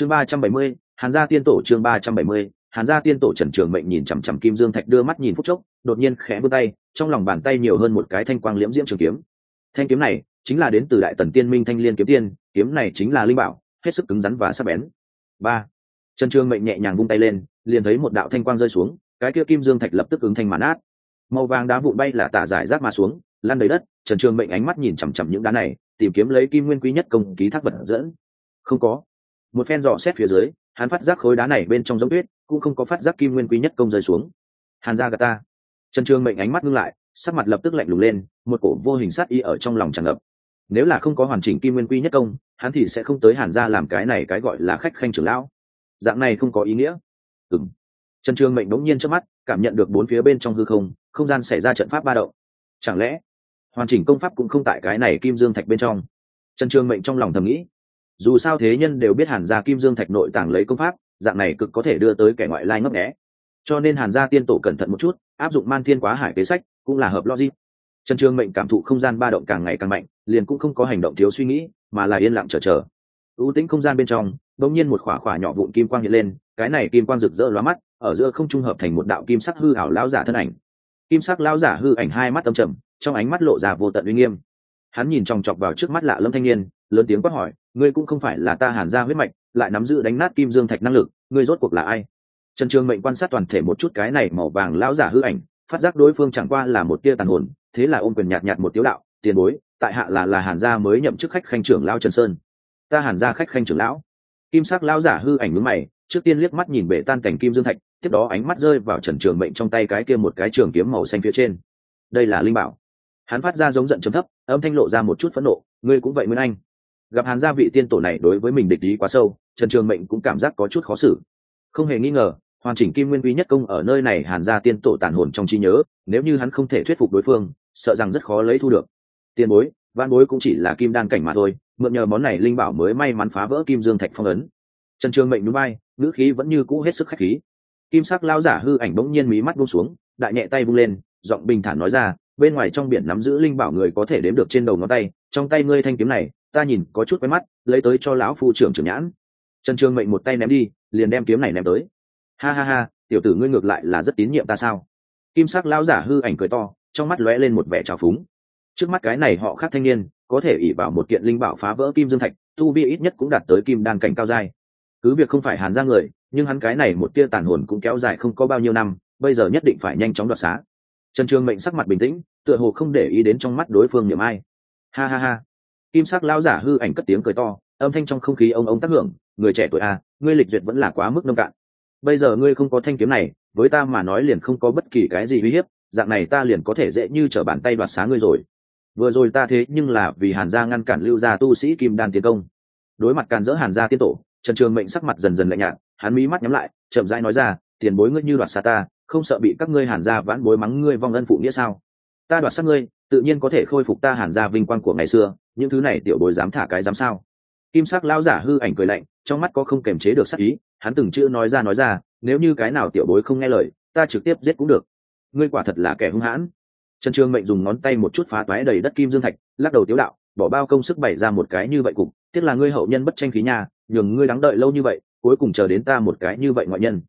chương ba trăm bảy mươi, hàn gia tiên tổ chương ba trăm bảy mươi, hàn gia tiên tổ trần trường mệnh nhìn chằm chằm kim dương thạch đưa mắt nhìn phút chốc, đột nhiên khẽ vươn tay, trong lòng bàn tay nhiều hơn một cái thanh quang liễm diễm trường kiếm. Thanh kiếm này chính là đến từ đại tần tiên minh thanh liên kiếm tiên, kiếm này chính là linh bảo, hết sức cứng rắn và sắc bén. Ba, trần trường mệnh nhẹ nhàng vung tay lên, liền thấy một đạo thanh quang rơi xuống, cái kia kim dương thạch lập tức ứng thanh màn át màu vàng đá vụn bay là tả giải rác mà xuống, lăn đầy đất, trần trường mệnh ánh mắt nhìn chằm chằm những đá này, tìm kiếm lấy kim nguyên quý nhất công ký thác vật dẫn. Không có một phen dò xét phía dưới, hắn phát giác khối đá này bên trong giống tuyết, cũng không có phát giác kim nguyên quý nhất công rơi xuống. Hàn ra gà ta. Trần trường mệnh ánh mắt ngưng lại, sắc mặt lập tức lạnh lùng lên, một cổ vô hình sát y ở trong lòng tràn ngập. Nếu là không có hoàn chỉnh kim nguyên quy nhất công, hắn thì sẽ không tới hàn ra làm cái này cái gọi là khách khanh trưởng lão. Dạng này không có ý nghĩa. Ừ m trần trường mệnh đống nhiên trước mắt, cảm nhận được bốn phía bên trong hư không không gian xảy ra trận pháp ba động. Chẳng lẽ, hoàn chỉnh công pháp cũng không tại cái này kim dương thạch bên trong? Trần trường mệnh trong lòng thầm nghĩ dù sao thế nhân đều biết hàn gia kim dương thạch nội tàng lấy công pháp, dạng này cực có thể đưa tới kẻ ngoại lai ngấp nghẽ cho nên hàn gia tiên tổ cẩn thận một chút, áp dụng man thiên quá hải kế sách, cũng là hợp logic. Trần trường mệnh cảm thụ không gian ba động càng ngày càng mạnh, liền cũng không có hành động thiếu suy nghĩ, mà là yên lặng chờ chờ. Ưu tĩnh không gian bên trong đột nhiên một khỏa khỏa nhỏ vụn kim quang hiện lên, cái này kim quang rực rỡ lóa mắt, ở giữa không trung hợp thành một đạo kim sắc hư ảo lão giả thân ảnh. Kim sắc lão giả hư ảnh hai mắt âm trầm, trong ánh mắt lộ ra vô tận uy nghiêm. Hắn nhìn chòng chọc vào trước mắt lạ lâm thanh niên, lớn tiếng quát hỏi ngươi cũng không phải là ta hàn gia huyết mạch, lại nắm giữ đánh nát kim dương thạch năng lực, ngươi rốt cuộc là ai? Trần trường mệnh quan sát toàn thể một chút cái này màu vàng lão giả hư ảnh, phát giác đối phương chẳng qua là một tia tàn hồn, thế là ôm quyền nhạt nhạt một tiếu đạo, tiền bối, tại hạ là là hàn gia mới nhậm chức khách khanh trưởng lão trần sơn. Ta hàn gia khách khanh trưởng lão? Kim sắc lão giả hư ảnh mướn mày, trước tiên liếc mắt nhìn bể tan cảnh kim dương thạch, tiếp đó ánh mắt rơi vào trần trường mệnh trong tay cái kia một cái trường kiếm màu xanh phía trên. Đây là linh bảo. Hắn phát ra giống giận chấm thấp, âm thanh lộ ra một chút phẫn nộ, ngươi cũng vậy nguyên anh gặp hàn gia vị tiên tổ này đối với mình địch ý quá sâu, trần trường mệnh cũng cảm giác có chút khó xử. Không hề nghi ngờ, hoàn chỉnh kim nguyên quý nhất công ở nơi này hàn gia tiên tổ tàn hồn trong trí nhớ, nếu như hắn không thể thuyết phục đối phương, sợ rằng rất khó lấy thu được. Tiền bối văn bối cũng chỉ là kim đan cảnh mà thôi, mượn nhờ món này linh bảo mới may mắn phá vỡ kim dương thạch phong ấn. Trần trường mệnh núi bay ngữ khí vẫn như cũ hết sức khách khí. Kim sắc lao giả hư ảnh bỗng nhiên mí mắt buông xuống, đại nhẹ tay vung lên, giọng bình thản nói ra, bên ngoài trong biển nắm giữ linh bảo người có thể đếm được trên đầu ngón tay, trong tay ngươi thanh kiếm này ta nhìn có chút quen mắt, lấy tới cho lão phu trưởng trưởng nhãn. Trần trường mệnh một tay ném đi, liền đem kiếm này ném tới. Ha ha ha, tiểu tử ngươi ngược lại là rất tín nhiệm ta sao? Kim sắc lão giả hư ảnh cười to, trong mắt lóe lên một vẻ trào phúng. Trước mắt cái này họ khác thanh niên, có thể ỉ vào một kiện linh bảo phá vỡ kim dương thạch, tu vi ít nhất cũng đạt tới kim đan cảnh cao dai cứ việc không phải hàn ra người, nhưng hắn cái này một tia tàn hồn cũng kéo dài không có bao nhiêu năm, bây giờ nhất định phải nhanh chóng đoạt xá. Trần trường mệnh sắc mặt bình tĩnh, tựa hồ không để ý đến trong mắt đối phương niệm ai. Ha ha ha kim sắc lão giả hư ảnh cất tiếng cười to, âm thanh trong không khí ông ông tác hưởng, người trẻ tuổi a ngươi lịch duyệt vẫn là quá mức nông cạn. Bây giờ ngươi không có thanh kiếm này, với ta mà nói liền không có bất kỳ cái gì uy hiếp, dạng này ta liền có thể dễ như trở bàn tay đoạt xá ngươi rồi. Vừa rồi ta thế nhưng là vì hàn gia ngăn cản lưu gia tu sĩ kim đan tiến công. Đối mặt càn dỡ hàn gia tiên tổ, trần trường mệnh sắc mặt dần dần lạnh nhạt, hắn mí mắt nhắm lại, chậm rãi nói ra, tiền bối ngươi như đoạt xa ta, không sợ bị các ngươi hàn gia vãn bối mắng ngươi vong ân phụ nghĩa sao? Ta đoạt sát ngươi, tự nhiên có thể khôi phục ta hàn gia vinh quang của ngày xưa những thứ này tiểu bối dám thả cái dám sao? Kim sắc lão giả hư ảnh cười lạnh, trong mắt có không kềm chế được sắc ý, hắn từng chữ nói ra nói ra, nếu như cái nào tiểu bối không nghe lời, ta trực tiếp giết cũng được. Ngươi quả thật là kẻ hung hãn. Trần Trương mệnh dùng ngón tay một chút phá toái đầy đất kim dương thạch, lắc đầu tiếu đạo, bỏ bao công sức bày ra một cái như vậy cục, tiếc là ngươi hậu nhân bất tranh khí nhà nhường ngươi đáng đợi lâu như vậy, cuối cùng chờ đến ta một cái như vậy ngoại nhân.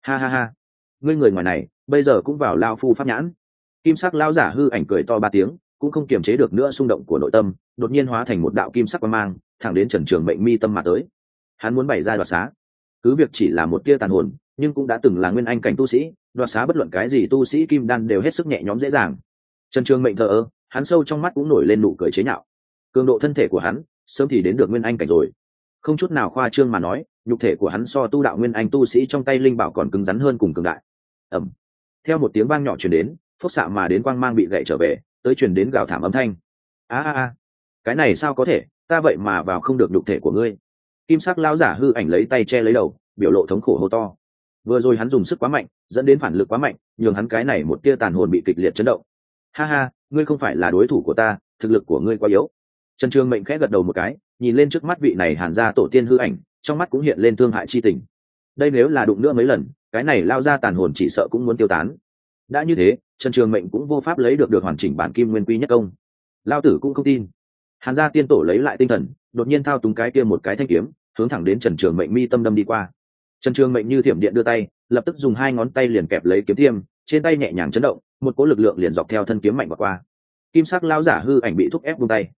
Ha ha ha. Ngươi người ngoài này, bây giờ cũng vào lao phu pháp nhãn. Kim sắc lão giả hư ảnh cười to ba tiếng cũng không kiềm chế được nữa xung động của nội tâm, đột nhiên hóa thành một đạo kim sắc quang mang, thẳng đến trần trường mệnh mi tâm mà tới. Hắn muốn bày ra đoạt xá. Cứ việc chỉ là một tia tàn hồn, nhưng cũng đã từng là nguyên anh cảnh tu sĩ, đoạt xá bất luận cái gì tu sĩ kim đan đều hết sức nhẹ nhõm dễ dàng. Trần trường mệnh thờ ơ, hắn sâu trong mắt cũng nổi lên nụ cười chế nhạo. Cường độ thân thể của hắn, sớm thì đến được nguyên anh cảnh rồi. Không chút nào khoa trương mà nói, nhục thể của hắn so tu đạo nguyên anh tu sĩ trong tay linh bảo còn cứng rắn hơn cùng cường đại. Ẩm theo một tiếng vang nhỏ chuyển đến, phốc xạ mà đến quang mang bị gậy trở về tới truyền đến gào thảm âm thanh. A a a, cái này sao có thể, ta vậy mà vào không được đục thể của ngươi. Kim sắc lao giả hư ảnh lấy tay che lấy đầu, biểu lộ thống khổ hô to. Vừa rồi hắn dùng sức quá mạnh, dẫn đến phản lực quá mạnh, nhường hắn cái này một tia tàn hồn bị kịch liệt chấn động. Ha ha, ngươi không phải là đối thủ của ta, thực lực của ngươi quá yếu. Trần trường mệnh khẽ gật đầu một cái, nhìn lên trước mắt vị này hàn ra tổ tiên hư ảnh, trong mắt cũng hiện lên thương hại chi tình. Đây nếu là đụng nữa mấy lần, cái này lao ra tàn hồn chỉ sợ cũng muốn tiêu tán đã như thế, trần trường mệnh cũng vô pháp lấy được được hoàn chỉnh bản kim nguyên quy nhất công. Lao tử cũng không tin. Hàn gia tiên tổ lấy lại tinh thần, đột nhiên thao túng cái kia một cái thanh kiếm, hướng thẳng đến trần trường mệnh mi tâm đâm đi qua. Trần trường mệnh như thiểm điện đưa tay, lập tức dùng hai ngón tay liền kẹp lấy kiếm tiêm trên tay nhẹ nhàng chấn động, một cỗ lực lượng liền dọc theo thân kiếm mạnh và qua. Kim sắc lao giả hư ảnh bị thúc ép vung tay.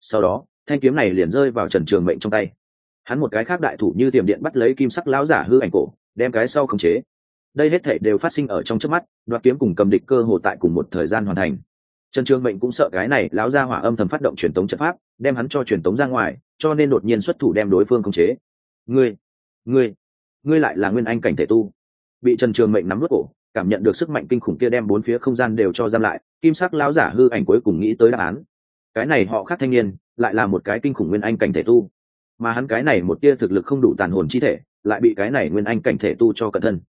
Sau đó, thanh kiếm này liền rơi vào trần trường mệnh trong tay. Hắn một cái khác đại thủ như tiềm điện bắt lấy kim sắc lão giả hư ảnh cổ, đem cái sau khống chế đây hết thể đều phát sinh ở trong trước mắt, đoạt kiếm cùng cầm địch cơ hồ tại cùng một thời gian hoàn thành. Trần trường mệnh cũng sợ cái này, lão gia hỏa âm thầm phát động truyền tống trận pháp, đem hắn cho truyền tống ra ngoài, cho nên đột nhiên xuất thủ đem đối phương khống chế. Ngươi ngươi ngươi lại là nguyên anh cảnh thể tu. Bị trần trường mệnh nắm vớt cổ, cảm nhận được sức mạnh kinh khủng kia đem bốn phía không gian đều cho giam lại, kim sắc lão giả hư ảnh cuối cùng nghĩ tới đáp án. Cái này họ khác thanh niên, lại là một cái kinh khủng nguyên anh cảnh thể tu. Mà hắn cái này một tia thực lực không đủ tàn hồn chi thể, lại bị cái này nguyên anh cảnh thể tu cho cẩn thân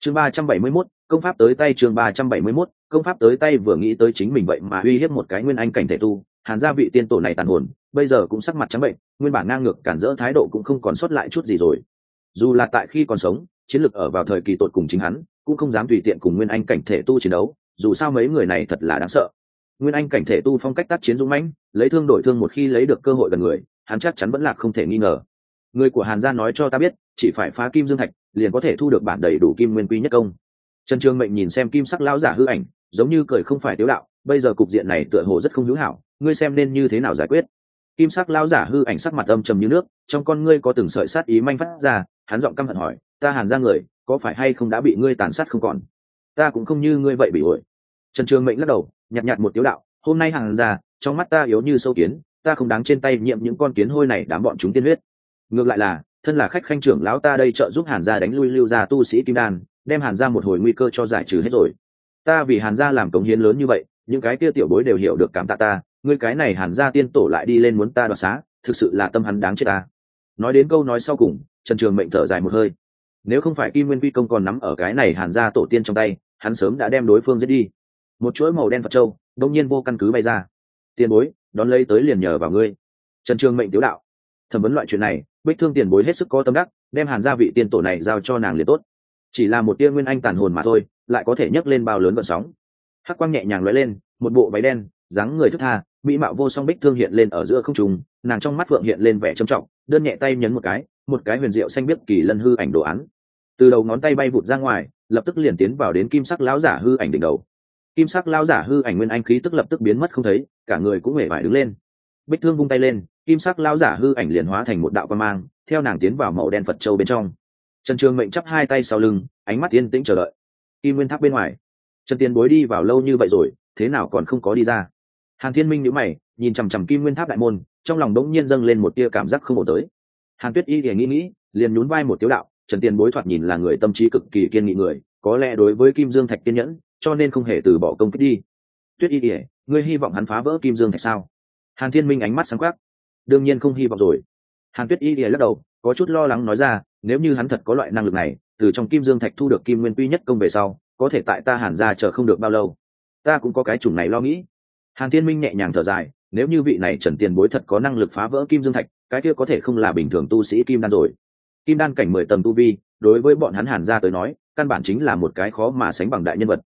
chương ba trăm bảy mươi 371, công pháp tới tay chương ba trăm bảy mươi 371, công pháp tới tay vừa nghĩ tới chính mình vậy mà uy hiếp một cái nguyên anh cảnh thể tu. Hàn gia vị tiên tổ này tàn hồn bây giờ cũng sắc mặt trắng bệnh nguyên bản ngang ngược cản rỡ thái độ cũng không còn sót lại chút gì rồi. Dù là tại khi còn sống chiến lược ở vào thời kỳ tột cùng chính hắn cũng không dám tùy tiện cùng nguyên anh cảnh thể tu chiến đấu dù sao mấy người này thật là đáng sợ. Nguyên anh cảnh thể tu phong cách tác chiến dũng mãnh lấy thương đổi thương một khi lấy được cơ hội gần người hắn chắc chắn vẫn là không thể nghi ngờ. Người của hàn gia nói cho ta biết chỉ phải phá kim dương thạch liền có thể thu được bản đầy đủ kim nguyên quy nhất công. Trần trường mệnh nhìn xem kim sắc lão giả hư ảnh, giống như cười không phải tiếu đạo, bây giờ cục diện này tựa hồ rất không hữu hảo, ngươi xem nên như thế nào giải quyết? Kim sắc lão giả hư ảnh sắc mặt âm trầm như nước, trong con ngươi có từng sợi sát ý manh phát ra, hắn giọng căm hận hỏi, ta hàn ra người, có phải hay không đã bị ngươi tàn sát không còn? Ta cũng không như ngươi vậy bị ổi. Trần trường mệnh lắc đầu nhặt nhặt một tiếu đạo, hôm nay hàn ra trong mắt ta yếu như sâu kiến, ta không đáng trên tay nhiệm những con kiến hôi này đám bọn chúng tiên huyết. Ngược lại là thân là khách khanh trưởng lão ta đây trợ giúp hàn gia đánh lui lưu gia tu sĩ kim đan, đem hàn gia một hồi nguy cơ cho giải trừ hết rồi. Ta vì hàn gia làm cống hiến lớn như vậy, những cái kia tiểu bối đều hiểu được cảm tạ ta, ngươi cái này hàn gia tiên tổ lại đi lên muốn ta đoạt xá, thực sự là tâm hắn đáng chết ta. Nói đến câu nói sau cùng, trần trường mệnh thở dài một hơi. Nếu không phải kim nguyên vi công còn nắm ở cái này hàn gia tổ tiên trong tay, hắn sớm đã đem đối phương giết đi. Một chuỗi màu đen phật trâu đông nhiên vô căn cứ bay ra. Tiền bối, đón lấy tới liền nhờ vào ngươi. Trần trường mệnh tiếu đạo. Thẩm vấn loại chuyện này bích thương tiền bối hết sức có tâm đắc, đem hàn gia vị tiên tổ này giao cho nàng liền tốt. Chỉ là một tia nguyên anh tàn hồn mà thôi, lại có thể nhấc lên bao lớn vận sóng. Hắc quang nhẹ nhàng lóe lên, một bộ váy đen, dáng người thức tha, mỹ mạo vô song bích thương hiện lên ở giữa không trùng nàng trong mắt phượng hiện lên vẻ trầm trọng, đơn nhẹ tay nhấn một cái một cái huyền diệu xanh biết kỳ lân hư ảnh đồ án. Từ đầu ngón tay bay vụt ra ngoài, lập tức liền tiến vào đến kim sắc lão giả hư ảnh đỉnh đầu. Kim sắc lão giả hư ảnh nguyên anh khí tức lập tức biến mất không thấy, cả người cũng hề vải đứng lên. Bích thương vung tay lên kim sắc lão giả hư ảnh liền hóa thành một đạo quan mang, theo nàng tiến vào màu đen phật châu bên trong. Trần trường mệnh chắp hai tay sau lưng, ánh mắt yên tĩnh chờ đợi. Kim nguyên tháp bên ngoài. Trần tiền bối đi vào lâu như vậy rồi, thế nào còn không có đi ra? Hàn thiên minh nhíu mày, nhìn chằm chằm kim nguyên tháp đại môn, trong lòng đống nhiên dâng lên một tia cảm giác không ổn tới. Hàn tuyết y thì nghĩ nghĩ, liền nhún vai một tiếu đạo, trần tiền bối thoạt nhìn là người tâm trí cực kỳ kiên nghị người, có lẽ đối với kim dương thạch kiên nhẫn, cho nên không hề từ bỏ công kích đi. Tuyết y ỉa ngươi hy vọng hắn phá vỡ kim dương thạch sao? Hàn thiên minh ánh mắt sáng khắc đương nhiên không hy vọng rồi. Hàn tuyết y ỉa lắc đầu, có chút lo lắng nói ra, nếu như hắn thật có loại năng lực này, từ trong kim dương thạch thu được kim nguyên quy nhất công về sau, có thể tại ta hàn ra chờ không được bao lâu. Ta cũng có cái chủng này lo nghĩ. Hàn thiên minh nhẹ nhàng thở dài, nếu như vị này trần tiền bối thật có năng lực phá vỡ kim dương thạch, cái kia có thể không là bình thường tu sĩ kim đan rồi. Kim đan cảnh mười tầng tu vi, đối với bọn hắn hàn ra tới nói, căn bản chính là một cái khó mà sánh bằng đại nhân vật.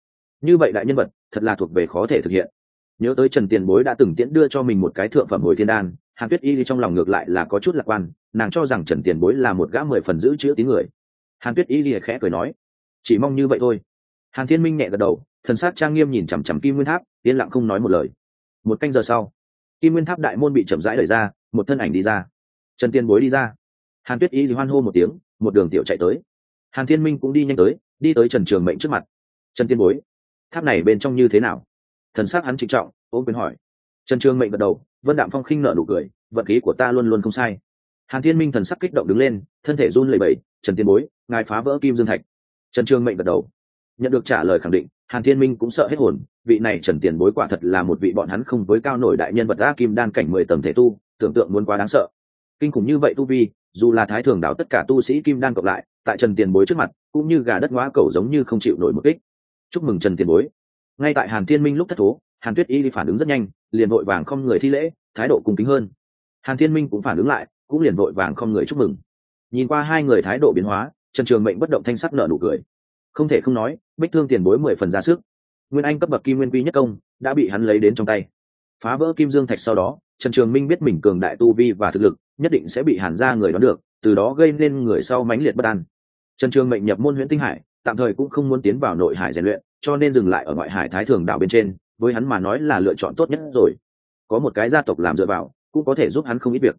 Như vậy đại nhân vật, thật là thuộc về khó thể thực hiện. Nhớ tới trần tiền bối đã từng tiễn đưa cho mình một cái thượng phẩm hồi thiên đan hàn tuyết y trong lòng ngược lại là có chút lạc quan, nàng cho rằng trần tiền bối là một gã mười phần giữ chữ tín người. Hàn tuyết y lìa khẽ cười nói, chỉ mong như vậy thôi. Hàn thiên minh nhẹ gật đầu, thần sát trang nghiêm nhìn chằm chằm kim nguyên tháp, yên lặng không nói một lời. Một canh giờ sau, kim nguyên tháp đại môn bị chậm rãi đẩy ra, một thân ảnh đi ra. Trần tiền bối đi ra. Hàn tuyết y hoan hô một tiếng, một đường tiểu chạy tới. Hàn thiên minh cũng đi nhanh tới, đi tới trần trường mệnh trước mặt. Trần tiên bối, tháp này bên trong như thế nào? Thần sắc hắn trịnh trọng ôm quyền hỏi trần trường mệnh gật đầu, vân đạm phong khinh nở nụ cười, vận khí của ta luôn luôn không sai. Hàn thiên minh thần sắc kích động đứng lên, thân thể run lẩy bẩy, trần tiên bối, ngài phá vỡ kim dương thạch. Trần trường mệnh gật đầu. Nhận được trả lời khẳng định, hàn thiên minh cũng sợ hết hồn, vị này trần tiền bối quả thật là một vị bọn hắn không với cao nổi đại nhân vật đã kim đan cảnh mười tầng thể tu, tưởng tượng muốn quá đáng sợ. Kinh khủng như vậy tu vi, dù là thái thường đảo tất cả tu sĩ kim đan cộng lại, tại trần tiền bối trước mặt, cũng như gà đất ngóa cầu giống như không chịu nổi một kích. Chúc mừng trần tiền bối. Ngay tại hàn thiên minh lúc thất thố hàn tuyết y phản ứng rất nhanh, liền vội vàng không người thi lễ, thái độ cung kính hơn. Hàn thiên minh cũng phản ứng lại, cũng liền vội vàng không người chúc mừng. Nhìn qua hai người thái độ biến hóa, trần trường mệnh bất động thanh sắc nợ nụ cười. Không thể không nói, bích thương tiền bối mười phần ra sức. Nguyên anh cấp bậc kim nguyên quy nhất công, đã bị hắn lấy đến trong tay. Phá vỡ kim dương thạch sau đó, trần trường minh biết mình cường đại tu vi và thực lực, nhất định sẽ bị hàn ra người đón được, từ đó gây nên người sau mãnh liệt bất an. Trần trường mệnh nhập môn huyện tinh hải, tạm thời cũng không muốn tiến vào nội hải rèn luyện, cho nên dừng lại ở ngoại hải thái thường đảo bên trên với hắn mà nói là lựa chọn tốt nhất rồi. Có một cái gia tộc làm dựa vào cũng có thể giúp hắn không ít việc.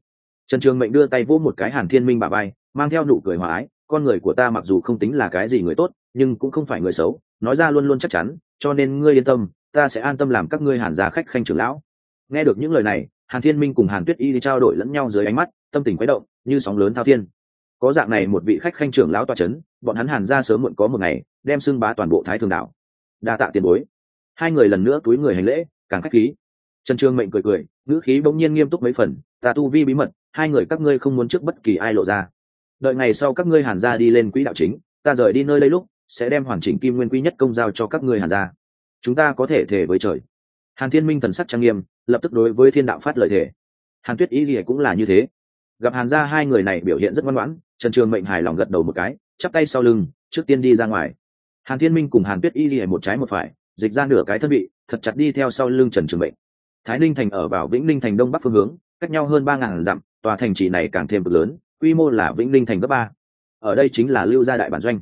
Trần trường mệnh đưa tay vỗ một cái hàn thiên minh bà bay mang theo nụ cười hòa ái con người của ta mặc dù không tính là cái gì người tốt nhưng cũng không phải người xấu nói ra luôn luôn chắc chắn cho nên ngươi yên tâm ta sẽ an tâm làm các ngươi hàn gia khách khanh trưởng lão. Nghe được những lời này hàn thiên minh cùng hàn tuyết y đi trao đổi lẫn nhau dưới ánh mắt tâm tình quấy động như sóng lớn thao thiên. Có dạng này một vị khách khanh trưởng lão toa c h ấ n bọn hắn hàn ra sớm muộn có một ngày đem xưng bá toàn bộ thái thường Đạo, đa tạ tiền bối hai người lần nữa túi người hành lễ, càng khách khí. Trần trương mệnh cười cười, ngữ khí bỗng nhiên nghiêm túc mấy phần, ta tu vi bí mật, hai người các ngươi không muốn trước bất kỳ ai lộ ra. Đợi ngày sau các ngươi hàn ra đi lên quỹ đạo chính, ta rời đi nơi đây lúc, sẽ đem hoàn chỉnh kim nguyên quý nhất công giao cho các ngươi hàn ra chúng ta có thể thể với trời. Hàn thiên minh thần sắc trang nghiêm, lập tức đối với thiên đạo phát lời thể hàn tuyết ý gì cũng là như thế. Gặp hàn ra hai người này biểu hiện rất ngoan ngoãn, trần trường mệnh hài lòng gật đầu một cái, chắp tay sau lưng, trước tiên đi ra ngoài. Hàn thiên minh cùng hàn tuyết y gì một trái một phải dịch ra nửa cái thân vị, thật chặt đi theo sau lưng trần trường mệnh. Thái ninh thành ở vào vĩnh ninh thành đông bắc phương hướng, cách nhau hơn ba ngàn dặm, tòa thành trì này càng thêm cực lớn, quy mô là vĩnh ninh thành cấp ba. Ở đây chính là lưu gia đại bản doanh.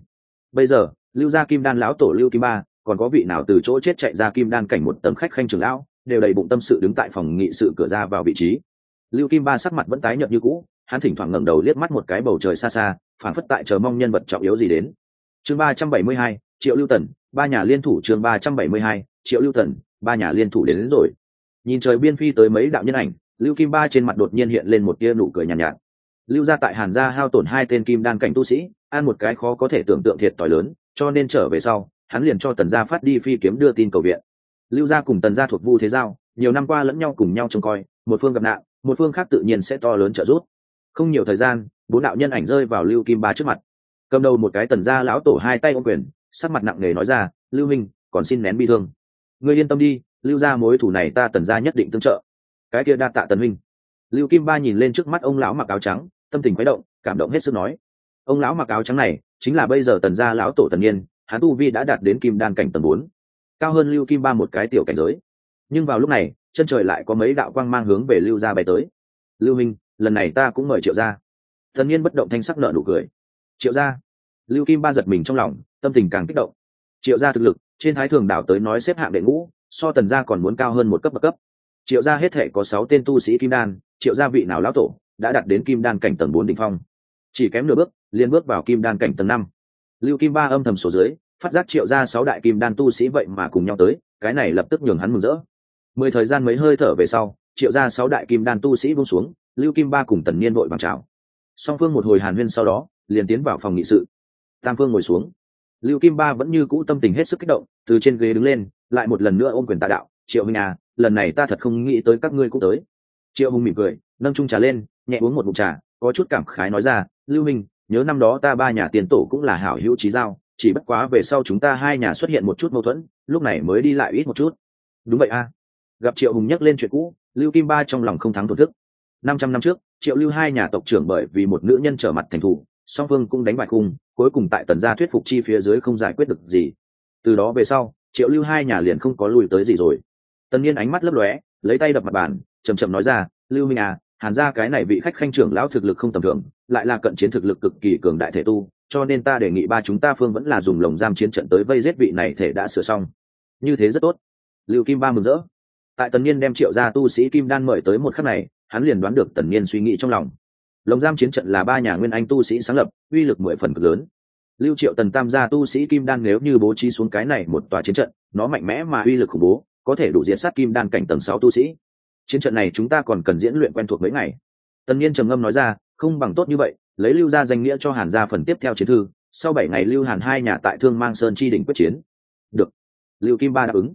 Bây giờ, lưu gia kim đan lão tổ lưu kim ba, còn có vị nào từ chỗ chết chạy ra kim đan cảnh một tấm khách khanh trường lão, đều đầy bụng tâm sự đứng tại phòng nghị sự cửa ra vào vị trí. Lưu kim ba sắc mặt vẫn tái nhợt như cũ, hắn thỉnh thoảng ngẩng đầu liếc mắt một cái bầu trời xa xa phản phất tại chờ mong nhân vật trọng yếu gì đến. Chương ba trăm bảy mươi hai, triệu lưu tần ba nhà liên thủ chương ba trăm bảy mươi hai triệu lưu thần ba nhà liên thủ đến, đến rồi. Nhìn trời biên phi tới mấy đạo nhân ảnh lưu kim ba trên mặt đột nhiên hiện lên một tia nụ cười nhàn nhạt, nhạt. Lưu gia tại hàn gia hao tổn hai tên kim đan cảnh tu sĩ ăn một cái khó có thể tưởng tượng thiệt t lớn cho nên trở về sau hắn liền cho tần gia phát đi phi kiếm đưa tin cầu viện. Lưu gia cùng tần gia thuộc vu thế giao nhiều năm qua lẫn nhau cùng nhau trông coi một phương gặp nạn một phương khác tự nhiên sẽ to lớn trợ giúp. Không nhiều thời gian bốn đạo nhân ảnh rơi vào lưu kim ba trước mặt. Cầm đầu một cái tần gia lão tổ hai tay ôm quyền sắc mặt nặng nề nói ra, lưu minh, còn xin nén bi thương. Ngươi yên tâm đi, lưu gia mối thủ này ta tần gia nhất định tương trợ. Cái kia đa tạ tần minh lưu kim ba nhìn lên trước mắt ông lão mặc áo trắng, tâm tình khuấy động, cảm động hết sức nói, ông lão mặc áo trắng này, chính là bây giờ tần gia lão tổ tần nhiên, hắn tu vi đã đạt đến kim đan cảnh tầng bốn, cao hơn lưu kim ba một cái tiểu cảnh giới. Nhưng vào lúc này, chân trời lại có mấy đạo quang mang hướng về lưu gia bay tới. Lưu minh, lần này ta cũng mời triệu gia. Tần nhiên bất động thanh sắc nợ nụ cười. Triệu gia? Lưu kim ba giật mình trong lòng tâm tình càng kích động. Triệu gia thực lực, trên thái thường đảo tới nói xếp hạng đệ ngũ, so tần gia còn muốn cao hơn một cấp bậc cấp. Triệu gia hết thể có sáu tên tu sĩ kim đan, triệu gia vị nào lão tổ đã đạt đến kim đan cảnh tầng bốn đỉnh phong. Chỉ kém nửa bước, liền bước vào kim đan cảnh tầng năm. Lưu kim ba âm thầm số dưới, phát giác triệu gia sáu đại kim đan tu sĩ vậy mà cùng nhau tới, cái này lập tức nhường hắn mừng rỡ. Mười thời gian mấy hơi thở về sau, triệu gia sáu đại kim đan tu sĩ buông xuống, lưu kim ba cùng tần niên vội bằng chào. song phương một hồi hàn huyên sau đó, liền tiến vào phòng nghị sự. Tam phương ngồi xuống lưu kim ba vẫn như cũ tâm tình hết sức kích động, từ trên ghế đứng lên, lại một lần nữa ôm quyền tạ đạo, triệu huynh à lần này ta thật không nghĩ tới các ngươi cũng tới. Triệu hùng mỉm cười, nâng trung trà lên, nhẹ uống một mụn trà, có chút cảm khái nói ra, lưu minh, nhớ năm đó ta ba nhà tiền tổ cũng là hảo hữu trí giao, chỉ bất quá về sau chúng ta hai nhà xuất hiện một chút mâu thuẫn, lúc này mới đi lại ít một chút. Đúng vậy a. Gặp triệu hùng nhắc lên chuyện cũ, lưu kim ba trong lòng không thắng thổn thức. Năm trăm năm trước, triệu lưu hai nhà tộc trưởng bởi vì một nữ nhân trở mặt thành thủ song phương cũng đánh bại cung cuối cùng tại tần gia thuyết phục chi phía dưới không giải quyết được gì. Từ đó về sau, triệu lưu hai nhà liền không có lùi tới gì rồi. Tần niên ánh mắt lấp lóe, lấy tay đập mặt bàn chầm chậm nói ra, lưu minh à hàn ra cái này vị khách khanh trưởng lão thực lực không tầm thường, lại là cận chiến thực lực cực kỳ cường đại thể tu, cho nên ta đề nghị ba chúng ta phương vẫn là dùng lồng giam chiến trận tới vây giết vị này thể đã sửa xong. Như thế rất tốt. Lưu kim ba mừng rỡ. Tại tần niên đem triệu gia tu sĩ kim đan mời tới một khắc này, hắn liền đoán được tần niên suy nghĩ trong lòng lồng giam chiến trận là ba nhà nguyên anh tu sĩ sáng lập, uy lực mười phần cực lớn. Lưu triệu tần tam gia tu sĩ kim đan nếu như bố trí xuống cái này một tòa chiến trận, nó mạnh mẽ mà uy lực khủng bố, có thể đủ diễn sát kim đan cảnh tầng sáu tu sĩ. Chiến trận này chúng ta còn cần diễn luyện quen thuộc mấy ngày. Tần niên trầm ngâm nói ra, không bằng tốt như vậy, lấy lưu ra danh nghĩa cho hàn gia phần tiếp theo chiến thư, sau bảy ngày lưu hàn hai nhà tại thương mang sơn chi đỉnh quyết chiến. Được. Lưu kim ba đáp ứng.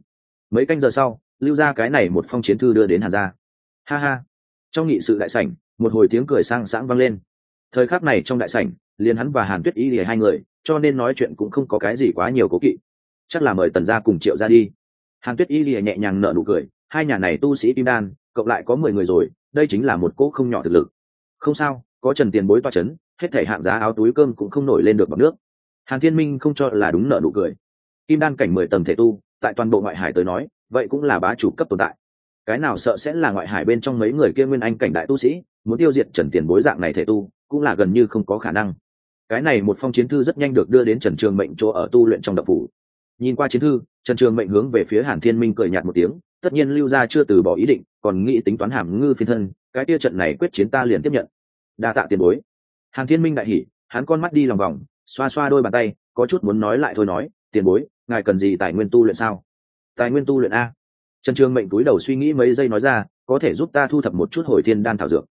Mấy canh giờ sau, lưu ra cái này một phong chiến thư đưa đến hàn gia. Ha ha. Trong nghị sự đại sảnh một hồi tiếng cười sang sáng vang lên. Thời khắc này trong đại sảnh, liền hắn và hàn tuyết y lìa hai người, cho nên nói chuyện cũng không có cái gì quá nhiều cố kỵ. Chắc là mời tần gia cùng triệu ra đi. Hàn tuyết y lìa nhẹ nhàng nở nụ cười, hai nhà này tu sĩ kim đan, cộng lại có mười người rồi, đây chính là một cỗ không nhỏ thực lực. Không sao, có trần tiền bối toa chấn, hết thể hạng giá áo túi cơm cũng không nổi lên được bằng nước. Hàn thiên minh không cho là đúng nợ nụ cười. Kim đan cảnh mười tầng thể tu, tại toàn bộ ngoại hải tới nói, vậy cũng là bá chủ cấp tồn tại. Cái nào sợ sẽ là ngoại hải bên trong mấy người kia nguyên anh cảnh đại tu sĩ muốn tiêu diệt trần tiền bối dạng này thể tu, cũng là gần như không có khả năng. Cái này một phong chiến thư rất nhanh được đưa đến trần trường mệnh chỗ ở tu luyện trong đập phủ. Nhìn qua chiến thư, trần trường mệnh hướng về phía hàn thiên minh cười nhạt một tiếng, tất nhiên lưu gia chưa từ bỏ ý định, còn nghĩ tính toán hàm ngư phiên thân, cái tia trận này quyết chiến ta liền tiếp nhận. Đa tạ tiền bối. Hàn thiên minh đại hỉ, hắn con mắt đi lòng vòng, xoa xoa đôi bàn tay, có chút muốn nói lại thôi nói, tiền bối, ngài cần gì tài nguyên tu luyện sao? Tài nguyên tu luyện a? Trần trường mệnh túi đầu suy nghĩ mấy giây nói ra, có thể giúp ta thu thập một chút hồi thiên đan thảo dược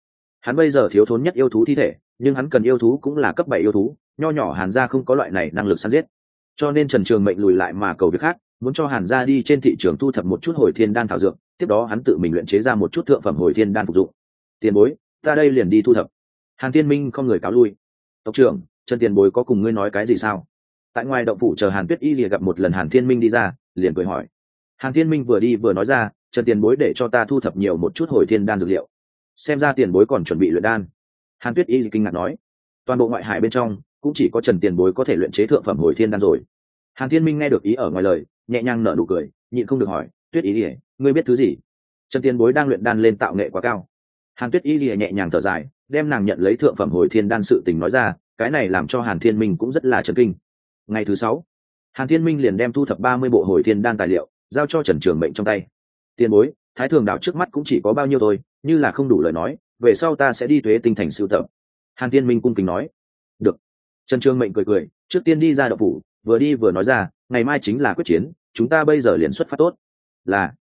hắn bây giờ thiếu thốn nhất yêu thú thi thể, nhưng hắn cần yêu thú cũng là cấp bảy yêu thú, nho nhỏ hàn gia không có loại này năng lực săn giết. Cho nên trần trường mệnh lùi lại mà cầu việc khác, muốn cho hàn gia đi trên thị trường thu thập một chút hồi thiên đan thảo dược, tiếp đó hắn tự mình luyện chế ra một chút thượng phẩm hồi thiên đan phục dụng. Tiền bối, ta đây liền đi thu thập. Hàn thiên minh không người cáo lui. Tộc trưởng, trần tiền bối có cùng ngươi nói cái gì sao? Tại ngoài động phủ chờ hàn tuyết y lìa gặp một lần hàn thiên minh đi ra, liền cười hỏi. Hàn thiên minh vừa đi vừa nói ra, trần tiền bối để cho ta thu thập nhiều một chút hồi thiên đan dược liệu xem ra tiền bối còn chuẩn bị luyện đan. Hàn tuyết y kinh ngạc nói, toàn bộ ngoại hải bên trong cũng chỉ có trần tiền bối có thể luyện chế thượng phẩm hồi thiên đan rồi. Hàn thiên minh nghe được ý ở ngoài lời, nhẹ nhàng nở nụ cười, nhịn không được hỏi, tuyết y ỉa ngươi biết thứ gì? Trần tiền bối đang luyện đan lên tạo nghệ quá cao. Hàn tuyết y ỉa nhẹ nhàng thở dài, đem nàng nhận lấy thượng phẩm hồi thiên đan sự tình nói ra, cái này làm cho hàn thiên minh cũng rất là chấn kinh. Ngày thứ sáu, hàn thiên minh liền đem thu thập ba mươi bộ hồi thiên đan tài liệu, giao cho trần trường mệnh trong tay. Tiền bối, thái thường đạo trước mắt cũng chỉ có bao nhiêu thôi như là không đủ lời nói, về sau ta sẽ đi thuế tinh thành sưu tập. Hàn thiên minh cung kính nói. Được. Trần trường mệnh cười cười, trước tiên đi ra đậu phủ, vừa đi vừa nói ra, ngày mai chính là quyết chiến, chúng ta bây giờ liền xuất phát tốt. Là.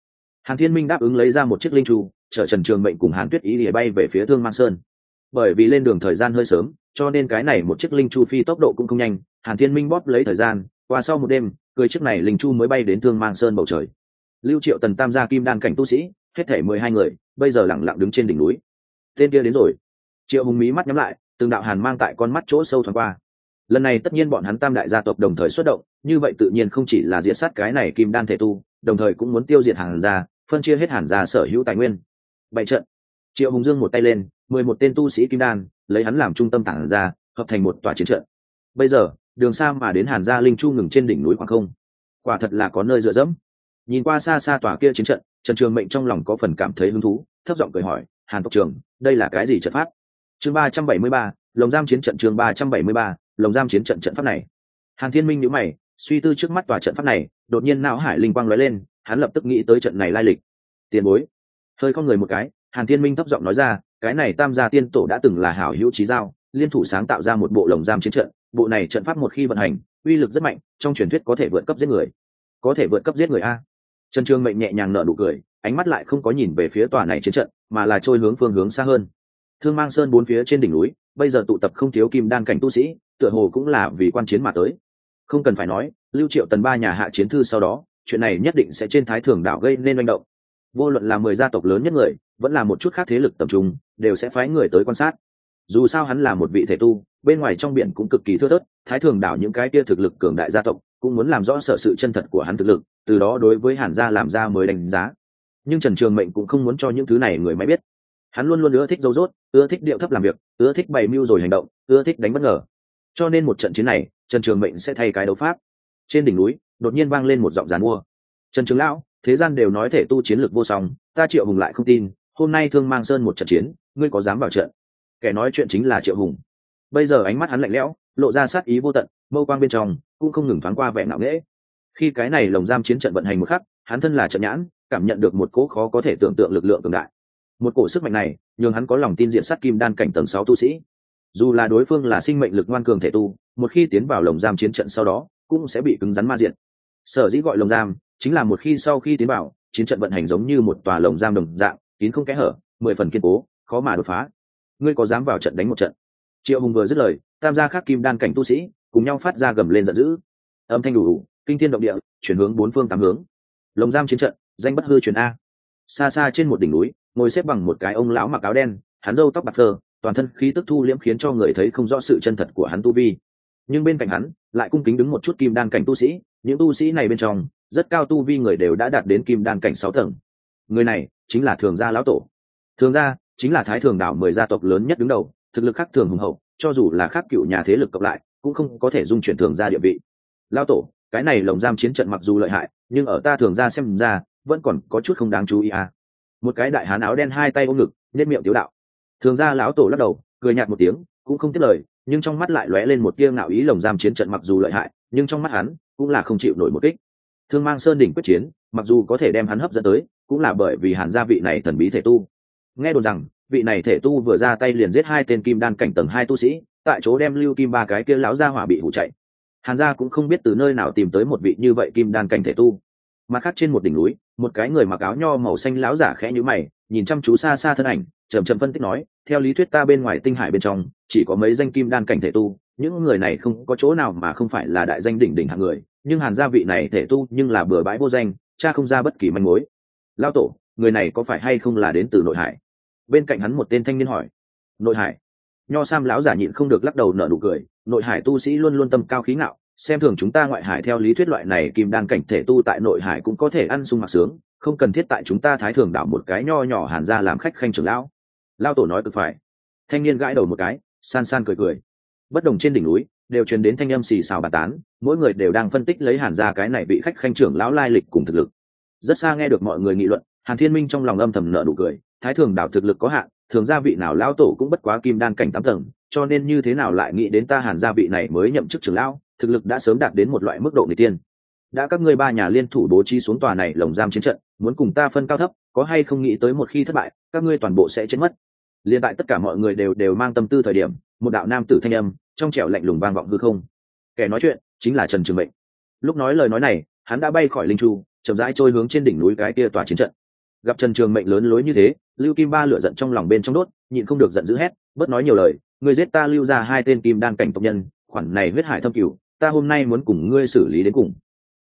Hàn thiên minh đáp ứng lấy ra một chiếc linh tru chở trần trường mệnh cùng hàn tuyết ý để bay về phía thương mang sơn. Bởi vì lên đường thời gian hơi sớm, cho nên cái này một chiếc linh chu phi tốc độ cũng không nhanh, hàn thiên minh bóp lấy thời gian, qua sau một đêm cười chiếc này linh chu mới bay đến thương mang sơn bầu trời. Lưu triệu tần tam gia kim đan cảnh tu sĩ hết thể mười hai người, bây giờ lẳng lặng đứng trên đỉnh núi. Tên kia đến rồi. Triệu hùng mí mắt nhắm lại, từng đạo hàn mang tại con mắt chỗ sâu thoáng qua. Lần này tất nhiên bọn hắn tam đại gia tộc đồng thời xuất động, như vậy tự nhiên không chỉ là diệt sát cái này kim đan thể tu, đồng thời cũng muốn tiêu diệt hàn gia, phân chia hết hàn gia sở hữu tài nguyên. Bảy trận. Triệu hùng dương một tay lên, mười một tên tu sĩ kim đan, lấy hắn làm trung tâm tản ra hợp thành một tòa chiến trận. Bây giờ, đường xa mà đến hàn gia linh chu ngừng trên đỉnh núi khoảng không. Quả thật là có nơi dựa dẫm. Nhìn qua xa xa tòa kia chiến trận trần trường mệnh trong lòng có phần cảm thấy hứng thú, thấp giọng cười hỏi, hàn tộc trường đây là cái gì trận pháp? Chương ba trăm bảy mươi ba, lồng giam chiến trận chương ba trăm bảy mươi ba, lồng giam chiến trận trận pháp này. Hàn thiên minh nhữ mày, suy tư trước mắt tòa trận pháp này, đột nhiên não hải linh quang lóe lên, hắn lập tức nghĩ tới trận này lai lịch. Tiền bối. Hơi con người một cái, hàn thiên minh thấp giọng nói ra, cái này tam gia tiên tổ đã từng là hảo hữu trí giao, liên thủ sáng tạo ra một bộ lồng giam chiến trận, bộ này trận pháp một khi vận hành, uy lực rất mạnh, trong truyền thuyết có thể vượt cấp giết người. Có thể vượt cấp giết người a? Trần trương mệnh nhẹ nhàng nở nụ cười, ánh mắt lại không có nhìn về phía tòa này chiến trận, mà là trôi hướng phương hướng xa hơn. Thương mang sơn bốn phía trên đỉnh núi, bây giờ tụ tập không thiếu kim đan cảnh tu sĩ, tựa hồ cũng là vì quan chiến mà tới. Không cần phải nói, lưu triệu tần ba nhà hạ chiến thư sau đó, chuyện này nhất định sẽ trên thái thường đảo gây nên manh động. Vô luận là mười gia tộc lớn nhất người, vẫn là một chút khác thế lực tập trung, đều sẽ phái người tới quan sát. Dù sao hắn là một vị thể tu, bên ngoài trong biển cũng cực kỳ thưa thớt, thái thường đảo những cái kia thực lực cường đại gia tộc cũng muốn làm rõ sợ sự chân thật của hắn thực lực, từ đó đối với hàn gia làm ra mới đánh giá. Nhưng trần trường mệnh cũng không muốn cho những thứ này người máy biết. Hắn luôn luôn ưa thích dấu dốt, ưa thích điệu thấp làm việc, ưa thích bày mưu rồi hành động, ưa thích đánh bất ngờ. Cho nên một trận chiến này, trần trường mệnh sẽ thay cái đấu pháp. Trên đỉnh núi, đột nhiên vang lên một giọng giàn mua. Trần trường lão, thế gian đều nói thể tu chiến lược vô song, ta triệu hùng lại không tin, hôm nay thương mang sơn một trận chiến, ngươi có dám vào trận kẻ nói chuyện chính là triệu hùng. Bây giờ ánh mắt hắn lạnh lẽo, lộ ra sát ý vô tận, mâu quang bên trong cũng không ngừng thoáng qua vẻ ngạo nghễ. Khi cái này lồng giam chiến trận vận hành một khắc, hắn thân là trận nhãn, cảm nhận được một cỗ khó có thể tưởng tượng lực lượng cường đại. Một cổ sức mạnh này, nhường hắn có lòng tin diện sát kim đan cảnh tầng sáu tu sĩ. Dù là đối phương là sinh mệnh lực ngoan cường thể tu, một khi tiến vào lồng giam chiến trận sau đó, cũng sẽ bị cứng rắn ma diện. Sở dĩ gọi lồng giam, chính là một khi sau khi tiến vào, chiến trận vận hành giống như một tòa lồng giam đồng dạng, kín không kẽ hở, mười phần kiên cố, khó mà đột phá. Ngươi có dám vào trận đánh một trận? Triệu hùng vừa dứt lời, tam gia khác kim đan cảnh tu sĩ cùng nhau phát ra gầm lên giận dữ. Âm thanh đủ đủ, kinh thiên động địa, chuyển hướng bốn phương tám hướng. Lồng giam chiến trận, danh bất hư truyền a. Xa xa trên một đỉnh núi, ngồi xếp bằng một cái ông lão mặc áo đen, hắn râu tóc bạc thơ toàn thân khí tức thu liễm khiến cho người thấy không rõ sự chân thật của hắn tu vi. Nhưng bên cạnh hắn, lại cung kính đứng một chút kim đan cảnh tu sĩ, những tu sĩ này bên trong, rất cao tu vi người đều đã đạt đến kim đan cảnh sáu tầng. Người này chính là thường gia lão tổ. Thường gia chính là thái thường đảo mười gia tộc lớn nhất đứng đầu, thực lực khác thường hùng hậu, cho dù là khác cựu nhà thế lực cộng lại cũng không có thể dung chuyển thường gia địa vị. Lao tổ, cái này lồng giam chiến trận mặc dù lợi hại, nhưng ở ta thường gia xem ra, vẫn còn có chút không đáng chú ý à. Một cái đại hán áo đen hai tay ôm ngực nên miệng tiếu đạo. Thường gia lão tổ lắc đầu, cười nhạt một tiếng, cũng không tiếc lời, nhưng trong mắt lại lóe lên một tia ngạo ý lồng giam chiến trận mặc dù lợi hại, nhưng trong mắt hắn cũng là không chịu nổi một kích. Thương mang sơn đỉnh quyết chiến, mặc dù có thể đem hắn hấp dẫn tới, cũng là bởi vì hàn gia vị này thần bí thể tu. Nghe đồn rằng, vị này thể tu vừa ra tay liền giết hai tên kim đan cảnh tầng hai tu sĩ tại chỗ đem lưu kim ba cái kia lão gia hỏa bị hủ chạy. Hàn gia cũng không biết từ nơi nào tìm tới một vị như vậy kim đan cảnh thể tu. Mặt khác trên một đỉnh núi, một cái người mặc áo nho màu xanh lão giả khẽ nhữ mày, nhìn chăm chú xa xa thân ảnh chầm chầm phân tích nói, theo lý thuyết ta bên ngoài tinh hải bên trong, chỉ có mấy danh kim đan cảnh thể tu, những người này không có chỗ nào mà không phải là đại danh đỉnh đỉnh hạng người, nhưng hàn gia vị này thể tu nhưng là bừa bãi vô danh, cha không ra bất kỳ manh mối. Lao tổ, người này có phải hay không là đến từ nội hải? Bên cạnh hắn một tên thanh niên hỏi. Nội hải? Nho sam lão giả nhịn không được lắc đầu nở nụ cười, nội hải tu sĩ luôn luôn tâm cao khí ngạo, xem thường chúng ta ngoại hải theo lý thuyết loại này kim đan cảnh thể tu tại nội hải cũng có thể ăn sung mặc sướng, không cần thiết tại chúng ta thái thường đảo một cái nho nhỏ hàn ra làm khách khanh trưởng lão. Lao tổ nói cực phải. Thanh niên gãi đầu một cái, san san cười cười. Bất đồng trên đỉnh núi, đều truyền đến thanh âm xì xào bà tán, mỗi người đều đang phân tích lấy hàn ra cái này bị khách khanh trưởng lão lai lịch cùng thực lực. Rất xa nghe được mọi người nghị luận, hàn thiên minh trong lòng âm thầm nợ nụ cười, thái thường đảo thực lực có hạn thường gia vị nào lão tổ cũng bất quá kim đan cảnh tám tầng, cho nên như thế nào lại nghĩ đến ta hàn gia vị này mới nhậm chức trưởng lão, thực lực đã sớm đạt đến một loại mức độ người tiên. Đã các ngươi ba nhà liên thủ bố trí xuống tòa này lồng giam chiến trận, muốn cùng ta phân cao thấp, có hay không nghĩ tới một khi thất bại, các ngươi toàn bộ sẽ chết mất. Liền tại tất cả mọi người đều đều mang tâm tư thời điểm, một đạo nam tử thanh âm, trong trẻo lạnh lùng vang vọng hư không. Kẻ nói chuyện chính là trần trường mệnh. Lúc nói lời nói này, hắn đã bay khỏi linh chu, chậm rãi trôi hướng trên đỉnh núi cái kia tòa chiến trận gặp trần trường mệnh lớn lối như thế, lưu kim ba lửa giận trong lòng bên trong đốt, nhịn không được giận dữ hét, bớt nói nhiều lời người giết ta lưu ra hai tên kim đan cảnh tộc nhân, khoản này huyết hải thâm cửu, ta hôm nay muốn cùng ngươi xử lý đến cùng.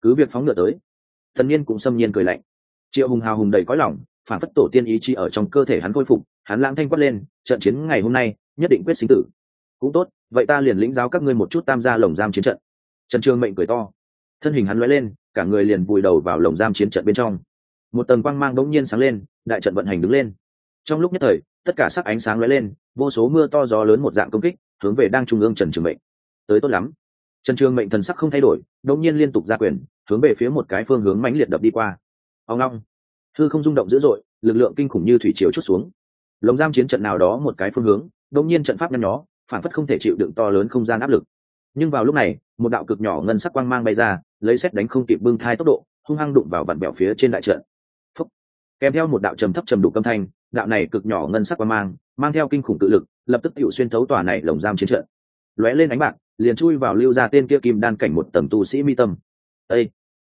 Cứ việc phóng ngựa tới, thần niên cũng xâm nhiên cười lạnh. Triệu hùng hào hùng đầy cõi lòng, phản phất tổ tiên ý chí ở trong cơ thể hắn khôi phục, hắn lãng thanh quát lên, trận chiến ngày hôm nay, nhất định quyết sinh tử. Cũng tốt, vậy ta liền lĩnh giáo các ngươi một chút tam gia lồng giam chiến trận. Trần trường mệnh cười to. Thân hình hắn lóe lên, cả người liền vùi đầu vào lồng giam chiến trận bên trong một tầng quang mang đống nhiên sáng lên, đại trận vận hành đứng lên. Trong lúc nhất thời, tất cả sắc ánh sáng lóe lên, vô số mưa to gió lớn một dạng công kích, hướng về đang trung ương trần trường mệnh. Tới tốt lắm. Trần trường mệnh thần sắc không thay đổi đống nhiên liên tục ra quyền, hướng về phía một cái phương hướng mãnh liệt đập đi qua. Ông long. Thư không rung động dữ dội, lực lượng kinh khủng như thủy chiều chút xuống. Lồng giam chiến trận nào đó một cái phương hướng đống nhiên trận pháp nhăn nhó, phản phất không thể chịu đựng to lớn không gian áp lực. Nhưng vào lúc này, một đạo cực nhỏ ngân sắc quang mang bay ra, lấy xét đánh không kịp bưng thai tốc độ, hung hăng đụng vào vặn bẹo phía trên đại trận kèm theo một đạo trầm thấp trầm đủ âm thanh, đạo này cực nhỏ ngân sắc và mang mang theo kinh khủng tự lực, lập tức tự xuyên thấu tòa này lồng giam chiến trận. Lóe lên ánh bạc, liền chui vào lưu ra tên kia kim đan cảnh một tầm tu sĩ mi tâm. Ây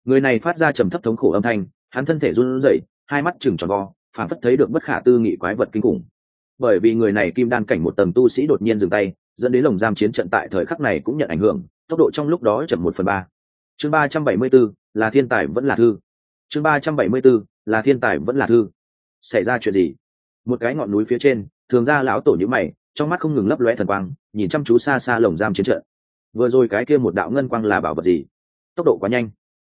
người này phát ra trầm thấp thống khổ âm thanh, hắn thân thể run rẩy, hai mắt chừng tròn vo phản phất thấy được bất khả tư nghị quái vật kinh khủng. Bởi vì người này kim đan cảnh một tầng tu sĩ đột nhiên dừng tay, dẫn đến lồng giam chiến trận tại thời khắc này cũng nhận ảnh hưởng, tốc độ trong lúc đó chậm một phần ba. Chương ba trăm bảy mươi bốn, là thiên tài vẫn là thư. Chương ba trăm bảy mươi bốn là thiên tài vẫn là thư. Xảy ra chuyện gì? Một cái ngọn núi phía trên, thường ra lão tổ nhữ mày, trong mắt không ngừng lấp loe thần quang, nhìn chăm chú xa xa lồng giam chiến trận. Vừa rồi cái kia một đạo ngân quang là bảo vật gì? Tốc độ quá nhanh.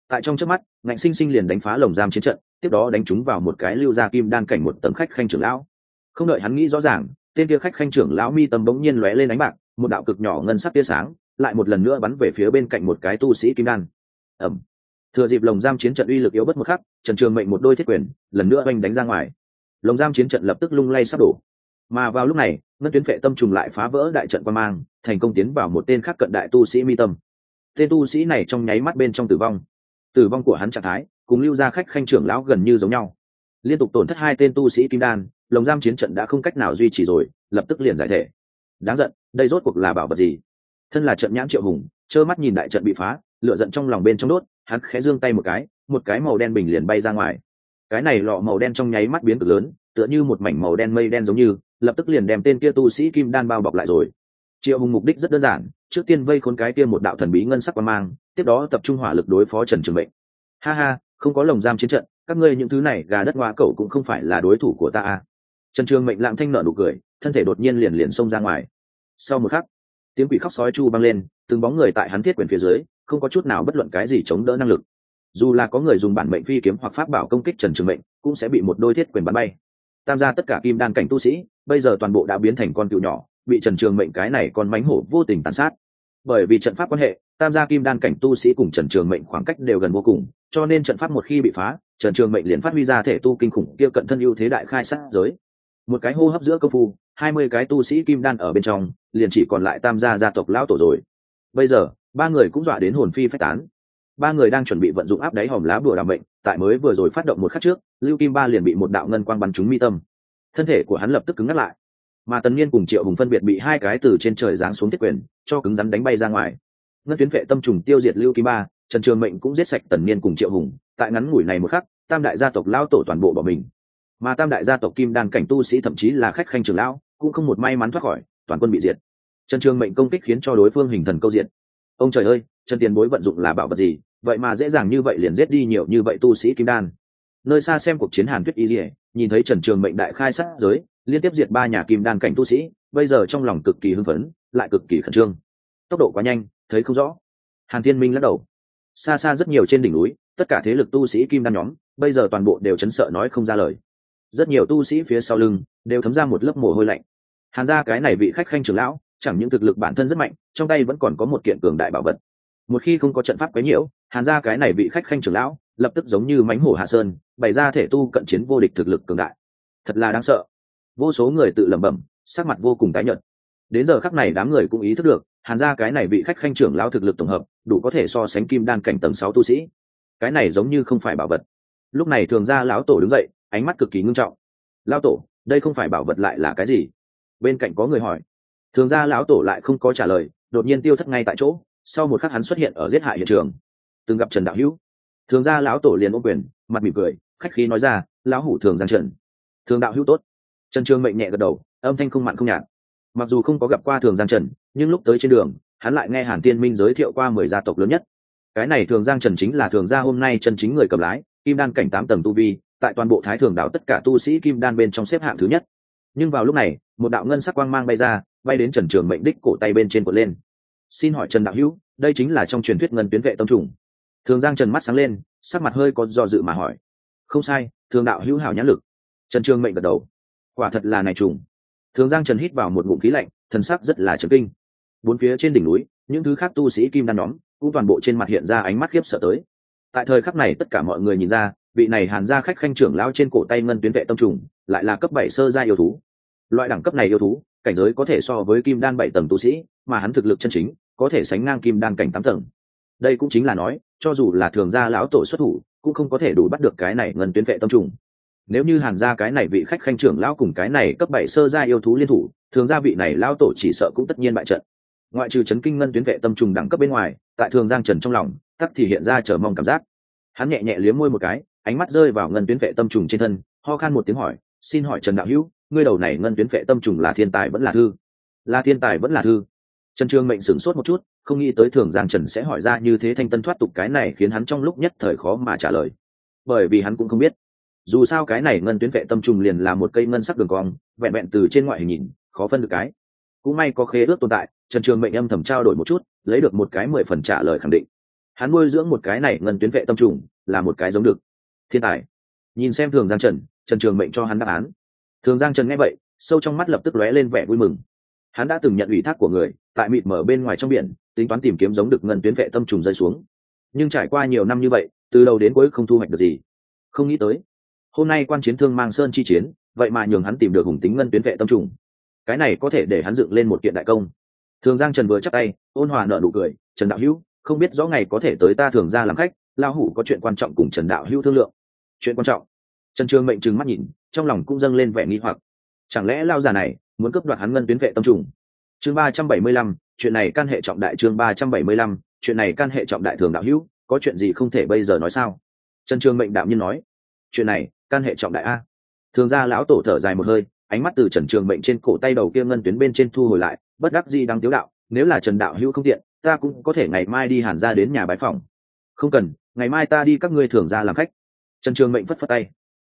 Tại trong trước mắt, ngạnh sinh sinh liền đánh phá lồng giam chiến trận, tiếp đó đánh chúng vào một cái lưu gia kim đan cảnh một tầng khách khanh trưởng lão. Không đợi hắn nghĩ rõ ràng, tên kia khách khanh trưởng lão mi tâm bỗng nhiên lóe lên ánh bạc, một đạo cực nhỏ ngân sắc tia sáng, lại một lần nữa bắn về phía bên cạnh một cái tu sĩ kim đan. Ẩm thừa dịp lồng giam chiến trận uy lực yếu bất một khắc, trần trường mệnh một đôi thiết quyền, lần nữa oanh đánh ra ngoài. Lồng giam chiến trận lập tức lung lay sắp đổ. Mà vào lúc này, ngân tuyến vệ tâm trùng lại phá vỡ đại trận quan mang, thành công tiến vào một tên khác cận đại tu sĩ mi tâm. Tên tu sĩ này trong nháy mắt bên trong tử vong. Tử vong của hắn trạng thái, cùng lưu ra khách khanh trưởng lão gần như giống nhau. Liên tục tổn thất hai tên tu sĩ kim đan, lồng giam chiến trận đã không cách nào duy trì rồi, lập tức liền giải thể. Đáng giận, đây rốt cuộc là bảo vật gì? Thân là trận nhãn triệu hùng, trơ mắt nhìn đại trận bị phá lựa giận trong lòng bên trong đốt hắn khẽ giương tay một cái một cái màu đen bình liền bay ra ngoài. Cái này lọ màu đen trong nháy mắt biến cực lớn, tựa như một mảnh màu đen mây đen giống như, lập tức liền đem tên kia tu sĩ kim đan bao bọc lại rồi. Triệu hùng mục đích rất đơn giản, trước tiên vây khốn cái kia một đạo thần bí ngân sắc quan mang, tiếp đó tập trung hỏa lực đối phó trần trường mệnh. Ha ha, không có lồng giam chiến trận, các ngươi những thứ này gà đất hoa cẩu cũng không phải là đối thủ của ta à. trần trường mệnh lạng thanh nở nụ cười, thân thể đột nhiên liền liền xông ra ngoài. Sau một khắc, tiếng quỷ khóc sói chu băng lên, từng bóng người tại hắn thiết quyền phía dưới không có chút nào bất luận cái gì chống đỡ năng lực. Dù là có người dùng bản mệnh phi kiếm hoặc pháp bảo công kích trần trường mệnh, cũng sẽ bị một đôi thiết quyền bắn bay. Tam gia tất cả kim đan cảnh tu sĩ, bây giờ toàn bộ đã biến thành con cựu nhỏ, bị trần trường mệnh cái này con mánh hổ vô tình tàn sát. Bởi vì trận pháp quan hệ, tam gia kim đan cảnh tu sĩ cùng trần trường mệnh khoảng cách đều gần vô cùng, cho nên trận pháp một khi bị phá, trần trường mệnh liền phát huy ra thể tu kinh khủng kia cận thân ưu thế đại khai sát giới. Một cái hô hấp giữa công phu, hai mươi cái tu sĩ kim đan ở bên trong, liền chỉ còn lại tam gia gia tộc lão tổ rồi. Bây giờ ba người cũng dọa đến hồn phi phách tán. Ba người đang chuẩn bị vận dụng áp đáy hòm lá bùa đảm bệnh tại mới vừa rồi phát động một khắc trước, lưu kim ba liền bị một đạo ngân quang bắn trúng mi tâm. Thân thể của hắn lập tức cứng ngắt lại. Mà tần niên cùng triệu hùng phân biệt bị hai cái từ trên trời giáng xuống thiết quyền, cho cứng rắn đánh bay ra ngoài. Ngân tuyến vệ tâm trùng tiêu diệt lưu kim ba, trần trường mệnh cũng giết sạch tần niên cùng triệu hùng, tại ngắn ngủi này một khắc, tam đại gia tộc lao tổ toàn bộ bỏ mình. Mà tam đại gia tộc kim đan cảnh tu sĩ thậm chí là khách khanh trường lão, cũng không một may mắn thoát khỏi, toàn quân bị diệt. Trần trường mệnh công kích khiến cho đối phương hình thần câu diện ông trời ơi, trần tiền bối vận dụng là bảo vật gì? Vậy mà dễ dàng như vậy liền giết đi nhiều như vậy tu sĩ kim đan. Nơi xa xem cuộc chiến hàn tuyết y dỉa nhìn thấy trần trường mệnh đại khai sát giới, liên tiếp diệt ba nhà kim đan cảnh tu sĩ, bây giờ trong lòng cực kỳ hưng phấn, lại cực kỳ khẩn trương. Tốc độ quá nhanh, thấy không rõ. Hàn thiên minh lắc đầu. Xa xa rất nhiều trên đỉnh núi, tất cả thế lực tu sĩ kim đan nhóm, bây giờ toàn bộ đều chấn sợ nói không ra lời. Rất nhiều tu sĩ phía sau lưng, đều thấm ra một lớp mồ hôi lạnh. Hàn ra cái này vị khách khanh trưởng lão chẳng những thực lực bản thân rất mạnh, trong tay vẫn còn có một kiện cường đại bảo vật. Một khi không có trận pháp quấy nhiễu, hàn ra cái này vị khách khanh trưởng lão, lập tức giống như mánh hổ hạ sơn, bày ra thể tu cận chiến vô địch thực lực cường đại. Thật là đáng sợ. Vô số người tự lẩm bẩm, sắc mặt vô cùng tái nhợt. Đến giờ khắc này đám người cũng ý thức được, hàn ra cái này vị khách khanh trưởng lão thực lực tổng hợp, đủ có thể so sánh kim đan cảnh tầng sáu tu sĩ. Cái này giống như không phải bảo vật. Lúc này thường ra lão tổ đứng dậy, ánh mắt cực kỳ ngưng trọng. Lão tổ, đây không phải bảo vật lại là cái gì? Bên cạnh có người hỏi thường ra lão tổ lại không có trả lời, đột nhiên tiêu thất ngay tại chỗ, sau một khắc hắn xuất hiện ở giết hại hiện trường. Từng gặp trần đạo hữu. Thường ra lão tổ liền ôm quyền, mặt mỉm cười, khách khí nói ra, lão hủ thường giang trần. Thường đạo hữu tốt. Trần trường mệnh nhẹ gật đầu, âm thanh không mặn không nhạt. Mặc dù không có gặp qua thường giang trần, nhưng lúc tới trên đường, hắn lại nghe hàn tiên minh giới thiệu qua mười gia tộc lớn nhất. Cái này thường giang trần chính là thường gia hôm nay chân chính người cầm lái, kim đan cảnh tám tầng tu vi, tại toàn bộ thái thường đảo tất cả tu sĩ kim đan bên trong xếp hạng thứ nhất nhưng vào lúc này, một đạo ngân sắc quang mang bay ra, bay đến trần trường mệnh đích cổ tay bên trên cột lên. Xin hỏi trần đạo hữu, đây chính là trong truyền thuyết ngân tuyến vệ tâm trùng. Thường giang trần mắt sáng lên, sắc mặt hơi có do dự mà hỏi. Không sai, thường đạo hữu hảo nhãn lực. Trần trường mệnh gật đầu. Quả thật là này trùng. Thường giang trần hít vào một ngụm khí lạnh, thần sắc rất là trấn kinh. Bốn phía trên đỉnh núi, những thứ khác tu sĩ kim đan nhóm, cũng toàn bộ trên mặt hiện ra ánh mắt khiếp sợ tới. Tại thời khắc này, tất cả mọi người nhìn ra vị này hàn gia khách khanh trưởng lao trên cổ tay ngân tuyến vệ tâm trùng, lại là cấp bảy sơ gia yêu thú. Loại đẳng cấp này yêu thú, cảnh giới có thể so với kim đan bảy tầng tu sĩ, mà hắn thực lực chân chính, có thể sánh ngang kim đan cảnh tám tầng. Đây cũng chính là nói, cho dù là thường gia lão tổ xuất thủ, cũng không có thể đủ bắt được cái này ngân tuyến vệ tâm trùng. Nếu như hàn gia cái này vị khách khanh trưởng lão cùng cái này cấp bảy sơ gia yêu thú liên thủ, thường gia vị này lão tổ chỉ sợ cũng tất nhiên bại trận. Ngoại trừ chấn kinh ngân tuyến vệ tâm trùng đẳng cấp bên ngoài, tại thường giang trần trong lòng, tắc thì hiện ra chờ mong cảm giác. Hắn nhẹ nhẹ liếm môi một cái ánh mắt rơi vào ngân tuyến vệ tâm trùng trên thân, ho khan một tiếng hỏi, xin hỏi trần đạo hữu, ngươi đầu này ngân tuyến vệ tâm trùng là thiên tài vẫn là thư? Là thiên tài vẫn là thư. Trần trương mệnh sửng sốt một chút, không nghĩ tới thường giang trần sẽ hỏi ra như thế thanh tân thoát tục cái này khiến hắn trong lúc nhất thời khó mà trả lời. Bởi vì hắn cũng không biết, dù sao cái này ngân tuyến vệ tâm trùng liền là một cây ngân sắc đường cong, vẹn vẹn từ trên ngoại hình nhìn, khó phân được cái. Cũng may có khế ước tồn tại, trần trường mệnh âm thầm trao đổi một chút, lấy được một cái mười phần trả lời khẳng định. Hắn nuôi dưỡng một cái này ngân tuyến vệ tâm trùng là một cái giống được thiên tài. Nhìn xem thường giang trần trần trường mệnh cho hắn đáp án. Thường giang trần nghe vậy, sâu trong mắt lập tức lóe lên vẻ vui mừng. Hắn đã từng nhận ủy thác của người, tại mịt mở bên ngoài trong biển, tính toán tìm kiếm giống được ngân tuyến vệ tâm trùng rơi xuống. Nhưng trải qua nhiều năm như vậy, từ đầu đến cuối không thu hoạch được gì. Không nghĩ tới, hôm nay quan chiến thương mang sơn chi chiến, vậy mà nhường hắn tìm được hùng tính ngân tuyến vệ tâm trùng. Cái này có thể để hắn dựng lên một kiện đại công. Thường giang trần vừa chắc tay, ôn hòa nợ nụ cười, trần đạo hữu, không biết rõ ngày có thể tới ta thường ra làm khách lao hủ có chuyện quan trọng cùng trần đạo hữu thương lượng chuyện quan trọng. Trần trường mệnh trừng mắt nhìn, trong lòng cũng dâng lên vẻ nghi hoặc. Chẳng lẽ lao già này muốn cướp đoạt hắn ngân tuyến vệ tâm trùng? Chương ba trăm bảy mươi lăm, chuyện này can hệ trọng đại chương ba trăm bảy mươi lăm, chuyện này can hệ trọng đại thường đạo hữu, có chuyện gì không thể bây giờ nói sao? Trần trường mệnh đạo nhiên nói. Chuyện này can hệ trọng đại a. Thường ra lão tổ thở dài một hơi, ánh mắt từ trần trường mệnh trên cổ tay đầu kia ngân tuyến bên trên thu hồi lại, bất đắc gì đang tiếu đạo, nếu là trần đạo hữu không tiện, ta cũng có thể ngày mai đi hàn ra đến nhà bái phòng không cần, ngày mai ta đi các ngươi thường ra làm khách trần trường mệnh phất phất tay.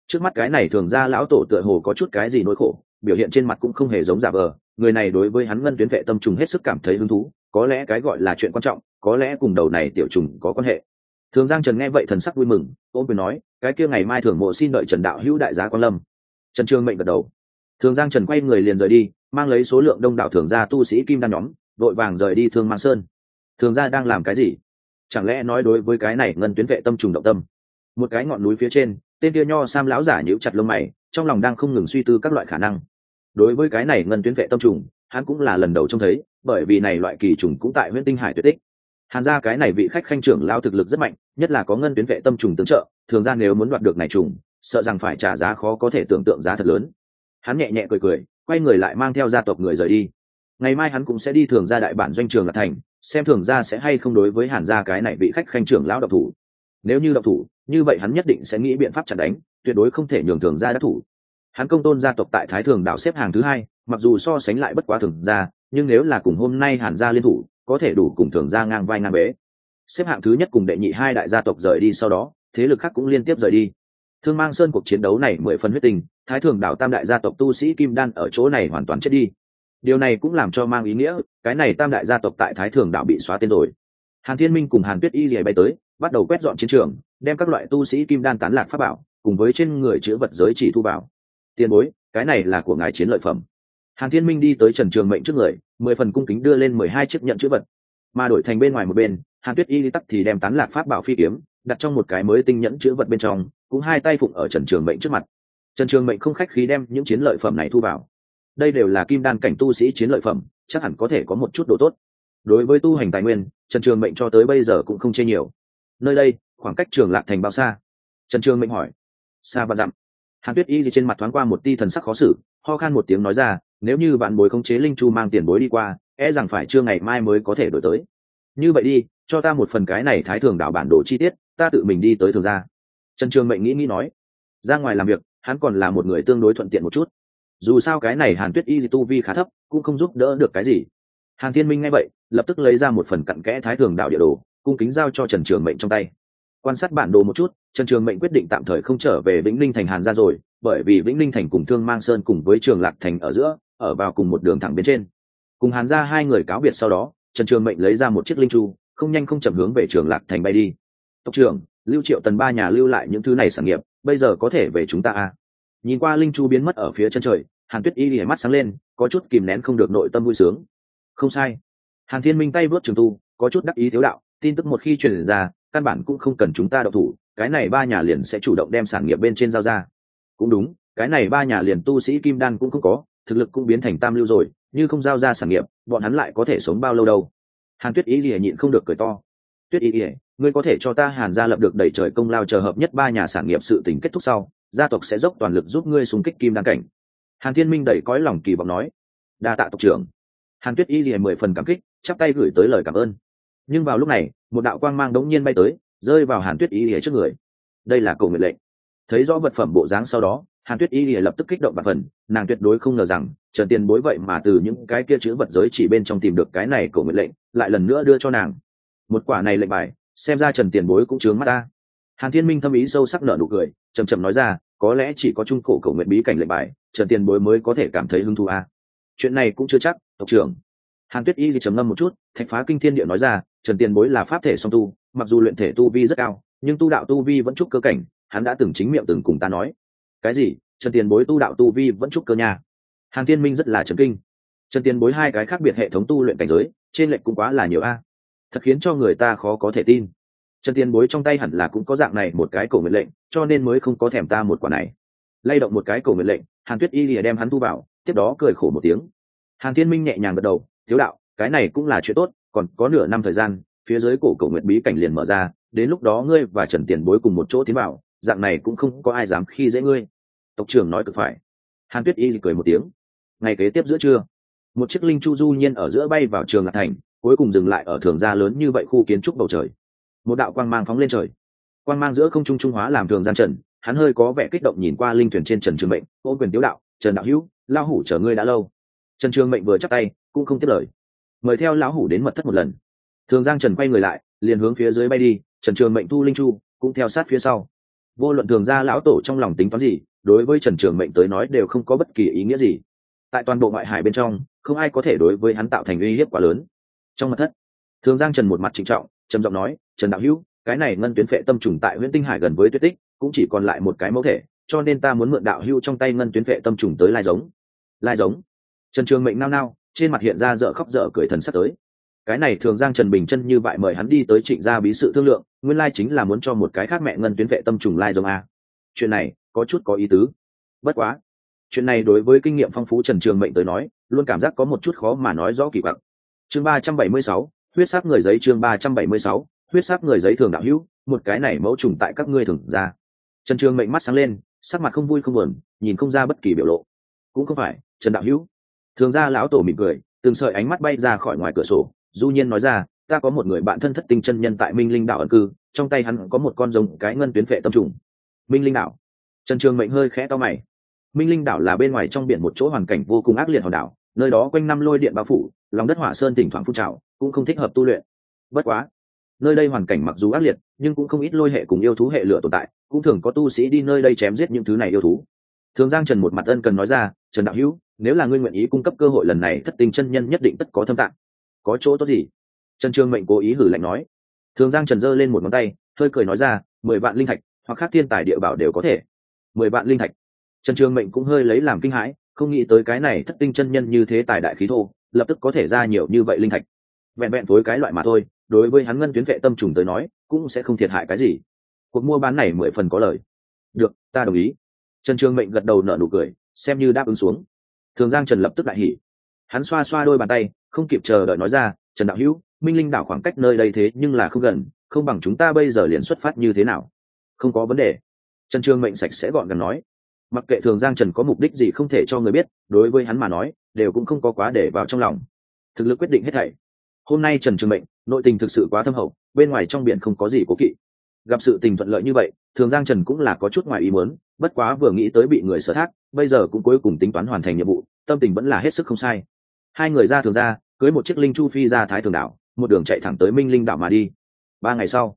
Trước mắt cái này thường ra lão tổ tựa hồ có chút cái gì nỗi khổ, biểu hiện trên mặt cũng không hề giống giả vờ, người này đối với hắn ngân tuyến vệ tâm trùng hết sức cảm thấy hứng thú, có lẽ cái gọi là chuyện quan trọng, có lẽ cùng đầu này tiểu trùng có quan hệ. Thường giang trần nghe vậy thần sắc vui mừng ôm quyền nói, cái kia ngày mai thường mộ xin đợi trần đạo hữu đại giá quan lâm. Trần trương mệnh gật đầu. Thường giang trần quay người liền rời đi, mang lấy số lượng đông đảo thường gia tu sĩ kim đan nhóm, vội vàng rời đi thương mang sơn. Thường gia đang làm cái gì? Chẳng lẽ nói đối với cái này ngân tuyến vệ tâm trùng động tâm? Một cái ngọn núi phía trên, tên kia nho sam lão giả nhíu chặt lông mày, trong lòng đang không ngừng suy tư các loại khả năng. Đối với cái này ngân tuyến vệ tâm trùng, hắn cũng là lần đầu trông thấy, bởi vì này loại kỳ trùng cũng tại huyện tinh hải tuyệt tích. Hàn ra cái này vị khách khanh trưởng lao thực lực rất mạnh, nhất là có ngân tuyến vệ tâm trùng tương trợ, thường ra nếu muốn đoạt được này trùng, sợ rằng phải trả giá khó có thể tưởng tượng giá thật lớn. Hắn nhẹ nhẹ cười cười, quay người lại mang theo gia tộc người rời đi. Ngày mai hắn cũng sẽ đi thường ra đại bản doanh trường là thành, xem thường ra sẽ hay không đối với hàn gia cái này vị khách khanh trưởng lão độc thủ nếu như độc thủ, như vậy hắn nhất định sẽ nghĩ biện pháp chặn đánh, tuyệt đối không thể nhường thường ra đắc thủ. Hắn công tôn gia tộc tại thái thường đảo xếp hàng thứ hai, mặc dù so sánh lại bất quá thường ra nhưng nếu là cùng hôm nay hàn gia liên thủ, có thể đủ cùng thường ra ngang vai ngang bế. Xếp hạng thứ nhất cùng đệ nhị hai đại gia tộc rời đi sau đó, thế lực khác cũng liên tiếp rời đi. Thương mang sơn cuộc chiến đấu này mười phần huyết tình, thái thường đảo tam đại gia tộc tu sĩ kim đan ở chỗ này hoàn toàn chết đi. Điều này cũng làm cho mang ý nghĩa, cái này tam đại gia tộc tại thái thường đảo bị xóa tên rồi. Hàn thiên minh cùng hàn tuyết y rìa bay tới bắt đầu quét dọn chiến trường, đem các loại tu sĩ kim đan tán lạc pháp bảo, cùng với trên người chữ vật giới chỉ thu bảo tiền bối, cái này là của ngài chiến lợi phẩm. Hàn thiên minh đi tới trần trường mệnh trước người, mười phần cung kính đưa lên mười hai chiếc nhận chữ vật. Mà đổi thành bên ngoài một bên, hàn tuyết y đi tắc thì đem tán lạc pháp bảo phi kiếm, đặt trong một cái mới tinh nhẫn chữ vật bên trong, cũng hai tay phụng ở trần trường mệnh trước mặt. Trần trường mệnh không khách khí đem những chiến lợi phẩm này thu vào. Đây đều là kim đan cảnh tu sĩ chiến lợi phẩm, chắc hẳn có thể có một chút đồ tốt. Đối với tu hành tài nguyên, trần trường mệnh cho tới bây giờ cũng không chê nhiều nơi đây, khoảng cách trường lạc thành bao xa? Trần trường mệnh hỏi. Xa và dặm. Hàn tuyết y thì trên mặt thoáng qua một ti thần sắc khó xử, ho khan một tiếng nói ra, nếu như bạn bối không chế linh chu mang tiền bối đi qua e rằng phải chưa ngày mai mới có thể đổi tới. Như vậy đi, cho ta một phần cái này thái thường đảo bản đồ chi tiết, ta tự mình đi tới thường ra trần trường mệnh nghĩ nghĩ nói. Ra ngoài làm việc, hắn còn là một người tương đối thuận tiện một chút. Dù sao cái này hàn tuyết y tu vi khá thấp, cũng không giúp đỡ được cái gì. Hàn thiên minh nghe vậy, lập tức lấy ra một phần cặn kẽ thái thường đạo địa đồ cung kính giao cho trần trường mệnh trong tay. Quan sát bản đồ một chút, trần trường mệnh quyết định tạm thời không trở về vĩnh linh thành hàn ra rồi, bởi vì vĩnh linh thành cùng thương mang sơn cùng với trường lạc thành ở giữa, ở vào cùng một đường thẳng bên trên. Cùng hàn ra hai người cáo biệt sau đó, trần trường mệnh lấy ra một chiếc linh chu, không nhanh không chậm hướng về trường lạc thành bay đi. Tộc trưởng, lưu triệu tần ba nhà lưu lại những thứ này sản nghiệp, bây giờ có thể về chúng ta à? Nhìn qua linh chu biến mất ở phía chân trời, hàn tuyết y lìa mắt sáng lên, có chút kìm nén không được nội tâm vui sướng. Không sai. Hàn thiên minh tay vớt trường tu, có chút đắc ý thiếu đạo tin tức một khi truyền ra, căn bản cũng không cần chúng ta đậu thủ, cái này ba nhà liền sẽ chủ động đem sản nghiệp bên trên giao ra. Cũng đúng, cái này ba nhà liền tu sĩ kim đan cũng không có, thực lực cũng biến thành tam lưu rồi, như không giao ra sản nghiệp, bọn hắn lại có thể sống bao lâu đâu? Hàn tuyết ý lìa nhịn không được cười to. Tuyết ý lìa, ngươi có thể cho ta hàn gia lập được đẩy trời công lao chờ hợp nhất ba nhà sản nghiệp sự tình kết thúc sau, gia tộc sẽ dốc toàn lực giúp ngươi xung kích kim đan cảnh. Hàn thiên minh đầy cõi lòng kỳ vọng nói. Đa tạ tộc trưởng. Hàn tuyết y lìa mười phần cảm kích, chắp tay gửi tới lời cảm ơn nhưng vào lúc này, một đạo quang mang đống nhiên bay tới, rơi vào hàn tuyết y lìa trước người. Đây là cầu nguyện lệnh. Thấy rõ vật phẩm bộ dáng sau đó, hàn tuyết y lìa lập tức kích động và phần, nàng tuyệt đối không ngờ rằng, trần tiền bối vậy mà từ những cái kia chữ vật giới chỉ bên trong tìm được cái này cầu nguyện lệnh, lại lần nữa đưa cho nàng. Một quả này lệnh bài, xem ra trần tiền bối cũng chướng mắt ta. Hàn thiên minh thâm ý sâu sắc nở nụ cười chầm chầm nói ra, có lẽ chỉ có trung cổ cầu nguyện bí cảnh lệnh bài, trần tiền bối mới có thể cảm thấy hứng thú a à. chuyện này cũng chưa chắc, tộc trưởng hàn tuyết y thì trầm ngâm một chút, thạch phá kinh thiên địa nói ra, trần tiền bối là pháp thể song tu, mặc dù luyện thể tu vi rất cao, nhưng tu đạo tu vi vẫn chúc cơ cảnh, hắn đã từng chính miệng từng cùng ta nói. Cái gì? Trần tiền bối tu đạo tu vi vẫn chúc cơ nhà hàn thiên minh rất là chấn kinh. Trần tiền bối hai cái khác biệt hệ thống tu luyện cảnh giới, trên lệnh cũng quá là nhiều a. Thật khiến cho người ta khó có thể tin. Trần tiền bối trong tay hẳn là cũng có dạng này một cái cổ nguyện lệnh, cho nên mới không có thèm ta một quả này. Lay động một cái cổ nguyện lệnh, hàn tuyết y lìa đem hắn thu vào, tiếp đó cười khổ một tiếng. Hàn thiên minh nhẹ nhàng gật đầu thiếu đạo, cái này cũng là chuyện tốt, còn có nửa năm thời gian, phía dưới cổ cầu nguyện bí cảnh liền mở ra, đến lúc đó ngươi và trần tiền bối cùng một chỗ tiến vào, dạng này cũng không có ai dám khi dễ ngươi. Tộc trưởng nói cực phải. Hàn tuyết y cười một tiếng. Ngày kế tiếp giữa trưa, một chiếc linh chu du nhiên ở giữa bay vào trường ngạc thành, cuối cùng dừng lại ở thường gia lớn như vậy khu kiến trúc bầu trời. Một đạo quang mang phóng lên trời. Quang mang giữa không trung trung hóa làm thường gian trần, hắn hơi có vẻ kích động nhìn qua linh thuyền trên trần trường mệnh, ô quyền tiếu đạo, trần đạo hữu lao hủ chờ ngươi đã lâu. Trần trường mệnh vừa chắc tay cũng không tiếp lời. Mời theo lão hủ đến mật thất một lần. Thường giang trần quay người lại, liền hướng phía dưới bay đi, trần trường mệnh thu linh chu cũng theo sát phía sau. Vô luận thường gia lão tổ trong lòng tính toán gì, đối với trần trường mệnh tới nói đều không có bất kỳ ý nghĩa gì. Tại toàn bộ ngoại hải bên trong, không ai có thể đối với hắn tạo thành uy hiếp quá lớn. Trong mật thất, thường giang trần một mặt trịnh trọng, trầm giọng nói, trần đạo hữu, cái này ngân tuyến phệ tâm trùng tại huyện tinh hải gần với tuyết tích, cũng chỉ còn lại một cái mẫu thể, cho nên ta muốn mượn đạo hữu trong tay ngân tuyến phệ tâm trùng tới lai giống. Lai giống? Trần trường mệnh nao nao trên mặt hiện ra dở khóc dở cười thần sắp tới. Cái này thường giang trần bình chân như vậy mời hắn đi tới trịnh gia bí sự thương lượng, nguyên lai chính là muốn cho một cái khác mẹ ngân tuyến vệ tâm trùng lai giống a. Chuyện này, có chút có ý tứ. Bất quá, chuyện này đối với kinh nghiệm phong phú trần trường mệnh tới nói, luôn cảm giác có một chút khó mà nói rõ kỳ vọng chương ba trăm bảy mươi sáu, huyết sắc người giấy chương ba trăm bảy mươi sáu, huyết sắc người giấy thường đạo hữu, một cái này mẫu trùng tại các ngươi thường ra. Trần trường mệnh mắt sáng lên, sắc mặt không vui không buồn, nhìn không ra bất kỳ biểu lộ. Cũng không phải, trần đạo hữu thường ra lão tổ mỉm cười, từng sợi ánh mắt bay ra khỏi ngoài cửa sổ, du nhiên nói ra, ta có một người bạn thân thất tinh chân nhân tại minh linh đảo ẩn cư, trong tay hắn có một con rồng cái ngân tuyến phệ tâm trùng. Minh linh đảo. Trần trường mệnh hơi khẽ to mày. Minh linh đảo là bên ngoài trong biển một chỗ hoàn cảnh vô cùng ác liệt hòn đảo, nơi đó quanh năm lôi điện bao phủ, lòng đất hỏa sơn thỉnh thoảng phun trào, cũng không thích hợp tu luyện. Bất quá, nơi đây hoàn cảnh mặc dù ác liệt, nhưng cũng không ít lôi hệ cùng yêu thú hệ lửa tồn tại, cũng thường có tu sĩ đi nơi đây chém giết những thứ này yêu thú. Thường giang trần một mặt ân cần nói ra trần đạo hữu, nếu là ngươi nguyện ý cung cấp cơ hội lần này, thất tình chân nhân nhất định tất có thâm tạng. Có chỗ tốt gì? Trần trương mệnh cố ý hử lạnh nói. Thường giang trần giơ lên một ngón tay, hơi cười nói ra, mười vạn linh thạch, hoặc khác thiên tài địa bảo đều có thể. Mười vạn linh thạch. Trần Trương mệnh cũng hơi lấy làm kinh hãi, không nghĩ tới cái này thất tinh chân nhân như thế tài đại khí thô, lập tức có thể ra nhiều như vậy linh thạch. Vẹn vẹn với cái loại mà thôi, đối với hắn ngân tuyến vệ tâm trùng tới nói, cũng sẽ không thiệt hại cái gì. Cuộc mua bán này mười phần có lời. Được, ta đồng ý. Trần Trương mệnh gật đầu nở nụ cười xem như đáp ứng xuống. Thường giang trần lập tức đại hỉ. Hắn xoa xoa đôi bàn tay, không kịp chờ đợi nói ra, trần đạo hữu, minh linh đảo khoảng cách nơi đây thế nhưng là không gần, không bằng chúng ta bây giờ liền xuất phát như thế nào? Không có vấn đề. Trần trường mệnh sạch sẽ gọn gần nói. Mặc kệ thường giang trần có mục đích gì không thể cho người biết, đối với hắn mà nói, đều cũng không có quá để vào trong lòng. Thực lực quyết định hết thảy. Hôm nay trần trường mệnh, nội tình thực sự quá thâm hậu, bên ngoài trong biển không có gì cố kỵ. Gặp sự tình thuận lợi như vậy, thường giang trần cũng là có chút ngoài ý muốn bất quá vừa nghĩ tới bị người sở thác, bây giờ cũng cuối cùng tính toán hoàn thành nhiệm vụ, tâm tình vẫn là hết sức không sai. Hai người ra thường ra, cưới một chiếc linh chu phi ra thái thường đảo, một đường chạy thẳng tới minh linh đảo mà đi. Ba ngày sau,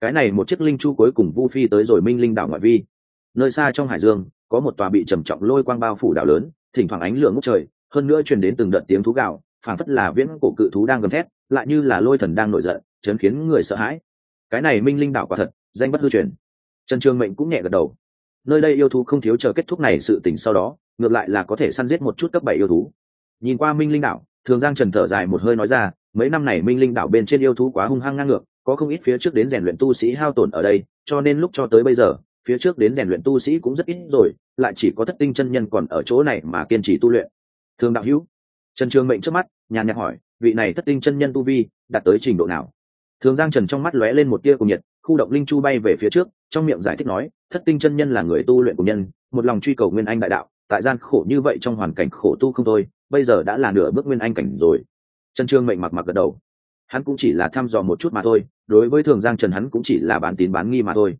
cái này một chiếc linh chu cuối cùng vu phi tới rồi minh linh đảo ngoại vi. Nơi xa trong hải dương, có một tòa bị trầm trọng lôi quang bao phủ đảo lớn, thỉnh thoảng ánh lửa ngốc trời, hơn nữa truyền đến từng đợt tiếng thú gạo phảng phất là viễn cổ cự thú đang gầm thét, lại như là lôi thần đang nổi giận, chấn khiến người sợ hãi. Cái này minh linh đảo quả thật, danh bất hư truyền. Trần trường mệnh cũng nhẹ gật đầu nơi đây yêu thú không thiếu chờ kết thúc này sự tỉnh sau đó, ngược lại là có thể săn giết một chút cấp bảy yêu thú. Nhìn qua minh linh đảo, thường giang trần thở dài một hơi nói ra, mấy năm này minh linh đảo bên trên yêu thú quá hung hăng ngang ngược, có không ít phía trước đến rèn luyện tu sĩ hao tổn ở đây, cho nên lúc cho tới bây giờ, phía trước đến rèn luyện tu sĩ cũng rất ít rồi, lại chỉ có thất tinh chân nhân còn ở chỗ này mà kiên trì tu luyện. Thường đạo hữu, trần trường mệnh trước mắt, nhàn nhạt hỏi, vị này thất tinh chân nhân tu vi đạt tới trình độ nào? Thường giang trần trong mắt lóe lên một tia cùng nhiệt khu động linh chu bay về phía trước, trong miệng giải thích nói, thất tinh chân nhân là người tu luyện của nhân, một lòng truy cầu nguyên anh đại đạo, tại gian khổ như vậy trong hoàn cảnh khổ tu không thôi, bây giờ đã là nửa bước nguyên anh cảnh rồi. Trần trương mệnh mặc mặc gật đầu. Hắn cũng chỉ là thăm dò một chút mà thôi, đối với thường giang trần hắn cũng chỉ là bán tín bán nghi mà thôi.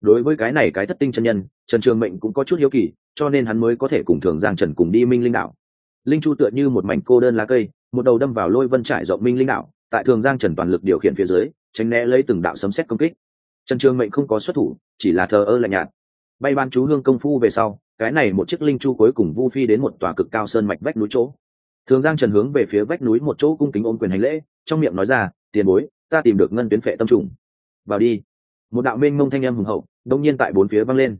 Đối với cái này cái thất tinh chân nhân, trần trường mệnh cũng có chút hiếu kỳ, cho nên hắn mới có thể cùng thường giang trần cùng đi minh linh đạo linh chu tựa như một mảnh cô đơn lá cây, một đầu đâm vào lôi vân trải rộng minh linh đạo tại thường giang trần toàn lực điều khiển phía dưới, tránh né lấy từng đạo sấm xét công kích trần trường mệnh không có xuất thủ, chỉ là thờ ơ lạnh nhạt. Bay ban chú hương công phu về sau, cái này một chiếc linh chu cuối cùng vu phi đến một tòa cực cao sơn mạch vách núi chỗ. Thường giang trần hướng về phía vách núi một chỗ cung kính ôm quyền hành lễ, trong miệng nói ra, tiền bối, ta tìm được ngân tuyến phệ tâm trùng. Vào đi. Một đạo mênh mông thanh em hùng hậu đông nhiên tại bốn phía văng lên.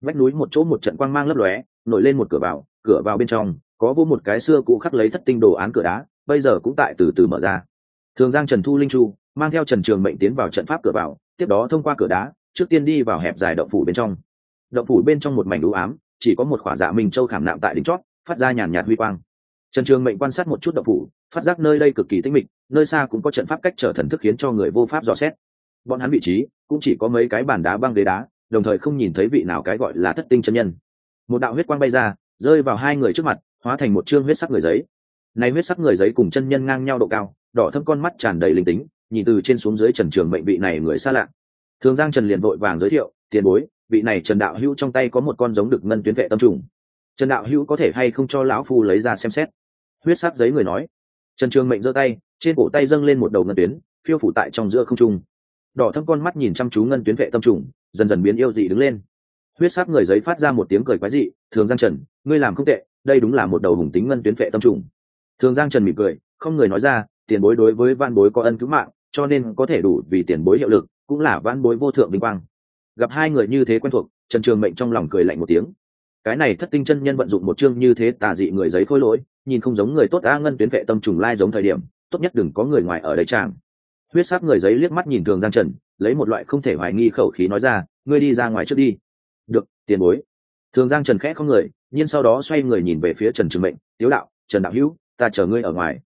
Vách núi một chỗ một trận quang mang lấp lóe, nổi lên một cửa vào cửa vào bên trong, có vô một cái xưa cũ khắc lấy thất tinh đồ án cửa đá, bây giờ cũng tại từ từ mở ra. Thường giang trần thu linh chu, mang theo trần trường mệnh tiến vào trận pháp cửa vào tiếp đó thông qua cửa đá, trước tiên đi vào hẹp dài động phủ bên trong. Động phủ bên trong một mảnh đũ ám, chỉ có một khỏa dạ minh châu khảm nạm tại đỉnh chót, phát ra nhàn nhạt huy quang. Trần trường mệnh quan sát một chút động phủ, phát giác nơi đây cực kỳ tinh mịch, nơi xa cũng có trận pháp cách trở thần thức khiến cho người vô pháp dò xét. Bọn hắn vị trí cũng chỉ có mấy cái bàn đá băng đế đá, đồng thời không nhìn thấy vị nào cái gọi là thất tinh chân nhân. Một đạo huyết quang bay ra, rơi vào hai người trước mặt, hóa thành một chương huyết sắc người giấy. Này huyết sắc người giấy cùng chân nhân ngang nhau độ cao, đỏ thâm con mắt tràn đầy linh tính nhìn từ trên xuống dưới trần trường mệnh vị này người xa lạ. Thường giang trần liền vội vàng giới thiệu, tiền bối, vị này trần đạo hữu trong tay có một con giống được ngân tuyến vệ tâm trùng. Trần đạo hữu có thể hay không cho lão phu lấy ra xem xét? Huyết sắc giấy người nói. Trần trường mệnh giơ tay, trên cổ tay dâng lên một đầu ngân tuyến, phiêu phủ tại trong giữa không trung. Đỏ thâm con mắt nhìn chăm chú ngân tuyến vệ tâm trùng, dần dần biến yêu dị đứng lên. Huyết sắc người giấy phát ra một tiếng cười quái dị, thường giang trần, ngươi làm không tệ, đây đúng là một đầu hùng tính ngân tuyến vệ tâm trùng. Thường giang trần mỉm cười, không người nói ra tiền bối đối với văn bối có ân cứu mạng, cho nên có thể đủ vì tiền bối hiệu lực, cũng là văn bối vô thượng vinh quang. Gặp hai người như thế quen thuộc, trần trường mệnh trong lòng cười lạnh một tiếng. Cái này thất tinh chân nhân vận dụng một chương như thế tà dị người giấy khôi lỗi, nhìn không giống người tốt a ngân tuyến vệ tâm trùng lai giống thời điểm, tốt nhất đừng có người ngoài ở đây chàng. Huyết sắc người giấy liếc mắt nhìn thường giang trần, lấy một loại không thể hoài nghi khẩu khí nói ra, ngươi đi ra ngoài trước đi. Được, tiền bối. Thường giang trần khẽ không người, nhưng sau đó xoay người nhìn về phía trần trường mệnh, tiếu đạo, trần đạo hữu, ta chờ ngươi ở ngoài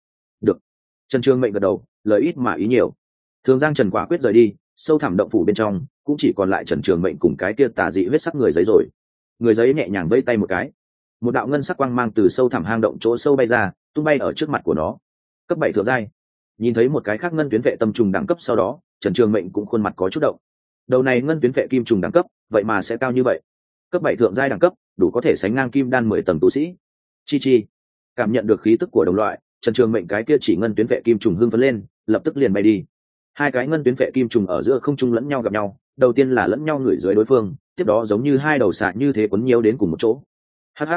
trần trường mệnh gật đầu, lời ít mà ý nhiều. Thường giang trần quả quyết rời đi, sâu thẳm động phủ bên trong, cũng chỉ còn lại trần trường mệnh cùng cái kia tà dị huyết sắc người giấy rồi. Người giấy nhẹ nhàng vây tay một cái. Một đạo ngân sắc quang mang từ sâu thẳm hang động chỗ sâu bay ra, tung bay ở trước mặt của nó. Cấp bảy thượng giai. Nhìn thấy một cái khác ngân tuyến vệ tâm trùng đẳng cấp sau đó, trần trường mệnh cũng khuôn mặt có chút động. Đầu này ngân tuyến vệ kim trùng đẳng cấp, vậy mà sẽ cao như vậy? Cấp bảy thượng giai đẳng cấp, đủ có thể sánh ngang kim đan mười tầng tu sĩ. Chi chi. Cảm nhận được khí tức của đồng loại trần trường mệnh cái kia chỉ ngân tuyến vệ kim trùng hưng phấn lên, lập tức liền bay đi. Hai cái ngân tuyến vệ kim trùng ở giữa không trung lẫn nhau gặp nhau, đầu tiên là lẫn nhau ngửi dưới đối phương, tiếp đó giống như hai đầu xạ như thế quấn nhiều đến cùng một chỗ. Hh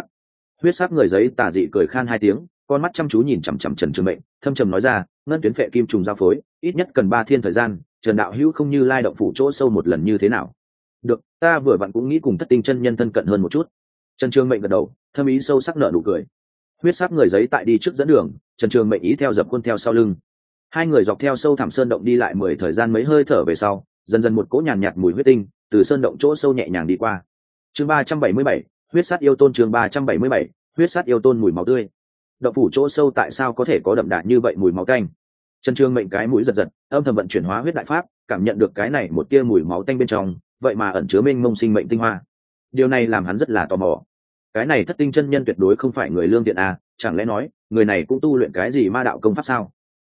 huyết sắc người giấy tà dị cười khan hai tiếng, con mắt chăm chú nhìn chằm chằm trần trường mệnh, thâm trầm nói ra, ngân tuyến vệ kim trùng giao phối, ít nhất cần ba thiên thời gian, trần đạo hữu không như lai động phủ chỗ sâu một lần như thế nào? Được, ta vừa vặn cũng nghĩ cùng thất tinh chân nhân thân cận hơn một chút. Trần trường mệnh gật đầu, thâm ý sâu sắc nợ nụ cười huyết sắc người giấy tại đi trước dẫn đường trần trường mệnh ý theo dập quân theo sau lưng. Hai người dọc theo sâu thẳm sơn động đi lại mười thời gian mấy hơi thở về sau dần dần một cỗ nhàn nhạt, mùi huyết tinh từ sơn động chỗ sâu nhẹ nhàng đi qua. Chương ba trăm bảy mươi bảy huyết sắt yêu tôn chương ba trăm bảy mươi bảy huyết sắt yêu tôn mùi máu tươi. Động phủ chỗ sâu tại sao có thể có đậm đà như vậy mùi máu tanh? Trần trương mệnh cái mũi giật giật âm thầm vận chuyển hóa huyết đại pháp cảm nhận được cái này một tia mùi máu tanh bên trong vậy mà ẩn chứa mênh mông sinh mệnh tinh hoa. Điều này làm hắn rất là tò mò cái này thất tinh chân nhân tuyệt đối không phải người lương thiện à chẳng lẽ nói, người này cũng tu luyện cái gì ma đạo công pháp sao?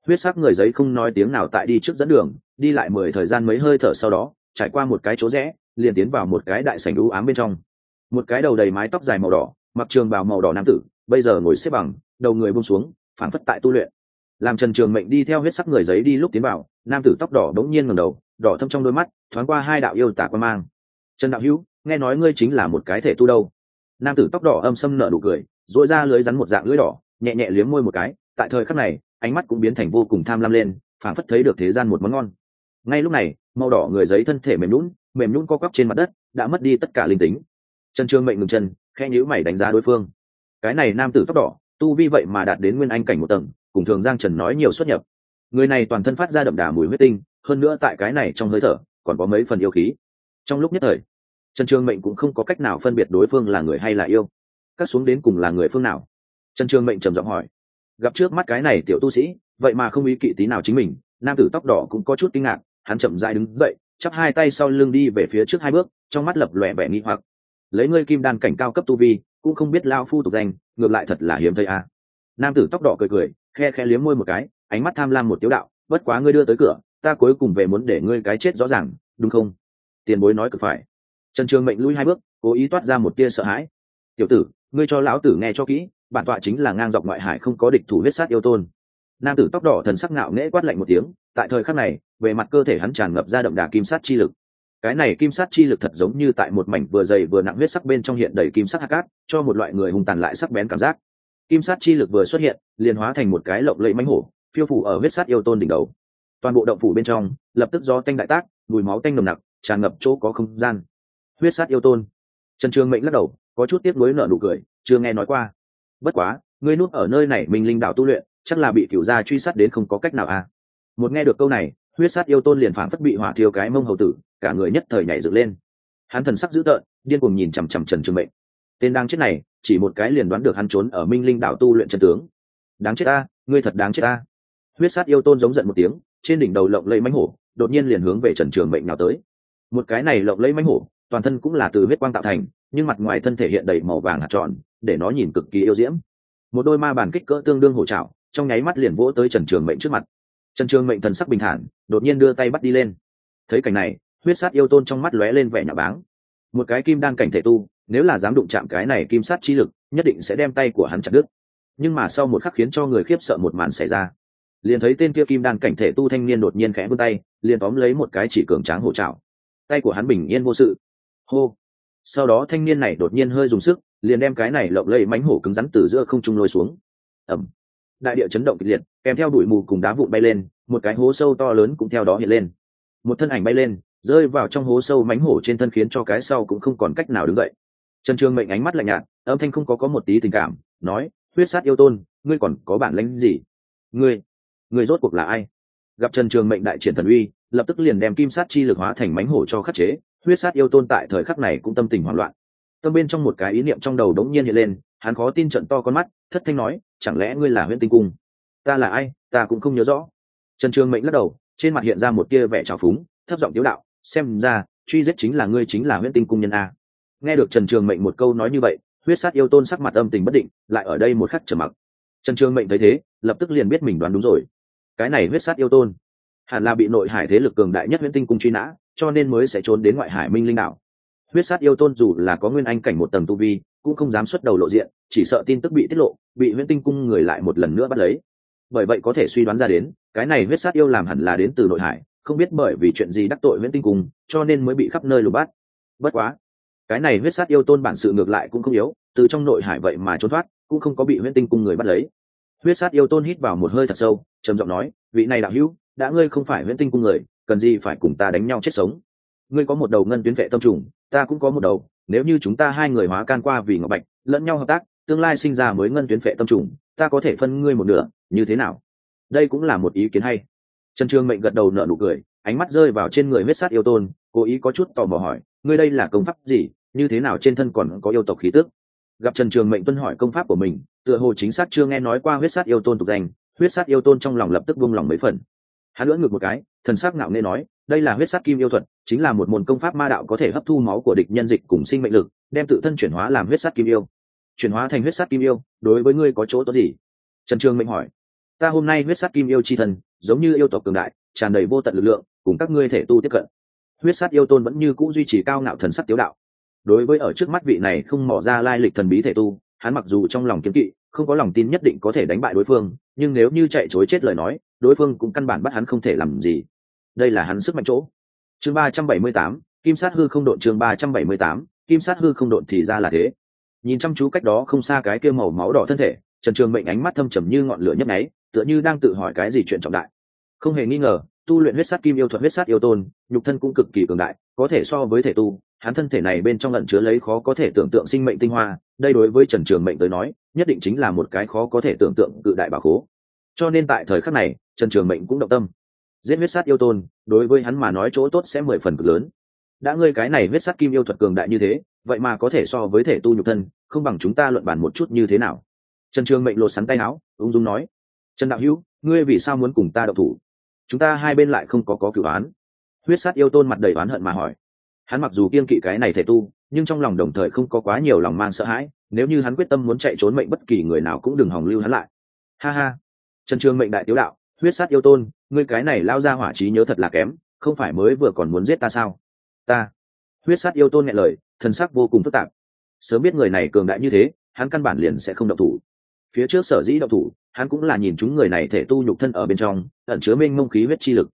Huyết sắc người giấy không nói tiếng nào tại đi trước dẫn đường, đi lại mười thời gian mấy hơi thở sau đó, trải qua một cái chỗ rẽ, liền tiến vào một cái đại sảnh đũ ám bên trong. Một cái đầu đầy mái tóc dài màu đỏ, mặc trường bào màu đỏ nam tử, bây giờ ngồi xếp bằng, đầu người buông xuống phản phất tại tu luyện. Làm trần trường mệnh đi theo huyết sắc người giấy đi lúc tiến vào, nam tử tóc đỏ bỗng nhiên ngầm đầu, đỏ thâm trong đôi mắt, thoáng qua hai đạo yêu tả quan mang. Trần đạo hữu, nghe nói ngươi chính là một cái thể tu đâu? Nam tử tóc đỏ âm sâm nở nụ cười dội ra lưới rắn một dạng lưới đỏ nhẹ nhẹ liếm môi một cái tại thời khắc này ánh mắt cũng biến thành vô cùng tham lam lên phảng phất thấy được thế gian một món ngon. Ngay lúc này màu đỏ người giấy thân thể mềm nhũn, mềm nhũn co quắp trên mặt đất đã mất đi tất cả linh tính. Trần trương mệnh ngừng chân khe nhữ mày đánh giá đối phương. Cái này nam tử tóc đỏ tu vi vậy mà đạt đến nguyên anh cảnh một tầng cùng thường giang trần nói nhiều xuất nhập. Người này toàn thân phát ra đậm đà mùi huyết tinh hơn nữa tại cái này trong hơi thở còn có mấy phần yêu khí. Trong lúc nhất thời trần trường mệnh cũng không có cách nào phân biệt đối phương là người hay là yêu. Các xuống đến cùng là người phương nào? Trần trường mệnh trầm giọng hỏi. Gặp trước mắt cái này tiểu tu sĩ, vậy mà không ý kỵ tí nào chính mình, nam tử tóc đỏ cũng có chút kinh ngạc, hắn chậm dại đứng dậy, chắp hai tay sau lưng đi về phía trước hai bước, trong mắt lập lòe vẻ nghi hoặc. Lấy ngươi kim đan cảnh cao cấp tu vi, cũng không biết lao phu tục danh, ngược lại thật là hiếm thấy à. nam tử tóc đỏ cười cười, khe khe liếm môi một cái, ánh mắt tham lam một tiếu đạo, bất quá ngươi đưa tới cửa, ta cuối cùng về muốn để ngươi cái chết rõ ràng, đúng không? Tiền bối nói cực phải trần trường mệnh lui hai bước, cố ý toát ra một tia sợ hãi. Tiểu tử, ngươi cho lão tử nghe cho kỹ, bản tọa chính là ngang dọc ngoại hải không có địch thủ huyết sát yêu tôn. Nam tử tóc đỏ thần sắc ngạo nghễ quát lạnh một tiếng, tại thời khắc này, về mặt cơ thể hắn tràn ngập ra đậm đà kim sát chi lực. Cái này kim sát chi lực thật giống như tại một mảnh vừa dày vừa nặng huyết sắc bên trong hiện đầy kim sắc hạt cát cho một loại người hùng tàn lại sắc bén cảm giác. Kim sát chi lực vừa xuất hiện, liền hóa thành một cái lộng lẫy mánh hổ, phiêu phủ ở huyết sát yêu tôn đỉnh đầu. Toàn bộ động phủ bên trong, lập tức do tanh đại tác, mùi máu tanh nồng nặc, tràn ngập chỗ có không gian huyết sát yêu tôn. Trần trường mệnh lắc đầu, có chút tiếc nuối nở nụ cười, chưa nghe nói qua. Bất quá, ngươi nuốt ở nơi này mình linh đạo tu luyện, chắc là bị cửu gia truy sát đến không có cách nào à? Một nghe được câu này, huyết sát yêu tôn liền phảng phất bị hỏa thiêu cái mông hầu tử, cả người nhất thời nhảy dựng lên. Hắn thần sắc dữ tợn, điên cuồng nhìn chằm chằm trần trường mệnh. Tên đang chết này, chỉ một cái liền đoán được hắn trốn ở minh linh đạo tu luyện chân tướng. Đáng chết ta, ngươi thật đáng chết ta. Huyết sát yêu tôn giống giận một tiếng, trên đỉnh đầu lộng lẫy mánh hổ, đột nhiên liền hướng về trần trường mệnh nào tới. Một cái này lộng lẫy mánh hổ toàn thân cũng là từ huyết quang tạo thành, nhưng mặt ngoài thân thể hiện đầy màu vàng hạt tròn, để nó nhìn cực kỳ yêu diễm. Một đôi ma bàn kích cỡ tương đương hổ trạo trong nháy mắt liền vỗ tới trần trường mệnh trước mặt. Trần trường mệnh thần sắc bình thản, đột nhiên đưa tay bắt đi lên. Thấy cảnh này, huyết sát yêu tôn trong mắt lóe lên vẻ nhà báng. Một cái kim đan cảnh thể tu, nếu là dám đụng chạm cái này kim sát chi lực, nhất định sẽ đem tay của hắn chặt đứt. Nhưng mà sau một khắc khiến cho người khiếp sợ một màn xảy ra. Liền thấy tên kia kim đan cảnh thể tu thanh niên đột nhiên khẽ vươn tay, liền tóm lấy một cái chỉ cường tráng hổ trạo tay của hắn bình yên vô sự hô. Sau đó thanh niên này đột nhiên hơi dùng sức, liền đem cái này lộng lẫy mánh hổ cứng rắn từ giữa không trung lôi xuống. Ẩm. Đại địa chấn động kịch liệt, kèm theo đuổi mù cùng đá vụn bay lên, một cái hố sâu to lớn cũng theo đó hiện lên. Một thân ảnh bay lên, rơi vào trong hố sâu mánh hổ trên thân khiến cho cái sau cũng không còn cách nào đứng dậy. Trần trương mệnh ánh mắt lạnh nhạt, âm thanh không có có một tí tình cảm, nói, huyết sát yêu tôn, ngươi còn có bản lãnh gì? Ngươi ngươi rốt cuộc là ai? Gặp trần trường mệnh đại triển thần uy, lập tức liền đem kim sát chi lực hóa thành mánh hổ cho khắc chế huyết sát yêu tôn tại thời khắc này cũng tâm tình hoảng loạn. Tâm bên trong một cái ý niệm trong đầu đống nhiên hiện lên, hắn khó tin trận to con mắt, thất thanh nói, chẳng lẽ ngươi là Huyễn tinh cung? Ta là ai? Ta cũng không nhớ rõ. Trần trường mệnh lắc đầu, trên mặt hiện ra một tia vẻ trào phúng, thấp giọng tiếu đạo, xem ra, truy giết chính là ngươi chính là Huyễn tinh cung nhân a. Nghe được trần trường mệnh một câu nói như vậy, huyết sát yêu tôn sắc mặt âm tình bất định, lại ở đây một khắc trở mặc. Trần trường mệnh thấy thế, lập tức liền biết mình đoán đúng rồi. Cái này huyết sát yêu tôn, hẳn là bị nội hải thế lực cường đại nhất Huyễn tinh cung truy nã cho nên mới sẽ trốn đến ngoại hải minh linh đạo huyết sát yêu tôn dù là có nguyên anh cảnh một tầng tu vi, cũng không dám xuất đầu lộ diện, chỉ sợ tin tức bị tiết lộ, bị huyễn tinh cung người lại một lần nữa bắt lấy. Bởi vậy có thể suy đoán ra đến, cái này huyết sát yêu làm hẳn là đến từ nội hải, không biết bởi vì chuyện gì đắc tội huyễn tinh cung, cho nên mới bị khắp nơi lục bắt bất quá, cái này huyết sát yêu tôn bản sự ngược lại cũng không yếu, từ trong nội hải vậy mà trốn thoát, cũng không có bị huyễn tinh cung người bắt lấy. Huyết sát yêu tôn hít vào một hơi thật sâu, trầm giọng nói, vị này đạo hữu, đã ngươi không phải huyễn tinh cung người cần gì phải cùng ta đánh nhau chết sống. Ngươi có một đầu ngân tuyến vệ tâm trùng, ta cũng có một đầu. Nếu như chúng ta hai người hóa can qua vì ngọc bạch, lẫn nhau hợp tác, tương lai sinh ra mới ngân tuyến vệ tâm trùng, ta có thể phân ngươi một nửa, như thế nào? Đây cũng là một ý kiến hay. Trần trương mệnh gật đầu nở nụ cười, ánh mắt rơi vào trên người huyết sát yêu tôn, cố ý có chút tò mò hỏi, ngươi đây là công pháp gì, như thế nào trên thân còn có yêu tộc khí tức? Gặp trần trường mệnh tuân hỏi công pháp của mình, tựa hồ chính xác chưa nghe nói qua huyết sát yêu tôn tục danh, huyết sát yêu tôn trong lòng lập tức buông lòng mấy phần. Hắn lưỡng ngược một cái thần sắc ngạo nghễ nói, đây là huyết sát kim yêu thuật, chính là một môn công pháp ma đạo có thể hấp thu máu của địch nhân dịch cùng sinh mệnh lực, đem tự thân chuyển hóa làm huyết sát kim yêu. Chuyển hóa thành huyết sát kim yêu, đối với ngươi có chỗ tốt gì? Trần trường mệnh hỏi. Ta hôm nay huyết sát kim yêu chi thân giống như yêu tộc cường đại, tràn đầy vô tận lực lượng, cùng các ngươi thể tu tiếp cận. Huyết sát yêu tôn vẫn như cũ duy trì cao ngạo thần sắc tiếu đạo. Đối với ở trước mắt vị này không mỏ ra lai lịch thần bí thể tu, hắn mặc dù trong lòng kiếm kỵ, không có lòng tin nhất định có thể đánh bại đối phương, nhưng nếu như chạy chối chết lời nói, đối phương cũng căn bản bắt hắn không thể làm gì đây là hắn sức mạnh chỗ. Chương ba trăm bảy mươi tám, kim sát hư không độn chương ba trăm bảy mươi tám, kim sát hư không độn thì ra là thế. Nhìn chăm chú cách đó không xa cái kia màu máu đỏ thân thể, trần trường mệnh ánh mắt thâm trầm như ngọn lửa nhấp nháy, tựa như đang tự hỏi cái gì chuyện trọng đại. Không hề nghi ngờ, tu luyện huyết sát kim yêu thuật, huyết sát yêu tôn, nhục thân cũng cực kỳ cường đại, có thể so với thể tu, hắn thân thể này bên trong lận chứa lấy khó có thể tưởng tượng sinh mệnh tinh hoa, đây đối với trần trường mệnh tới nói, nhất định chính là một cái khó có thể tưởng tượng cự đại bà khố. Cho nên tại thời khắc này, trần trường mệnh cũng động tâm giết huyết sát yêu tôn, đối với hắn mà nói chỗ tốt sẽ mười phần cực lớn. Đã ngươi cái này huyết sát kim yêu thuật cường đại như thế, vậy mà có thể so với thể tu nhục thân, không bằng chúng ta luận bàn một chút như thế nào? Trần trường mệnh lột sắn tay áo, ung dung nói. Trần đạo hữu, ngươi vì sao muốn cùng ta đậu thủ? Chúng ta hai bên lại không có có cửu án. Huyết sát yêu tôn mặt đầy oán hận mà hỏi. Hắn mặc dù kiên kỵ cái này thể tu, nhưng trong lòng đồng thời không có quá nhiều lòng man sợ hãi, nếu như hắn quyết tâm muốn chạy trốn mệnh bất kỳ người nào cũng đừng hòng lưu hắn lại. Ha ha. Trần trường mệnh đại tiếu đạo huyết sát yêu tôn, ngươi cái này lao ra hỏa trí nhớ thật là kém, không phải mới vừa còn muốn giết ta sao? Ta. Huyết sát yêu tôn nghe lời, thần sắc vô cùng phức tạp. Sớm biết người này cường đại như thế, hắn căn bản liền sẽ không động thủ. Phía trước sở dĩ động thủ, hắn cũng là nhìn chúng người này thể tu nhục thân ở bên trong, ẩn chứa minh mông khí huyết chi lực.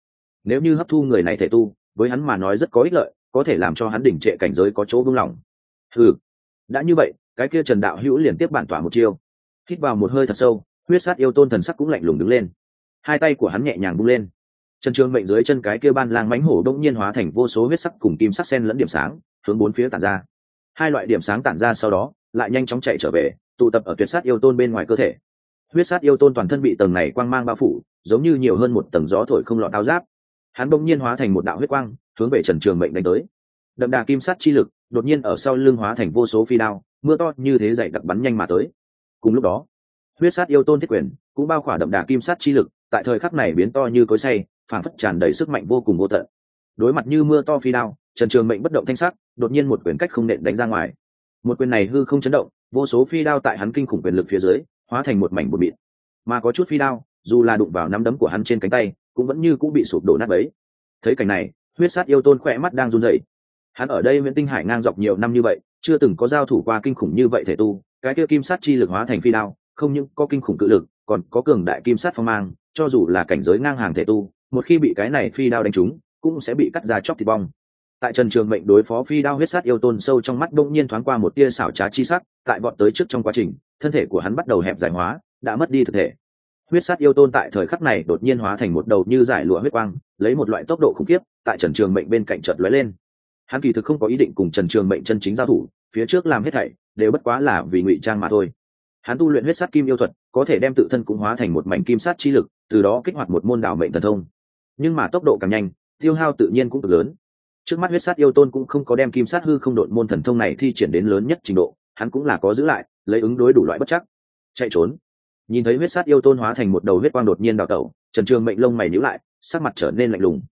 Nếu như hấp thu người này thể tu, với hắn mà nói rất có ích lợi, có thể làm cho hắn đỉnh trệ cảnh giới có chỗ vương lòng ừ đã như vậy, cái kia trần đạo hữu liền tiếp bản tỏa một chiêu. Hít vào một hơi thật sâu, huyết sát yêu tôn thần sắc cũng lạnh lùng đứng lên hai tay của hắn nhẹ nhàng bung lên. Trần trường mệnh dưới chân cái kia ban lang mánh hổ đông nhiên hóa thành vô số huyết sắc cùng kim sắc sen lẫn điểm sáng, hướng bốn phía tản ra. Hai loại điểm sáng tản ra sau đó, lại nhanh chóng chạy trở về, tụ tập ở tuyệt sát yêu tôn bên ngoài cơ thể. Huyết sát yêu tôn toàn thân bị tầng này quang mang bao phủ, giống như nhiều hơn một tầng gió thổi không lọt áo giáp. Hắn bỗng nhiên hóa thành một đạo huyết quang, hướng về trần trường mệnh đánh tới. Đậm đà kim sát chi lực, đột nhiên ở sau lưng hóa thành vô số phi đao, mưa to như thế dậy đặc bắn nhanh mà tới. Cùng lúc đó, huyết sát yêu tôn thiết quyền, cũng bao khỏa đậm đà kim sát chi lực tại thời khắc này biến to như cối say phản phất tràn đầy sức mạnh vô cùng vô tận. Đối mặt như mưa to phi đao, trần trường mệnh bất động thanh sắc, đột nhiên một quyền cách không nện đánh ra ngoài. Một quyền này hư không chấn động, vô số phi đao tại hắn kinh khủng quyền lực phía dưới, hóa thành một mảnh bột mịn. Mà có chút phi đao, dù là đụng vào nắm đấm của hắn trên cánh tay, cũng vẫn như cũng bị sụp đổ nát bấy. Thấy cảnh này, huyết sát yêu tôn khỏe mắt đang run rẩy. Hắn ở đây nguyễn tinh hải ngang dọc nhiều năm như vậy, chưa từng có giao thủ qua kinh khủng như vậy thể tu, cái kia kim sát chi lực hóa thành phi đao, không những có kinh khủng cự lực, còn có cường đại kim sát phong mang cho dù là cảnh giới ngang hàng thể tu, một khi bị cái này phi đao đánh trúng, cũng sẽ bị cắt ra chóc thịt bong. Tại trần trường mệnh đối phó phi đao huyết sát yêu tôn sâu trong mắt đông nhiên thoáng qua một tia xảo trá chi sắc, tại bọn tới trước trong quá trình, thân thể của hắn bắt đầu hẹp giải hóa, đã mất đi thực thể. Huyết sát yêu tôn tại thời khắc này đột nhiên hóa thành một đầu như giải lụa huyết quang, lấy một loại tốc độ khủng khiếp, tại trần trường mệnh bên cạnh chợt lóe lên. Hắn kỳ thực không có ý định cùng trần trường mệnh chân chính giao thủ, phía trước làm hết thảy, đều bất quá là vì ngụy trang mà thôi hắn tu luyện huyết sát kim yêu thuật, có thể đem tự thân cũng hóa thành một mảnh kim sát chi lực, từ đó kích hoạt một môn đảo mệnh thần thông. Nhưng mà tốc độ càng nhanh, tiêu hao tự nhiên cũng cực lớn. Trước mắt huyết sát yêu tôn cũng không có đem kim sát hư không đội môn thần thông này thi triển đến lớn nhất trình độ, hắn cũng là có giữ lại, lấy ứng đối đủ loại bất chắc. Chạy trốn. Nhìn thấy huyết sát yêu tôn hóa thành một đầu huyết quang đột nhiên đào tẩu, trần trường mệnh lông mày níu lại, sắc mặt trở nên lạnh lùng.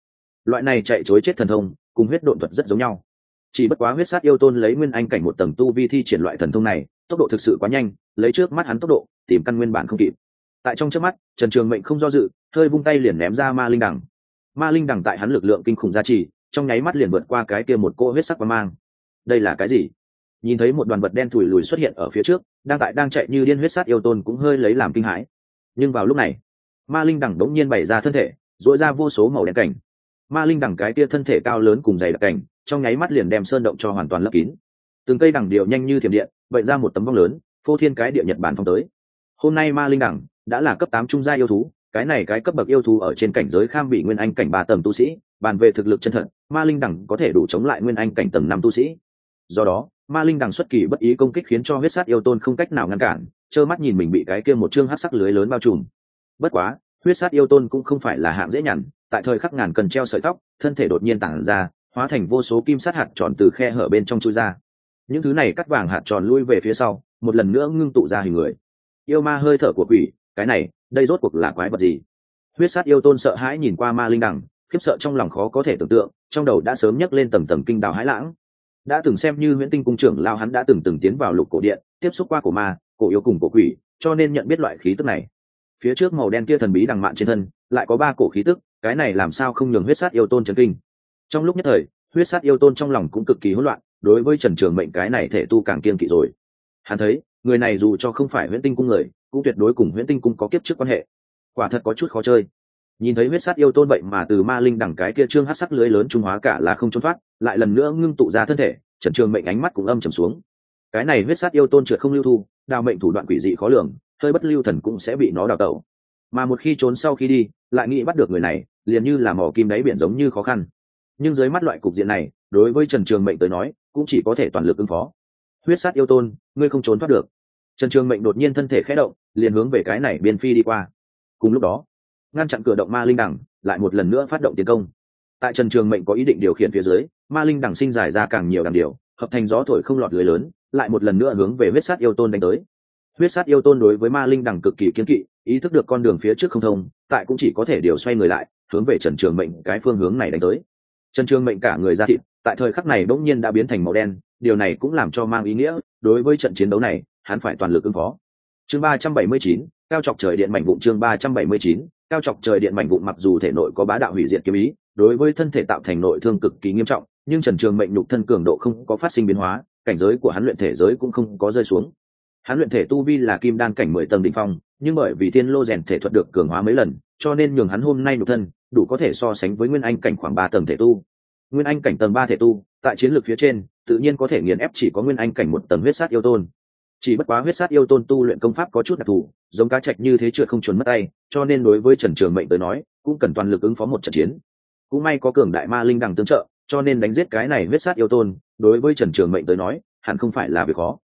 Loại này chạy chối chết thần thông, cùng huyết độn thuật rất giống nhau. Chỉ bất quá huyết sát yêu tôn lấy nguyên anh cảnh một tầng tu vi thi triển loại thần thông này, tốc độ thực sự quá nhanh lấy trước mắt hắn tốc độ, tìm căn nguyên bản không kịp. Tại trong trước mắt, trần trường mệnh không do dự, hơi vung tay liền ném ra ma linh đằng. Ma linh đằng tại hắn lực lượng kinh khủng gia trì, trong nháy mắt liền vượt qua cái kia một cô huyết sắc và mang. Đây là cái gì? Nhìn thấy một đoàn vật đen thùi lùi xuất hiện ở phía trước, đang tại đang chạy như điên huyết sát yêu tôn cũng hơi lấy làm kinh hãi. Nhưng vào lúc này, ma linh đằng đống nhiên bày ra thân thể dỗi ra vô số màu đen cảnh. Ma linh đằng cái kia thân thể cao lớn cùng dày đặc cảnh, trong nháy mắt liền đem sơn động cho hoàn toàn lấp kín. Từng cây đằng điệu nhanh như thiểm điện vậy ra một tấm vong lớn phô thiên cái địa nhật bản phong tới. Hôm nay ma linh Đẳng đã là cấp tám trung gia yêu thú, cái này cái cấp bậc yêu thú ở trên cảnh giới kham bị nguyên anh cảnh ba tầng tu sĩ, bàn về thực lực chân thật, ma linh đẳng có thể đủ chống lại nguyên anh cảnh tầng năm tu sĩ. Do đó, ma linh đằng xuất kỳ bất ý công kích khiến cho huyết sát yêu tôn không cách nào ngăn cản, trơ mắt nhìn mình bị cái kia một chương hát sắc lưới lớn bao trùm. Bất quá, huyết sát yêu tôn cũng không phải là hạng dễ nhằn, tại thời khắc ngàn cần treo sợi tóc, thân thể đột nhiên tản ra, hóa thành vô số kim sát hạt tròn từ khe hở bên trong chui ra. Những thứ này cắt vàng hạt tròn lui về phía sau một lần nữa ngưng tụ ra hình người. Yêu ma hơi thở của quỷ, cái này, đây rốt cuộc là quái vật gì? Huyết sát yêu tôn sợ hãi nhìn qua ma linh đằng khiếp sợ trong lòng khó có thể tưởng tượng, trong đầu đã sớm nhấc lên tầng tầng kinh đào hãi lãng. Đã từng xem như nguyễn tinh cung trưởng lao hắn đã từng từng tiến vào lục cổ điện, tiếp xúc qua cổ ma, cổ yêu cùng cổ quỷ, cho nên nhận biết loại khí tức này. Phía trước màu đen kia thần bí đằng mạn trên thân, lại có ba cổ khí tức, cái này làm sao không nhường huyết sát yêu tôn trần kinh? Trong lúc nhất thời, huyết sát yêu tôn trong lòng cũng cực kỳ hỗn loạn, đối với trần trường mệnh cái này thể tu càng kiên kỵ rồi hắn thấy, người này dù cho không phải huyễn tinh cung người, cũng tuyệt đối cùng huyễn tinh cung có kiếp trước quan hệ. Quả thật có chút khó chơi. Nhìn thấy huyết sát yêu tôn vậy mà từ ma linh đẳng cái kia trương hát sắc lưới lớn trung hóa cả là không trốn thoát, lại lần nữa ngưng tụ ra thân thể trần trường mệnh ánh mắt cũng âm trầm xuống. Cái này huyết sát yêu tôn trượt không lưu thu, đào mệnh thủ đoạn quỷ dị khó lường, hơi bất lưu thần cũng sẽ bị nó đào tẩu. Mà một khi trốn sau khi đi, lại nghĩ bắt được người này, liền như là mỏ kim đáy biển giống như khó khăn. Nhưng dưới mắt loại cục diện này, đối với trần trường mệnh tới nói, cũng chỉ có thể toàn lực ứng phó huyết sát yêu tôn, ngươi không trốn thoát được. Trần trường mệnh đột nhiên thân thể khẽ động, liền hướng về cái này biên phi đi qua. Cùng lúc đó, ngăn chặn cửa động ma linh đẳng lại một lần nữa phát động tiến công. Tại trần trường mệnh có ý định điều khiển phía dưới, ma linh đẳng sinh giải ra càng nhiều đằng điều hợp thành gió thổi không lọt lưới lớn, lại một lần nữa hướng về huyết sát yêu tôn đánh tới. Huyết sát yêu tôn đối với ma linh đẳng cực kỳ kiên kỵ, ý thức được con đường phía trước không thông, tại cũng chỉ có thể điều xoay người lại, hướng về trần trường mệnh cái phương hướng này đánh tới. Trần trường mệnh cả người ra thịt, tại thời khắc này bỗng nhiên đã biến thành màu đen điều này cũng làm cho mang ý nghĩa, đối với trận chiến đấu này, hắn phải toàn lực ứng phó. Chương ba trăm bảy mươi chín, cao chọc trời điện mảnh vụn chương ba trăm bảy mươi chín, cao chọc trời điện mảnh vụn mặc dù thể nội có bá đạo hủy diệt kiếm ý, đối với thân thể tạo thành nội thương cực kỳ nghiêm trọng, nhưng trần trường mệnh nhục thân cường độ không có phát sinh biến hóa, cảnh giới của hắn luyện thể giới cũng không có rơi xuống. Hắn luyện thể tu vi là kim đan cảnh mười tầng đ ỉ n h phong, nhưng bởi vì thiên lô rèn thể thuật được cường hóa mấy lần, cho nên nhường hắn hôm nay nhục thân, đủ có thể so sánh với nguyên anh cảnh khoảng ba tầng thể tu. Nguyên anh cảnh tầng ba thể tu, tại chiến lược phía trên tự nhiên có thể nghiền ép chỉ có nguyên anh cảnh một tầng huyết sát yêu tôn. Chỉ bất quá huyết sát yêu tôn tu luyện công pháp có chút đặc thù, giống cá trạch như thế trượt không chuẩn mất tay, cho nên đối với trần trường mệnh tới nói, cũng cần toàn lực ứng phó một trận chiến. Cũng may có cường đại ma linh đằng tương trợ, cho nên đánh giết cái này huyết sát yêu tôn, đối với trần trường mệnh tới nói, hẳn không phải là việc khó.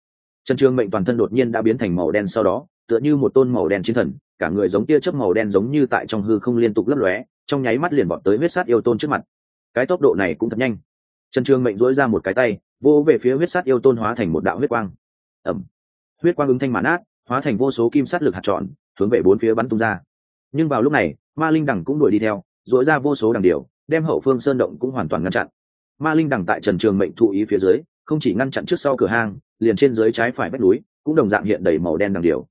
Trần trường mệnh toàn thân đột nhiên đã biến thành màu đen sau đó, tựa như một tôn màu đen chiến thần, cả người giống tia chớp màu đen giống như tại trong hư không liên tục lấp lóe, trong nháy mắt liền bọn tới huyết sát yêu tôn trước mặt. Cái tốc độ này cũng thật nhanh. Trần trường mệnh dỗi ra một cái tay vô về phía huyết sát yêu tôn hóa thành một đạo huyết quang. Ẩm. Huyết quang ứng thanh mãn át hóa thành vô số kim sát lực hạt tròn, hướng về bốn phía bắn tung ra. Nhưng vào lúc này ma linh đẳng cũng đuổi đi theo dội ra vô số đằng điều đem hậu phương sơn động cũng hoàn toàn ngăn chặn. Ma linh đẳng tại trần trường mệnh thụ ý phía dưới không chỉ ngăn chặn trước sau cửa hang liền trên dưới trái phải vách núi cũng đồng dạng hiện đầy màu đen đằng điều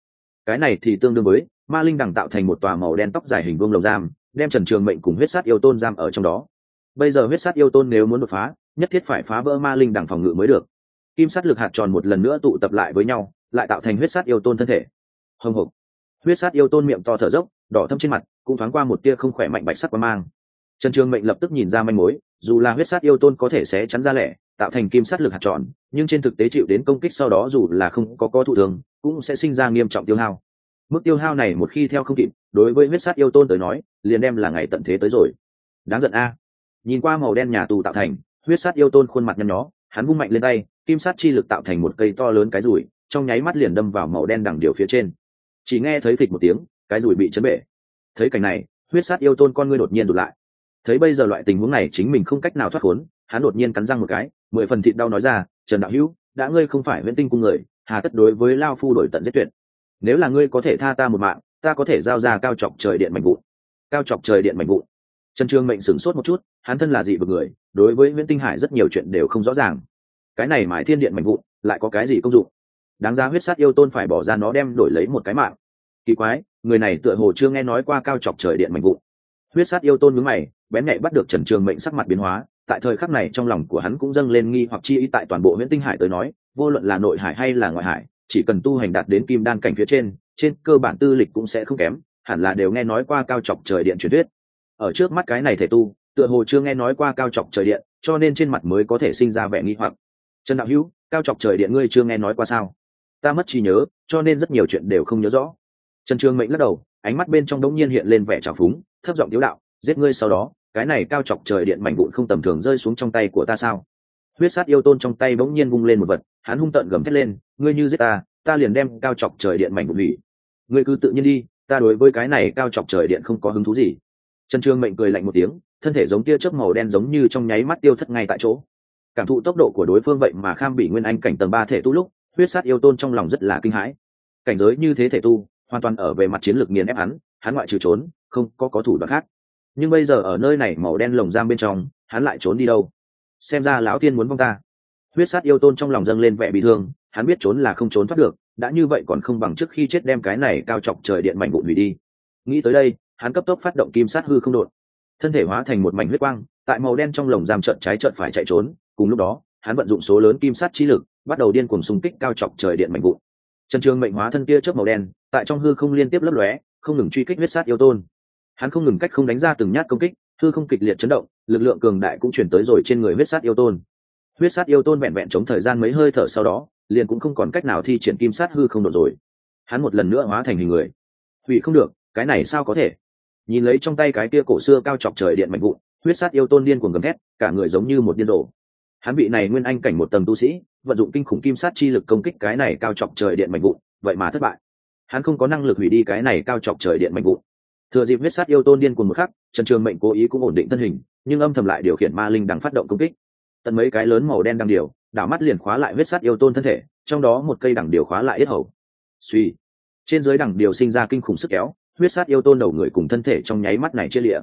cái này thì tương đương với ma linh đẳng tạo thành một tòa màu đen tóc dài hình vương lồng giam đem trần trường mệnh cùng huyết sát yêu tôn giam ở trong đó. Bây giờ huyết sát yêu tôn nếu muốn đột phá nhất thiết phải phá vỡ ma linh đằng phòng ngự mới được. Kim sát lực hạt tròn một lần nữa tụ tập lại với nhau, lại tạo thành huyết sát yêu tôn thân thể. Hồng hộc. Huyết sát yêu tôn miệng to thở dốc, đỏ thâm trên mặt, cũng thoáng qua một tia không khỏe mạnh bạch sắc qua mang. Trần trường mệnh lập tức nhìn ra manh mối, dù là huyết sát yêu tôn có thể sẽ chắn ra lẻ, tạo thành kim sát lực hạt tròn, nhưng trên thực tế chịu đến công kích sau đó dù là không có có thụ thường, cũng sẽ sinh ra nghiêm trọng tiêu hao. Mức tiêu hao này một khi theo không kịp, đối với huyết sát yêu tôn tới nói, liền đem là ngày tận thế tới rồi. Đáng giận a. Nhìn qua màu đen nhà tù tạo thành huyết sát yêu tôn khuôn mặt nhăn nhó hắn vung mạnh lên tay kim sát chi lực tạo thành một cây to lớn cái rùi, trong nháy mắt liền đâm vào màu đen đằng điều phía trên. Chỉ nghe thấy thịt một tiếng cái rùi bị chấn bể. Thấy cảnh này huyết sát yêu tôn con ngươi đột nhiên rụt lại. Thấy bây giờ loại tình huống này chính mình không cách nào thoát khốn hắn đột nhiên cắn răng một cái mười phần thịt đau nói ra trần đạo hữu đã ngươi không phải huyễn tinh cung người hà tất đối với lao phu đổi tận giết tuyệt. Nếu là ngươi có thể tha ta một mạng ta có thể giao ra cao chọc trời điện mạnh vụn. Cao chọc trời điện mạnh vụn. Trần trương mệnh sửng sốt một chút hắn thân là dị vực người, đối với nguyễn tinh hải rất nhiều chuyện đều không rõ ràng. Cái này mãi thiên điện mạnh vụn, lại có cái gì công dụng? Đáng ra huyết sát yêu tôn phải bỏ ra nó đem đổi lấy một cái mạng. Kỳ quái, người này tựa hồ chưa nghe nói qua cao chọc trời điện mạnh vụn. Huyết sát yêu tôn mướn mày, bén nhạy bắt được trần trường mệnh sắc mặt biến hóa, tại thời khắc này trong lòng của hắn cũng dâng lên nghi hoặc chi ý tại toàn bộ nguyễn tinh hải tới nói, vô luận là nội hải hay là ngoại hải, chỉ cần tu hành đạt đến kim đan cảnh phía trên trên cơ bản tư lịch cũng sẽ không kém, hẳn là đều nghe nói qua cao chọc trời điện truyền thuyết. Ở trước mắt cái này thể tu tựa hồ chưa nghe nói qua cao chọc trời điện, cho nên trên mặt mới có thể sinh ra vẻ nghi hoặc. Trần đạo hữu, cao chọc trời điện ngươi chưa nghe nói qua sao? Ta mất trí nhớ, cho nên rất nhiều chuyện đều không nhớ rõ. Trần trương mệnh lắc đầu, ánh mắt bên trong đống nhiên hiện lên vẻ trào phúng, thấp giọng tiếu đạo, giết ngươi sau đó, cái này cao chọc trời điện mảnh vụn không tầm thường rơi xuống trong tay của ta sao? Huyết sát yêu tôn trong tay bỗng nhiên vung lên một vật, hắn hung tợn gầm thét lên, ngươi như giết ta ta liền đem cao chọc trời điện mảnh vụn hủy. Ngươi cứ tự nhiên đi, ta đối với cái này cao chọc trời điện không có hứng thú gì. Trần trương mệnh cười lạnh một tiếng thân thể giống tia chớp màu đen giống như trong nháy mắt tiêu thất ngay tại chỗ. Cảm thụ tốc độ của đối phương vậy mà kham bị nguyên anh cảnh tầng ba thể tu lúc, huyết sát yêu tôn trong lòng rất là kinh hãi. Cảnh giới như thế thể tu, hoàn toàn ở về mặt chiến lược nghiền ép hắn hắn ngoại trừ trốn, không có có thủ đoạn khác. Nhưng bây giờ ở nơi này màu đen lồng giam bên trong, hắn lại trốn đi đâu? Xem ra lão tiên muốn vong ta. Huyết sát yêu tôn trong lòng dâng lên vẻ bị thương, hắn biết trốn là không trốn thoát được, đã như vậy còn không bằng trước khi chết đem cái này cao chọc trời điện mạnh vụn hủy đi. Nghĩ tới đây, hắn cấp tốc phát động kim sát hư không đột thân thể hóa thành một mảnh huyết quang, tại màu đen trong lồng giam trận trái trận phải chạy trốn, cùng lúc đó, hắn vận dụng số lớn kim sát chi lực, bắt đầu điên cuồng xung kích cao chọc trời điện mạnh vụn. Trần trường mệnh hóa thân kia chớp màu đen, tại trong hư không liên tiếp lấp lóe, không ngừng truy kích huyết sát yêu tôn. Hắn không ngừng cách không đánh ra từng nhát công kích, hư không kịch liệt chấn động, lực lượng cường đại cũng chuyển tới rồi trên người huyết sát yêu tôn. Huyết sát yêu tôn vẹn vẹn chống thời gian mấy hơi thở sau đó, liền cũng không còn cách nào thi triển kim sát hư không đột rồi. Hắn một lần nữa hóa thành hình người. Hủy không được, cái này sao có thể? Nhìn lấy trong tay cái kia cổ xưa cao chọc trời điện mạnh vụn, huyết sát yêu tôn điên cuồng gầm thét, cả người giống như một điên rồ. Hắn bị này nguyên anh cảnh một tầng tu sĩ, vận dụng kinh khủng kim sát chi lực công kích cái này cao chọc trời điện mạnh vụn, vậy mà thất bại. Hắn không có năng lực hủy đi cái này cao chọc trời điện mạnh vụn. Thừa dịp huyết sát yêu tôn điên cuồng một khắc, trần trường mệnh cố ý cũng ổn định thân hình, nhưng âm thầm lại điều khiển ma linh đằng phát động công kích. Tận mấy cái lớn màu đen đang điều, đảo mắt liền khóa lại huyết sát yêu tôn thân thể, trong đó một cây đằng điều khóa lại yết hầu. Suy trên dưới đằng điều sinh ra kinh khủng sức kéo huyết sát yêu tôn đầu người cùng thân thể trong nháy mắt này chia lịa.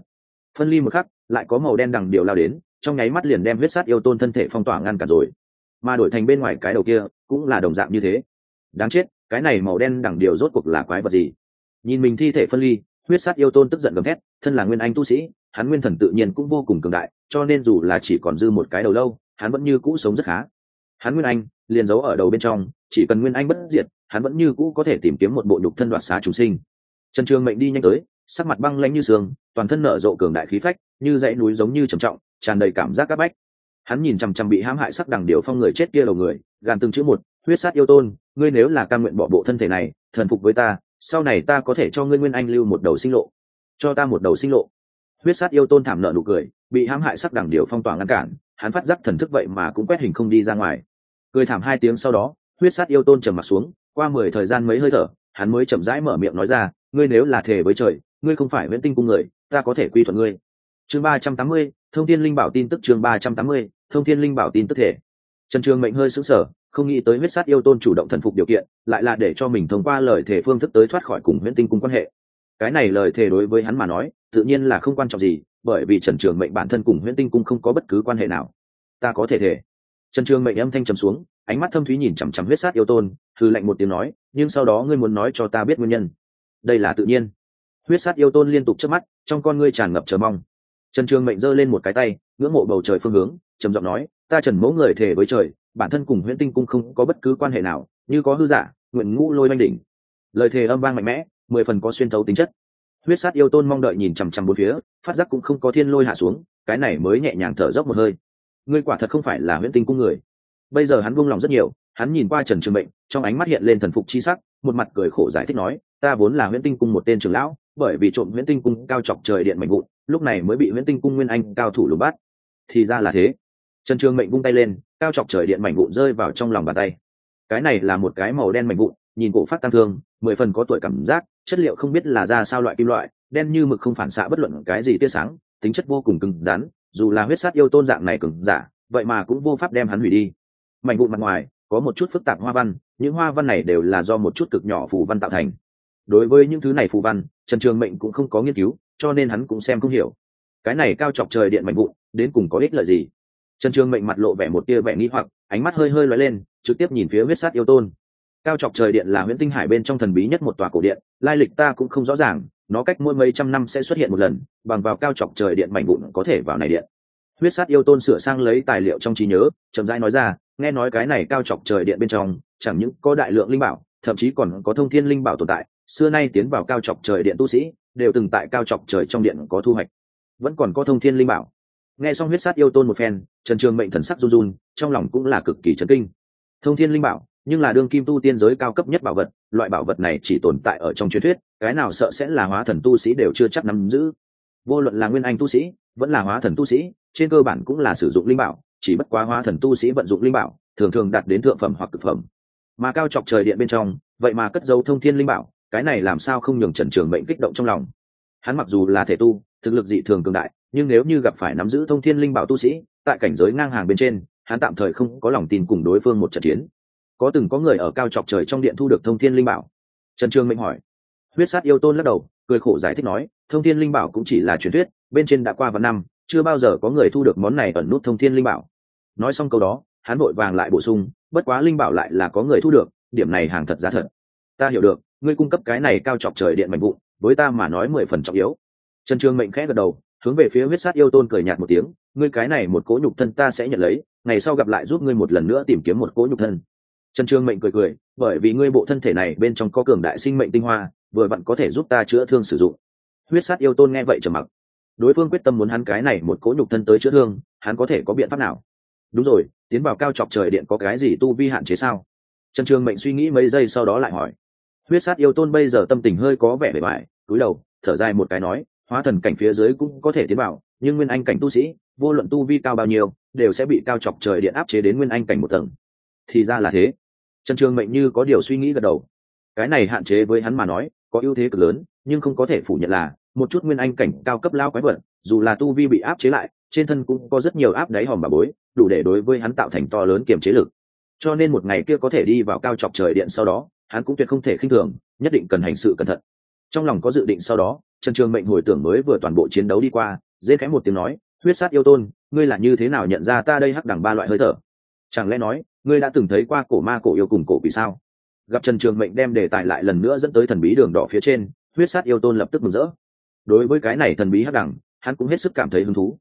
Phân ly một khắc lại có màu đen đằng điều lao đến trong nháy mắt liền đem huyết sát yêu tôn thân thể phong tỏa ngăn cản rồi. Mà đổi thành bên ngoài cái đầu kia cũng là đồng dạng như thế. Đáng chết cái này màu đen đằng điều rốt cuộc là quái vật gì? Nhìn mình thi thể phân ly huyết sát yêu tôn tức giận gầm hét, thân là nguyên anh tu sĩ hắn nguyên thần tự nhiên cũng vô cùng cường đại cho nên dù là chỉ còn dư một cái đầu lâu hắn vẫn như cũ sống rất khá. Hắn nguyên anh liền giấu ở đầu bên trong chỉ cần nguyên anh bất diệt hắn vẫn như cũ có thể tìm kiếm một bộ nhục thân đoạt xá chúng sinh trần trường mệnh đi nhanh tới, sắc mặt băng lãnh như sương, toàn thân nở rộ cường đại khí phách, như dãy núi giống như trầm trọng, tràn đầy cảm giác áp bách. Hắn nhìn chằm chằm bị hãm hại sắc đằng điều phong người chết kia đầu người, gàn từng chữ một, huyết sát yêu tôn, ngươi nếu là cam nguyện bỏ bộ thân thể này, thần phục với ta, sau này ta có thể cho ngươi nguyên anh lưu một đầu sinh lộ. Cho ta một đầu sinh lộ. Huyết sát yêu tôn thảm nợ nụ cười, bị hãm hại sắc đằng điều phong tỏa ngăn cản, hắn phát giác thần thức vậy mà cũng quét hình không đi ra ngoài. Cười thảm hai tiếng sau đó, huyết sát yêu tôn trầm mặt xuống, qua mười thời gian mấy hơi thở, hắn mới chậm rãi mở miệng nói ra ngươi nếu là thể với trời, ngươi không phải nguyễn tinh cung người, ta có thể quy thuận ngươi. Chương ba trăm tám mươi, thông thiên linh bảo tin tức chương ba trăm tám mươi, thông thiên linh bảo tin tức thể. Trần trường mệnh hơi sững sờ, không nghĩ tới huyết sát yêu tôn chủ động thần phục điều kiện, lại là để cho mình thông qua lời thể phương thức tới thoát khỏi cùng nguyễn tinh cung quan hệ. Cái này lời thể đối với hắn mà nói, tự nhiên là không quan trọng gì, bởi vì trần trường mệnh bản thân cùng nguyễn tinh cung không có bất cứ quan hệ nào. Ta có thể thể trần trường mệnh âm thanh trầm xuống, ánh mắt thâm thúy nhìn chằm chằm huyết sát yêu tôn thư lạnh một tiếng nói, nhưng sau đó ngươi muốn nói cho ta biết nguyên nhân đây là tự nhiên. Huyết sát yêu tôn liên tục trước mắt, trong con ngươi tràn ngập chờ mong. Trần trường mệnh giơ lên một cái tay, ngưỡng mộ bầu trời phương hướng, trầm giọng nói, ta trần mẫu người thể với trời, bản thân cùng huyễn tinh cung không có bất cứ quan hệ nào, như có hư giả, nguyện ngũ lôi manh đỉnh. Lời thề âm vang mạnh mẽ, mười phần có xuyên thấu tính chất. Huyết sát yêu tôn mong đợi nhìn chằm chằm bốn phía, phát giác cũng không có thiên lôi hạ xuống, cái này mới nhẹ nhàng thở dốc một hơi. Ngươi quả thật không phải là huyễn tinh cung người. Bây giờ hắn buông lòng rất nhiều, hắn nhìn qua trần trường mệnh, trong ánh mắt hiện lên thần phục chi sắc một mặt cười khổ giải thích nói, ta vốn là huyễn tinh cung một tên trưởng lão, bởi vì trộm huyễn tinh cung cao chọc trời điện mệnh vụn, lúc này mới bị huyễn tinh cung nguyên anh cao thủ lùm bắt. Thì ra là thế. Trần trường mệnh vung tay lên, cao chọc trời điện mảnh vụn rơi vào trong lòng bàn tay. Cái này là một cái màu đen mảnh vụn, nhìn cổ phát tăng thương, mười phần có tuổi cảm giác, chất liệu không biết là ra sao loại kim loại, đen như mực không phản xạ bất luận cái gì tia sáng, tính chất vô cùng cứng rắn, dù là huyết sát yêu tôn dạng này cứng giả, vậy mà cũng vô pháp đem hắn hủy đi. Mảnh vụn mặt ngoài có một chút phức tạp hoa văn, những hoa văn này đều là do một chút cực nhỏ phù văn tạo thành. Đối với những thứ này phù văn, trần trường mệnh cũng không có nghiên cứu, cho nên hắn cũng xem không hiểu. Cái này cao chọc trời điện mạnh vụn, đến cùng có ích lợi gì? Trần trường mệnh mặt lộ vẻ một tia vẻ nghi hoặc, ánh mắt hơi hơi lóe lên, trực tiếp nhìn phía huyết sát yêu tôn. Cao chọc trời điện là nguyễn tinh hải bên trong thần bí nhất một tòa cổ điện, lai lịch ta cũng không rõ ràng, nó cách mỗi mấy trăm năm sẽ xuất hiện một lần, bằng vào cao chọc trời điện mảnh vụn có thể vào này điện. Huyết sát yêu tôn sửa sang lấy tài liệu trong trí nhớ, chậm rãi nói ra nghe nói cái này cao chọc trời điện bên trong, chẳng những có đại lượng linh bảo, thậm chí còn có thông thiên linh bảo tồn tại. Xưa nay tiến vào cao chọc trời điện tu sĩ, đều từng tại cao chọc trời trong điện có thu hoạch. Vẫn còn có thông thiên linh bảo. Nghe xong huyết sát yêu tôn một phen, trần trường mệnh thần sắc run run, trong lòng cũng là cực kỳ chấn kinh. Thông thiên linh bảo, nhưng là đương kim tu tiên giới cao cấp nhất bảo vật, loại bảo vật này chỉ tồn tại ở trong truyền thuyết, cái nào sợ sẽ là hóa thần tu sĩ đều chưa chắc nắm giữ. Vô luận là nguyên anh tu sĩ, vẫn là hóa thần tu sĩ, trên cơ bản cũng là sử dụng linh bảo chỉ bất quá hóa thần tu sĩ vận dụng linh bảo, thường thường đạt đến thượng phẩm hoặc cực phẩm. Mà cao chọc trời điện bên trong, vậy mà cất dấu thông thiên linh bảo, cái này làm sao không nhường trần trường mệnh kích động trong lòng. Hắn mặc dù là thể tu, thực lực dị thường cường đại, nhưng nếu như gặp phải nắm giữ thông thiên linh bảo tu sĩ, tại cảnh giới ngang hàng bên trên, hắn tạm thời không có lòng tin cùng đối phương một trận chiến. Có từng có người ở cao chọc trời trong điện thu được thông thiên linh bảo. Trần trường mệnh hỏi. Huyết sát yêu tôn lắc đầu, cười khổ giải thích nói, thông thiên linh bảo cũng chỉ là truyền thuyết, bên trên đã qua vài năm, chưa bao giờ có người thu được món này ẩn nút thông thiên linh bảo nói xong câu đó, hắn vội vàng lại bổ sung, bất quá linh bảo lại là có người thu được, điểm này hàng thật giá thật. Ta hiểu được, ngươi cung cấp cái này cao chọc trời điện mạnh vụn, với ta mà nói mười phần trọng yếu. Trần trường mệnh khẽ gật đầu, hướng về phía huyết sát yêu tôn cười nhạt một tiếng, ngươi cái này một cỗ nhục thân ta sẽ nhận lấy, ngày sau gặp lại giúp ngươi một lần nữa tìm kiếm một cỗ nhục thân. Trần trường mệnh cười cười, bởi vì ngươi bộ thân thể này bên trong có cường đại sinh mệnh tinh hoa, vừa vặn có thể giúp ta chữa thương sử dụng. Huyết sát yêu tôn nghe vậy trầm mặc. Đối phương quyết tâm muốn hắn cái này một cỗ nhục thân tới chữa thương, hắn có thể có biện pháp nào? Đúng rồi, tiến vào cao chọc trời điện có cái gì tu vi hạn chế sao? Trần trường mệnh suy nghĩ mấy giây sau đó lại hỏi. Huyết sát yêu tôn bây giờ tâm tình hơi có vẻ bề bại, cúi đầu, thở dài một cái nói, hóa thần cảnh phía dưới cũng có thể tiến vào, nhưng nguyên anh cảnh tu sĩ, vô luận tu vi cao bao nhiêu, đều sẽ bị cao chọc trời điện áp chế đến nguyên anh cảnh một tầng. Thì ra là thế. Trần trường mệnh như có điều suy nghĩ gật đầu. Cái này hạn chế với hắn mà nói, có ưu thế cực lớn, nhưng không có thể phủ nhận là, một chút nguyên anh cảnh cao cấp lao quái vật, dù là tu vi bị áp chế lại trên thân cũng có rất nhiều áp đáy hòm bà bối, đủ để đối với hắn tạo thành to lớn kiềm chế lực. Cho nên một ngày kia có thể đi vào cao chọc trời điện sau đó, hắn cũng tuyệt không thể khinh thường, nhất định cần hành sự cẩn thận. Trong lòng có dự định sau đó, trần trường mệnh hồi tưởng mới vừa toàn bộ chiến đấu đi qua, dễ khẽ một tiếng nói, huyết sát yêu tôn, ngươi là như thế nào nhận ra ta đây hắc đẳng ba loại hơi thở? Chẳng lẽ nói, ngươi đã từng thấy qua cổ ma cổ yêu cùng cổ vì sao? Gặp trần trường mệnh đem đề tài lại lần nữa dẫn tới thần bí đường đỏ phía trên, huyết sát yêu tôn lập tức mừng rỡ. Đối với cái này thần bí hắc đẳng, hắn cũng hết sức cảm thấy hứng thú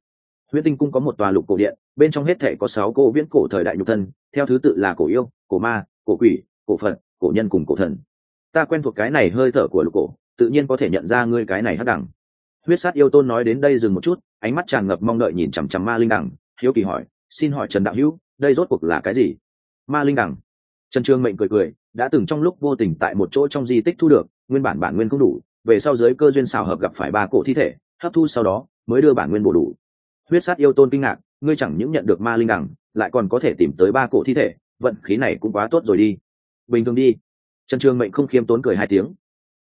huyết tinh cung có một tòa lục cổ điện, bên trong hết thể có sáu cổ viễn cổ thời đại nhục thân, theo thứ tự là cổ yêu, cổ ma, cổ quỷ, cổ phật, cổ nhân cùng cổ thần. Ta quen thuộc cái này hơi thở của lục cổ, tự nhiên có thể nhận ra ngươi cái này hắc đẳng. Huyết sát yêu tôn nói đến đây dừng một chút, ánh mắt tràn ngập mong đợi nhìn chằm chằm ma linh đẳng. Hiếu kỳ hỏi, xin hỏi trần đạo hữu, đây rốt cuộc là cái gì? Ma linh đẳng. Trần trương mệnh cười cười, đã từng trong lúc vô tình tại một chỗ trong di tích thu được, nguyên bản bản nguyên không đủ, về sau giới cơ duyên xảo hợp gặp phải ba cổ thi thể, hấp thu sau đó, mới đưa bản nguyên bổ đủ huyết sát yêu tôn kinh ngạc, ngươi chẳng những nhận được ma linh đẳng, lại còn có thể tìm tới ba cổ thi thể, vận khí này cũng quá tốt rồi đi. Bình thường đi. Trần trường mệnh không khiêm tốn cười hai tiếng.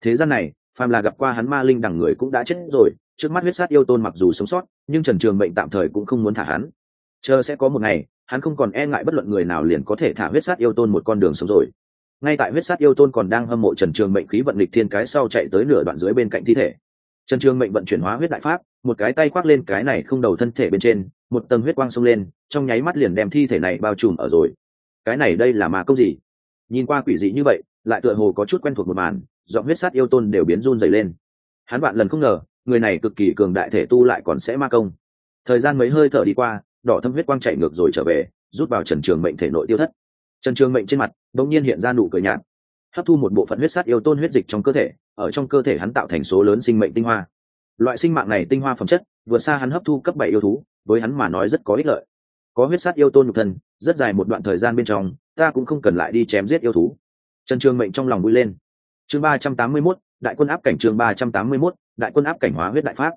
Thế gian này, phàm là gặp qua hắn ma linh đẳng người cũng đã chết rồi, trước mắt huyết sát yêu tôn mặc dù sống sót, nhưng trần trường mệnh tạm thời cũng không muốn thả hắn. Chờ sẽ có một ngày, hắn không còn e ngại bất luận người nào liền có thể thả huyết sát yêu tôn một con đường sống rồi. Ngay tại huyết sát yêu tôn còn đang hâm mộ trần trường mệnh khí vận lịch thiên cái sau chạy tới nửa đoạn dưới bên cạnh thi thể. Trần trường mệnh vận chuyển hóa huyết đại pháp một cái tay khoác lên cái này không đầu thân thể bên trên, một tầng huyết quang xông lên, trong nháy mắt liền đem thi thể này bao trùm ở rồi. Cái này đây là ma công gì? Nhìn qua quỷ dị như vậy, lại tựa hồ có chút quen thuộc một màn, giọng huyết sát yêu tôn đều biến run dày lên. Hắn bạn lần không ngờ, người này cực kỳ cường đại thể tu lại còn sẽ ma công. Thời gian mấy hơi thở đi qua, đỏ thâm huyết quang chạy ngược rồi trở về, rút vào trần trường mệnh thể nội tiêu thất. Trần trường mệnh trên mặt đ ỗ n g nhiên hiện ra nụ cười nhạt. Hấp thu một bộ phận huyết sát yêu tôn huyết dịch trong cơ thể, ở trong cơ thể hắn tạo thành số lớn sinh mệnh tinh hoa loại sinh mạng này tinh hoa phẩm chất, vượt xa hắn hấp thu cấp bảy yêu thú, với hắn mà nói rất có ích lợi. Có huyết sát yêu tôn nhục thân, rất dài một đoạn thời gian bên trong, ta cũng không cần lại đi chém giết yêu thú. Trần trường mệnh trong lòng vui lên. Chương ba trăm tám mươi mốt, đại quân áp cảnh chương ba trăm tám mươi mốt, đại quân áp cảnh hóa huyết đại pháp.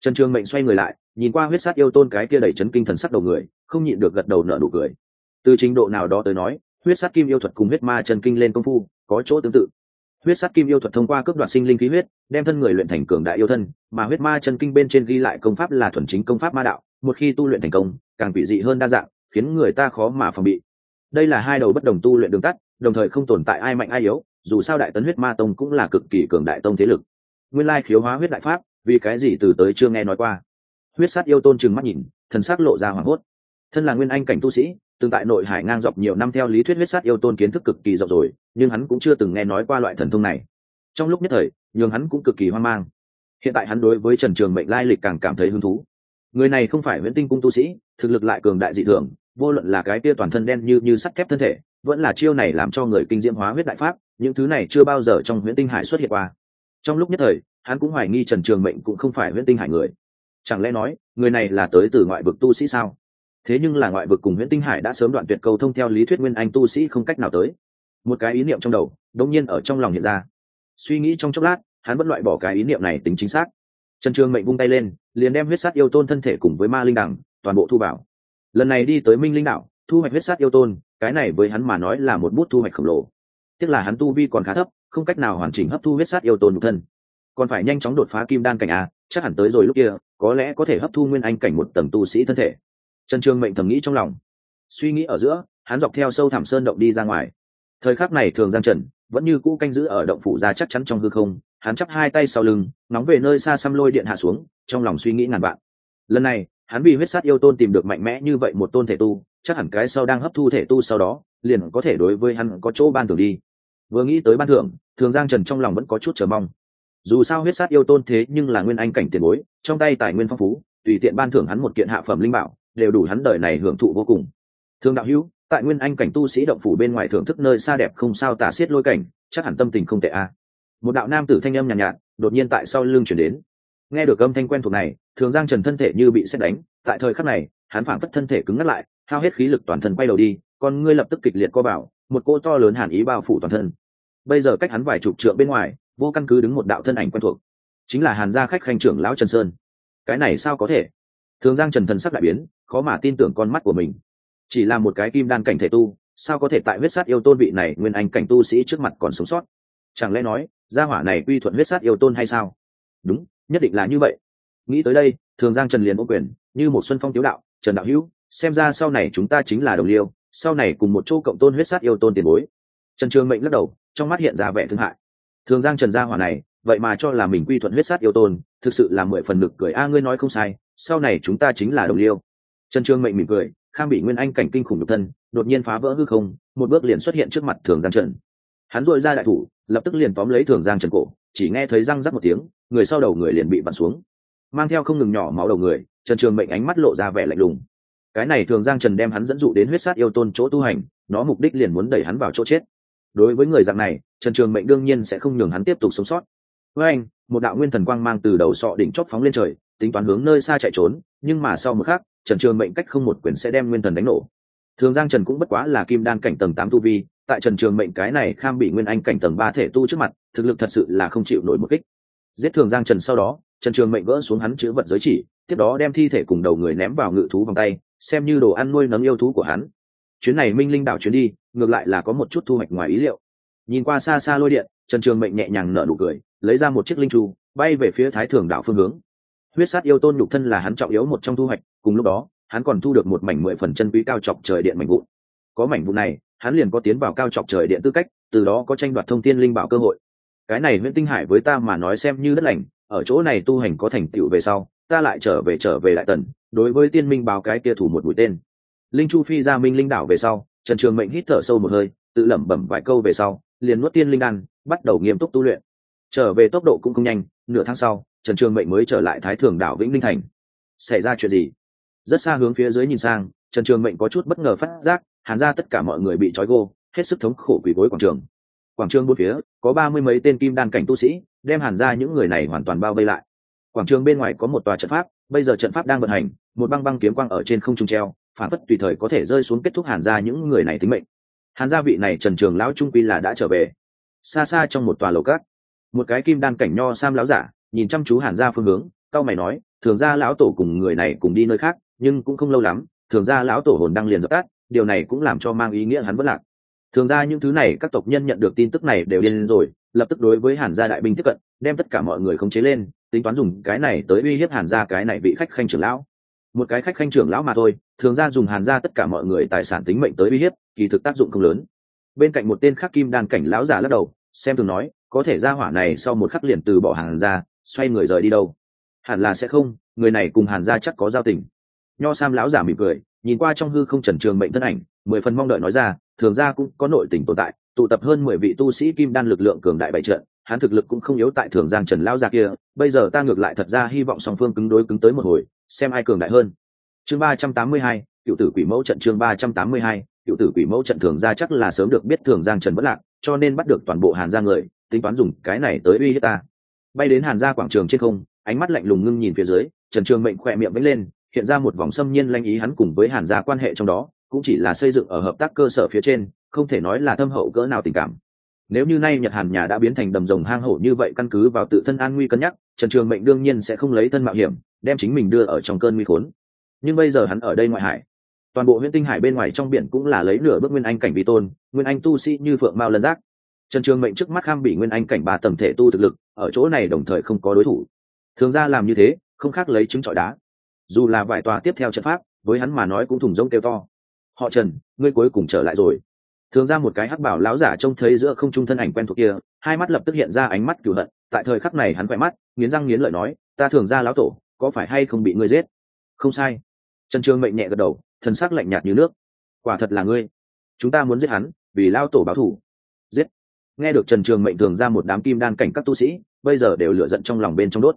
Trần trường mệnh xoay người lại, nhìn qua huyết sát yêu tôn cái kia đẩy chấn kinh thần sắc đầu người, không nhịn được gật đầu nở nụ cười. Từ trình độ nào đó tới nói, huyết sát kim yêu thuật cùng huyết ma trần kinh lên công phu, có chỗ tương tự huyết sát kim yêu thuật thông qua cướp đoạt sinh linh khí huyết, đem thân người luyện thành cường đại yêu thân, mà huyết ma chân kinh bên trên ghi lại công pháp là thuần chính công pháp ma đạo, một khi tu luyện thành công, càng quỷ dị hơn đa dạng, khiến người ta khó mà phòng bị. Đây là hai đầu bất đồng tu luyện đường tắt, đồng thời không tồn tại ai mạnh ai yếu, dù sao đại tấn huyết ma tông cũng là cực kỳ cường đại tông thế lực. Nguyên lai khiếu hóa huyết đại pháp, vì cái gì từ tới chưa nghe nói qua? Huyết sát yêu tôn trừng mắt nhìn, thần sắc lộ ra hoảng hốt. Thân là nguyên anh cảnh tu sĩ từng tại nội hải ngang dọc nhiều năm theo lý thuyết huyết sát yêu tôn kiến thức cực kỳ rộng rồi, nhưng hắn cũng chưa từng nghe nói qua loại thần thông này. Trong lúc nhất thời, nhường hắn cũng cực kỳ hoang mang. Hiện tại hắn đối với trần trường mệnh lai lịch càng cảm thấy hứng thú. Người này không phải nguyễn tinh cung tu sĩ, thực lực lại cường đại dị thường, vô luận là cái kia toàn thân đen như như sắt thép thân thể, vẫn là chiêu này làm cho người kinh diễm hóa huyết đại pháp, những thứ này chưa bao giờ trong nguyễn tinh hải xuất hiện qua. Trong lúc nhất thời, hắn cũng hoài nghi trần trường mệnh cũng không phải nguyễn tinh hải người. Chẳng lẽ nói, người này là tới từ ngoại vực tu sĩ sao? Thế nhưng là ngoại vực cùng nguyễn tinh hải đã sớm đoạn tuyệt cầu thông theo lý thuyết nguyên anh tu sĩ không cách nào tới. Một cái ý niệm trong đầu đông nhiên ở trong lòng hiện ra. Suy nghĩ trong chốc lát, hắn vẫn loại bỏ cái ý niệm này tính chính xác. Trần trường mệnh vung tay lên, liền đem huyết sát yêu tôn thân thể cùng với ma linh đẳng, toàn bộ thu vào. Lần này đi tới minh linh đạo thu hoạch huyết sát yêu tôn, cái này với hắn mà nói là một bút thu hoạch khổng lồ. Tức là hắn tu vi còn khá thấp, không cách nào hoàn chỉnh hấp thu huyết sát yêu tôn nhục thân. Còn phải nhanh chóng đột phá kim đan cảnh a, chắc hẳn tới rồi lúc kia, có lẽ có thể hấp thu nguyên anh cảnh một tầng tu sĩ thân thể trần trường mệnh thầm nghĩ trong lòng. Suy nghĩ ở giữa, hắn dọc theo sâu thẳm sơn động đi ra ngoài. Thời khắc này thường giang trần vẫn như cũ canh giữ ở động phủ ra chắc chắn trong hư không, hắn chắp hai tay sau lưng nóng về nơi xa xăm lôi điện hạ xuống, trong lòng suy nghĩ ngàn vạn. Lần này, hắn vì huyết sát yêu tôn tìm được mạnh mẽ như vậy một tôn thể tu, chắc hẳn cái sau đang hấp thu thể tu sau đó, liền có thể đối với hắn có chỗ ban thưởng đi. Vừa nghĩ tới ban thưởng, thường giang trần trong lòng vẫn có chút chờ mong. Dù sao huyết sát yêu tôn thế nhưng là nguyên anh cảnh tiền bối, trong tay tài nguyên phong phú, tùy tiện ban thưởng hắn một kiện hạ phẩm linh bảo đều đủ hắn đời này hưởng thụ vô cùng. Thương đạo hữu tại nguyên anh cảnh tu sĩ động phủ bên ngoài thưởng thức nơi xa đẹp không sao tả xiết lôi cảnh chắc hẳn tâm tình không tệ a. Một đạo nam tử thanh âm nhàn nhạt, nhạt đột nhiên tại sau lưng chuyển đến. Nghe được âm thanh quen thuộc này thường giang trần thân thể như bị xét đánh tại thời khắc này hắn phảng phất thân thể cứng ngắt lại hao hết khí lực toàn thân quay đầu đi con ngươi lập tức kịch liệt co bảo một cô to lớn hàn ý bao phủ toàn thân. Bây giờ cách hắn vài chục trượng bên ngoài vô căn cứ đứng một đạo thân ảnh quen thuộc chính là hàn gia khách khanh trưởng lão trần sơn. Cái này sao có thể? Thường giang trần thần sắc đại biến, khó mà tin tưởng con mắt của mình. Chỉ là một cái kim đan cảnh thể tu, sao có thể tại huyết sát yêu tôn vị này nguyên anh cảnh tu sĩ trước mặt còn sống sót? Chẳng lẽ nói, gia hỏa này quy thuận huyết sát yêu tôn hay sao? Đúng, nhất định là như vậy. Nghĩ tới đây, thường giang trần liền ô quyền, như một xuân phong tiếu đạo, trần đạo hữu, xem ra sau này chúng ta chính là đồng liêu, sau này cùng một chỗ cộng tôn huyết sát yêu tôn tiền bối. Trần trường mệnh lắc đầu, trong mắt hiện ra vẻ thương hại. Thường giang trần gia hỏa này, vậy mà cho là mình quy thuận huyết sát yêu tôn, thực sự là mười phần lực cười. A, ngươi nói không sai sau này chúng ta chính là đồng liêu. Trần trường mệnh mỉm cười, khang bị nguyên anh cảnh kinh khủng độc thân, đột nhiên phá vỡ hư không, một bước liền xuất hiện trước mặt thường giang trần. Hắn dội ra đại thủ, lập tức liền tóm lấy thường giang trần cổ, chỉ nghe thấy răng rắc một tiếng, người sau đầu người liền bị bắn xuống. Mang theo không ngừng nhỏ máu đầu người, trần trường mệnh ánh mắt lộ ra vẻ lạnh lùng. Cái này thường giang trần đem hắn dẫn dụ đến huyết sát yêu tôn chỗ tu hành, nó mục đích liền muốn đẩy hắn vào chỗ chết. Đối với người dạng này, trần trường mệnh đương nhiên sẽ không nhường hắn tiếp tục sống sót. Với anh, một đạo nguyên thần quang mang từ đầu sọ đỉnh chót phóng lên trời tính toán hướng nơi xa chạy trốn, nhưng mà sau một khắc, trần trường mệnh cách không một quyền sẽ đem nguyên thần đánh nổ. Thường giang trần cũng bất quá là kim đan cảnh tầng tám tu vi, tại trần trường mệnh cái này kham bị nguyên anh cảnh tầng ba thể tu trước mặt, thực lực thật sự là không chịu nổi một kích. Giết thường giang trần sau đó, trần trường mệnh vỡ xuống hắn chữ vật giới chỉ, tiếp đó đem thi thể cùng đầu người ném vào ngự thú vòng tay, xem như đồ ăn nuôi nấng yêu thú của hắn. Chuyến này minh linh đảo chuyến đi, ngược lại là có một chút thu hoạch ngoài ý liệu. Nhìn qua xa xa lôi điện, trần trường mệnh nhẹ nhàng nở nụ cười, lấy ra một chiếc linh tru bay về phía thái thường đảo phương hướng huyết sát yêu tôn nhục thân là hắn trọng yếu một trong thu hoạch, cùng lúc đó, hắn còn thu được một mảnh mười phần chân quý cao chọc trời điện mảnh vụn. Có mảnh vụn này, hắn liền có tiến vào cao chọc trời điện tư cách, từ đó có tranh đoạt thông tin linh bảo cơ hội. Cái này nguyễn tinh hải với ta mà nói xem như đất lành, ở chỗ này tu hành có thành tựu về sau, ta lại trở về trở về lại tần, đối với tiên minh báo cái kia thủ một mũi tên. Linh chu phi ra minh linh đảo về sau, trần trường mệnh hít thở sâu một hơi, tự lẩm bẩm vài câu về sau, liền nuốt tiên linh đan, bắt đầu nghiêm túc tu luyện. Trở về tốc độ cũng không nhanh, nửa tháng sau trần trường mệnh mới trở lại thái thường đảo vĩnh linh thành. Xảy ra chuyện gì? Rất xa hướng phía dưới nhìn sang, trần trường mệnh có chút bất ngờ phát giác, hàn ra tất cả mọi người bị trói gô, hết sức thống khổ quỷ gối quảng trường. Quảng trường bốn phía, có ba mươi mấy tên kim đan cảnh tu sĩ, đem hàn ra những người này hoàn toàn bao vây lại. Quảng trường bên ngoài có một tòa trận pháp, bây giờ trận pháp đang vận hành, một băng băng kiếm quang ở trên không trung treo, phản phất tùy thời có thể rơi xuống kết thúc hàn ra những người này tính mệnh. Hàn gia vị này trần trường lão trung quy là đã trở về. Xa xa trong một tòa lầu cát, một cái kim đan cảnh nho sam lão giả nhìn chăm chú hàn gia phương hướng, cao mày nói, thường ra lão tổ cùng người này cùng đi nơi khác, nhưng cũng không lâu lắm, thường ra lão tổ hồn đang liền dập tắt, điều này cũng làm cho mang ý nghĩa hắn vất lạc. Thường ra những thứ này, các tộc nhân nhận được tin tức này đều điên rồi, lập tức đối với hàn gia đại binh tiếp cận, đem tất cả mọi người khống chế lên, tính toán dùng cái này tới uy hiếp hàn gia cái này bị khách khanh trưởng lão. Một cái khách khanh trưởng lão mà thôi, thường ra dùng hàn ra tất cả mọi người tài sản tính mệnh tới uy hiếp, kỳ thực tác dụng không lớn. Bên cạnh một tên khắc kim đan cảnh lão giả lắc đầu, xem thường nói, có thể ra hỏa này sau một khắc liền từ bỏ hàn ra xoay người rời đi đâu. Hẳn là sẽ không, người này cùng hàn gia chắc có giao tình. Nho sam lão giả mỉm cười, nhìn qua trong hư không trần trường mệnh thân ảnh, mười phần mong đợi nói ra, thường ra cũng có nội tình tồn tại, tụ tập hơn mười vị tu sĩ kim đan lực lượng cường đại bày trận, hắn thực lực cũng không yếu tại thường giang trần lão gia kia, bây giờ ta ngược lại thật ra hy vọng song phương cứng đối cứng tới một hồi, xem ai cường đại hơn. Chương ba trăm tám mươi hai, cựu tử quỷ mẫu trận chương ba trăm tám mươi hai, cựu tử quỷ mẫu trận thường ra chắc là sớm được biết thường giang trần bất lạc, cho nên bắt được toàn bộ hàn gia người, tính toán dùng cái này tới uy hiếp ta bay đến hàn gia quảng trường trên không, ánh mắt lạnh lùng ngưng nhìn phía dưới, trần trường mệnh khỏe miệng vẫy lên, hiện ra một vòng xâm nhiên lanh ý hắn cùng với hàn gia quan hệ trong đó, cũng chỉ là xây dựng ở hợp tác cơ sở phía trên, không thể nói là thâm hậu cỡ nào tình cảm. Nếu như nay nhật hàn nhà đã biến thành đầm rồng hang hổ như vậy căn cứ vào tự thân an nguy cân nhắc, trần trường mệnh đương nhiên sẽ không lấy thân mạo hiểm, đem chính mình đưa ở trong cơn nguy khốn. Nhưng bây giờ hắn ở đây ngoại hải, toàn bộ huyện tinh hải bên ngoài trong biển cũng là lấy nửa bước nguyên anh cảnh vi tôn, nguyên anh tu sĩ như phượng mao lân giác trần trường mệnh trước mắt kham bị nguyên anh cảnh ba tầng thể tu thực lực, ở chỗ này đồng thời không có đối thủ. Thường ra làm như thế, không khác lấy trứng trọi đá. Dù là vài tòa tiếp theo trận pháp, với hắn mà nói cũng thùng rông kêu to. Họ trần, ngươi cuối cùng trở lại rồi. Thường ra một cái hắc bảo lão giả trông thấy giữa không trung thân ảnh quen thuộc kia, hai mắt lập tức hiện ra ánh mắt cửu hận, tại thời khắc này hắn quẹ mắt, nghiến răng nghiến lợi nói, ta thường ra lão tổ, có phải hay không bị ngươi giết? Không sai. Trần trường mệnh nhẹ gật đầu, thần sắc lạnh nhạt như nước. Quả thật là ngươi. Chúng ta muốn giết hắn, vì lao tổ báo thù. Giết nghe được trần trường mệnh thường ra một đám kim đan cảnh các tu sĩ, bây giờ đều lựa giận trong lòng bên trong đốt.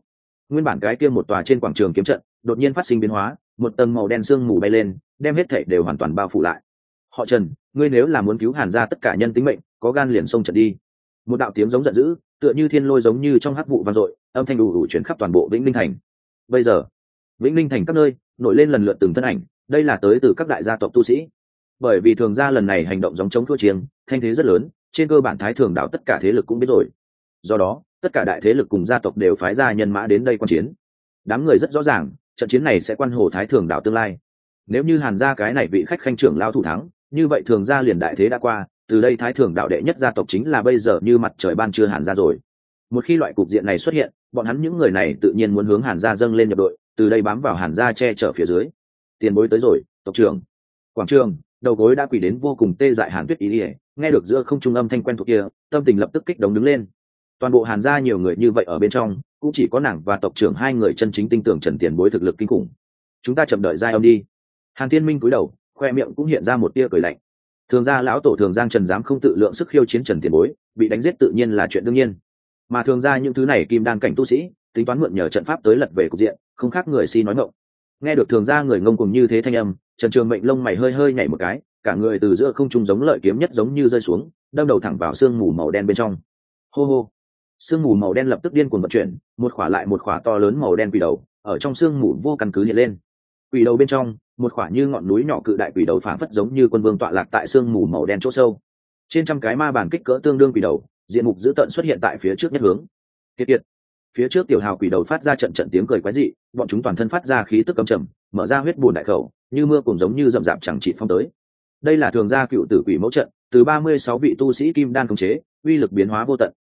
Nguyên bản cái kia một tòa trên quảng trường kiếm trận, đột nhiên phát sinh biến hóa, một tầng màu đen sương mù bay lên, đem hết thảy đều hoàn toàn bao phủ lại. Họ trần, ngươi nếu là muốn cứu hàn ra tất cả nhân tính mệnh, có gan liền xông trận đi. Một đạo tiếng giống giận dữ, tựa như thiên lôi giống như trong hắc vụ vang dội, âm thanh đủ đủ chuyển khắp toàn bộ vĩnh linh thành. Bây giờ, vĩnh linh thành các nơi, nổi lên lần lượt từng thân ảnh, đây là tới từ các đại gia tộc tu sĩ. Bởi vì thường gia lần này hành động giống chống thua chiêng, thanh thế rất lớn trên cơ bản thái thường đạo tất cả thế lực cũng biết rồi. Do đó, tất cả đại thế lực cùng gia tộc đều phái ra nhân mã đến đây quan chiến. Đám người rất rõ ràng, trận chiến này sẽ quan hồ thái thường đạo tương lai. Nếu như hàn gia cái này vị khách khanh trưởng lao thủ thắng, như vậy thường gia liền đại thế đã qua, từ đây thái thường đạo đệ nhất gia tộc chính là bây giờ như mặt trời ban trưa hàn gia rồi. Một khi loại cục diện này xuất hiện, bọn hắn những người này tự nhiên muốn hướng hàn gia dâng lên nhập đội, từ đây bám vào hàn gia che chở phía dưới. Tiền bối tới rồi, tộc trưởng. Quảng trường đầu gối đã quỳ đến vô cùng tê dại hàn tuyết ý ỉa, nghe được giữa không trung âm thanh quen thuộc kia, tâm tình lập tức kích động đứng lên. Toàn bộ hàn gia nhiều người như vậy ở bên trong, cũng chỉ có nàng và tộc trưởng hai người chân chính tin tưởng trần tiền bối thực lực kinh khủng. Chúng ta chậm đợi giai âm đi. Hàn tiên minh cúi đầu, khoe miệng cũng hiện ra một tia cười lạnh. Thường ra lão tổ thường giang trần dám không tự lượng sức khiêu chiến trần tiền bối, bị đánh giết tự nhiên là chuyện đương nhiên. Mà thường ra những thứ này kim đan cảnh tu sĩ, tính toán mượn nhờ trận pháp tới lật về cục diện, không khác người si nói ngộng nghe được thường ra người ngông cùng như thế thanh âm, trần trường mệnh lông mày hơi hơi nhảy một cái, cả người từ giữa không trung giống lợi kiếm nhất giống như rơi xuống, đâm đầu thẳng vào sương mù màu đen bên trong. Hô hô. Sương mù màu đen lập tức điên cuồng vận chuyển, một khỏa lại một khỏa to lớn màu đen quỷ đầu, ở trong sương mù vô căn cứ hiện lên. Quỷ đầu bên trong, một khỏa như ngọn núi nhỏ cự đại quỷ đầu phảng phất giống như quân vương tọa lạc tại sương mù màu đen chỗ sâu. Trên trăm cái ma bản kích cỡ tương đương quỷ đầu, diện mục dữ tợn xuất hiện tại phía trước nhất hướng. Kiệt kiệt phía trước tiểu hào quỷ đầu phát ra trận trận tiếng cười quái dị, bọn chúng toàn thân phát ra khí tức cầm trầm, mở ra huyết bùn đại khẩu, như mưa cùng giống như rậm rạp chẳng trị phong tới. Đây là thường gia cựu tử quỷ mẫu trận, từ ba mươi sáu vị tu sĩ kim đan khống chế, uy lực biến hóa vô tận.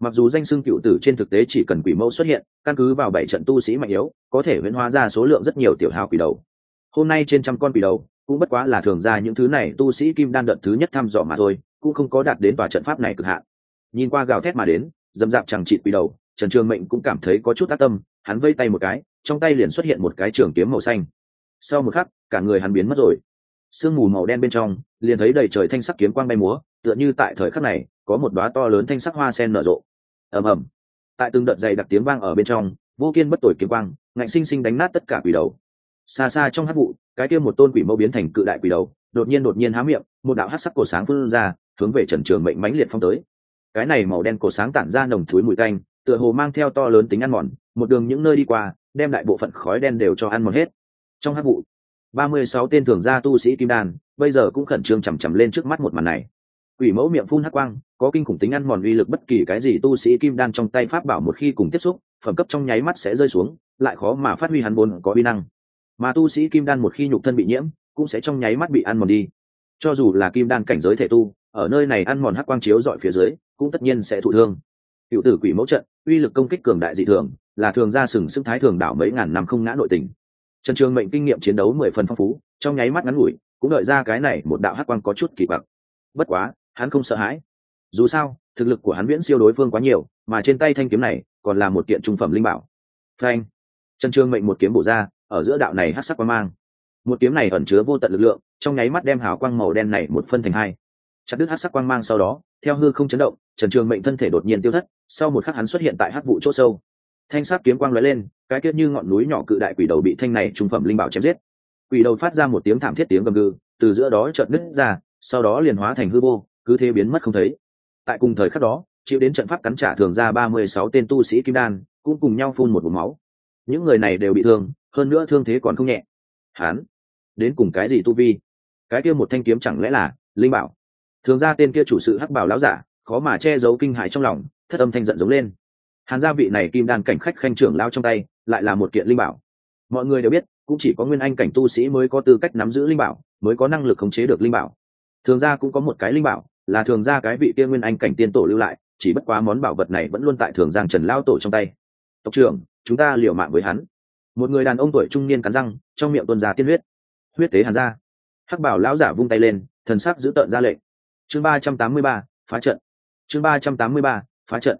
Mặc dù danh xưng cựu tử trên thực tế chỉ cần quỷ mẫu xuất hiện, căn cứ vào bảy trận tu sĩ mạnh yếu, có thể huyễn hóa ra số lượng rất nhiều tiểu hào quỷ đầu. Hôm nay trên trăm con quỷ đầu, cũng bất quá là thường ra những thứ này tu sĩ kim đan đợt thứ nhất thăm dò mà thôi, cũng không có đạt đến tòa trận pháp này cực hạn. Nhìn qua gào thét mà đến dầm dạp chẳng trị quỷ đầu trần trường mệnh cũng cảm thấy có chút tác tâm, hắn vây tay một cái, trong tay liền xuất hiện một cái trường kiếm màu xanh. Sau một khắc, cả người hắn biến mất rồi. Sương mù màu đen bên trong, liền thấy đầy trời thanh sắc kiếm quang bay múa, tựa như tại thời khắc này, có một đoá to lớn thanh sắc hoa sen nở rộ. Ầm ầm. Tại từng đợt dày đặc tiếng vang ở bên trong, vô kiên bất tội kiếm quang, ngạnh sinh sinh đánh nát tất cả quỷ đầu. Xa xa trong hát vụ, cái kia một tôn quỷ mẫu biến thành cự đại quỷ đầu, đột nhiên đột nhiên há miệng, một đạo hát sắc cổ sáng phương ra, hướng về trần trường mệnh mãnh liệt phong tới. Cái này màu đen cổ sáng tản ra nồng thúi mùi canh tựa hồ mang theo to lớn tính ăn mòn, một đường những nơi đi qua, đem đại bộ phận khói đen đều cho ăn mòn hết. Trong hát vụ, ba mươi sáu tên thường gia tu sĩ kim đan, bây giờ cũng khẩn trương chằm chằm lên trước mắt một màn này. Quỷ mẫu miệng phun hắc quang, có kinh khủng tính ăn mòn uy lực bất kỳ cái gì tu sĩ kim đan trong tay pháp bảo một khi cùng tiếp xúc, phẩm cấp trong nháy mắt sẽ rơi xuống, lại khó mà phát huy hắn vốn có uy năng. Mà tu sĩ kim đan một khi nhục thân bị nhiễm, cũng sẽ trong nháy mắt bị ăn mòn đi. Cho dù là kim đan cảnh giới thể tu, ở nơi này ăn mòn hắc quang chiếu dọi phía dưới, cũng tất nhiên sẽ thụ thương. Cựu tử quỷ mẫu trận uy lực công kích cường đại dị thường, là thường ra sừng sức thái thường đảo mấy ngàn năm không ngã nội tình. Trần trường mệnh kinh nghiệm chiến đấu mười phần phong phú, trong nháy mắt ngắn ngủi, cũng đợi ra cái này một đạo hắc quang có chút kỳ bậc bất quá, hắn không sợ hãi. Dù sao, thực lực của hắn viễn siêu đối phương quá nhiều, mà trên tay thanh kiếm này còn là một kiện trung phẩm linh bảo. Phanh! Trần trường mệnh một kiếm bổ ra, ở giữa đạo này hát sắc quang mang. Một kiếm này ẩn chứa vô tận lực lượng, trong nháy mắt đem hào quang màu đen này một phân thành hai. Chặt đứt hát sắc quang mang sau đó, theo hư không chấn động trần trường mệnh thân thể đột nhiên tiêu thất, sau một khắc hắn xuất hiện tại hát vụ chỗ sâu. Thanh sắc kiếm quang lóe lên, cái kết như ngọn núi nhỏ cự đại quỷ đầu bị thanh này trung phẩm linh bảo chém giết. Quỷ đầu phát ra một tiếng thảm thiết tiếng gầm gừ, từ giữa đó chợt nứt ra, sau đó liền hóa thành hư vô, cứ thế biến mất không thấy. Tại cùng thời khắc đó, chịu đến trận pháp cắn trả thường ra ba mươi sáu tên tu sĩ kim đan, cũng cùng nhau phun một vùng máu. Những người này đều bị thương, hơn nữa thương thế còn không nhẹ. Hán đến cùng cái gì tu vi? Cái kia một thanh kiếm chẳng lẽ là linh bảo? Thường ra tên kia chủ sự hắc bảo lão giả khó mà che giấu kinh hại trong lòng, thất âm thanh giận giống lên. Hàn gia vị này kim đan cảnh khách khanh trưởng lao trong tay, lại là một kiện linh bảo. Mọi người đều biết, cũng chỉ có nguyên anh cảnh tu sĩ mới có tư cách nắm giữ linh bảo, mới có năng lực khống chế được linh bảo. Thường ra cũng có một cái linh bảo, là thường ra cái vị kia nguyên anh cảnh tiên tổ lưu lại, chỉ bất quá món bảo vật này vẫn luôn tại thường giang trần lao tổ trong tay. Tộc trưởng, chúng ta liều mạng với hắn. Một người đàn ông tuổi trung niên cắn răng, trong miệng tuân ra tiên huyết. Huyết tế hàn ra hắc bảo lão giả vung tay lên, thần sắc giữ tợn ra lệnh. Chương ba trăm tám mươi ba, phá trận chương ba trăm tám mươi ba, phá trận.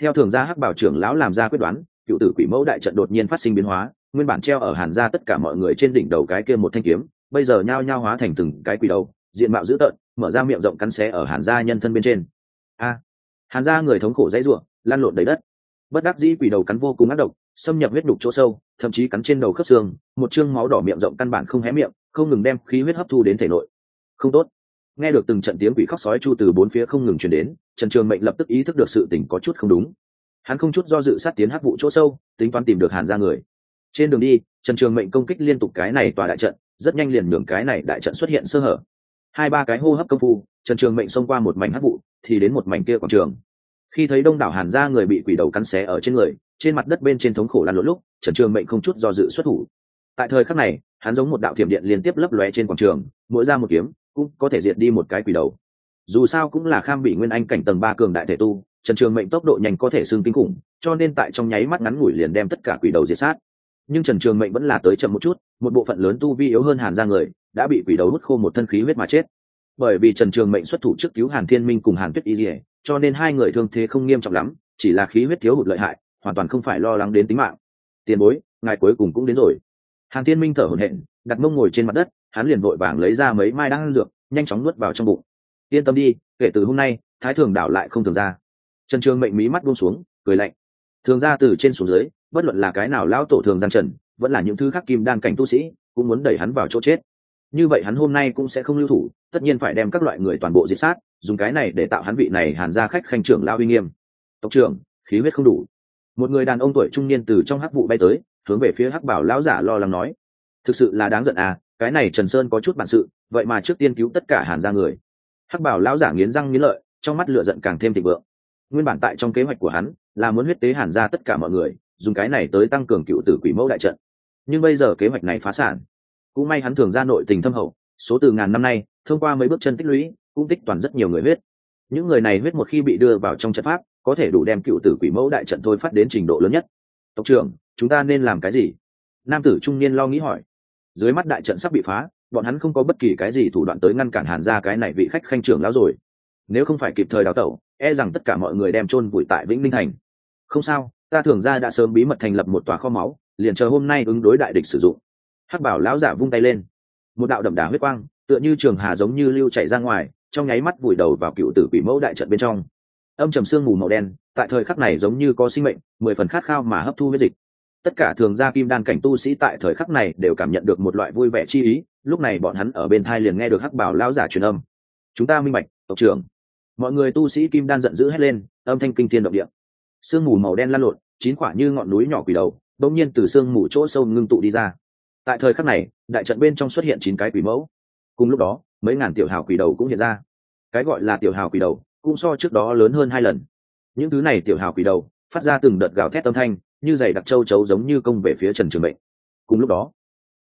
Theo thường gia hắc bảo trưởng lão làm ra quyết đoán, cựu tử quỷ mẫu đại trận đột nhiên phát sinh biến hóa, nguyên bản treo ở hàn gia tất cả mọi người trên đỉnh đầu cái kia một thanh kiếm, bây giờ nhao nhao hóa thành từng cái quỷ đầu, diện mạo dữ tợn, mở ra miệng rộng cắn xé ở hàn gia nhân thân bên trên. A! Hàn gia người thống khổ dãy ruộng lan lộn đầy đất. Bất đắc dĩ quỷ đầu cắn vô cùng ác độc, xâm nhập huyết đục chỗ sâu, thậm chí cắn trên đầu khớp xương, một chương máu đỏ miệng rộng căn bản không hé miệng, không ngừng đem khí huyết hấp thu đến thể nội. Không tốt nghe được từng trận tiếng quỷ khóc sói chu từ bốn phía không ngừng chuyển đến, trần trường mệnh lập tức ý thức được sự tình có chút không đúng. Hắn không chút do dự sát tiến hắc vụ chỗ sâu, tính toán tìm được hàn ra người. Trên đường đi, trần trường mệnh công kích liên tục cái này tòa đại trận, rất nhanh liền mường cái này đại trận xuất hiện sơ hở. Hai ba cái hô hấp công phu, trần trường mệnh xông qua một mảnh hắc vụ, thì đến một mảnh kia quảng trường. Khi thấy đông đảo hàn ra người bị quỷ đầu cắn xé ở trên người, trên mặt đất bên trên thống khổ lăn lộn lúc, trần trường mệnh không chút do dự xuất thủ. Tại thời khắc này, hắn giống một đạo thiểm điện liên tiếp lấp lóe trên quảng trường, mỗi ra một kiếm cũng có thể diệt đi một cái quỷ đầu. Dù sao cũng là kham bị nguyên anh cảnh tầng ba cường đại thể tu, trần trường mệnh tốc độ nhanh có thể xương kinh khủng, cho nên tại trong nháy mắt ngắn ngủi liền đem tất cả quỷ đầu diệt sát. Nhưng trần trường mệnh vẫn là tới chậm một chút, một bộ phận lớn tu vi yếu hơn hàn ra người, đã bị quỷ đầu hút khô một thân khí huyết mà chết. Bởi vì trần trường mệnh xuất thủ trước cứu hàn thiên minh cùng hàn tuyết y dỉa cho nên hai người thương thế không nghiêm trọng lắm, chỉ là khí huyết thiếu hụt lợi hại, hoàn toàn không phải lo lắng đến tính mạng. Tiền bối, ngài cuối cùng cũng đến rồi. Hàn thiên minh thở hổn hển đặt mông ngồi trên mặt đất, hắn liền vội vàng lấy ra mấy mai đang dược, nhanh chóng nuốt vào trong bụng. Yên tâm đi, kể từ hôm nay, thái thường đảo lại không thường ra. Trần trường mệnh mí mắt buông xuống, cười lạnh. Thường ra từ trên xuống dưới, bất luận là cái nào lão tổ thường giang trần, vẫn là những thứ khác kim đan cảnh tu sĩ, cũng muốn đẩy hắn vào chỗ chết. Như vậy hắn hôm nay cũng sẽ không lưu thủ, tất nhiên phải đem các loại người toàn bộ diệt sát, dùng cái này để tạo hắn vị này hàn ra khách khanh trưởng lao uy nghiêm. Tộc trưởng, khí huyết không đủ. Một người đàn ông tuổi trung niên từ trong hắc vụ bay tới, hướng về phía hắc bảo lão giả lo lắng nói thực sự là đáng giận à cái này trần sơn có chút bản sự, vậy mà trước tiên cứu tất cả hàn ra người. Hắc bảo lão giả nghiến răng nghiến lợi, trong mắt lửa giận càng thêm thịnh vượng. Nguyên bản tại trong kế hoạch của hắn, là muốn huyết tế hàn ra tất cả mọi người, dùng cái này tới tăng cường cựu tử quỷ mẫu đại trận. Nhưng bây giờ kế hoạch này phá sản. Cũng may hắn thường ra nội tình thâm hậu, số từ ngàn năm nay, thông qua mấy bước chân tích lũy, cũng tích toàn rất nhiều người huyết. Những người này huyết một khi bị đưa vào trong trận pháp, có thể đủ đem cựu tử quỷ mẫu đại trận thôi phát đến trình độ lớn nhất. Tộc trưởng, chúng ta nên làm cái gì? Nam tử trung niên lo nghĩ hỏi dưới mắt đại trận sắp bị phá, bọn hắn không có bất kỳ cái gì thủ đoạn tới ngăn cản hàn ra cái này vị khách khanh trưởng lão rồi. Nếu không phải kịp thời đào tẩu e rằng tất cả mọi người đem chôn vùi tại vĩnh linh thành. Không sao, ta thường ra đã sớm bí mật thành lập một tòa kho máu, liền chờ hôm nay ứng đối đại địch sử dụng. Hắc bảo lão giả vung tay lên. Một đạo đậm đà huyết quang, tựa như trường hà giống như lưu chảy ra ngoài, trong nháy mắt vùi đầu vào cựu tử quỷ mẫu đại trận bên trong. Âm trầm sương mù màu đen, tại thời khắc này giống như có sinh mệnh, mười phần khát khao mà hấp thu huyết dịch tất cả thường gia kim đan cảnh tu sĩ tại thời khắc này đều cảm nhận được một loại vui vẻ chi ý, lúc này bọn hắn ở bên thai liền nghe được hắc bảo lão giả truyền âm. Chúng ta minh bạch, tộc trưởng. Mọi người tu sĩ kim đan giận dữ hét lên, âm thanh kinh thiên động địa. Sương mù màu đen lan lộn, chín quả như ngọn núi nhỏ quỷ đầu bỗng nhiên từ sương mù chỗ sâu ngưng tụ đi ra. Tại thời khắc này, đại trận bên trong xuất hiện chín cái quỷ mẫu. Cùng lúc đó, mấy ngàn tiểu hào quỷ đầu cũng hiện ra. Cái gọi là tiểu hào quỷ đầu, cũng so trước đó lớn hơn hai lần. Những thứ này tiểu hào quỷ đầu, phát ra từng đợt gào thét âm thanh như giày đặc châu chấu giống như công về phía trần trường mệnh. Cùng lúc đó,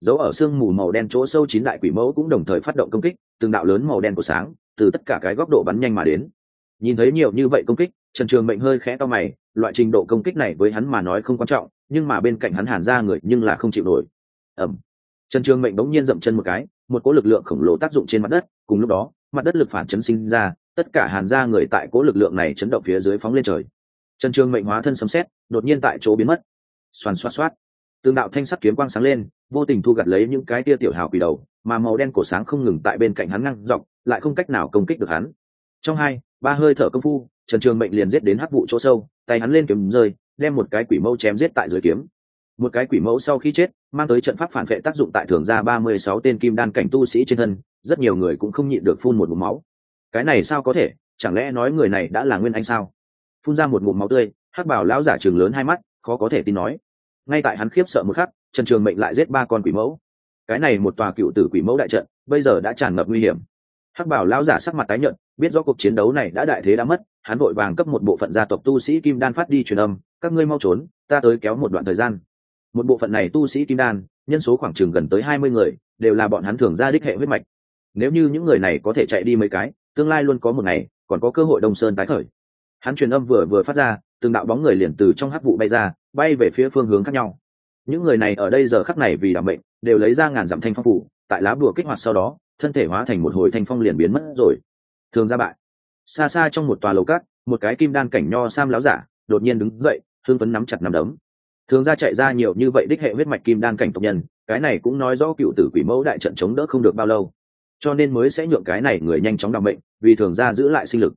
dấu ở sương mù màu đen chỗ sâu chín đại quỷ mẫu cũng đồng thời phát động công kích, từng đạo lớn màu đen của sáng từ tất cả cái góc độ bắn nhanh mà đến. Nhìn thấy nhiều như vậy công kích, trần trường mệnh hơi khẽ to mày, loại trình độ công kích này với hắn mà nói không quan trọng, nhưng mà bên cạnh hắn hàn ra người nhưng là không chịu nổi. Ẩm trần trường mệnh bỗng nhiên dậm chân một cái, một cỗ lực lượng khổng lồ tác dụng trên mặt đất, cùng lúc đó, mặt đất lực phản chấn sinh ra, tất cả hàn ra người tại cỗ lực lượng này chấn động phía dưới phóng lên trời trần trường mệnh hóa thân sấm xét đột nhiên tại chỗ biến mất. Xoàn xoát xoát. Tương đạo thanh sắc kiếm quang sáng lên, vô tình thu gặt lấy những cái tia tiểu hào quỷ đầu, mà màu đen cổ sáng không ngừng tại bên cạnh hắn ngăn dọc, lại không cách nào công kích được hắn. Trong hai, ba hơi thở công phu, trần trường mệnh liền giết đến hắc vụ chỗ sâu, tay hắn lên kiếm rơi, đem một cái quỷ mẫu chém giết tại dưới kiếm. Một cái quỷ mẫu sau khi chết, mang tới trận pháp phản vệ tác dụng tại thường gia ba mươi sáu tên kim đan cảnh tu sĩ trên thân, rất nhiều người cũng không nhịn được phun một ngụm máu. Cái này sao có thể? Chẳng lẽ nói người này đã là nguyên anh sao? Phun ra một ngụm máu tươi, hắc bảo lão giả trường lớn hai mắt, khó có thể tin nói. Ngay tại hắn khiếp sợ một khắc, trần trường mệnh lại giết ba con quỷ mẫu. Cái này một tòa cựu tử quỷ mẫu đại trận, bây giờ đã tràn ngập nguy hiểm. Hắc bảo lão giả sắc mặt tái nhợt, biết rõ cuộc chiến đấu này đã đại thế đã mất, hắn vội vàng cấp một bộ phận gia tộc tu sĩ kim đan phát đi truyền âm, các ngươi mau trốn, ta tới kéo một đoạn thời gian. Một bộ phận này tu sĩ kim đan, nhân số khoảng chừng gần tới hai mươi người, đều là bọn hắn thường ra đích hệ huyết mạch. Nếu như những người này có thể chạy đi mấy cái, tương lai luôn có một ngày, còn có cơ hội đông sơn tái khởi hắn truyền âm vừa vừa phát ra, từng đạo bóng người liền từ trong hắc vụ bay ra, bay về phía phương hướng khác nhau. Những người này ở đây giờ khắc này vì đảm bệnh đều lấy ra ngàn dặm thanh phong phủ, tại lá bùa kích hoạt sau đó, thân thể hóa thành một hồi thanh phong liền biến mất rồi. Thường ra bại. Xa xa trong một tòa lầu cát, một cái kim đan cảnh nho sam láo giả, đột nhiên đứng dậy hương phấn nắm chặt nắm đấm. Thường ra chạy ra nhiều như vậy đích hệ huyết mạch kim đan cảnh tộc nhân, cái này cũng nói rõ cựu tử quỷ mẫu đại trận chống đỡ không được bao lâu. Cho nên mới sẽ nhượng cái này người nhanh chóng đảm bệnh vì thường ra giữ lại sinh lực.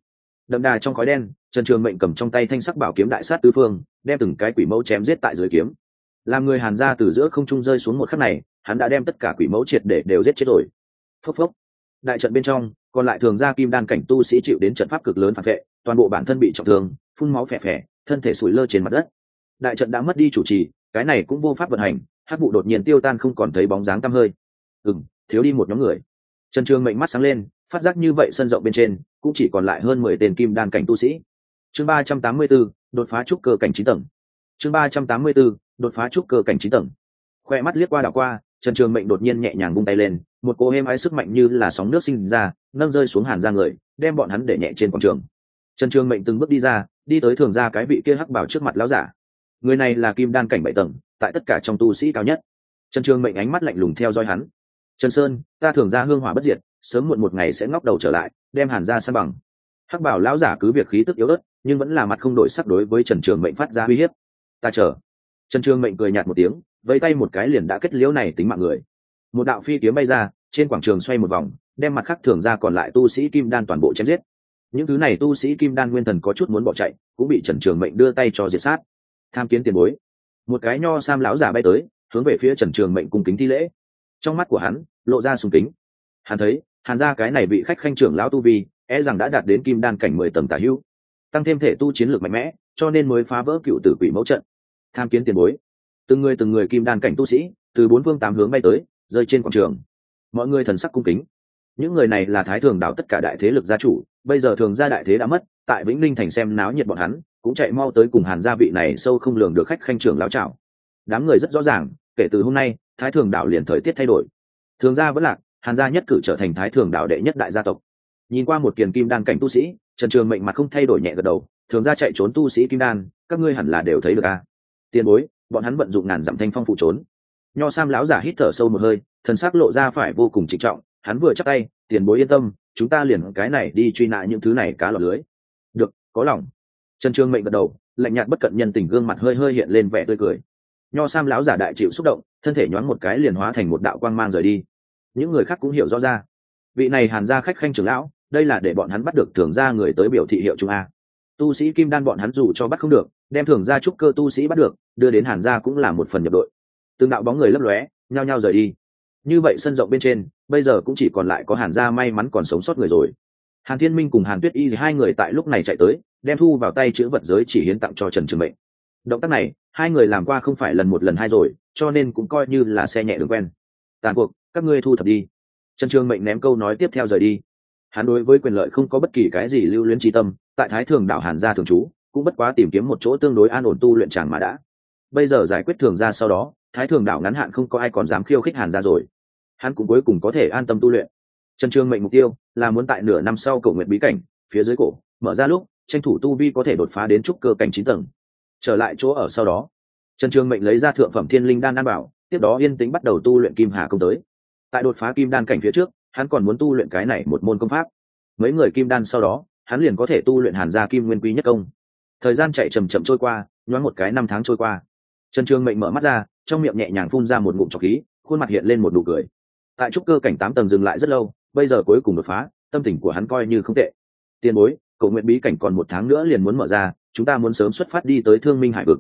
Đậm đà trong khói đen trần trường mệnh cầm trong tay thanh sắc bảo kiếm đại sát tứ phương, đem từng cái quỷ mẫu chém giết tại dưới kiếm. Làm người hàn ra từ giữa không trung rơi xuống một khắc này, hắn đã đem tất cả quỷ mẫu triệt để đều giết chết rồi. Phốc phốc. Đại trận bên trong, còn lại thường ra kim đan cảnh tu sĩ chịu đến trận pháp cực lớn phản vệ, toàn bộ bản thân bị trọng thương, phun máu phè phè, thân thể sủi lơ trên mặt đất. Đại trận đã mất đi chủ trì, cái này cũng vô pháp vận hành hát vụ đột nhiên tiêu tan không còn thấy bóng dáng tăm hơi. Ừ m thiếu đi một nhóm người. Trần trường mệnh mắt sáng lên, phát giác như vậy sân rộng bên trên, cũng chỉ còn lại hơn mười tên kim đan cảnh tu sĩ chương ba trăm tám mươi b ố đột phá trúc cơ cảnh chín tầng. Chương ba trăm tám mươi b ố đột phá trúc cơ cảnh chín tầng. Khoe mắt liếc qua đảo qua, trần trường mệnh đột nhiên nhẹ nhàng vung tay lên, một cô êm ái sức mạnh như là sóng nước sinh ra, nâng rơi xuống hàn ra người, đem bọn hắn để nhẹ trên quảng trường. Trần trường mệnh từng bước đi ra, đi tới thường ra cái vị kia hắc bảo trước mặt lão giả. Người này là kim đan cảnh bảy tầng, tại tất cả trong tu sĩ cao nhất. Trần trường mệnh ánh mắt lạnh lùng theo dõi hắn. Trần sơn, ta thường ra hương hỏa bất diệt, sớm muộn một ngày sẽ ngóc đầu trở lại, đem hàn ra san bằng. Hắc bảo lão giả cứ việc khí tức yếu ớt nhưng vẫn là mặt không đổi sắc đối với trần trường mệnh phát ra uy hiếp. Ta chờ. Trần trường mệnh cười nhạt một tiếng, vẫy tay một cái liền đã kết liễu này tính mạng người. Một đạo phi kiếm bay ra, trên quảng trường xoay một vòng, đem mặt khác thường ra còn lại tu sĩ kim đan toàn bộ chém giết. Những thứ này tu sĩ kim đan nguyên thần có chút muốn bỏ chạy, cũng bị trần trường mệnh đưa tay cho diệt sát. Tham kiến tiền bối. Một cái nho sam lão giả bay tới, hướng về phía trần trường mệnh cung kính thi lễ. Trong mắt của hắn, lộ ra sùng kính. Hắn thấy, hàn ra cái này bị khách khanh trưởng lão tu vi e rằng đã đạt đến kim đan cảnh mười tầng tả hữu tăng thêm thể tu chiến lược mạnh mẽ, cho nên mới phá vỡ cựu tử quỷ mẫu trận. Tham kiến tiền bối. Từng người từng người kim đan cảnh tu sĩ, từ bốn phương tám hướng bay tới, rơi trên quảng trường. Mọi người thần sắc cung kính. Những người này là thái thường đạo tất cả đại thế lực gia chủ, bây giờ thường gia đại thế đã mất, tại vĩnh linh thành xem náo nhiệt bọn hắn, cũng chạy mau tới cùng hàn gia vị này sâu không lường được khách khanh trưởng lão trào đám người rất rõ ràng, kể từ hôm nay, thái thường đạo liền thời tiết thay đổi. Thường gia vẫn lạc, hàn gia nhất cử trở thành thái thường đạo đệ nhất đại gia tộc nhìn qua một kiền kim đan cảnh tu sĩ, trần trường mệnh mặt không thay đổi nhẹ gật đầu, thường gia chạy trốn tu sĩ kim đan, các ngươi hẳn là đều thấy được a à. tiền bối, bọn hắn vận dụng ngàn dặm thanh phong phụ trốn. Nho sam lão giả hít thở sâu một hơi, thần sắc lộ ra phải vô cùng trịnh trọng, hắn vừa chắc tay, tiền bối yên tâm, chúng ta liền cái này đi truy nã những thứ này cá lọc lưới. Được, có lòng. Trần trương mệnh gật đầu, lạnh nhạt bất cận nhân tình gương mặt hơi hơi hiện lên vẻ tươi cười. Nho sam lão giả đại chịu xúc động, thân thể nhoáng một cái liền hóa thành một đạo quang mang rời đi. Những người khác cũng hiểu rõ ra. Vị này hàn ra khách khanh trưởng lão đây là để bọn hắn bắt được thường gia người tới biểu thị hiệu trung a. Tu sĩ kim đan bọn hắn dù cho bắt không được, đem thường gia trúc cơ tu sĩ bắt được, đưa đến hàn gia cũng là một phần nhập đội. Từng đạo bóng người lấp lóe, nhao nhao rời đi. Như vậy sân rộng bên trên, bây giờ cũng chỉ còn lại có hàn gia may mắn còn sống sót người rồi. Hàn thiên minh cùng hàn tuyết y hai người tại lúc này chạy tới, đem thu vào tay chữ vật giới chỉ hiến tặng cho trần trường mệnh. Động tác này, hai người làm qua không phải lần một lần hai rồi, cho nên cũng coi như là xe nhẹ đường quen. Tàn cuộc, các ngươi thu thập đi. Trần trường mệnh ném câu nói tiếp theo rời đi hắn đối với quyền lợi không có bất kỳ cái gì lưu luyến tri tâm, tại thái thường đạo hàn gia thường trú, cũng bất quá tìm kiếm một chỗ tương đối an ổn tu luyện chàng mà đã. Bây giờ giải quyết thường ra sau đó, thái thường đạo ngắn hạn không có ai còn dám khiêu khích hàn ra rồi. Hắn cũng cuối cùng có thể an tâm tu luyện. Trần trương mệnh mục tiêu là muốn tại nửa năm sau cầu nguyện bí cảnh, phía dưới cổ, mở ra lúc, tranh thủ tu vi có thể đột phá đến trúc cơ cảnh chín tầng. Trở lại chỗ ở sau đó, trần trương mệnh lấy ra thượng phẩm thiên linh đan an bảo, tiếp đó yên tĩnh bắt đầu tu luyện kim hà công tới. Tại đột phá kim đan cảnh phía trước hắn còn muốn tu luyện cái này một môn công pháp. Mấy người kim đan sau đó, hắn liền có thể tu luyện hàn gia kim nguyên quý nhất công. Thời gian chạy chầm chậm trôi qua, nhoáng một cái năm tháng trôi qua. Trần trường mệnh mở mắt ra, trong miệng nhẹ nhàng phun ra một ngụm trọc khí, khuôn mặt hiện lên một nụ cười. Tại trúc cơ cảnh tám tầng dừng lại rất lâu, bây giờ cuối cùng đột phá, tâm tình của hắn coi như không tệ. Tiền bối cầu nguyện bí cảnh còn một tháng nữa liền muốn mở ra, chúng ta muốn sớm xuất phát đi tới thương minh hải vực.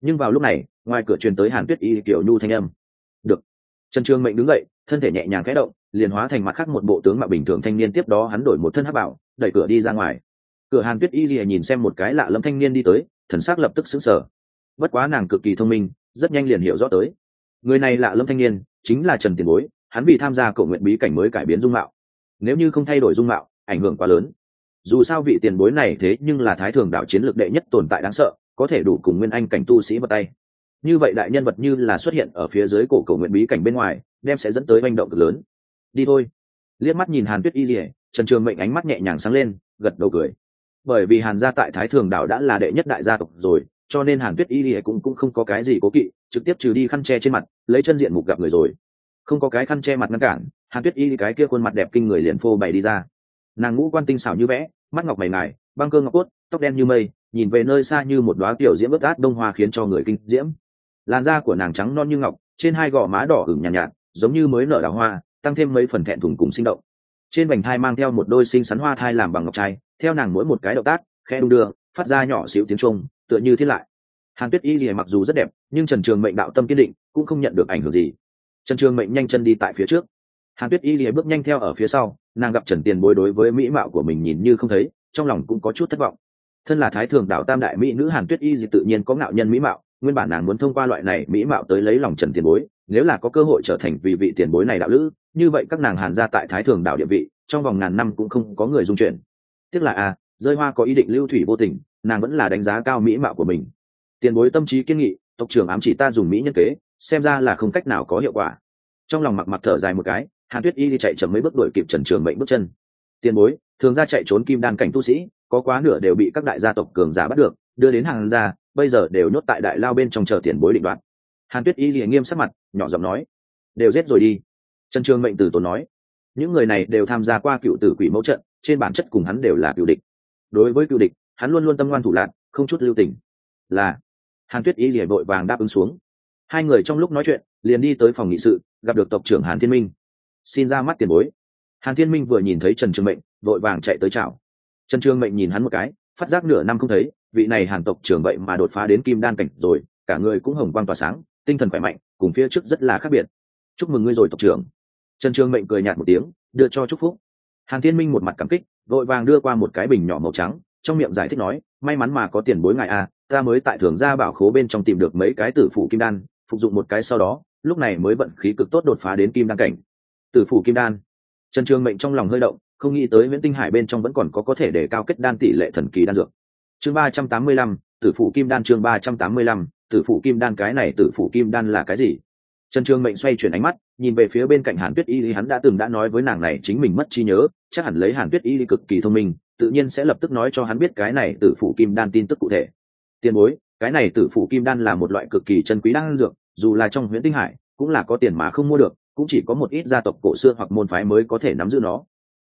Nhưng vào lúc này, ngoài cửa truyền tới hàn tuyết y kiểu nhu thanh âm. Được. Trần trường mệnh đứng dậy, thân thể nhẹ nhàng khẽ động liền hóa thành mặt khác một bộ tướng mạo bình thường thanh niên tiếp đó hắn đổi một thân hắc bảo, đẩy cửa đi ra ngoài. Cửa hàn tuyết y lìa nhìn xem một cái lạ lâm thanh niên đi tới, thần s ắ c lập tức xứng sở bất quá nàng cực kỳ thông minh, rất nhanh liền hiểu rõ tới. Người này lạ lâm thanh niên, chính là trần tiền bối, hắn vì tham gia cầu nguyện bí cảnh mới cải biến dung mạo. Nếu như không thay đổi dung mạo, ảnh hưởng quá lớn. Dù sao vị tiền bối này thế nhưng là thái thường đạo chiến lược đệ nhất tồn tại đáng sợ, có thể đủ cùng nguyên anh cảnh tu sĩ vào tay. Như vậy đại nhân vật như là xuất hiện ở phía dưới cổ cầu nguyện bí cảnh bên ngoài, đem sẽ dẫn tới manh động cực lớn đi thôi. Liếc mắt nhìn hàn tuyết y dỉa trần trường mệnh ánh mắt nhẹ nhàng sáng lên gật đầu cười. Bởi vì hàn gia tại thái thường đảo đã là đệ nhất đại gia tộc rồi cho nên hàn tuyết y dỉa cũng cũng không có cái gì cố kỵ trực tiếp trừ đi khăn che trên mặt lấy chân diện mục gặp người rồi. Không có cái khăn che mặt ngăn cản hàn tuyết y cái kia khuôn mặt đẹp kinh người liền phô bày đi ra. Nàng ngũ quan tinh xảo như vẽ mắt ngọc mày ngài băng cơ ngọc cốt tóc đen như mây nhìn về nơi xa như một đoá tiểu diễm ướt át đông hoa khiến cho người kinh diễm. Làn da của nàng trắng non như ngọc trên hai gò má đỏ ửng nhàn nhạt, nhạt giống như mới nở đào hoa tăng thêm mấy phần thẹn thùng cùng sinh động. Trên vành thai mang theo một đôi xinh xắn hoa thai làm bằng ngọc trai, theo nàng mỗi một cái động tác khe đung đưa, phát ra nhỏ xíu tiếng trung tựa như thiết lại. Hàn tuyết y gì mặc dù rất đẹp, nhưng trần trường mệnh đạo tâm kiên định, cũng không nhận được ảnh hưởng gì. Trần trường mệnh nhanh chân đi tại phía trước. Hàn tuyết y lìa bước nhanh theo ở phía sau, nàng gặp trần tiền bối đối với mỹ mạo của mình nhìn như không thấy, trong lòng cũng có chút thất vọng. Thân là thái thường đạo tam đại mỹ nữ hàn tuyết y gì tự nhiên có ngạo nhân mỹ mạo nguyên bản nàng muốn thông qua loại này mỹ mạo tới lấy lòng trần tiền bối nếu là có cơ hội trở thành vị vị tiền bối này đạo lữ như vậy các nàng hàn ra tại thái thường đạo địa vị trong vòng ngàn năm cũng không có người dung chuyển tiếc là a à, rơi hoa có ý định lưu thủy vô tình nàng vẫn là đánh giá cao mỹ mạo của mình. Tiền bối tâm trí kiên nghị tộc trưởng ám chỉ ta dùng mỹ nhân kế xem ra là không cách nào có hiệu quả. Trong lòng mặc mặc thở dài một cái hàn tuyết y đi chạy chậm mấy bước đuổi kịp trần trường mệnh bước chân. Tiền bối thường ra chạy trốn kim đan cảnh tu sĩ có quá nửa đều bị các đại gia tộc cường giả bắt được đưa đến hàng gia bây giờ đều nhốt tại đại lao bên trong chờ tiền bối định đoạt. Hàn tuyết y liền nghiêm sắc mặt, nhỏ giọng nói, đều giết rồi đi. Trần trường mệnh từ tốn nói, những người này đều tham gia qua cựu tử quỷ mẫu trận, trên bản chất cùng hắn đều là cựu địch. Đối với cựu địch, hắn luôn luôn tâm ngoan thủ lạc không chút lưu tình. Là, hàn tuyết y liền vội vàng đáp ứng xuống. Hai người trong lúc nói chuyện, liền đi tới phòng nghị sự, gặp được tộc trưởng hàn thiên minh. Xin ra mắt tiền bối. Hàn thiên minh vừa nhìn thấy trần trường mệnh, vội vàng chạy tới chào. Trần trường mệnh nhìn hắn một cái, phát giác nửa năm không thấy vị này hàn tộc trưởng vậy mà đột phá đến kim đan cảnh rồi cả người cũng hồng quang tỏa sáng tinh thần khỏe mạnh cùng phía trước rất là khác biệt. Chúc mừng ngươi rồi tộc trưởng. Trần trường mệnh cười nhạt một tiếng đưa cho chúc phúc. Hàn thiên minh một mặt cảm kích vội vàng đưa qua một cái bình nhỏ màu trắng trong miệng giải thích nói may mắn mà có tiền bối ngài a à, ta mới tại thường gia bảo khố bên trong tìm được mấy cái tử phủ kim đan phục dụng một cái sau đó lúc này mới vận khí cực tốt đột phá đến kim đan cảnh. Tử phủ kim đan? Trần trường mệnh trong lòng hơi động không nghĩ tới nguyễn tinh hải bên trong vẫn còn có có thể để cao kết đan tỷ lệ thần kỳ đan dược chương ba trăm tám mươi lăm, tử Phụ kim đan chương ba trăm tám mươi lăm, tử Phụ kim đan cái này tử Phụ kim đan là cái gì? Trần trường mệnh xoay chuyển ánh mắt, nhìn về phía bên cạnh hàn tuyết y, hắn đã từng đã nói với nàng này chính mình mất trí nhớ, chắc hẳn lấy hàn tuyết y cực kỳ thông minh, tự nhiên sẽ lập tức nói cho hắn biết cái này tử Phụ kim đan tin tức cụ thể. Tiền bối, cái này tử Phụ kim đan là một loại cực kỳ chân quý đan dược, dù là trong huyện tinh hải, cũng là có tiền mà không mua được, cũng chỉ có một ít gia tộc cổ xưa hoặc môn phái mới có thể nắm giữ nó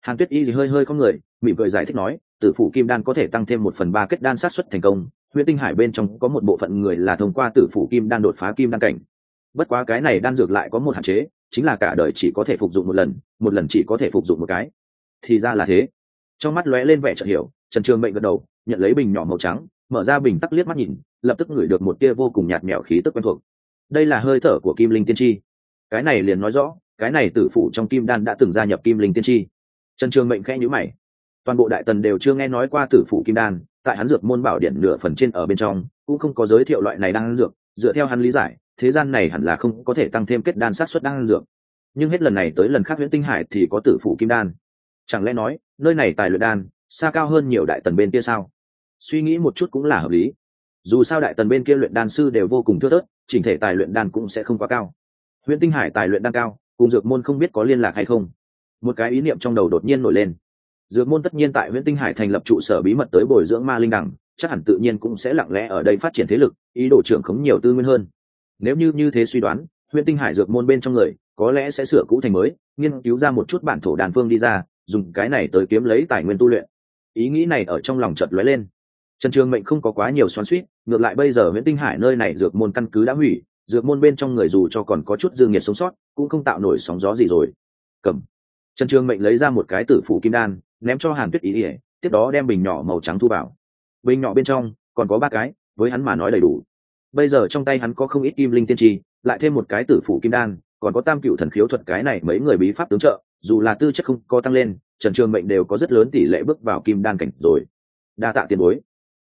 hàn tuyết y thì hơi hơi không người, mỉm cười giải thích nói, tử phủ kim đan có thể tăng thêm một phần ba kết đan sát xuất thành công huyện tinh hải bên trong có một bộ phận người là thông qua tử phủ kim đan đột phá kim đan cảnh. Bất quá cái này đan dược lại có một hạn chế, chính là cả đời chỉ có thể phục dụng một lần một lần chỉ có thể phục dụng một cái. Thì ra là thế. Trong mắt lóe lên vẻ chợt hiểu, trần trường mệnh gật đầu, nhận lấy bình nhỏ màu trắng, mở ra bình tắc liếc mắt nhìn, lập tức ngửi được một tia vô cùng nhạt mèo khí tức quen thuộc. Đây là hơi thở của kim linh tiên tri. Cái này liền nói rõ, cái này tử phủ trong kim đan đã từng gia nhập kim linh tiên tri trần trường mệnh khẽ nhữ mày. Toàn bộ đại tần đều chưa nghe nói qua tử phủ kim đan, tại hắn dược môn bảo điện nửa phần trên ở bên trong, cũng không có giới thiệu loại này đang dược, dựa theo hắn lý giải, thế gian này hẳn là không có thể tăng thêm kết đan sát xuất đang dược. Nhưng hết lần này tới lần khác nguyễn tinh hải thì có tử phủ kim đan. Chẳng lẽ nói, nơi này tài luyện đan, xa cao hơn nhiều đại tần bên kia sao? Suy nghĩ một chút cũng là hợp lý. Dù sao đại tần bên kia luyện đan sư đều vô cùng thưa thớt, chỉnh thể tài luyện đan cũng sẽ không quá cao. Huyện tinh hải tài luyện đan cao, cùng dược môn không biết có liên lạc hay không một cái ý niệm trong đầu đột nhiên nổi lên. Dược môn tất nhiên tại huyện tinh hải thành lập trụ sở bí mật tới bồi dưỡng ma linh đẳng, chắc hẳn tự nhiên cũng sẽ lặng lẽ ở đây phát triển thế lực, ý đồ trưởng khống nhiều tư nguyên hơn. Nếu như như thế suy đoán huyện tinh hải dược môn bên trong người, có lẽ sẽ sửa cũ thành mới, nghiên cứu ra một chút bản thổ đàn phương đi ra, dùng cái này tới kiếm lấy tài nguyên tu luyện. Ý nghĩ này ở trong lòng chợt lóe lên. Trần trường mệnh không có quá nhiều xoắn suýt ngược lại bây giờ huyện tinh hải nơi này dược môn căn cứ đã hủy, dược môn bên trong người dù cho còn có chút dương nhiệt sống sót, cũng không tạo nổi sóng gió gì rồi. Cầm trần trường mệnh lấy ra một cái tử phủ kim đan, ném cho hàn tuyết ý ỉa tiếp đó đem bình nhỏ màu trắng thu vào. Bình nhỏ bên trong còn có ba cái, với hắn mà nói đầy đủ. Bây giờ trong tay hắn có không ít kim linh tiên tri, lại thêm một cái tử phủ kim đan, còn có tam cựu thần khiếu thuật cái này mấy người bí pháp tướng trợ, dù là tư chất không có tăng lên, trần trường mệnh đều có rất lớn tỷ lệ bước vào kim đan cảnh rồi. Đa tạ tiền bối.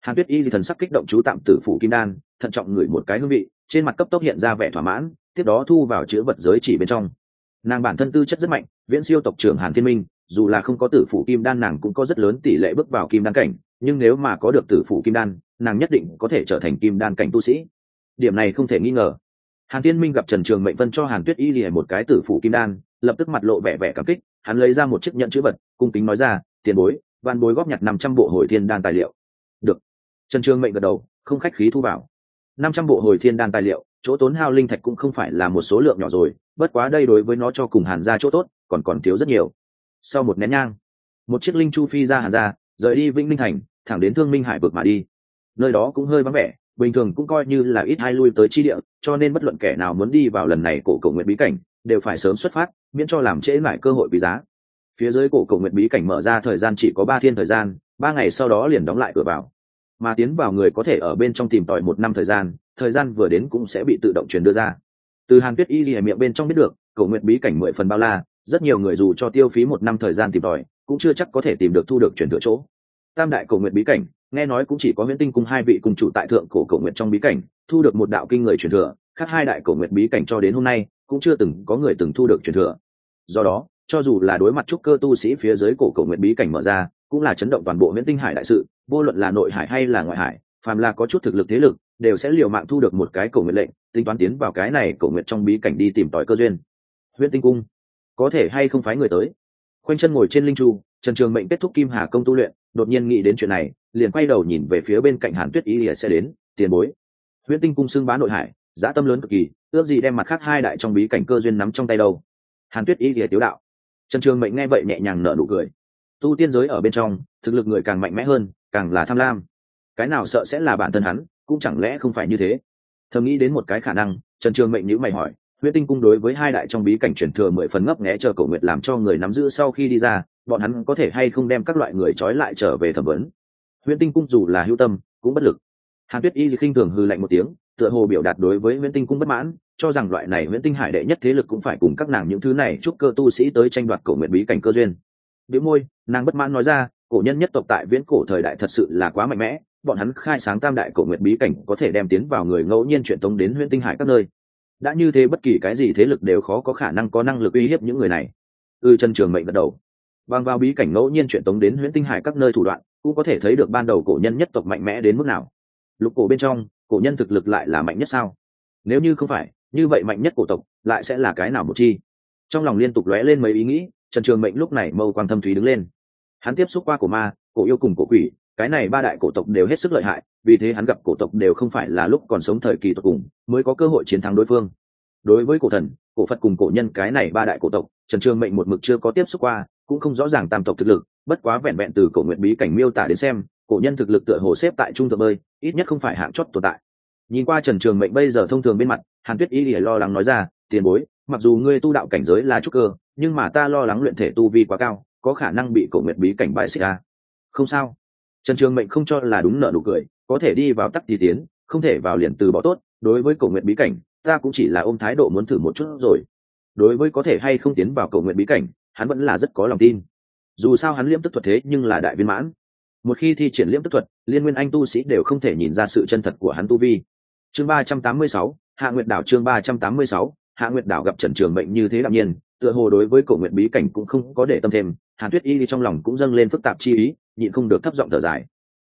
Hàn tuyết y thì thần sắc kích động chú tạm tử phủ kim đan, thận trọng ngửi một cái hương vị, trên mặt cấp tốc hiện ra vẻ thỏa mãn, tiếp đó thu vào chữ vật giới chỉ bên trong nàng bản thân tư chất rất mạnh, viễn siêu tộc trưởng hàn thiên minh, dù là không có tử phủ kim đan nàng cũng có rất lớn tỷ lệ bước vào kim đan cảnh, nhưng nếu mà có được tử phủ kim đan, nàng nhất định có thể trở thành kim đan cảnh tu sĩ. Điểm này không thể nghi ngờ. Hàn thiên minh gặp trần trường mệnh vân cho hàn tuyết y lìa một cái tử phủ kim đan, lập tức mặt lộ vẻ vẻ cảm kích, hắn lấy ra một chiếc nhận chữ vật, cung kính nói ra, tiền bối van bối góp nhặt năm trăm bộ hồi thiên đan tài liệu. Được. Trần trường mệnh gật đầu, không khách khí thu vào. Năm trăm bộ hồi thiên đan tài liệu, chỗ tốn hao linh thạch cũng không phải là một số lượng nhỏ rồi bất quá đây đối với nó cho cùng hàn ra chỗ tốt, còn còn thiếu rất nhiều. Sau một nén nhang, một chiếc linh chu phi ra hàn ra rời đi vĩnh linh thành, thẳng đến thương minh hải vực mà đi. Nơi đó cũng hơi vắng vẻ, bình thường cũng coi như là ít hai lui tới chi địa, cho nên bất luận kẻ nào muốn đi vào lần này cổ cầu nguyện bí cảnh, đều phải sớm xuất phát, miễn cho làm trễ lại cơ hội quý giá. Phía dưới cổ cầu nguyện bí cảnh mở ra thời gian chỉ có ba thiên thời gian, ba ngày sau đó liền đóng lại cửa vào. Mà tiến vào người có thể ở bên trong tìm tòi một năm thời gian thời gian vừa đến cũng sẽ bị tự động truyền đưa ra từ hàn tuyết y ghi miệng bên trong biết được cầu nguyện bí cảnh mười phần bao la, rất nhiều người dù cho tiêu phí một năm thời gian tìm tòi, cũng chưa chắc có thể tìm được thu được truyền thừa chỗ. Tam đại cầu nguyện bí cảnh, nghe nói cũng chỉ có nguyễn tinh cùng hai vị cùng chủ tại thượng cổ cầu nguyện trong bí cảnh, thu được một đạo kinh người truyền thừa, khác hai đại cầu nguyện bí cảnh cho đến hôm nay, cũng chưa từng có người từng thu được truyền thừa. Do đó, cho dù là đối mặt trúc cơ tu sĩ phía dưới cổ cầu nguyện bí cảnh mở ra, cũng là chấn động toàn bộ nguyễn tinh hải đại sự, vô luận là nội hải hay là ngoại hải, phàm là có chút thực lực thế lực đều sẽ liều mạng thu được một cái cổ nguyện lệnh, tính toán tiến vào cái này cổ nguyện trong bí cảnh đi tìm tòi cơ duyên. Huyện tinh cung, có thể hay không phái người tới? Khoanh chân ngồi trên linh chu trần trường mệnh kết thúc kim hà công tu luyện, đột nhiên nghĩ đến chuyện này, liền quay đầu nhìn về phía bên cạnh hàn tuyết ý ỉa sẽ đến, tiền bối. Huyện tinh cung xưng bá nội hải, giá tâm lớn cực kỳ, ước gì đem mặt khác hai đại trong bí cảnh cơ duyên nắm trong tay đâu? Hàn tuyết ý ỉa tiếu đạo. Trần trường mệnh nghe vậy nhẹ nhàng nở nụ cười. Tu tiên giới ở bên trong, thực lực người càng mạnh mẽ hơn, càng là tham lam. Cái nào sợ sẽ là bản thân hắn? Cũng chẳng lẽ không phải như thế? Thầm nghĩ đến một cái khả năng trần trường mệnh nhữ mày hỏi huyết tinh cung đối với hai đại trong bí cảnh truyền thừa mười phần ngấp nghẽ chờ cầu nguyệt làm cho người nắm giữ sau khi đi ra bọn hắn có thể hay không đem các loại người trói lại trở về thẩm vấn. Huyễn tinh cung dù là hữu tâm cũng bất lực. Hàn tuyết y khinh thường hư lạnh một tiếng tựa hồ biểu đạt đối với huyễn tinh cung bất mãn cho rằng loại này huyễn tinh hải đệ nhất thế lực cũng phải cùng các nàng những thứ này chúc cơ tu sĩ tới tranh đoạt cổ nguyện bí cảnh cơ duyên. Biểu môi, nàng bất mãn nói ra, cổ nhân nhất tộc tại viễn cổ thời đại thật sự là quá mạnh mẽ, bọn hắn khai sáng tam đại cổ nguyện bí cảnh có thể đem tiến vào người ngẫu nhiên chuyện tống đến huyện tinh hải các nơi. Đã như thế bất kỳ cái gì thế lực đều khó có khả năng có năng lực uy hiếp những người này. Ư chân trường mệnh gật đầu. Bằng vào bí cảnh ngẫu nhiên chuyện tống đến huyện tinh hải các nơi thủ đoạn, cũng có thể thấy được ban đầu cổ nhân nhất tộc mạnh mẽ đến mức nào. Lục cổ bên trong, cổ nhân thực lực lại là mạnh nhất sao? Nếu như không phải, như vậy mạnh nhất cổ tộc lại sẽ là cái nào một chi? Trong lòng liên tục lóe lên mấy ý nghĩ, trần trường mệnh lúc này mâu quan thâm thúy đứng lên hắn tiếp xúc qua cổ ma cổ yêu cùng cổ quỷ cái này ba đại cổ tộc đều hết sức lợi hại, vì thế hắn gặp cổ tộc đều không phải là lúc còn sống thời kỳ tộc cùng, mới có cơ hội chiến thắng đối phương. Đối với cổ thần, cổ phật cùng cổ nhân cái này ba đại cổ tộc, trần trường mệnh một mực chưa có tiếp xúc qua, cũng không rõ ràng tam tộc thực lực, bất quá vẹn vẹn từ cổ nguyện bí cảnh miêu tả đến xem, cổ nhân thực lực tựa hồ xếp tại trung thượng bơi, ít nhất không phải hạng chót tồn tại. Nhìn qua trần trường mệnh bây giờ thông thường bên mặt, hàn tuyết ý lìa lo lắng nói ra, tiền bối, mặc dù ngươi tu đạo cảnh giới là trúc cơ, nhưng mà ta lo lắng luyện thể tu vi quá cao, có khả năng bị cổ nguyện bí cảnh bại xích ra không sao trần trường mệnh không cho là đúng nợ nụ cười, có thể đi vào tắc thì tiến, không thể vào liền từ bỏ tốt, đối với cổ nguyện bí cảnh, ta cũng chỉ là ôm thái độ muốn thử một chút rồi. Đối với có thể hay không tiến vào cổ nguyện bí cảnh, hắn vẫn là rất có lòng tin. Dù sao hắn liễm tức thuật thế nhưng là đại viên mãn. Một khi thi triển liễm tức thuật, liên nguyên anh tu sĩ đều không thể nhìn ra sự chân thật của hắn tu vi. Chương ba trăm tám mươi sáu, hạ nguyệt đảo chương ba trăm tám mươi sáu, hạ nguyệt đảo gặp trần trường mệnh như thế đạm nhiên, tựa hồ đối với cổ nguyện bí cảnh cũng không có để tâm thêm, hàn tuyết y trong lòng cũng dâng lên phức tạp chi ý nhịn không được thấp giọng thở dài.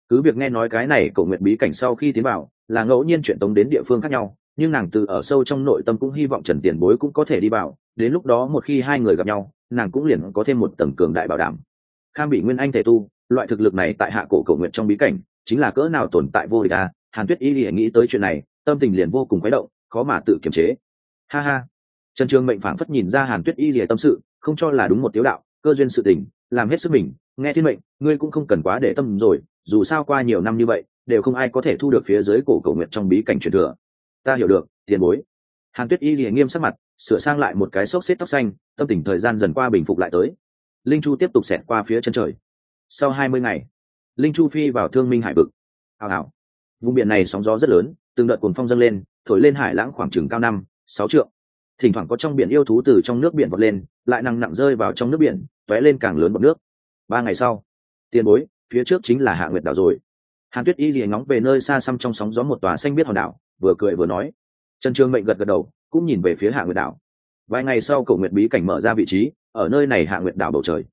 Cứ việc nghe nói cái này cổ nguyện bí cảnh sau khi tiến vào, là ngẫu nhiên chuyện tống đến địa phương khác nhau, nhưng nàng từ ở sâu trong nội tâm cũng hy vọng trần tiền bối cũng có thể đi vào, đến lúc đó một khi hai người gặp nhau, nàng cũng liền có thêm một tầng cường đại bảo đảm. Kham bị nguyên anh thể tu, loại thực lực này tại hạ cổ cầu nguyện trong bí cảnh, chính là cỡ nào tồn tại vô địch à? Hàn tuyết y nghĩ tới chuyện này, tâm tình liền vô cùng khuấy động, khó mà tự kiềm chế. Ha ha. Trần trường mệnh phảng phất nhìn ra hàn tuyết y lìa tâm sự, không cho là đúng một tiếu đạo, cơ duyên sự tình làm hết sức mình, nghe thiên mệnh, ngươi cũng không cần quá để tâm rồi, dù sao qua nhiều năm như vậy, đều không ai có thể thu được phía dưới cổ cầu nguyện trong bí cảnh truyền thừa. Ta hiểu được, tiền bối. Hàn tuyết y lìa nghiêm sắc mặt, sửa sang lại một cái xốc xếp tóc xanh, tâm tình thời gian dần qua bình phục lại tới. Linh chu tiếp tục xẹt qua phía chân trời. Sau hai mươi ngày, linh chu phi vào thương minh hải vực. Hào hào. Vùng biển này sóng gió rất lớn, từng đợt cuồng phong dâng lên, thổi lên hải lãng khoảng chừng cao năm, sáu trượng. Thỉnh thoảng có trong biển yêu thú từ trong nước biển vọt lên, lại nặng nặng rơi vào trong nước biển tóe lên càng lớn bọt nước. Ba ngày sau, tiền bối, phía trước chính là hạ nguyệt đảo rồi. Hàn tuyết y liền ngóng về nơi xa xăm trong sóng gió một tòa xanh biết hòn đảo, vừa cười vừa nói. Trần trương mệnh gật gật đầu, cũng nhìn về phía hạ nguyệt đảo. Vài ngày sau cổ nguyệt bí cảnh mở ra vị trí, ở nơi này hạ nguyệt đảo bầu trời.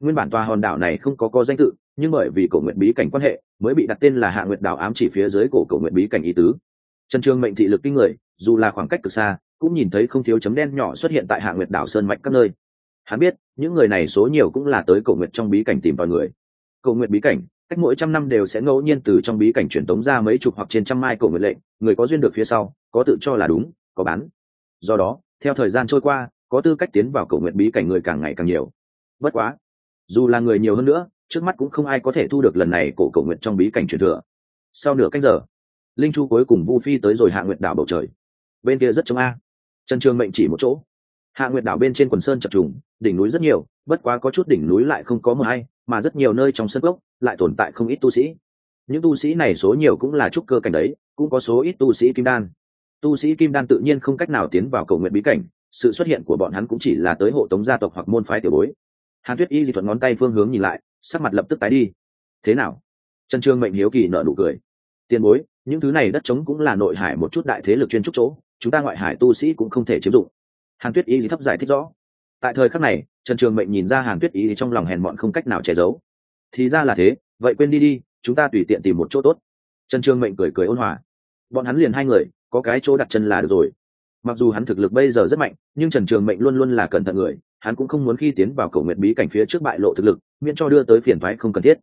Nguyên bản tòa hòn đảo này không có có danh tự, nhưng bởi vì cổ nguyệt bí cảnh quan hệ, mới bị đặt tên là hạ nguyệt đảo ám chỉ phía dưới cổ cổ nguyệt bí cảnh ý tứ. Trần trương mệnh thị lực kinh người, dù là khoảng cách cực xa, cũng nhìn thấy không thiếu chấm đen nhỏ xuất hiện tại hạ nguyệt đảo sơn mạch các nơi hắn biết, những người này số nhiều cũng là tới cầu nguyện trong bí cảnh tìm tòi người. Cầu nguyện bí cảnh, cách mỗi trăm năm đều sẽ ngẫu nhiên từ trong bí cảnh truyền tống ra mấy chục hoặc trên trăm mai cầu nguyện lệnh, người có duyên được phía sau, có tự cho là đúng, có bán. Do đó, theo thời gian trôi qua, có tư cách tiến vào cầu nguyện bí cảnh người càng ngày càng nhiều. Bất quá, dù là người nhiều hơn nữa, trước mắt cũng không ai có thể thu được lần này cổ cầu nguyện trong bí cảnh truyền thừa. Sau nửa canh giờ, linh chu cuối cùng vu phi tới rồi hạ nguyện đảo bầu trời. Bên kia rất chống a. Trần trường mệnh chỉ một chỗ hạ nguyệt đảo bên trên quần sơn chập trùng, đỉnh núi rất nhiều, bất quá có chút đỉnh núi lại không có mờ hay, mà rất nhiều nơi trong sân gốc lại tồn tại không ít tu sĩ. Những tu sĩ này số nhiều cũng là trúc cơ cảnh đấy, cũng có số ít tu sĩ kim đan. Tu sĩ kim đan tự nhiên không cách nào tiến vào cầu nguyện bí cảnh, sự xuất hiện của bọn hắn cũng chỉ là tới hộ tống gia tộc hoặc môn phái tiểu bối. Hàn tuyết y di thuận ngón tay phương hướng nhìn lại, sắc mặt lập tức tái đi. Thế nào? Trần trương mệnh hiếu kỳ nợ nụ cười. Tiền bối, những thứ này đất trống cũng là nội hải một chút đại thế lực chuyên trúc chỗ, chúng ta ngoại hải tu sĩ cũng không thể chiếm dụng hàn tuyết y thấp giải thích rõ. Tại thời khắc này, trần trường mệnh nhìn ra hàn tuyết y trong lòng hèn mọn không cách nào che giấu. Thì ra là thế, vậy quên đi đi, chúng ta tùy tiện tìm một chỗ tốt. Trần trường mệnh cười cười ôn hòa. Bọn hắn liền hai người, có cái chỗ đặt chân là được rồi. Mặc dù hắn thực lực bây giờ rất mạnh, nhưng trần trường mệnh luôn luôn là cẩn thận người, hắn cũng không muốn khi tiến vào cầu nguyện bí cảnh phía trước bại lộ thực lực, miễn cho đưa tới phiền thoái không cần thiết.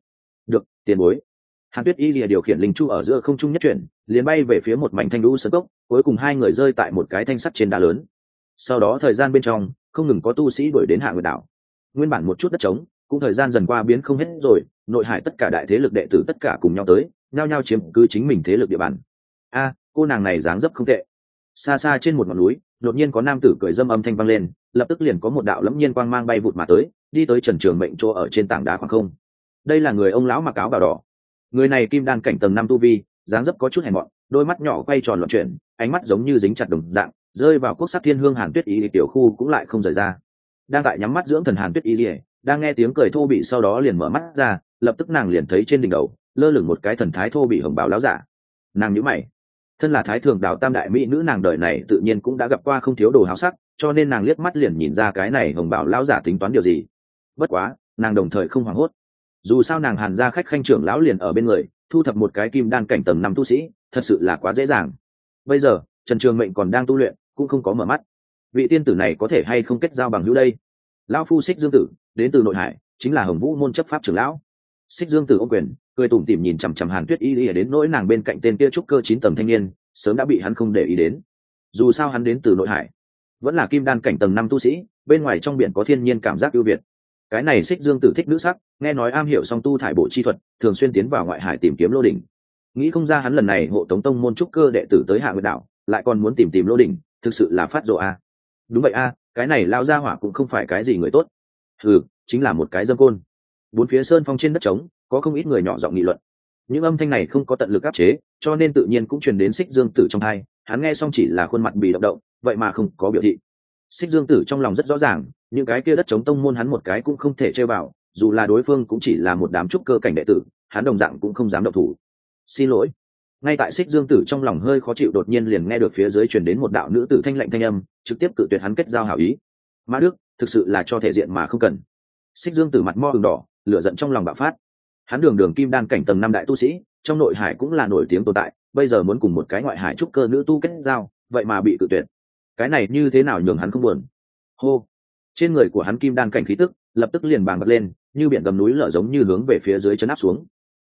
Được, tiền bối. Hàn tuyết y lìa điều khiển linh chu ở giữa không trung nhất chuyển, liền bay về phía một mảnh thanh lũ sân cốc, cuối cùng hai người rơi tại một cái thanh sắt trên đá lớn sau đó thời gian bên trong, không ngừng có tu sĩ đuổi đến hạ nguyệt đảo. Nguyên bản một chút đất trống, cũng thời gian dần qua biến không hết rồi, nội hải tất cả đại thế lực đệ tử tất cả cùng nhau tới, nhao nhao chiếm cứ chính mình thế lực địa bàn. A, cô nàng này dáng dấp không tệ. Xa xa trên một ngọn núi, đột nhiên có nam tử cười dâm âm thanh vang lên, lập tức liền có một đạo lẫm nhiên quang mang bay vụt mà tới, đi tới trần trường mệnh chỗ ở trên tảng đá khoảng không. Đây là người ông lão mặc áo bào đỏ. Người này kim đan cảnh tầng năm tu vi, dáng dấp có chút hèn mọn, đôi mắt nhỏ quay tròn loạn chuyển, ánh mắt giống như dính chặt đồng dạng rơi vào quốc sắc thiên hương hàn tuyết y tiểu khu cũng lại không rời ra. Đang tại nhắm mắt dưỡng thần hàn tuyết y lìa đang nghe tiếng cười thô bị sau đó liền mở mắt ra, lập tức nàng liền thấy trên đỉnh đầu, lơ lửng một cái thần thái thô bị hồng bào láo giả. Nàng nhữ mày. Thân là thái thường đào tam đại mỹ nữ nàng đời này tự nhiên cũng đã gặp qua không thiếu đồ háo sắc, cho nên nàng liếc mắt liền nhìn ra cái này hồng bảo lão giả tính toán điều gì. Bất quá, nàng đồng thời không hoảng hốt. Dù sao nàng hàn ra khách khanh trưởng lão liền ở bên người, thu thập một cái kim đan cảnh tầng năm tu sĩ, thật sự là quá dễ dàng. Bây giờ, trần trường mệnh còn đang tu luyện cũng không có mở mắt. Vị tiên tử này có thể hay không kết giao bằng hữu đây? Lão phu xích dương tử, đến từ nội hải, chính là hồng vũ môn chấp pháp trưởng lão. Xích dương tử ô quyền, cười tủm tỉm nhìn chằm chằm hàn tuyết y y đến nỗi nàng bên cạnh tên kia trúc cơ chín tầng thanh niên, sớm đã bị hắn không để ý đến. Dù sao hắn đến từ nội hải, vẫn là kim đan cảnh tầng năm tu sĩ, bên ngoài trong biển có thiên nhiên cảm giác ưu việt. Cái này xích dương tử thích nữ sắc, nghe nói am hiểu song tu thải bộ chi thuật, thường xuyên tiến vào ngoại hải tìm kiếm lô đỉnh. Nghĩ không ra hắn lần này hộ tống tông môn trúc cơ đệ tử tới hạ nguyệt đảo, lại còn muốn tìm tìm lô đỉnh thực sự là phát rộ a. Đúng vậy a, cái này lao ra hỏa cũng không phải cái gì người tốt. Ừ chính là một cái dâm côn. Bốn phía sơn phong trên đất trống, có không ít người nhỏ giọng nghị luận. Những âm thanh này không có tận lực áp chế, cho nên tự nhiên cũng truyền đến xích dương tử trong hai hắn nghe xong chỉ là khuôn mặt bị động động, vậy mà không có biểu thị. Xích dương tử trong lòng rất rõ ràng, những cái kia đất chống tông môn hắn một cái cũng không thể chơi vào, dù là đối phương cũng chỉ là một đám trúc cơ cảnh đệ tử, hắn đồng dạng cũng không dám động thủ. Xin lỗi ngay tại xích dương tử trong lòng hơi khó chịu đột nhiên liền nghe được phía dưới truyền đến một đạo nữ tử thanh lạnh thanh âm, trực tiếp cự tuyệt hắn kết giao hảo ý. Mã đức, thực sự là cho thể diện mà không cần. Xích dương tử mặt mo đường đỏ, lửa giận trong lòng bạo phát. Hắn đường đường kim đan cảnh tầng năm đại tu sĩ, trong nội hải cũng là nổi tiếng tồn tại, bây giờ muốn cùng một cái ngoại hải trúc cơ nữ tu kết giao, vậy mà bị cự tuyệt. Cái này như thế nào nhường hắn không buồn? Hô. Trên người của hắn kim đan cảnh khí tức, lập tức liền bàng bật lên, như biển gầm núi lở giống như hướng về phía dưới chấn áp xuống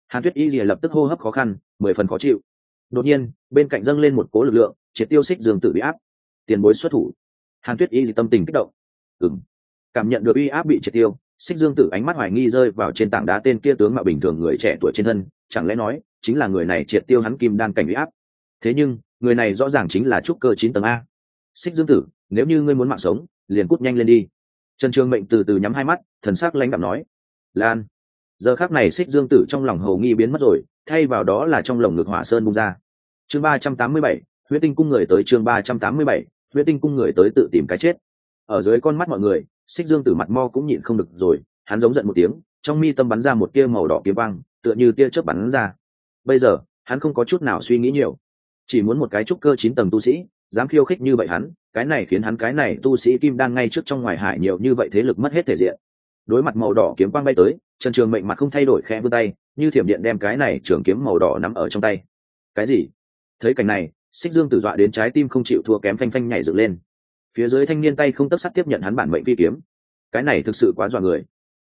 hàn tuyết y lìa lập tức hô hấp khó khăn, mười phần khó chịu. Đột nhiên, bên cạnh dâng lên một cố lực lượng, triệt tiêu xích dương tử bị áp. Tiền bối xuất thủ. Hàn tuyết y tâm tình kích động. Ừng cảm nhận được uy áp bị triệt tiêu, xích dương tử ánh mắt hoài nghi rơi vào trên tảng đá tên kia tướng mạo bình thường người trẻ tuổi trên thân, chẳng lẽ nói, chính là người này triệt tiêu hắn kim đan cảnh uy áp? Thế nhưng, người này rõ ràng chính là trúc cơ chín tầng a. Xích dương tử, nếu như ngươi muốn mạng sống, liền cút nhanh lên đi. Trần trường mệnh từ từ nhắm hai mắt, thần sắc lãnh đạm nói. Lan giờ khác này xích dương tử trong lòng hầu nghi biến mất rồi, thay vào đó là trong lồng ngực hỏa sơn bung ra. Chương ba trăm tám mươi bảy, huyết tinh cung người tới chương ba trăm tám mươi bảy, huyết tinh cung người tới tự tìm cái chết. Ở dưới con mắt mọi người xích dương tử mặt mo cũng nhịn không được rồi, hắn giống giận một tiếng, trong mi tâm bắn ra một tia màu đỏ kiếm băng tựa như tia chớp bắn ra. Bây giờ, hắn không có chút nào suy nghĩ nhiều. Chỉ muốn một cái trúc cơ chín tầng tu sĩ, dám khiêu khích như vậy hắn, cái này khiến hắn cái này tu sĩ kim đang ngay trước trong ngoài hải nhiều như vậy thế lực mất hết thể diện đối mặt màu đỏ kiếm quang bay tới, trần trường mệnh mặt không thay đổi khe vươn tay, như thiểm điện đem cái này trường kiếm màu đỏ nắm ở trong tay. Cái gì? Thấy cảnh này, xích dương tử dọa đến trái tim không chịu thua kém phanh phanh nhảy dựng lên. Phía dưới thanh niên tay không tất sắc tiếp nhận hắn bản mệnh phi kiếm. Cái này thực sự quá dọa người.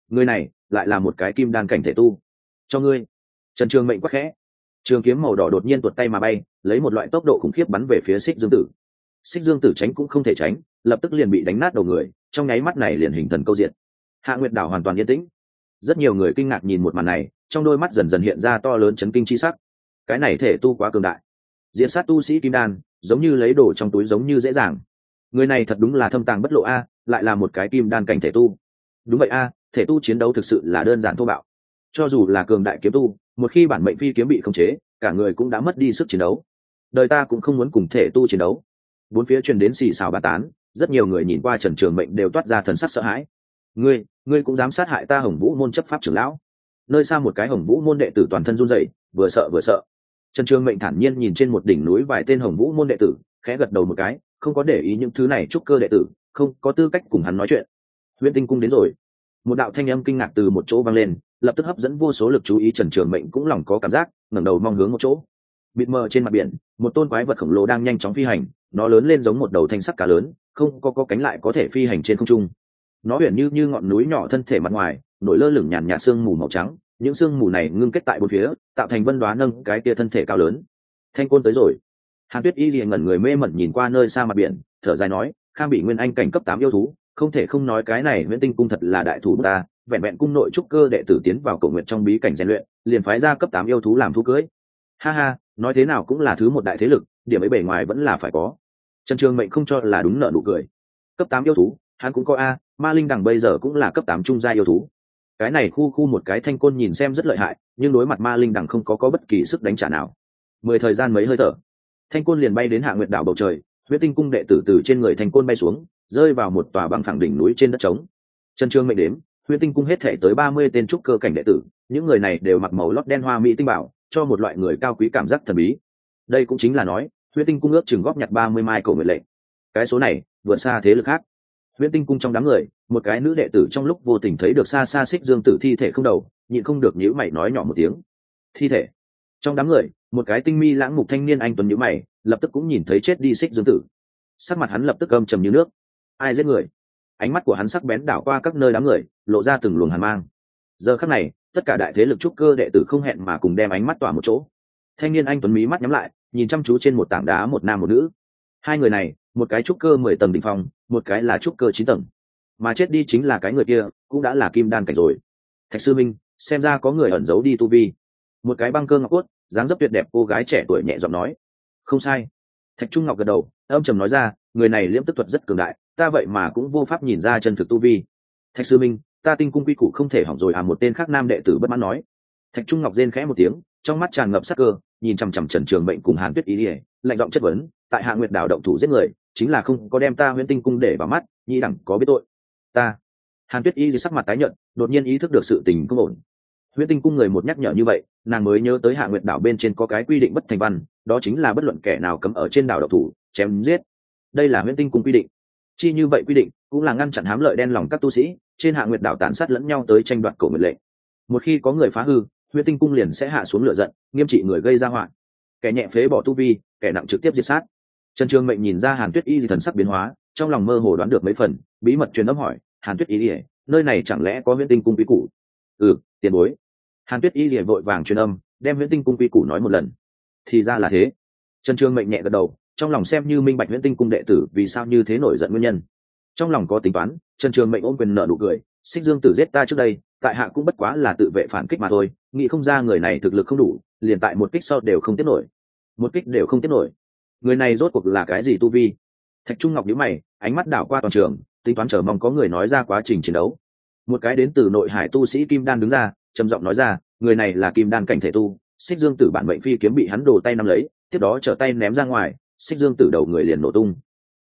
Người này lại là một cái kim đan cảnh thể tu. Cho ngươi. Trần trường mệnh quắc khẽ. Trường kiếm màu đỏ đột nhiên tuột tay mà bay, lấy một loại tốc độ khủng khiếp bắn về phía xích dương tử. Xích dương tử tránh cũng không thể tránh, lập tức liền bị đánh nát đầu người, trong nháy mắt này liền hình thần câu diện hạ nguyệt đảo hoàn toàn yên tĩnh. Rất nhiều người kinh ngạc nhìn một màn này, trong đôi mắt dần dần hiện ra to lớn chấn kinh chi sắc. Cái này thể tu quá cường đại. Diện sát tu sĩ kim đan, giống như lấy đồ trong túi giống như dễ dàng. Người này thật đúng là thâm tàng bất lộ a, lại là một cái kim đan cảnh thể tu. Đúng vậy a, thể tu chiến đấu thực sự là đơn giản thô bạo. Cho dù là cường đại kiếm tu, một khi bản mệnh phi kiếm bị khống chế, cả người cũng đã mất đi sức chiến đấu. Đời ta cũng không muốn cùng thể tu chiến đấu. Bốn phía truyền đến xì xào bà tán, rất nhiều người nhìn qua trần trường mệnh đều toát ra thần sắc sợ hãi ngươi ngươi cũng dám sát hại ta hồng vũ môn chấp pháp trưởng lão. Nơi xa một cái hồng vũ môn đệ tử toàn thân run rẩy, vừa sợ vừa sợ. Trần trường mệnh thản nhiên nhìn trên một đỉnh núi vài tên hồng vũ môn đệ tử, khẽ gật đầu một cái, không có để ý những thứ này chúc cơ đệ tử, không có tư cách cùng hắn nói chuyện. Huyện tinh cung đến rồi. Một đạo thanh âm kinh ngạc từ một chỗ vang lên, lập tức hấp dẫn vô số lực chú ý trần trường mệnh cũng lòng có cảm giác, ngẩng đầu mong hướng một chỗ. Bịt mờ trên mặt biển, một tôn quái vật khổng lồ đang nhanh chóng phi hành, nó lớn lên giống một đầu thanh sắc cá lớn, không có có cánh lại có thể phi hành trên không trung nó huyền như như ngọn núi nhỏ thân thể mặt ngoài, nổi lơ lửng nhàn nhạt sương mù màu trắng. Những sương mù này ngưng kết tại bốn phía, tạo thành vân đoá nâng cái tia thân thể cao lớn. Thanh côn tới rồi. Hàn tuyết y liền ngẩn người mê mẩn nhìn qua nơi xa mặt biển, thở dài nói, khang bị nguyên anh cảnh cấp tám yêu thú, không thể không nói cái này nguyễn tinh cung thật là đại thủ ta, vẹn vẹn cung nội trúc cơ đệ tử tiến vào cầu nguyện trong bí cảnh rèn luyện, liền phái ra cấp tám yêu thú làm thú cưới. Ha ha, nói thế nào cũng là thứ một đại thế lực, điểm ấy bề ngoài vẫn là phải có. Trần trường mệnh không cho là đúng nợ nụ cười. Cấp tám yêu thú, hắn cũng có a ma linh đằng bây giờ cũng là cấp tám trung gia yêu thú. Cái này khu khu một cái thanh côn nhìn xem rất lợi hại, nhưng đối mặt ma linh đằng không có có bất kỳ sức đánh trả nào. Mười thời gian mấy hơi thở, thanh côn liền bay đến hạ nguyệt đảo bầu trời, huyết tinh cung đệ tử từ trên người thanh côn bay xuống, rơi vào một tòa băng phẳng đỉnh núi trên đất trống. Trần trương mệnh đếm, huyết tinh cung hết thể tới ba mươi tên trúc cơ cảnh đệ tử, những người này đều mặc màu lót đen hoa mỹ tinh bảo, cho một loại người cao quý cảm giác thần bí. Đây cũng chính là nói, huyết tinh cung ước chừng góp nhặt ba mươi mai cổ nguyện lệ. Cái số này, vượt xa thế lực khác huyễn tinh cung trong đám người, một cái nữ đệ tử trong lúc vô tình thấy được xa xa xích dương tử thi thể không đầu, nhịn không được nhữ mày nói nhỏ một tiếng. Thi thể? Trong đám người, một cái tinh mi lãng mục thanh niên anh tuấn nhữ mày, lập tức cũng nhìn thấy chết đi xích dương tử. Sắc mặt hắn lập tức âm trầm như nước. Ai giết người? Ánh mắt của hắn sắc bén đảo qua các nơi đám người, lộ ra từng luồng hàn mang. Giờ khắc này, tất cả đại thế lực trúc cơ đệ tử không hẹn mà cùng đem ánh mắt tỏa một chỗ. Thanh niên anh tuấn mí mắt nhắm lại, nhìn chăm chú trên một tảng đá một nam một nữ. Hai người này, một cái trúc cơ mười tầng đ ỉ n h phong một cái là trúc cơ chín tầng. Mà chết đi chính là cái người kia, cũng đã là kim đan cảnh rồi. Thạch sư minh, xem ra có người ẩn giấu đi tu vi. Một cái băng cơ ngọc cốt, dáng dấp tuyệt đẹp, cô gái trẻ tuổi nhẹ giọng nói. Không sai. Thạch trung ngọc gật đầu, âm trầm nói ra, người này liễm tức thuật rất cường đại, ta vậy mà cũng vô pháp nhìn ra chân thực tu vi. Thạch sư minh, ta tinh cung quy củ không thể hỏng rồi à một tên khác nam đệ tử bất mãn nói. Thạch trung ngọc rên khẽ một tiếng, trong mắt tràn ngập sắc cơ, nhìn chằm chằm trần trường mệnh cùng hàn tuyết ý ỉa lạnh giọng chất vấn, tại hạ nguyệt đảo động thủ giết người chính là không có đem ta huyễn tinh cung để vào mắt nhi đẳng có biết tội. Ta. Hàn tuyết y sắc mặt tái nhận đột nhiên ý thức được sự tình không ổn. Huyễn tinh cung người một nhắc nhở như vậy, nàng mới nhớ tới hạ nguyệt đảo bên trên có cái quy định bất thành văn, đó chính là bất luận kẻ nào cấm ở trên đảo độc thủ, chém giết. Đây là huyễn tinh cung quy định. Chi như vậy quy định, cũng là ngăn chặn hám lợi đen lòng các tu sĩ, trên hạ nguyệt đảo tàn sát lẫn nhau tới tranh đoạt cổ nguyện lệ. Một khi có người phá hư, huyễn tinh cung liền sẽ hạ xuống lửa giận, nghiêm trị người gây ra họa. Kẻ nhẹ phế bỏ tu vi, kẻ nặng trực tiếp diệt sát trần trường mệnh nhìn ra hàn tuyết y thì thần sắc biến hóa, trong lòng mơ hồ đoán được mấy phần, bí mật truyền âm hỏi, hàn tuyết y ỉa nơi này chẳng lẽ có huyễn tinh cung quý củ? Ừ tiền bối. Hàn tuyết y ỉa vội vàng truyền âm, đem huyễn tinh cung quý củ nói một lần. Thì ra là thế. Trần trường mệnh nhẹ gật đầu, trong lòng xem như minh bạch nguyễn tinh cung đệ tử vì sao như thế nổi giận nguyên nhân. Trong lòng có tính toán, trần trường mệnh ôm quyền nợ nụ cười, xích dương tử giết ta trước đây, tại hạ cũng bất quá là tự vệ phản kích mà thôi, nghĩ không ra người này thực lực không đủ, liền tại một kích sau đều không tiếp nổi. Một kích đều không tiếp nổi người này rốt cuộc là cái gì tu vi? Thạch trung ngọc nhíu mày, ánh mắt đảo qua toàn trường, tính toán chờ mong có người nói ra quá trình chiến đấu. Một cái đến từ nội hải tu sĩ kim đan đứng ra, trầm giọng nói ra, người này là kim đan cảnh thể tu, xích dương tử bản mệnh phi kiếm bị hắn đổ tay nắm lấy, tiếp đó trở tay ném ra ngoài, xích dương tử đầu người liền nổ tung.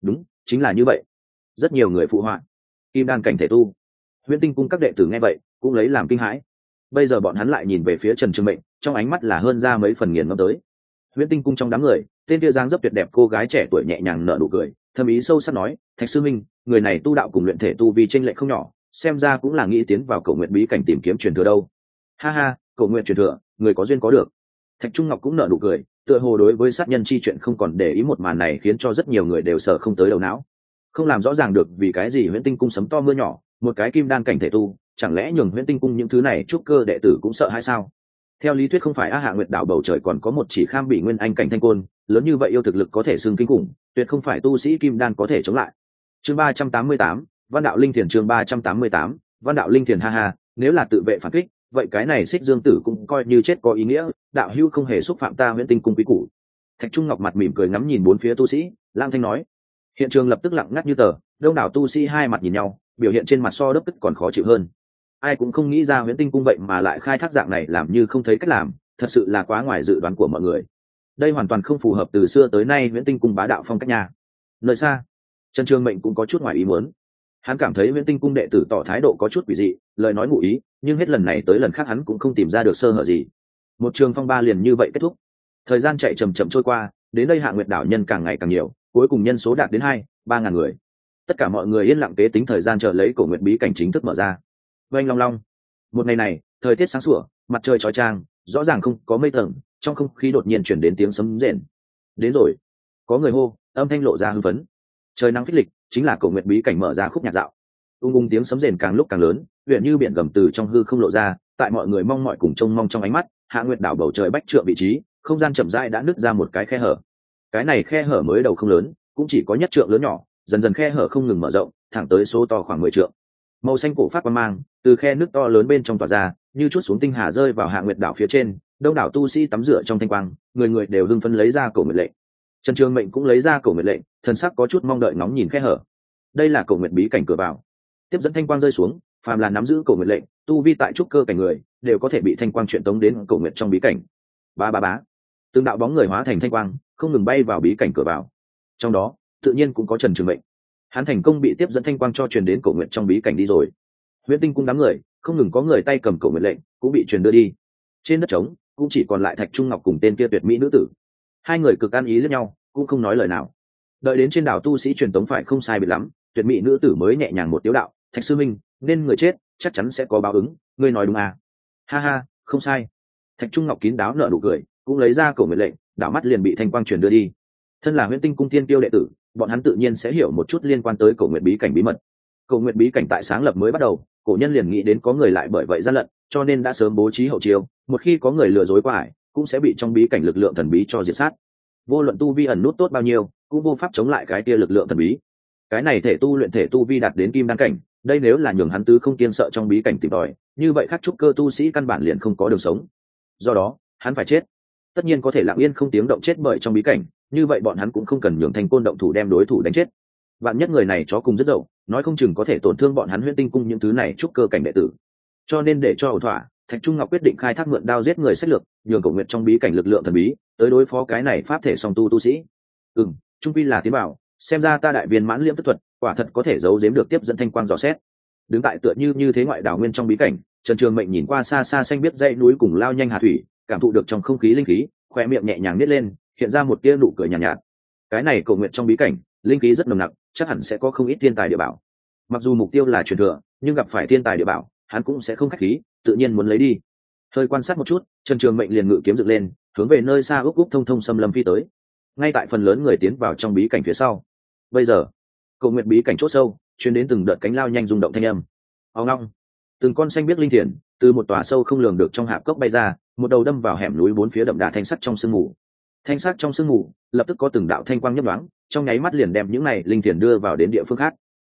Đúng, chính là như vậy. Rất nhiều người phụ họa. Kim đan cảnh thể tu. Huyễn tinh cung các đệ tử nghe vậy, cũng lấy làm kinh hãi. Bây giờ bọn hắn lại nhìn về phía trần trương mệnh, trong ánh mắt là hơn ra mấy phần nghiền ngẫm tới. Huyễn tinh cung trong đám người tên kia dáng dấp tuyệt đẹp cô gái trẻ tuổi nhẹ nhàng nở nụ cười, thâm ý sâu sắc nói, thạch sư minh người này tu đạo cùng luyện thể tu vì tranh lệch không nhỏ, xem ra cũng là nghĩ tiến vào cầu nguyện bí cảnh tìm kiếm truyền thừa đâu. Ha ha, cầu nguyện truyền thừa, người có duyên có được. Thạch trung ngọc cũng nở nụ cười, tựa hồ đối với sát nhân chi chuyện không còn để ý một màn này khiến cho rất nhiều người đều sợ không tới đầu não. Không làm rõ ràng được vì cái gì huyễn tinh cung sấm to mưa nhỏ, một cái kim đan cảnh thể tu, chẳng lẽ nhường huyễn tinh cung những thứ này chúc cơ đệ tử cũng sợ hay sao? Theo lý thuyết không phải a hạ nguyệt đảo bầu trời còn có một chỉ kham bị nguyên anh cảnh thanh côn, lớn như vậy yêu thực lực có thể xưng kinh khủng, tuyệt không phải tu sĩ kim đan có thể chống lại. Chương ba trăm tám mươi tám, văn đạo linh thiền chương ba trăm tám mươi tám, văn đạo linh thiền ha ha, nếu là tự vệ phản kích, vậy cái này xích dương tử cũng coi như chết có ý nghĩa, đạo hưu không hề xúc phạm ta nguyễn tinh cung quý củ. Thạch trung ngọc mặt mỉm cười ngắm nhìn bốn phía tu sĩ lang thanh nói, hiện trường lập tức lặng ngắt như tờ, đông đảo tu sĩ hai mặt nhìn nhau, biểu hiện trên mặt so đất tức còn khó chịu hơn ai cũng không nghĩ ra huyễn tinh cung vậy mà lại khai thác dạng này làm như không thấy cách làm, thật sự là quá ngoài dự đoán của mọi người. Đây hoàn toàn không phù hợp từ xưa tới nay huyễn tinh cung bá đạo phong cách nhà nơi xa, trần Trường mệnh cũng có chút ngoài ý muốn. Hắn cảm thấy huyễn tinh cung đệ tử tỏ thái độ có chút quỷ dị, lời nói ngụ ý, nhưng hết lần này tới lần khác hắn cũng không tìm ra được sơ hở gì. Một trường phong ba liền như vậy kết thúc. Thời gian chạy chầm chậm trôi qua, đến đây hạ nguyệt đảo nhân càng ngày càng nhiều, cuối cùng nhân số đạt đến hai, ba ngàn người. Tất cả mọi người yên lặng kế tính thời gian chờ lấy cổ nguyệt bí cảnh chính thức mở ra oanh long long. Một ngày này, thời tiết sáng sủa, mặt trời chói trang, rõ ràng không có mây tầng, trong không khí đột nhiên chuyển đến tiếng sấm rền. Đến rồi. Có người hô, âm thanh lộ ra hưng phấn. Trời nắng phích lịch, chính là cầu nguyện bí cảnh mở ra khúc nhạc dạo. Ung ung tiếng sấm rền càng lúc càng lớn, huyện như biển gầm từ trong hư không lộ ra, tại mọi người mong mọi cùng trông mong trong ánh mắt, hạ nguyệt đảo bầu trời bách trượng vị trí, không gian chậm rãi đã nứt ra một cái khe hở. Cái này khe hở mới đầu không lớn, cũng chỉ có nhất trượng lớn nhỏ, dần dần khe hở không ngừng mở rộng, thẳng tới số to khoảng mười trượng. Màu xanh cổ phát quan mang từ khe nước to lớn bên trong tỏa ra, như chút xuống tinh hà rơi vào hạ nguyệt đảo phía trên, đông đảo tu sĩ tắm rửa trong thanh quang, người người đều hưng phân lấy ra cổ nguyệt lệnh. Trần trường mệnh cũng lấy ra cổ nguyệt lệnh, thần sắc có chút mong đợi ngóng nhìn khe hở. Đây là cổ nguyệt bí cảnh cửa vào. Tiếp dẫn thanh quang rơi xuống, phàm là nắm giữ cổ nguyệt lệnh, tu vi tại trúc cơ cảnh người, đều có thể bị thanh quang truyền tống đến cổ nguyệt trong bí cảnh. Ba ba bá tương đạo bóng người hóa thành thanh quang, không ngừng bay vào bí cảnh cửa vào. Trong đó, tự nhiên cũng có trần trường mệnh. Hắn thành công bị tiếp dẫn thanh quang cho truyền đến cổ nguyện trong bí cảnh đi rồi huyễn tinh cung đám người, không ngừng có người tay cầm cầu nguyện lệnh, cũng bị truyền đưa đi. Trên đất trống, cũng chỉ còn lại thạch trung ngọc cùng tên kia tuyệt mỹ nữ tử. Hai người cực ăn ý lẫn nhau, cũng không nói lời nào. Đợi đến trên đảo tu sĩ truyền tống phải không sai biệt lắm, tuyệt mỹ nữ tử mới nhẹ nhàng một tiếu đạo, thạch sư minh, nên người chết, chắc chắn sẽ có báo ứng, ngươi nói đúng à? Ha ha, không sai. Thạch trung ngọc kín đáo nợ nụ cười, cũng lấy ra cổ nguyện lệnh, đảo mắt liền bị thanh quang truyền đưa đi. Thân là huyễn tinh cung tiên tiêu đệ tử, bọn hắn tự nhiên sẽ hiểu một chút liên quan tới cổ nguyện bí cảnh bí mật. Cầu nguyện bí cảnh tại sáng lập mới bắt đầu cổ nhân liền nghĩ đến có người lại bởi vậy gian lận, cho nên đã sớm bố trí hậu chiêu, một khi có người lừa dối qua ải, cũng sẽ bị trong bí cảnh lực lượng thần bí cho diệt sát. Vô luận tu vi ẩn nút tốt bao nhiêu, cũng vô pháp chống lại cái tia lực lượng thần bí. Cái này thể tu luyện thể tu vi đạt đến kim đăng cảnh, đây nếu là nhường hắn tứ không kiên sợ trong bí cảnh tìm tòi, như vậy khắc trúc cơ tu sĩ căn bản liền không có đường sống. Do đó, hắn phải chết. Tất nhiên có thể lặng yên không tiếng động chết bởi trong bí cảnh, như vậy bọn hắn cũng không cần nhường thành côn động thủ đem đối thủ đánh chết. Bạn nhất người này chó cùng rất dậu nói không chừng có thể tổn thương bọn hắn huyễn tinh cung những thứ này chúc cơ cảnh đệ tử. Cho nên để cho ẩu thỏa thạch trung ngọc quyết định khai thác mượn đao giết người sách lược nhường cầu nguyện trong bí cảnh lực lượng thần bí tới đối phó cái này pháp thể song tu tu sĩ. Ừ trung quy là tiến bảo xem ra ta đại viên mãn liễm tức thuật quả thật có thể giấu giếm được tiếp dẫn thanh quang dò xét. Đứng tại tựa như như thế ngoại đảo nguyên trong bí cảnh trần trường mệnh nhìn qua xa xa xanh biết dãy núi cùng lao nhanh hà thủy cảm thụ được trong không khí linh khí khoe miệng nhẹ nhàng nít lên hiện ra một tia nụ cười nhàn nhạt, nhạt. Cái này cầu nguyện trong bí cảnh linh khí rất nồng nặc, chắc hẳn sẽ có không ít thiên tài địa bảo. Mặc dù mục tiêu là truyền thừa, nhưng gặp phải thiên tài địa bảo, hắn cũng sẽ không khách khí, tự nhiên muốn lấy đi. Hơi quan sát một chút, trần trường mệnh liền ngự kiếm dựng lên, hướng về nơi xa úc úc thông thông xâm lâm phi tới. Ngay tại phần lớn người tiến vào trong bí cảnh phía sau. Bây giờ, cầu nguyện bí cảnh c h ỗ sâu, chuyến đến từng đợt cánh lao nhanh rung động thanh âm. Ao ngong từng con xanh biết linh thiền, từ một tòa sâu không lường được trong hạp cốc bay ra, một đầu đâm vào hẻm núi bốn phía đậm đà thanh sắt trong sương mù thanh sắc trong sương mù, lập tức có từng đạo thanh quang nhấp đoáng trong nháy mắt liền đem những này linh thiền đưa vào đến địa phương khác.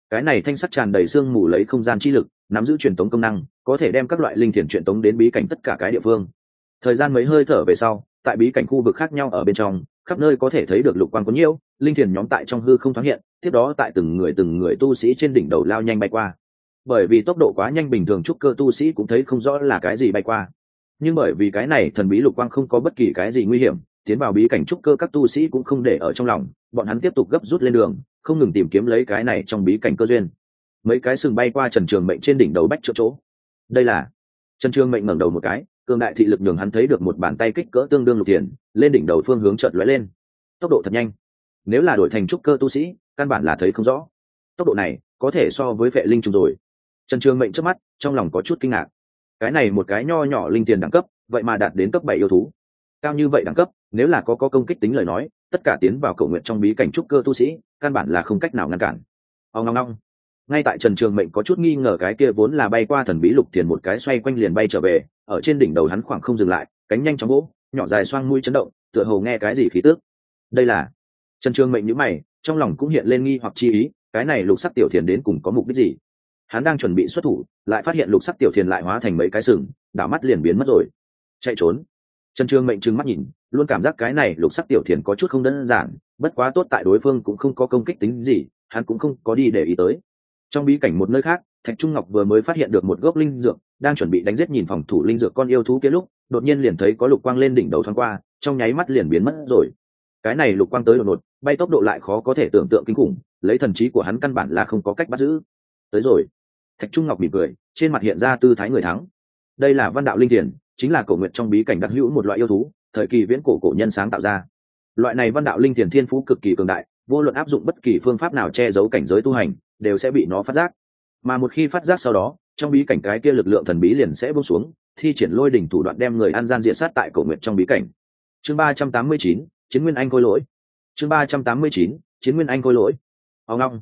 Cái này thanh sắc tràn đầy sương mù lấy không gian chi lực, nắm giữ truyền tống công năng, có thể đem các loại linh thiền truyền tống đến bí cảnh tất cả cái địa phương. Thời gian mấy hơi thở về sau, tại bí cảnh khu vực khác nhau ở bên trong, khắp nơi có thể thấy được lục quang có nhiễu, linh thiền nhóm tại trong hư không thoáng hiện, tiếp đó tại từng người từng người tu sĩ trên đỉnh đầu lao nhanh bay qua. Bởi vì tốc độ quá nhanh bình thường trúc cơ tu sĩ cũng thấy không rõ là cái gì bay qua. Nhưng bởi vì cái này thần bí lục quang không có bất kỳ cái gì nguy hiểm tiến vào bí cảnh trúc cơ các tu sĩ cũng không để ở trong lòng, bọn hắn tiếp tục gấp rút lên đường, không ngừng tìm kiếm lấy cái này trong bí cảnh cơ duyên. Mấy cái sừng bay qua trần trường mệnh trên đỉnh đầu bách chỗ chỗ. Đây là trần trường mệnh ngẩng đầu một cái, cường đại thị lực nhường hắn thấy được một bàn tay kích cỡ tương đương lục tiền lên đỉnh đầu phương hướng chợt lóe lên. Tốc độ thật nhanh. Nếu là đổi thành trúc cơ tu sĩ, căn bản là thấy không rõ. Tốc độ này có thể so với vệ linh trùng rồi. Trần trường mệnh trước mắt, trong lòng có chút kinh ngạc. Cái này một cái nho nhỏ linh tiền đẳng cấp, vậy mà đạt đến cấp bảy yêu thú. Cao như vậy đẳng cấp nếu là có có công kích tính lời nói, tất cả tiến vào cầu nguyện trong bí cảnh trúc cơ tu sĩ, căn bản là không cách nào ngăn cản. Ông ngong ngong ngay tại trần trường mệnh có chút nghi ngờ cái kia vốn là bay qua thần bí lục thiền một cái xoay quanh liền bay trở về, ở trên đỉnh đầu hắn khoảng không dừng lại, cánh nhanh chóng gỗ nhỏ dài xoang mũi chấn động, tựa hồ nghe cái gì khí tước đây là trần trường mệnh nhữ mày, trong lòng cũng hiện lên nghi hoặc chi ý, cái này lục sắc tiểu thiền đến cùng có mục đích gì? Hắn đang chuẩn bị xuất thủ, lại phát hiện lục sắc tiểu thiền lại hóa thành mấy cái sừng, đảo mắt liền biến mất rồi. Chạy trốn. Trần trường mệnh trừng mắt nhìn luôn cảm giác cái này lục sắc tiểu thiền có chút không đơn giản, bất quá tốt tại đối phương cũng không có công kích tính gì, hắn cũng không có đi để ý tới. Trong bí cảnh một nơi khác, thạch trung ngọc vừa mới phát hiện được một gốc linh dược, đang chuẩn bị đánh giết nhìn phòng thủ linh dược con yêu thú kia lúc, đột nhiên liền thấy có lục quang lên đỉnh đầu thoáng qua, trong nháy mắt liền biến mất rồi. Cái này lục quang tới đột ngột, bay tốc độ lại khó có thể tưởng tượng kinh khủng, lấy thần trí của hắn căn bản là không có cách bắt giữ. Tới rồi. Thạch trung ngọc mỉm cười, trên mặt hiện ra tư thái người thắng. Đây là văn đạo linh thiền, chính là cổ nguyện trong bí cảnh đặc hữu một loại yêu thú thời kỳ viễn cổ cổ nhân sáng tạo ra. Loại này văn đạo linh thiền thiên phú cực kỳ cường đại, vô luận áp dụng bất kỳ phương pháp nào che giấu cảnh giới tu hành, đều sẽ bị nó phát giác. Mà một khi phát giác sau đó, trong bí cảnh cái kia lực lượng thần bí liền sẽ buông xuống, thi triển lôi đỉnh thủ đoạn đem người an gian diện sát tại cổ nguyện trong bí cảnh. Chương ba trăm tám mươi chín, chiến nguyên anh khôi lỗi. Chương ba trăm tám mươi chín, chiến nguyên anh khôi lỗi. Ao ngong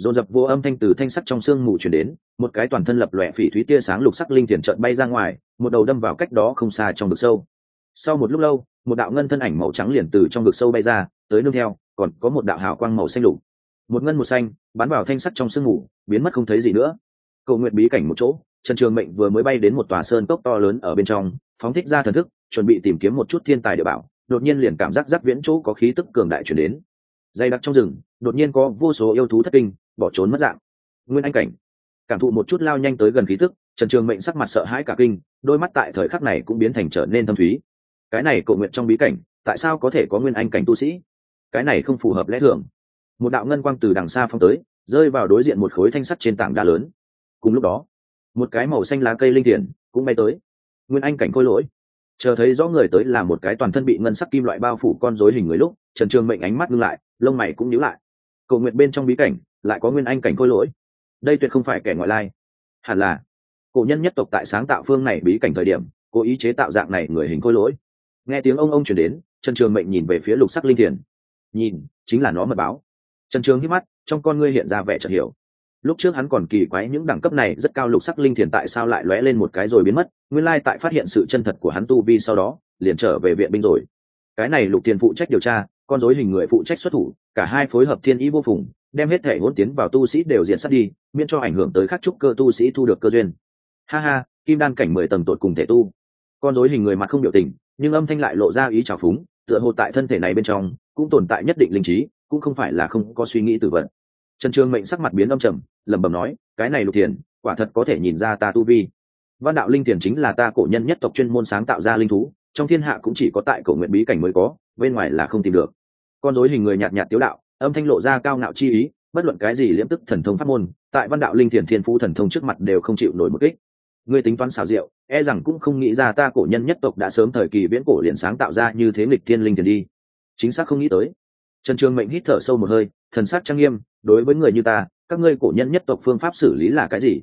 dồn dập vô âm thanh từ thanh sắt trong sương mù chuyển đến, một cái toàn thân lập lòe phỉ thúy tia sáng lục sắc linh thiền trợn bay ra ngoài, một đầu đâm vào cách đó không xa trong vực sâu sau một lúc lâu, một đạo ngân thân ảnh màu trắng liền từ trong vực sâu bay ra, tới nương theo, còn có một đạo hào quang màu xanh lục. Một ngân một xanh, bắn vào thanh sắt trong sương mù, biến mất không thấy gì nữa. Cầu nguyện bí cảnh một chỗ, trần trường mệnh vừa mới bay đến một tòa sơn cốc to lớn ở bên trong, phóng thích ra thần thức, chuẩn bị tìm kiếm một chút thiên tài địa bảo, đột nhiên liền cảm giác giác viễn chỗ có khí tức cường đại chuyển đến. Dày đặc trong rừng, đột nhiên có vô số yêu thú thất kinh, bỏ trốn mất dạng. Nguyên anh cảnh. Cảm thụ một chút lao nhanh tới gần khí tức, trần trường mệnh sắc mặt sợ hãi cả kinh, đôi mắt tại thời khắc này cũng biến thành trở nên thâm thúy cái này cầu nguyện trong bí cảnh, tại sao có thể có nguyên anh cảnh tu sĩ? Cái này không phù hợp lẽ thường. Một đạo ngân quang từ đằng xa phong tới, rơi vào đối diện một khối thanh sắt trên tảng đá lớn. Cùng lúc đó, một cái màu xanh lá cây linh thiền cũng bay tới. Nguyên anh cảnh khôi lỗi. Chờ thấy rõ người tới là một cái toàn thân bị ngân sắc kim loại bao phủ con rối hình người lúc, trần trường mệnh ánh mắt ngưng lại, lông mày cũng nhíu lại. Cầu nguyện bên trong bí cảnh lại có nguyên anh cảnh khôi lỗi. Đây tuyệt không phải kẻ ngoại lai. Hẳn là, cổ nhân nhất tộc tại sáng tạo phương này bí cảnh thời điểm, cố ý chế tạo dạng này người hình khôi lỗi nghe tiếng ông ông chuyển đến, trần trường mệnh nhìn về phía lục sắc linh thiền. Nhìn, chính là nó mật báo. Trần trường hít mắt, trong con ngươi hiện ra vẻ chợt hiểu. Lúc trước hắn còn kỳ quái những đẳng cấp này rất cao lục sắc linh thiền tại sao lại lóe lên một cái rồi biến mất, nguyên lai tại phát hiện sự chân thật của hắn tu vi sau đó, liền trở về viện binh rồi. Cái này lục tiền phụ trách điều tra, con dối hình người phụ trách xuất thủ, cả hai phối hợp thiên ý vô phùng, đem hết thể hỗn tiến vào tu sĩ đều diện sát đi, miễn cho ảnh hưởng tới khắc trúc cơ tu sĩ thu được cơ duyên. Ha ha, kim đan cảnh mười tầng tội cùng thể tu. Con dối hình người mặt không biểu tình nhưng âm thanh lại lộ ra ý trào phúng, tựa hồ tại thân thể này bên trong cũng tồn tại nhất định linh trí, cũng không phải là không có suy nghĩ tự vận. Trần Trường mệnh sắc mặt biến âm trầm, lẩm bẩm nói, cái này lục thiền, quả thật có thể nhìn ra ta tu vi. Văn đạo linh thiền chính là ta cổ nhân nhất tộc chuyên môn sáng tạo ra linh thú, trong thiên hạ cũng chỉ có tại cổ nguyện bí cảnh mới có, bên ngoài là không tìm được. Con dối hình người nhạt nhạt tiếu đạo, âm thanh lộ ra cao ngạo chi ý, bất luận cái gì liễm tức thần thông pháp môn, tại văn đạo linh thiền thiên phú thần thông trước mặt đều không chịu nổi một kích. Ngươi tính toán xảo diệu e rằng cũng không nghĩ ra ta cổ nhân nhất tộc đã sớm thời kỳ viễn cổ liền sáng tạo ra như thế nghịch thiên linh thiền đi. Chính xác không nghĩ tới. Trần trường mệnh hít thở sâu một hơi, thần sát trang nghiêm, đối với người như ta, các ngươi cổ nhân nhất tộc phương pháp xử lý là cái gì?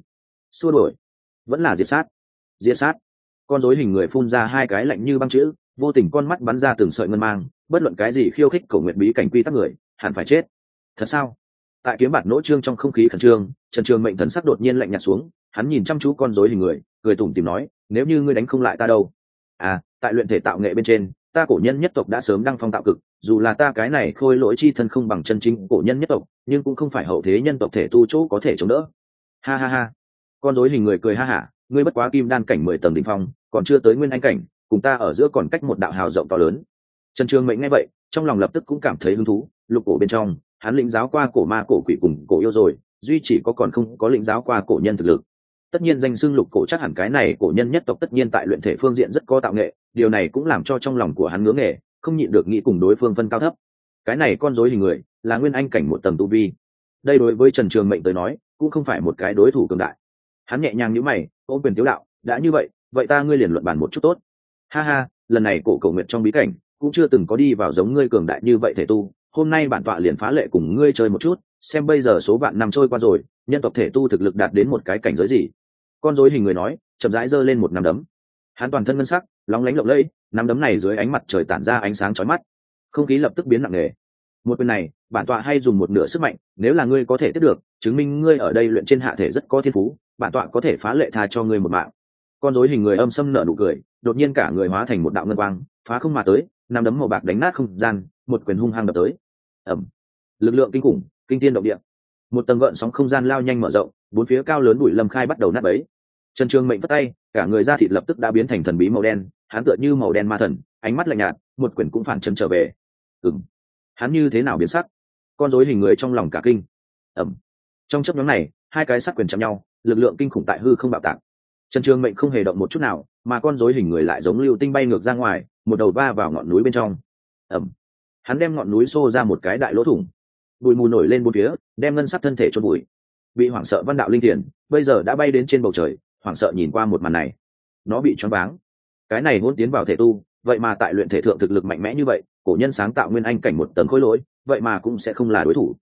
Xua đổi vẫn là diệt sát. Diệt sát. Con rối hình người phun ra hai cái lạnh như băng chữ, vô tình con mắt bắn ra từng sợi ngân mang, bất luận cái gì khiêu khích cổ nguyện bí cảnh quy tắc người, hẳn phải chết. Thật sao? Tại kiếm bạt nỗ trương trong không khí khẩn trương, trần trường mệnh thần sắc đột nhiên lạnh nhạt xuống hắn nhìn chăm chú con rối hình người, cười tủm tìm nói, nếu như ngươi đánh không lại ta đâu? À tại luyện thể tạo nghệ bên trên, ta cổ nhân nhất tộc đã sớm đăng phong tạo cực, dù là ta cái này khôi lỗi chi thân không bằng chân chính cổ nhân nhất tộc, nhưng cũng không phải hậu thế nhân tộc thể tu chỗ có thể chống đỡ. Ha ha ha. Con rối hình người cười ha hả, ngươi bất quá kim đan cảnh mười tầng đ ỉ n h phong, còn chưa tới nguyên anh cảnh, cùng ta ở giữa còn cách một đạo hào rộng to lớn. Trần trường mệnh nghe vậy, trong lòng lập tức cũng cảm thấy hứng thú, lục cổ bên trong, hắn lĩnh giáo qua cổ ma cổ quỷ cùng cổ yêu rồi, duy chỉ có còn không có lĩnh giáo qua cổ nhân thực lực tất nhiên danh xưng lục cổ chắc hẳn cái này cổ nhân nhất tộc tất nhiên tại luyện thể phương diện rất có tạo nghệ, điều này cũng làm cho trong lòng của hắn ngưỡng nghề, không nhịn được nghĩ cùng đối phương phân cao thấp. Cái này con dối hình người, là nguyên anh cảnh một tầng tu vi. Đây đối với trần trường mệnh tới nói, cũng không phải một cái đối thủ cường đại. Hắn nhẹ nhàng nhữ mày ôm quyền tiếu đạo, đã như vậy vậy ta ngươi liền luận bàn một chút tốt. Ha ha, lần này cổ cầu nguyện trong bí cảnh, cũng chưa từng có đi vào giống ngươi cường đại như vậy thể tu, hôm nay bản tọa liền phá lệ cùng ngươi chơi một chút xem bây giờ số vạn năm trôi qua rồi, nhân tộc thể tu thực lực đạt đến một cái cảnh giới gì? Con dối hình người nói, chậm rãi giơ lên một nắm đấm. Hắn toàn thân ngân sắc, lóng lánh lộng lẫy, nắm đấm này dưới ánh mặt trời tản ra ánh sáng chói mắt. Không khí lập tức biến nặng nề. Một quyền này, bản tọa hay dùng một nửa sức mạnh, nếu là ngươi có thể tiếp được, chứng minh ngươi ở đây luyện trên hạ thể rất có thiên phú, bản tọa có thể phá lệ tha cho ngươi một mạng. Con dối hình người âm xâm nở nụ cười, đột nhiên cả người hóa thành một đạo ngân quang, phá không mà tới, nắm đấm màu bạc đánh nát không gian, một quyền hung hăng đập tới. Ẩm lực lượng kinh khủng kinh tiên động địa. Một tầng gợn sóng không gian lao nhanh mở rộng, bốn phía cao lớn bụi lâm khai bắt đầu nát bấy. Trần trường mệnh vất tay, cả người da thịt lập tức đã biến thành thần bí màu đen, hắn tựa như màu đen ma thần, ánh mắt lạnh nhạt, một quyển cũng phản chân trở về. Ừng hắn như thế nào biến sắc? Con dối hình người trong lòng cả kinh. Ẩm trong chấp nhóm này, hai cái sắc quyền chạm nhau, lực lượng kinh khủng tại hư không bạo tạc. Trần trường mệnh không hề động một chút nào, mà con dối hình người lại giống lưu tinh bay ngược ra ngoài, một đầu va vào ngọn núi bên trong. Ẩm hắn đem ngọn núi xô ra một cái đại lỗ thủng bụi mù nổi lên bốn phía, đem ngân sắc thân thể trôn bụi bị hoảng sợ văn đạo linh thiền bây giờ đã bay đến trên bầu trời, hoảng sợ nhìn qua một màn này. Nó bị choáng váng. Cái này muốn tiến vào thể tu, vậy mà tại luyện thể thượng thực lực mạnh mẽ như vậy, cổ nhân sáng tạo nguyên anh cảnh một tầng khối lỗi, vậy mà cũng sẽ không là đối thủ.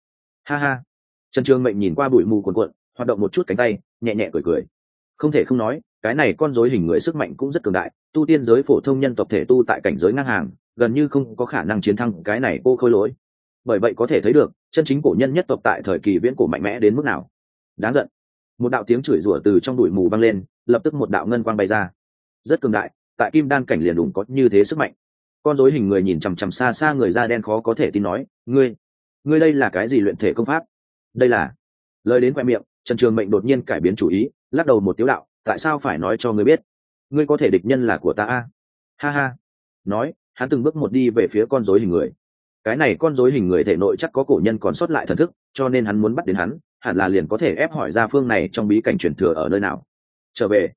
Ha ha. Trần trường mệnh nhìn qua bụi mù cuồn cuộn, hoạt động một chút cánh tay, nhẹ nhẹ cười cười. Không thể không nói, cái này con dối hình người sức mạnh cũng rất cường đại, tu tiên giới phổ thông nhân tộc thể tu tại cảnh giới ngang hàng, gần như không có khả năng chiến thắng cái này cô khôi lỗi bởi vậy có thể thấy được, chân chính cổ nhân nhất tộc tại thời kỳ viễn cổ mạnh mẽ đến mức nào. Đáng giận. Một đạo tiếng chửi rủa từ trong đùi mù vang lên, lập tức một đạo ngân quang bay ra. Rất cường đại, tại kim đan cảnh liền đủng có như thế sức mạnh. Con dối hình người nhìn chằm chằm xa xa người da đen khó có thể tin nói, ngươi ngươi đây là cái gì luyện thể công pháp? Đây là. Lời đến khoe miệng, trần trường mệnh đột nhiên cải biến chủ ý, lắc đầu một tiếu đạo, tại sao phải nói cho ngươi biết? Ngươi có thể địch nhân là của ta a. Ha ha. Nói, hắn từng bước một đi về phía con dối hình người cái này con dối hình người thể nội chắc có cổ nhân còn sót lại thần thức, cho nên hắn muốn bắt đến hắn, hẳn là liền có thể ép hỏi ra phương này trong bí cảnh truyền thừa ở nơi nào. Trở về,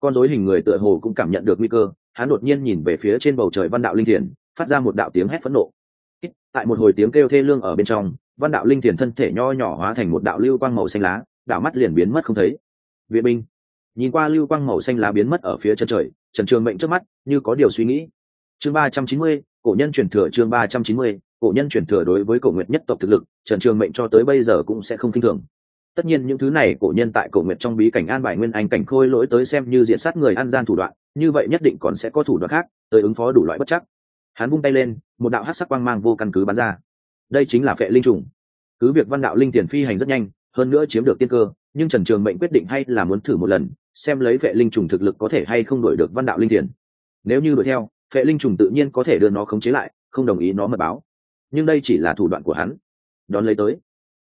con dối hình người tựa hồ cũng cảm nhận được nguy cơ, hắn đột nhiên nhìn về phía trên bầu trời văn đạo linh thiền, phát ra một đạo tiếng hét phẫn nộ. Tại một hồi tiếng kêu thê lương ở bên trong, văn đạo linh thiền thân thể nho nhỏ hóa thành một đạo lưu quang màu xanh lá đạo mắt liền biến mất không thấy. Viện binh, nhìn qua lưu quang màu xanh lá biến mất ở phía chân trời, trần trường mệnh trước mắt, như có điều suy nghĩ. Chương ba trăm chín mươi, cổ nhân truyền thừa chương ba trăm chín mươi cổ nhân truyền thừa đối với cổ nguyệt nhất tộc thực lực, trần trường mệnh cho tới bây giờ cũng sẽ không kinh thường. Tất nhiên những thứ này cổ nhân tại cổ nguyệt trong bí cảnh an bài nguyên anh cảnh khôi lỗi tới xem như diện sát người an gian thủ đoạn, như vậy nhất định còn sẽ có thủ đoạn khác, tới ứng phó đủ loại bất chắc. Hắn vung tay lên, một đạo hát sắc quang mang vô căn cứ bắn ra. Đây chính là phệ linh trùng. Cứ việc văn đạo linh tiền phi hành rất nhanh, hơn nữa chiếm được tiên cơ, nhưng trần trường mệnh quyết định hay là muốn thử một lần, xem lấy phệ linh trùng thực lực có thể hay không đuổi được văn đạo linh tiền. Nếu như đuổi theo, phệ linh trùng tự nhiên có thể đưa nó khống chế lại, không đồng ý nó mật báo nhưng đây chỉ là thủ đoạn của hắn. Đón lấy tới,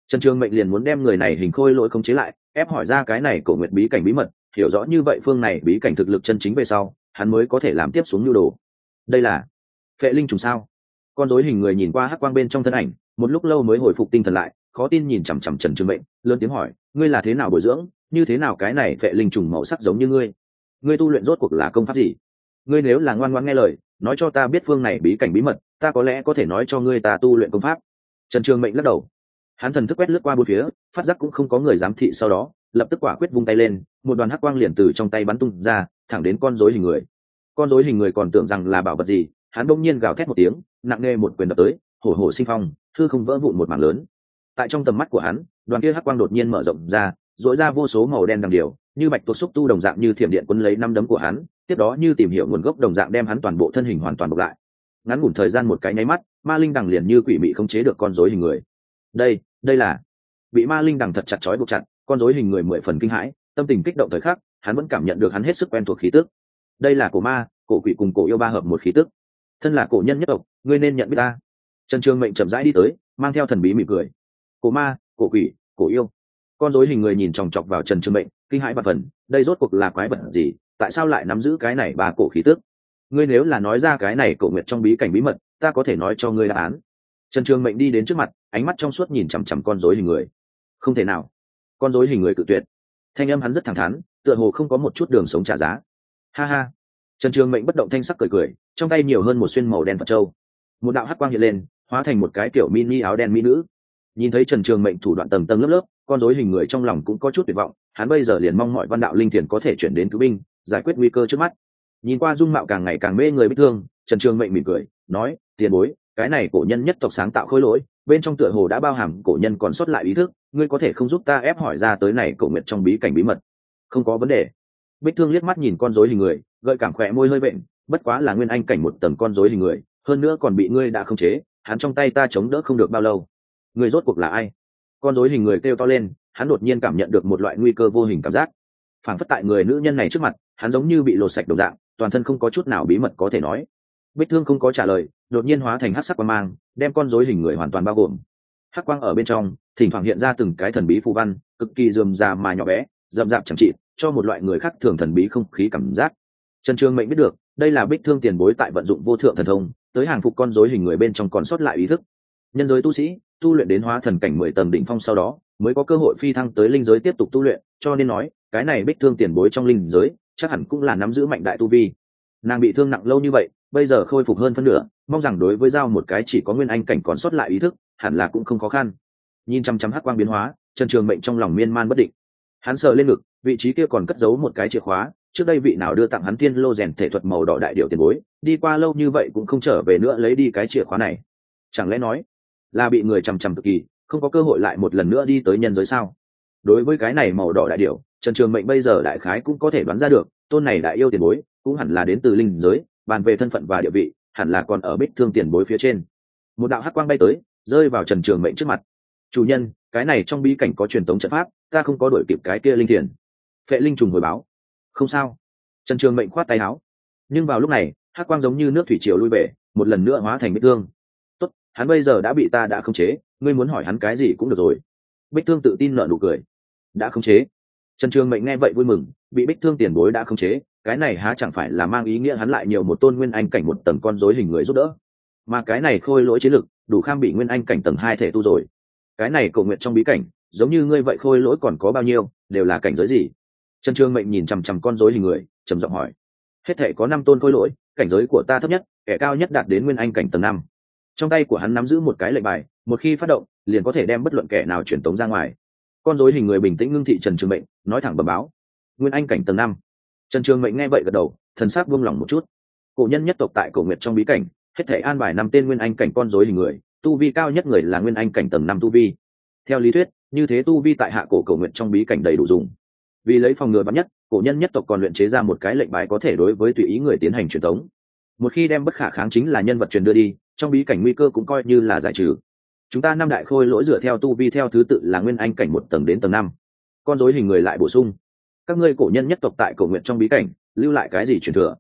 trần trường mệnh liền muốn đem người này hình khôi lỗi không chế lại, ép hỏi ra cái này cổ nguyệt bí cảnh bí mật, hiểu rõ như vậy phương này bí cảnh thực lực chân chính về sau, hắn mới có thể làm tiếp xuống nhu đồ. Đây là phệ linh trùng sao? Con dối hình người nhìn qua hắc quang bên trong thân ảnh, một lúc lâu mới hồi phục tinh thần lại, khó tin nhìn chằm chằm trần trường mệnh, lớn tiếng hỏi, ngươi là thế nào bồi dưỡng? Như thế nào cái này phệ linh trùng màu sắc giống như ngươi? Ngươi tu luyện rốt cuộc là công pháp gì? Ngươi nếu là ngoan ngoan nghe lời, nói cho ta biết phương này bí cảnh bí mật ta có lẽ có thể nói cho ngươi ta tu luyện công pháp. Trần trường mệnh lắc đầu. Hắn thần thức quét lướt qua bốn phía, phát giác cũng không có người giám thị sau đó, lập tức quả quyết vung tay lên, một đoàn hắc quang liền từ trong tay bắn tung ra, thẳng đến con rối hình người. Con rối hình người còn tưởng rằng là bảo vật gì, hắn đông nhiên gào thét một tiếng, nặng nề một quyền đập tới, hổ hổ sinh phong thư không vỡ vụn một mảng lớn. Tại trong tầm mắt của hắn, đoàn kia hắc quang đột nhiên mở rộng ra dội ra vô số màu đen đằng điều, như bạch tuộc xúc tu đồng dạng như thiểm điện quân lấy năm đấm của hắn, tiếp đó như tìm hiểu nguồn gốc đồng dạng đem hắn toàn bộ thân hình hoàn toàn bọc lại ngắn ngủn thời gian một cái nháy mắt, ma linh đằng liền như quỷ mị không chế được con rối hình người. Đây đây là bị ma linh đằng thật chặt chói buộc chặt, con rối hình người mười phần kinh hãi, tâm tình kích động thời khắc, hắn vẫn cảm nhận được hắn hết sức quen thuộc khí tức. Đây là cổ ma, cổ quỷ cùng cổ yêu ba hợp một khí tức. Thân là cổ nhân nhất tộc, ngươi nên nhận biết ta. Trần trường mệnh chậm rãi đi tới, mang theo thần bí mỉm cười. Cổ ma, cổ quỷ, cổ yêu. Con dối hình người nhìn chòng chọc vào trần trường mệnh, kinh hãi và phần đây rốt cuộc là quái vật gì? Tại sao lại nắm giữ cái này ba cổ khí tức? Ngươi nếu là nói ra cái này cậu nguyệt trong bí cảnh bí mật, ta có thể nói cho ngươi đáp án. Trần trường mệnh đi đến trước mặt, ánh mắt trong suốt nhìn chằm chằm con dối hình người. Không thể nào. Con dối hình người cự tuyệt. Thanh âm hắn rất thẳng thắn, tựa hồ không có một chút đường sống trả giá. Ha ha. Trần trường mệnh bất động thanh sắc cười cười, trong tay nhiều hơn một xuyên màu đen phật trâu một đạo hát quang hiện lên, hóa thành một cái kiểu mini áo đen mỹ nữ. Nhìn thấy trần trường mệnh thủ đoạn tầng tầng lớp lớp, con dối hình người trong lòng cũng có chút tuyệt vọng, hắn bây giờ liền mong mọi văn đạo linh thiền có thể chuyển đến cứu binh, giải quyết nguy cơ trước mắt nhìn qua dung mạo càng ngày càng mê người bích thương, trần trường mệnh mỉm cười, nói, tiền bối, cái này cổ nhân nhất tộc sáng tạo khối lỗi, bên trong tựa hồ đã bao hàm cổ nhân còn sót lại ý thức, ngươi có thể không giúp ta ép hỏi ra tới này cổ nguyệt trong bí cảnh bí mật. Không có vấn đề. Bích thương liếc mắt nhìn con rối hình người, gợi cảm khỏe môi hơi bệnh bất quá là nguyên anh cảnh một tầng con rối hình người, hơn nữa còn bị ngươi đã không chế, hắn trong tay ta chống đỡ không được bao lâu. Người rốt cuộc là ai? Con rối hình người kêu to lên, hắn đột nhiên cảm nhận được một loại nguy cơ vô hình cảm giác. Phản phất tại người nữ nhân này trước mặt, hắn giống như bị lột sạch đồng dạng toàn thân không có chút nào bí mật có thể nói. Bích thương không có trả lời, đột nhiên hóa thành hắc sắc quang mang, đem con rối hình người hoàn toàn bao gồm. Hắc quang ở bên trong, thỉnh thoảng hiện ra từng cái thần bí phù văn, cực kỳ rườm rà mà nhỏ bé, rậm rạp chẳng trị cho một loại người khác thường thần bí không khí cảm giác. Trần trương mệnh biết được, đây là bích thương tiền bối tại vận dụng vô thượng thần thông, tới hàng phục con rối hình người bên trong còn sót lại ý thức. Nhân giới tu sĩ, tu luyện đến hóa thần cảnh mười tầng đỉnh phong sau đó, mới có cơ hội phi thăng tới linh giới tiếp tục tu luyện, cho nên nói, cái này bích thương tiền bối trong linh giới chắc hẳn cũng là nắm giữ mạnh đại tu vi. Nàng bị thương nặng lâu như vậy, bây giờ khôi phục hơn phân nửa, mong rằng đối với giao một cái chỉ có nguyên anh cảnh còn sót lại ý thức, hẳn là cũng không khó khăn. Nhìn chăm chăm hắc quang biến hóa, trần trường mệnh trong lòng miên man bất định. Hắn sờ lên ngực, vị trí kia còn cất giấu một cái chìa khóa, trước đây vị nào đưa tặng hắn tiên lô rèn thể thuật màu đỏ đại điệu tiền bối, đi qua lâu như vậy cũng không trở về nữa lấy đi cái chìa khóa này. Chẳng lẽ nói là bị người chằm chằm cực kỳ, không có cơ hội lại một lần nữa đi tới nhân giới sao? Đối với cái này màu đỏ đại điệu trần trường mệnh bây giờ đại khái cũng có thể đoán ra được, tôn này đại yêu tiền bối, cũng hẳn là đến từ linh giới, bàn về thân phận và địa vị, hẳn là còn ở bích thương tiền bối phía trên. Một đạo hắc quang bay tới, rơi vào trần trường mệnh trước mặt. Chủ nhân, cái này trong bí cảnh có truyền tống trận pháp, ta không có đổi kịp cái kia linh thiền. Phệ linh trùng hồi báo. Không sao. Trần trường mệnh khoát tay áo. Nhưng vào lúc này, hắc quang giống như nước thủy triều lui về, một lần nữa hóa thành bích thương. Tốt, hắn bây giờ đã bị ta đã khống chế, ngươi muốn hỏi hắn cái gì cũng được rồi. Bích thương tự tin nợ nụ cười. Đã khống chế? Trần trường mệnh nghe vậy vui mừng, bị bích thương tiền bối đã khống chế, cái này há chẳng phải là mang ý nghĩa hắn lại nhiều một tôn nguyên anh cảnh một tầng con rối hình người giúp đỡ. Mà cái này khôi lỗi chiến lực, đủ kham bị nguyên anh cảnh tầng hai thể tu rồi. Cái này cầu nguyện trong bí cảnh, giống như ngươi vậy khôi lỗi còn có bao nhiêu, đều là cảnh giới gì? Trần trương mệnh nhìn chằm chằm con rối hình người, trầm giọng hỏi. Hết thể có năm tôn khôi lỗi, cảnh giới của ta thấp nhất, kẻ cao nhất đạt đến nguyên anh cảnh tầng năm. Trong tay của hắn nắm giữ một cái lệnh bài, một khi phát động, liền có thể đem bất luận kẻ nào truyền tống ra ngoài con rối hình người bình tĩnh ngưng thị trần trường mệnh, nói thẳng bẩm báo. Nguyên anh cảnh tầng năm. Trần trường mệnh nghe vậy gật đầu, thần sắc buông lỏng một chút. Cổ nhân nhất tộc tại cổ nguyệt trong bí cảnh, hết thể an bài năm tên nguyên anh cảnh con rối hình người, tu vi cao nhất người là nguyên anh cảnh tầng năm tu vi. Theo lý thuyết, như thế tu vi tại hạ cổ cầu nguyện trong bí cảnh đầy đủ dùng. Vì lấy phòng ngừa bắn nhất, cổ nhân nhất tộc còn luyện chế ra một cái lệnh bài có thể đối với tùy ý người tiến hành truyền thống một khi đem bất khả kháng chính là nhân vật truyền đưa đi, trong bí cảnh nguy cơ cũng coi như là giải trừ chúng ta năm đại khôi lỗi dựa theo tu vi theo thứ tự là nguyên anh cảnh một tầng đến tầng năm. Con dối hình người lại bổ sung. Các ngươi cổ nhân nhất tộc tại cổ nguyện trong bí cảnh, lưu lại cái gì truyền thừa?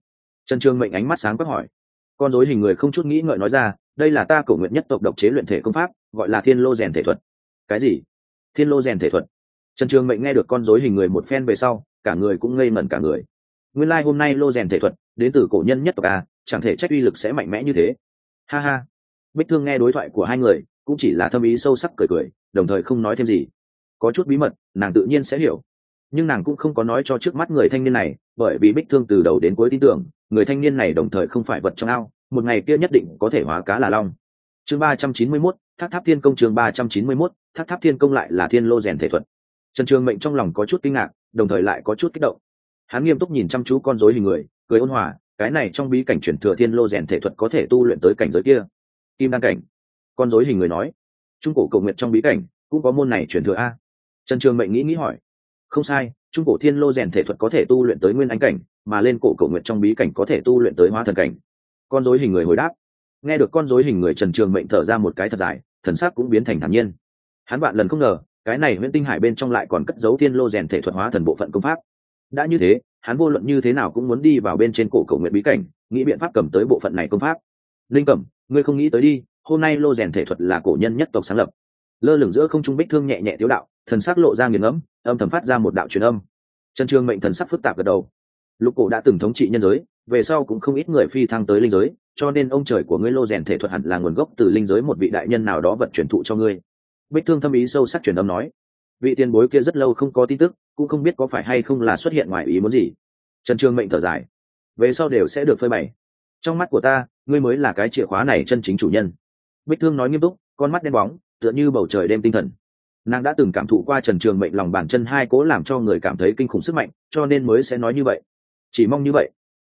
Trần trương mệnh ánh mắt sáng quắc hỏi. Con dối hình người không chút nghĩ ngợi nói ra, đây là ta cổ nguyện nhất tộc độc chế luyện thể công pháp, gọi là thiên lô rèn thể thuật. Cái gì? Thiên lô rèn thể thuật. Trần trương mệnh nghe được con dối hình người một phen về sau, cả người cũng ngây mẩn cả người. Nguyên lai、like、hôm nay lô rèn thể thuật, đến từ cổ nhân nhất tộc a chẳng thể trách uy lực sẽ mạnh mẽ như thế. Ha ha. Bích thương nghe đối thoại của hai người cũng chỉ là thâm ý sâu sắc cười cười, đồng thời không nói thêm gì. Có chút bí mật, nàng tự nhiên sẽ hiểu. Nhưng nàng cũng không có nói cho trước mắt người thanh niên này, bởi vì bích thương từ đầu đến cuối tin tưởng, người thanh niên này đồng thời không phải vật trong ao, một ngày kia nhất định có thể hóa cá là long. Chương ba trăm chín mươi mốt tháp tháp thiên công chương ba trăm chín mươi mốt tháp tháp thiên công lại là thiên lô rèn thể thuật. Trần trường mệnh trong lòng có chút kinh ngạc, đồng thời lại có chút kích động. Hắn nghiêm túc nhìn chăm chú con dối hình người, cười ôn hòa, cái này trong bí cảnh chuyển thừa thiên lô rèn thể thuật có thể tu luyện tới cảnh giới kia. Kim đăng cảnh con dối hình người nói, trung cổ cầu nguyện trong bí cảnh cũng có môn này chuyển thừa a. Trần trường mệnh nghĩ nghĩ hỏi, không sai, trung cổ thiên lô rèn thể thuật có thể tu luyện tới nguyên ánh cảnh, mà lên cổ cầu nguyện trong bí cảnh có thể tu luyện tới hóa thần cảnh. Con dối hình người hồi đáp, nghe được con dối hình người trần trường mệnh thở ra một cái thật dài, thần sắc cũng biến thành thản nhiên. Hắn bạn lần không ngờ, cái này nguyễn tinh hải bên trong lại còn cất dấu thiên lô rèn thể thuật hóa thần bộ phận công pháp. Đã như thế, hắn vô luận như thế nào cũng muốn đi vào bên trên cổ cầu nguyện bí cảnh, nghĩ biện pháp cầm tới bộ phận này công pháp. Linh cẩm, ngươi không nghĩ tới đi hôm nay lô rèn thể thuật là cổ nhân nhất tộc sáng lập. Lơ lửng giữa không trung bích thương nhẹ nhẹ tiếu đạo, thần sắc lộ ra nghiền ngẫm, âm thầm phát ra một đạo truyền âm. Trần trương mệnh thần sắc phức tạp gật đầu. Lục cổ đã từng thống trị nhân giới, về sau cũng không ít người phi thăng tới linh giới, cho nên ông trời của ngươi lô rèn thể thuật hẳn là nguồn gốc từ linh giới một vị đại nhân nào đó vật truyền thụ cho ngươi. Bích thương thâm ý sâu sắc truyền âm nói. Vị tiền bối kia rất lâu không có tin tức, cũng không biết có phải hay không là xuất hiện ngoài ý muốn gì. Trần trương mệnh thở dài. Về sau đều sẽ được phơi bày. Trong mắt của ta, ngươi mới là cái chìa khóa này chân chính chủ nhân bích thương nói nghiêm túc, con mắt đen bóng, tựa như bầu trời đêm tinh thần. Nàng đã từng cảm thụ qua trần trường mệnh lòng bàn chân hai cố làm cho người cảm thấy kinh khủng sức mạnh, cho nên mới sẽ nói như vậy. Chỉ mong như vậy.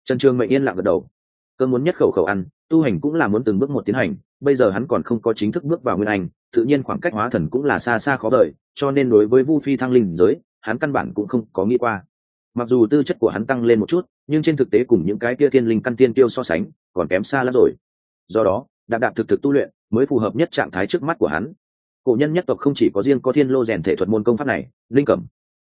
Trần trường mệnh yên lặng gật đầu. Cơn muốn nhất khẩu khẩu ăn, tu hành cũng là muốn từng bước một tiến hành, bây giờ hắn còn không có chính thức bước vào nguyên anh, tự nhiên khoảng cách hóa thần cũng là xa xa khó đợi cho nên đối với vu phi thăng linh giới, hắn căn bản cũng không có nghĩ qua. Mặc dù tư chất của hắn tăng lên một chút, nhưng trên thực tế cùng những cái kia thiên linh căn tiên tiêu so sánh, còn kém xa lắm rồi. Do đó đạp đạp thực thực tu luyện mới phù hợp nhất trạng thái trước mắt của hắn. Cổ nhân nhất tộc không chỉ có riêng có thiên lô rèn thể thuật môn công pháp này, linh cẩm.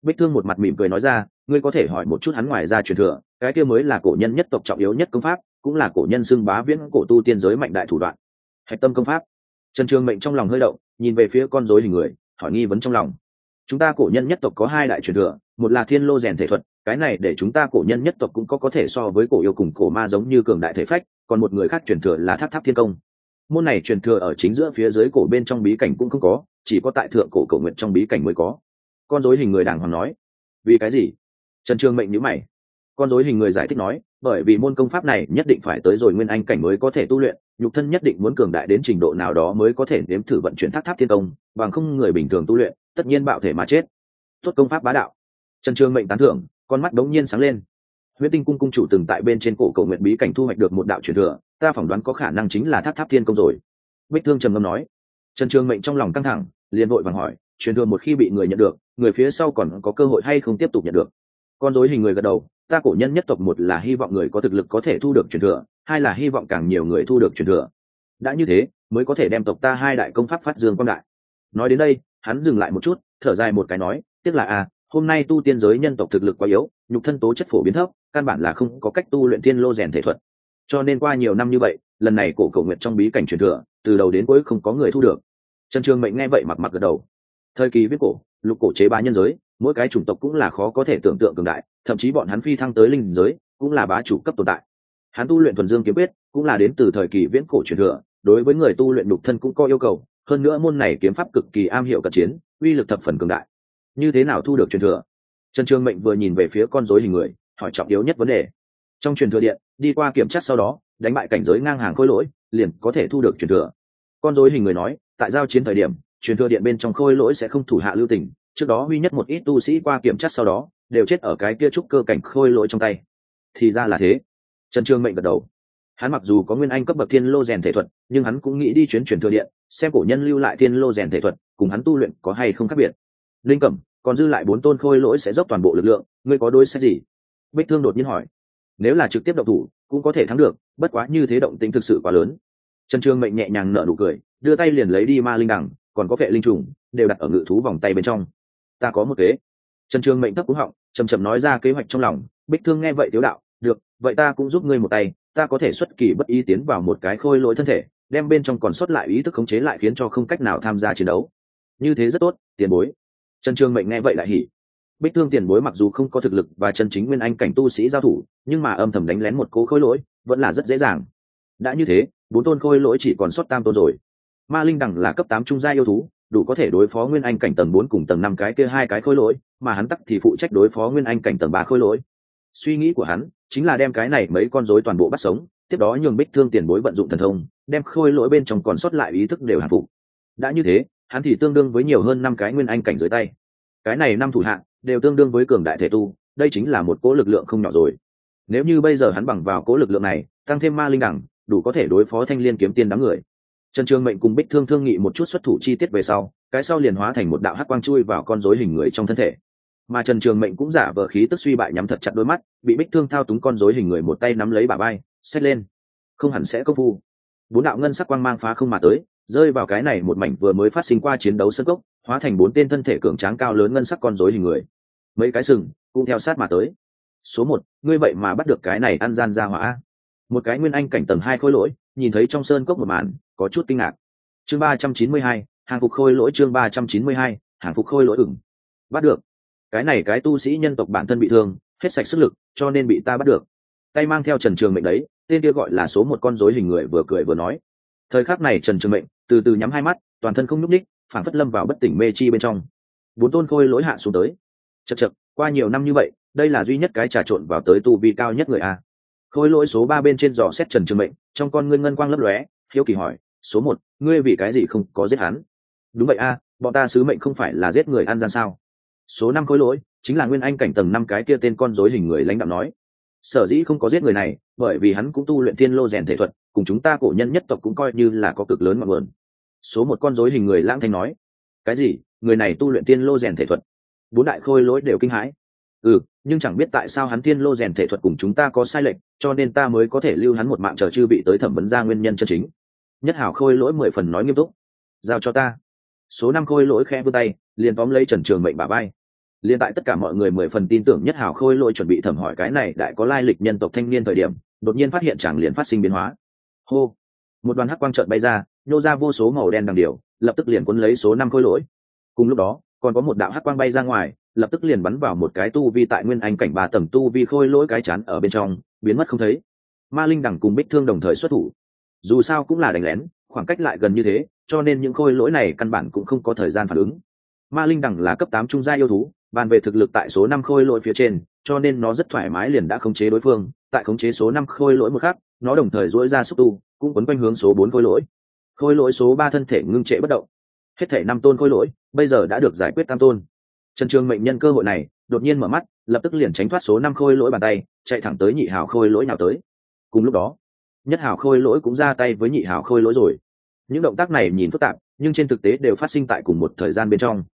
Bích thương một mặt mỉm cười nói ra, ngươi có thể hỏi một chút hắn ngoài ra truyền thừa, cái kia mới là cổ nhân nhất tộc trọng yếu nhất công pháp, cũng là cổ nhân xưng bá viễn cổ tu tiên giới mạnh đại thủ đoạn. Hạch tâm công pháp. Trần trường mệnh trong lòng hơi động, nhìn về phía con rối hình người, hỏi nghi vấn trong lòng. Chúng ta cổ nhân nhất tộc có hai đại truyền thừa, một là thiên lô rèn thể thuật, cái này để chúng ta cổ nhân nhất tộc cũng có có thể so với cổ yêu cùng cổ ma giống như cường đại thể phách còn một người khác truyền thừa là tháp tháp thiên công. Môn này truyền thừa ở chính giữa phía dưới cổ bên trong bí cảnh cũng không có, chỉ có tại thượng cổ cầu nguyện trong bí cảnh mới có. Con dối hình người đàng hoàng nói, vì cái gì? Trần trương mệnh nhữ mày. Con dối hình người giải thích nói, bởi vì môn công pháp này nhất định phải tới rồi nguyên anh cảnh mới có thể tu luyện, nhục thân nhất định muốn cường đại đến trình độ nào đó mới có thể nếm thử vận chuyển tháp tháp thiên công, bằng không người bình thường tu luyện, tất nhiên bạo thể mà chết. Tốt công pháp bá đạo. Trần trương mệnh tán thưởng, con mắt đống nhiên sáng lên huyễn tinh cung cung chủ từng tại bên trên cổ cầu nguyện bí cảnh thu hoạch được một đạo truyền thừa ta phỏng đoán có khả năng chính là tháp tháp thiên công rồi. Bích thương trầm ngâm nói. Trần trường mệnh trong lòng căng thẳng liền vội vàng hỏi truyền thừa một khi bị người nhận được người phía sau còn có cơ hội hay không tiếp tục nhận được? Con dối hình người gật đầu ta cổ nhân nhất tộc một là hy vọng người có thực lực có thể thu được truyền thừa hai là hy vọng càng nhiều người thu được truyền thừa. Đã như thế mới có thể đem tộc ta hai đại công pháp phát dương quang đại. Nói đến đây hắn dừng lại một chút thở dài một cái nói tiếc là à, hôm nay tu tiên giới nhân tộc thực lực quá yếu nhục thân tố chất phổ biến thấp, căn bản là không có cách tu luyện thiên lô rèn thể thuật. Cho nên qua nhiều năm như vậy, lần này cổ cầu nguyện trong bí cảnh truyền thừa, từ đầu đến cuối không có người thu được. Trần trường mệnh nghe vậy mặc mặc gật đầu. Thời kỳ viết cổ, lục cổ chế bá nhân giới, mỗi cái chủng tộc cũng là khó có thể tưởng tượng cường đại, thậm chí bọn hắn phi thăng tới linh giới, cũng là bá chủ cấp tồn tại. Hắn tu luyện thuần dương kiếm quyết, cũng là đến từ thời kỳ viễn cổ truyền thừa, đối với người tu luyện nhục thân cũng có yêu cầu, hơn nữa môn này kiếm pháp cực kỳ am hiểu cận chiến, uy lực thập phần cường đại. Như thế nào thu được truyền thừa? Trần trường mệnh vừa nhìn về phía con dối hình người, hỏi trọng yếu nhất vấn đề. Trong truyền thừa điện, đi qua kiểm tra sau đó, đánh bại cảnh giới ngang hàng khôi lỗi, liền có thể thu được truyền thừa. Con dối hình người nói, tại giao chiến thời điểm, truyền thừa điện bên trong khôi lỗi sẽ không thủ hạ lưu tình, trước đó huy nhất một ít tu sĩ qua kiểm tra sau đó, đều chết ở cái kia trúc cơ cảnh khôi lỗi trong tay. Thì ra là thế. Trần trương mệnh gật đầu. Hắn mặc dù có nguyên anh cấp bậc thiên lô rèn thể thuật, nhưng hắn cũng nghĩ đi chuyến truyền thừa điện, xem cổ nhân lưu lại thiên lô rèn thể thuật, cùng hắn tu luyện có hay không khác biệt. Linh cẩm còn dư lại bốn tôn khôi lỗi sẽ dốc toàn bộ lực lượng, ngươi có đối sách gì? Bích thương đột nhiên hỏi. Nếu là trực tiếp động thủ, cũng có thể thắng được, bất quá như thế động tính thực sự quá lớn. Trần trương mệnh nhẹ nhàng nở nụ cười, đưa tay liền lấy đi ma linh đẳng, còn có vệ linh trùng, đều đặt ở ngự thú vòng tay bên trong. Ta có một kế. Trần trương mệnh thấp cúng họng chầm chầm nói ra kế hoạch trong lòng. Bích thương nghe vậy tiếu đạo, được, vậy ta cũng giúp ngươi một tay, ta có thể xuất kỳ bất ý tiến vào một cái khôi lỗi thân thể, đem bên trong còn sót lại ý thức khống chế lại khiến cho không cách nào tham gia chiến đấu. Như thế rất tốt, tiền bối trần trương mệnh nghe vậy lại hỉ. Bích thương tiền bối mặc dù không có thực lực và chân chính nguyên anh cảnh tu sĩ giao thủ, nhưng mà âm thầm đánh lén một cố khôi lỗi, vẫn là rất dễ dàng. Đã như thế, bốn tôn khôi lỗi chỉ còn sót tam tôn rồi. Ma linh đẳng là cấp tám trung gia yêu thú, đủ có thể đối phó nguyên anh cảnh tầng bốn cùng tầng năm cái kia hai cái khôi lỗi, mà hắn tắc thì phụ trách đối phó nguyên anh cảnh tầng ba khôi lỗi. Suy nghĩ của hắn, chính là đem cái này mấy con rối toàn bộ bắt sống, tiếp đó nhường bích thương tiền bối vận dụng thần thông, đem khôi lỗi bên trong còn sót lại ý thức đều hàn phục. Đã như thế hắn thì tương đương với nhiều hơn năm cái nguyên anh cảnh dưới tay. Cái này năm thủ hạng đều tương đương với cường đại thể tu, đây chính là một cỗ lực lượng không nhỏ rồi. Nếu như bây giờ hắn bằng vào cỗ lực lượng này, tăng thêm ma linh đẳng, đủ có thể đối phó thanh liên kiếm tiên đám người. Trần trường mệnh cùng bích thương thương nghị một chút xuất thủ chi tiết về sau, cái sau liền hóa thành một đạo hắc quang chui vào con rối hình người trong thân thể. Mà trần trường mệnh cũng giả vờ khí tức suy bại nhắm thật chặt đôi mắt, bị bích thương thao túng con rối hình người một tay nắm lấy bà bay xếp lên. Không hẳn sẽ công phu. Bốn đạo ngân sắc quang mang phá không mà tới rơi vào cái này một mảnh vừa mới phát sinh qua chiến đấu sân cốc, hóa thành bốn tên thân thể cường tráng cao lớn ngân sắc con rối hình người. Mấy cái sừng cũng theo sát mà tới. Số một, ngươi vậy mà bắt được cái này ăn gian ra hỏa. Một cái nguyên anh cảnh tầng hai khôi lỗi, nhìn thấy trong sơn cốc một màn, có chút kinh ngạc. Chương ba trăm chín mươi hai, hàng phục khôi lỗi chương ba trăm chín mươi hai, hàng phục khôi lỗi ửng. Bắt được. Cái này cái tu sĩ nhân tộc bản thân bị thương, hết sạch sức lực, cho nên bị ta bắt được. Tay mang theo trần trường mệnh đấy, tên kia gọi là số một con rối hình người vừa cười vừa nói. Thời khắc này trần trường mệnh từ từ nhắm hai mắt, toàn thân không nhúc ních phản phất lâm vào bất tỉnh mê chi bên trong. Bốn tôn khôi lỗi hạ xuống tới. Chật chật qua nhiều năm như vậy, đây là duy nhất cái trà trộn vào tới tu vi cao nhất người a. Khôi lỗi số ba bên trên dò xét trần trường mệnh, trong con ngươi ngân quang lấp lóe, hiếu kỳ hỏi, số một, ngươi vì cái gì không có giết hắn? Đúng vậy a, bọn ta sứ mệnh không phải là giết người ăn gian sao? Số năm khối lỗi, chính là nguyên anh cảnh tầng năm cái kia tên con dối hình người lãnh đạo nói. Sở dĩ không có giết người này, bởi vì hắn cũng tu luyện thiên lô rèn thể thuật, cùng chúng ta cổ nhân nhất tộc cũng coi như là có cực lớn mọi nguồn số một con rối hình người lãng thanh nói. Cái gì? Người này tu luyện tiên lô rèn thể thuật. Bốn đại khôi lỗi đều kinh hãi. Ừ nhưng chẳng biết tại sao hắn tiên lô rèn thể thuật cùng chúng ta có sai lệch, cho nên ta mới có thể lưu hắn một mạng chờ chư bị tới thẩm vấn ra nguyên nhân chân chính. Nhất hảo khôi lỗi mười phần nói nghiêm túc. Giao cho ta. Số năm khôi lỗi khe vươn tay, liền tóm lấy trần trường mệnh bà bay. Liền tại tất cả mọi người mười phần tin tưởng nhất hảo khôi lỗi chuẩn bị thẩm hỏi cái này đại có lai lịch nhân tộc thanh niên thời điểm, đột nhiên phát hiện chẳng liền phát sinh biến hóa. Hô một đoàn hắc quang trợn bay ra, nhô ra vô số màu đen đằng điều, lập tức liền cuốn lấy số năm khôi lỗi. Cùng lúc đó, còn có một đạo hắc quang bay ra ngoài, lập tức liền bắn vào một cái tu vi tại nguyên anh cảnh ba tầng tu vi khôi lỗi cái chán ở bên trong, biến mất không thấy. Ma linh đẳng cùng bích thương đồng thời xuất thủ. Dù sao cũng là đánh lén, khoảng cách lại gần như thế, cho nên những khôi lỗi này căn bản cũng không có thời gian phản ứng. Ma linh đẳng là cấp tám trung gia yêu thú, bàn về thực lực tại số năm khôi lỗi phía trên, cho nên nó rất thoải mái liền đã khống chế đối phương, tại khống chế số năm khôi lỗi một khác nó đồng thời dỗi ra xúc tu, cũng quấn quanh hướng số bốn khôi lỗi. Khôi lỗi số ba thân thể ngưng trệ bất động. Hết thể năm tôn khôi lỗi, bây giờ đã được giải quyết tam tôn. Trần trường mệnh nhân cơ hội này, đột nhiên mở mắt, lập tức liền tránh thoát số năm khôi lỗi bàn tay, chạy thẳng tới nhị hào khôi lỗi nào tới. Cùng lúc đó, nhất hào khôi lỗi cũng ra tay với nhị hào khôi lỗi rồi. Những động tác này nhìn phức tạp, nhưng trên thực tế đều phát sinh tại cùng một thời gian bên trong.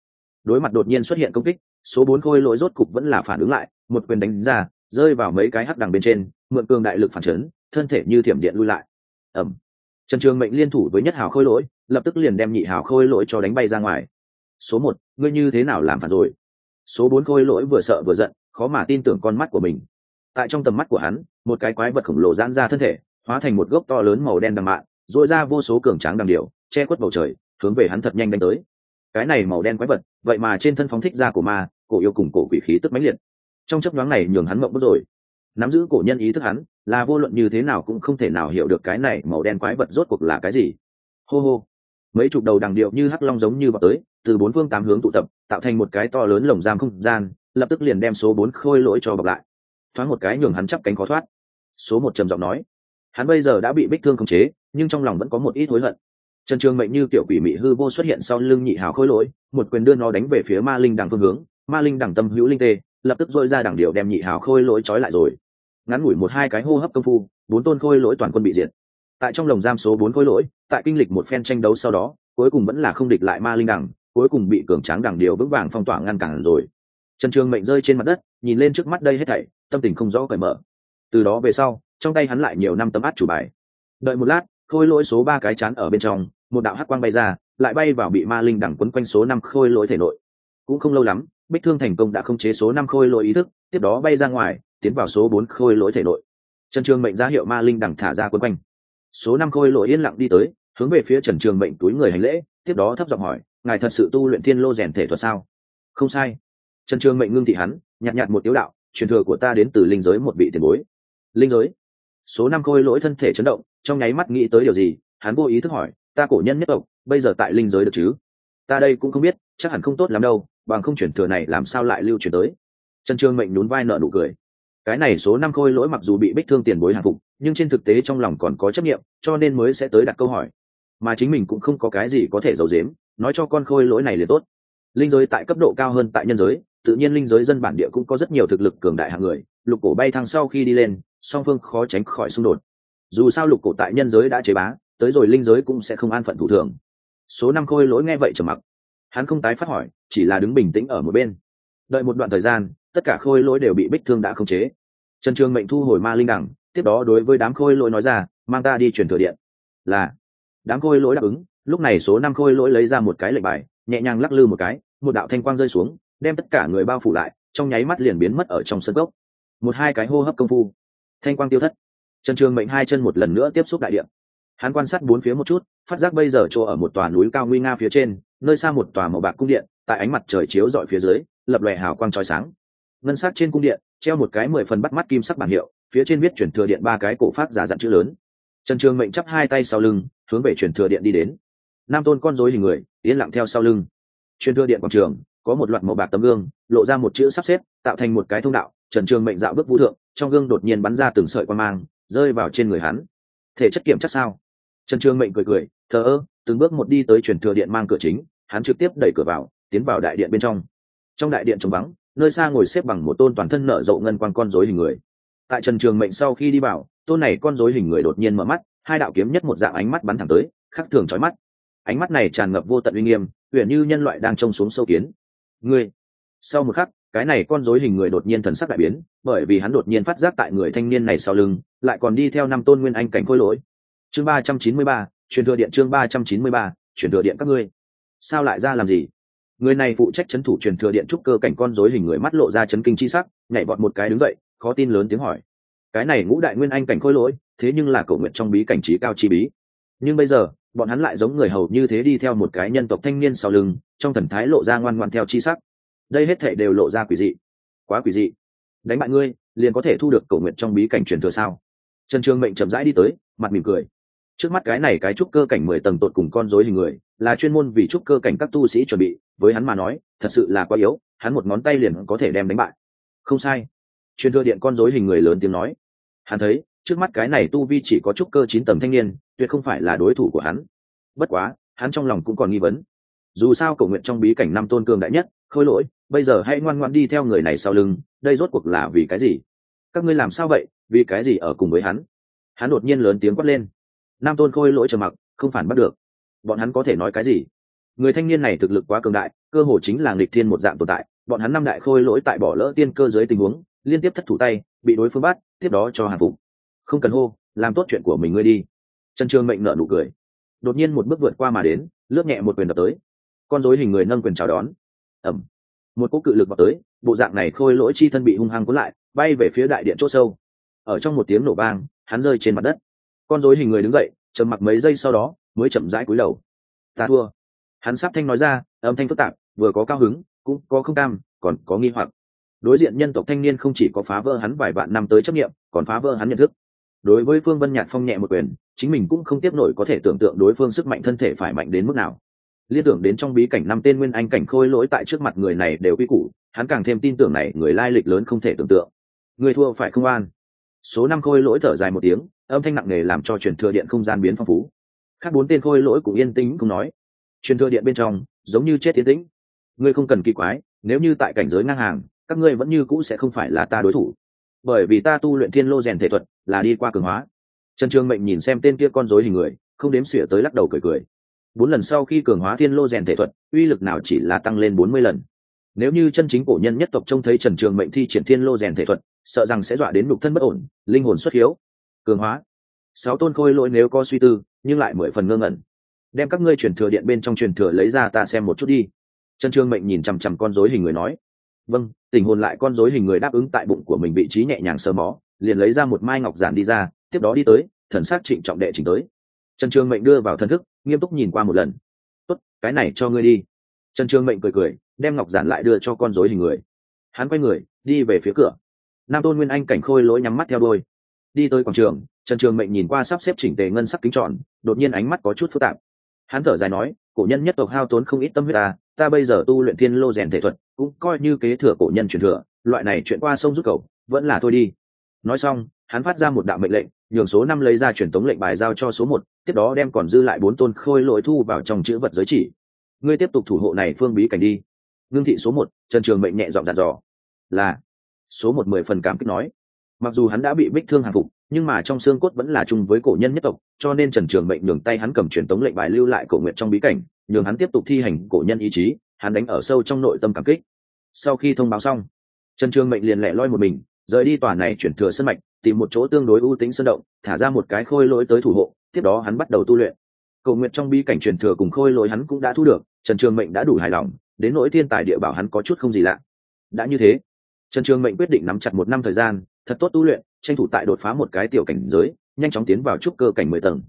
Đối mặt đột nhiên xuất hiện công kích, số bốn khôi lỗi rốt cục vẫn là phản ứng lại, một quyền đánh ra, rơi vào mấy cái hắc đằng bên trên, mượn cường đại lực phản chấn thân thể như thiểm điện lui lại. Ẩm trần trường mệnh liên thủ với nhất hào khôi lỗi, lập tức liền đem nhị hào khôi lỗi cho đánh bay ra ngoài. Số một, ngươi như thế nào làm phản rồi? Số bốn, khôi lỗi vừa sợ vừa giận, khó mà tin tưởng con mắt của mình. Tại trong tầm mắt của hắn, một cái quái vật khổng lồ giãn ra thân thể, hóa thành một gốc to lớn màu đen đằng mạn dội ra vô số cường tráng đằng điều che khuất bầu trời, hướng về hắn thật nhanh đánh tới. Cái này màu đen quái vật, vậy mà trên thân phóng thích ra của ma, cổ yêu cùng cổ quỷ khí tức mãnh liệt. Trong chấp nhoáng này nhường hắn mộng bất rồi nắm giữ cổ nhân ý thức hắn, là vô luận như thế nào cũng không thể nào hiểu được cái này màu đen quái vật rốt cuộc là cái gì. Hô hô. Mấy chục đầu đằng điệu như hắc long giống như vào tới, từ bốn phương tám hướng tụ tập, tạo thành một cái to lớn lồng giam không gian, lập tức liền đem số bốn khôi lỗi cho bọc lại. Thoáng một cái nhường hắn chắp cánh khó thoát. Số một trầm giọng nói, hắn bây giờ đã bị bích thương khống chế, nhưng trong lòng vẫn có một ít hối hận. Trần trường mệnh như kiểu quỷ mị hư vô xuất hiện sau lưng nhị hào khôi lỗi, một quyền đưa nó đánh về phía ma linh đằng phương hướng. Ma linh đằng tâm hữu linh tê, lập tức dội ra đằng điệu đem nhị hào khôi lỗi trói lại rồi ngắn ngủi một hai cái hô hấp công phu, bốn tôn khôi lỗi toàn quân bị diệt. Tại trong lồng giam số bốn khôi lỗi, tại kinh lịch một phen tranh đấu sau đó, cuối cùng vẫn là không địch lại ma linh đẳng, cuối cùng bị cường tráng đẳng điều vững vàng phong tỏa ngăn cản rồi. Trần trường mệnh rơi trên mặt đất, nhìn lên trước mắt đây hết thảy, tâm tình không rõ cởi mở. Từ đó về sau, trong tay hắn lại nhiều năm tấm át chủ bài. Đợi một lát, khôi lỗi số ba cái chán ở bên trong, một đạo hắc quang bay ra, lại bay vào bị ma linh đẳng quấn quanh số năm khôi lỗi thể nội. Cũng không lâu lắm, bích thương thành công đã không chế số năm khôi lỗi ý thức, tiếp đó bay ra ngoài tiến vào số bốn khôi lỗi thể nội. Trần trường mệnh ra hiệu ma linh đẳng thả ra quân quanh. Số năm khôi lỗi yên lặng đi tới, hướng về phía trần trường mệnh túi người hành lễ, tiếp đó thấp giọng hỏi, ngài thật sự tu luyện thiên lô rèn thể thuật sao? Không sai. Trần trường mệnh ngưng thị hắn, nhạt nhạt một tiếu đạo, truyền thừa của ta đến từ linh giới một vị tiền bối. Linh giới? Số năm khôi lỗi thân thể chấn động, trong nháy mắt nghĩ tới điều gì, hắn vô ý thức hỏi, ta cổ nhân nhất tộc, bây giờ tại linh giới được chứ? Ta đây cũng không biết, chắc hẳn không tốt lắm đâu, bằng không chuyển thừa này làm sao lại lưu truyền tới? Trần trương mệnh nhún vai nợ nụ cười cái này số năm khôi lỗi mặc dù bị bích thương tiền bối hạ phục, nhưng trên thực tế trong lòng còn có chấp nghiệm cho nên mới sẽ tới đặt câu hỏi. Mà chính mình cũng không có cái gì có thể giấu giếm, nói cho con khôi lỗi này liền tốt. Linh giới tại cấp độ cao hơn tại nhân giới, tự nhiên linh giới dân bản địa cũng có rất nhiều thực lực cường đại hạng người, lục cổ bay thăng sau khi đi lên, song phương khó tránh khỏi xung đột. Dù sao lục cổ tại nhân giới đã chế bá, tới rồi linh giới cũng sẽ không an phận thủ thường. Số năm khôi lỗi nghe vậy trầm mặc. Hắn không tái phát hỏi, chỉ là đứng bình tĩnh ở một bên. Đợi một đoạn thời gian tất cả khôi lỗi đều bị bích thương đã khống chế. Trần trường mệnh thu hồi ma linh đẳng, tiếp đó đối với đám khôi lỗi nói ra, mang ta đi truyền thừa điện. Là, đám khôi lỗi đáp ứng, lúc này số năm khôi lỗi lấy ra một cái lệnh bài, nhẹ nhàng lắc lư một cái, một đạo thanh quang rơi xuống, đem tất cả người bao phủ lại, trong nháy mắt liền biến mất ở trong sân gốc. Một hai cái hô hấp công phu, thanh quang tiêu thất. Trần trường mệnh hai chân một lần nữa tiếp xúc đại điện. Hắn quan sát bốn phía một chút, phát giác bây giờ chỗ ở một tòa núi cao nguy nga phía trên, nơi xa một tòa màu bạc cung điện, tại ánh mặt trời chiếu dọi phía dưới, lập lòe hào quang trói sáng ngân sắc trên cung điện, treo một cái mười phần bắt mắt kim sắc bảng hiệu, phía trên viết chuyển thừa điện ba cái cổ phát giả dặn chữ lớn. Trần trường mệnh chắp hai tay sau lưng, hướng về chuyển thừa điện đi đến. Nam tôn con rối hình người, yên lặng theo sau lưng. Truyền thừa điện quảng trường, có một loạt màu bạc tấm gương, lộ ra một chữ sắp xếp, tạo thành một cái thông đạo. Trần trường mệnh dạo bước vũ thượng, trong gương đột nhiên bắn ra từng sợi quan mang, rơi vào trên người hắn. Thể chất kiểm chắc sao? Trần trường mệnh cười cười, thờ ơ, từng bước một đi tới truyền thừa điện mang cửa chính. Hắn trực tiếp đẩy cửa vào, tiến vào đại điện bên trong. Trong đại điện trống vắng nơi xa ngồi xếp bằng một tôn toàn thân nở rộ ngân quang con rối hình người. Tại trần trường mệnh sau khi đi vào, tôn này con rối hình người đột nhiên mở mắt, hai đạo kiếm nhất một dạng ánh mắt bắn thẳng tới, khắc thường trói mắt. Ánh mắt này tràn ngập vô tận uy nghiêm, huyền như nhân loại đang trông xuống sâu kiến. Ngươi! Sau một khắc, cái này con rối hình người đột nhiên thần sắc đại biến, bởi vì hắn đột nhiên phát giác tại người thanh niên này sau lưng, lại còn đi theo năm tôn nguyên anh cảnh khôi lỗi. Chương ba trăm chín mươi ba, truyền thừa điện chương ba trăm chín mươi ba, truyền thừa điện các ngươi. Sao lại ra làm gì? Người này phụ trách c h ấ n thủ truyền thừa điện trúc cơ cảnh con rối hình người mắt lộ ra chấn kinh chi sắc, nhảy vọt một cái đứng dậy, khó tin lớn tiếng hỏi. Cái này ngũ đại nguyên anh cảnh khôi lỗi, thế nhưng là cầu nguyện trong bí cảnh trí cao chi bí. Nhưng bây giờ, bọn hắn lại giống người hầu như thế đi theo một cái nhân tộc thanh niên sau lưng, trong thần thái lộ ra ngoan ngoan theo chi sắc. Đây hết thể đều lộ ra quỷ dị. Quá quỷ dị. Đánh bại ngươi, liền có thể thu được cầu nguyện trong bí cảnh truyền thừa sao? Trần trường mệnh chậm rãi đi tới, mặt mỉm cười trước mắt cái này cái trúc cơ cảnh mười tầng tột cùng con dối hình người, là chuyên môn vì trúc cơ cảnh các tu sĩ chuẩn bị, với hắn mà nói, thật sự là quá yếu, hắn một ngón tay liền có thể đem đánh bại. Không sai. Truyền thừa điện con dối hình người lớn tiếng nói. Hắn thấy, trước mắt cái này tu vi chỉ có trúc cơ chín tầng thanh niên, tuyệt không phải là đối thủ của hắn. Bất quá, hắn trong lòng cũng còn nghi vấn. Dù sao cầu nguyện trong bí cảnh năm tôn cường đại nhất, khôi lỗi, bây giờ hãy ngoan ngoan đi theo người này sau lưng, đây rốt cuộc là vì cái gì? Các ngươi làm sao vậy? Vì cái gì ở cùng với hắn? Hắn đột nhiên lớn tiếng quát lên nam tôn khôi lỗi trầm mặc, không phản bắt được. Bọn hắn có thể nói cái gì? Người thanh niên này thực lực quá cường đại, cơ hồ chính là nghịch thiên một dạng tồn tại. Bọn hắn năm đại khôi lỗi tại bỏ lỡ tiên cơ dưới tình huống, liên tiếp thất thủ tay, bị đối phương bắt, tiếp đó cho hàng phục. Không cần hô, làm tốt chuyện của mình ngươi đi. Trần trường mệnh nợ nụ cười. Đột nhiên một bước vượt qua mà đến, lướt nhẹ một quyền đập tới. Con dối hình người nâng quyền chào đón. Ẩm một cỗ cự lực vào tới, bộ dạng này khôi lỗi chi thân bị hung hăng cuốn lại, bay về phía đại điện c h ỗ sâu. Ở trong một tiếng nổ vang, hắn rơi trên mặt đất con dối hình người đứng dậy, trầm mặc mấy giây sau đó, mới chậm rãi cúi đầu. Ta thua. Hắn sắp thanh nói ra, âm thanh phức tạp, vừa có cao hứng, cũng có không cam, còn có nghi hoặc. Đối diện nhân tộc thanh niên không chỉ có phá vỡ hắn vài vạn năm tới chấp nghiệm còn phá vỡ hắn nhận thức. Đối với phương vân nhạt phong nhẹ một quyền, chính mình cũng không tiếp nổi có thể tưởng tượng đối phương sức mạnh thân thể phải mạnh đến mức nào. Liên tưởng đến trong bí cảnh năm tên nguyên anh cảnh khôi lỗi tại trước mặt người này đều quy củ, hắn càng thêm tin tưởng này người lai lịch lớn không thể tưởng tượng. Người thua phải không an? Số năm khôi lỗi thở dài một tiếng âm thanh nặng nề làm cho truyền thừa điện không gian biến phong phú. Khác bốn tên khôi lỗi cũng yên tĩnh không nói. Truyền thừa điện bên trong, giống như chết yên tĩnh. Ngươi không cần kỳ quái, nếu như tại cảnh giới ngang hàng, các ngươi vẫn như cũ sẽ không phải là ta đối thủ. Bởi vì ta tu luyện thiên lô rèn thể thuật là đi qua cường hóa. Trần trường mệnh nhìn xem tên kia con dối hình người, không đếm xỉa tới lắc đầu cười cười. Bốn lần sau khi cường hóa thiên lô rèn thể thuật, uy lực nào chỉ là tăng lên bốn mươi lần. Nếu như chân chính cổ nhân nhất tộc trông thấy trần trường mệnh thi triển thiên lô rèn thể thuật, sợ rằng sẽ dọa đến nhục thân bất ổn, linh hồn xuất hiếu cường hóa. Sáu tôn khôi lỗi nếu có suy tư, nhưng lại mười phần ngơ ngẩn. Đem các ngươi truyền thừa điện bên trong truyền thừa lấy ra ta xem một chút đi. Trần trương mệnh nhìn chằm chằm con dối hình người nói. Vâng tình hồn lại con dối hình người đáp ứng tại bụng của mình vị trí nhẹ nhàng sờ mó, liền lấy ra một mai ngọc giản đi ra, tiếp đó đi tới, thần sát trịnh trọng đệ chỉnh tới. Trần trương mệnh đưa vào thần thức, nghiêm túc nhìn qua một lần. Tốt, cái này cho ngươi đi. Trần trương mệnh cười cười, đem ngọc giản lại đưa cho con dối hình người. Hắn quay người, đi về phía cửa. Nam tôn nguyên anh cảnh khôi lỗi nhắm mắt theo đôi đi tới quảng trường, trần trường mệnh nhìn qua sắp xếp chỉnh tề ngân sắc kính tròn, đột nhiên ánh mắt có chút phức tạp. Hắn thở dài nói, cổ nhân nhất tộc hao tốn không ít tâm huyết ta ta bây giờ tu luyện thiên lô rèn thể thuật, cũng coi như kế thừa cổ nhân truyền thừa, loại này chuyện qua sông rút cầu, vẫn là thôi đi. Nói xong, hắn phát ra một đạo mệnh lệnh, nhường số năm lấy ra truyền tống lệnh bài giao cho số một, tiếp đó đem còn dư lại bốn tôn khôi lỗi thu vào trong chữ vật giới chỉ. Ngươi tiếp tục thủ hộ này phương bí cảnh đi. Ngưng thị số một, trần trường mệnh nhẹ dọn dặn dò. Là, số một mười phần cảm kích nói mặc dù hắn đã bị bích thương hàng phục, nhưng mà trong xương cốt vẫn là chung với cổ nhân nhất tộc, cho nên trần trường mệnh nhường tay hắn cầm truyền tống lệnh bài lưu lại cổ nguyện trong bí cảnh, nhường hắn tiếp tục thi hành cổ nhân ý chí, hắn đánh ở sâu trong nội tâm cảm kích. Sau khi thông báo xong, trần trường mệnh liền lẻ loi một mình, rời đi tòa này chuyển thừa sân mạch, tìm một chỗ tương đối ưu tính sân động, thả ra một cái khôi lỗi tới thủ hộ, tiếp đó hắn bắt đầu tu luyện. Cầu nguyện trong bi cảnh truyền thừa cùng khôi lỗi hắn cũng đã thu được, trần trường mệnh đã đủ hài lòng, đến nỗi thiên tài địa bảo hắn có chút không gì lạ. Đã như thế trần trường mệnh quyết định nắm chặt một năm thời gian, thật tốt tu luyện, tranh thủ tại đột phá một cái tiểu cảnh giới, nhanh chóng tiến vào trúc cơ cảnh mười tầng.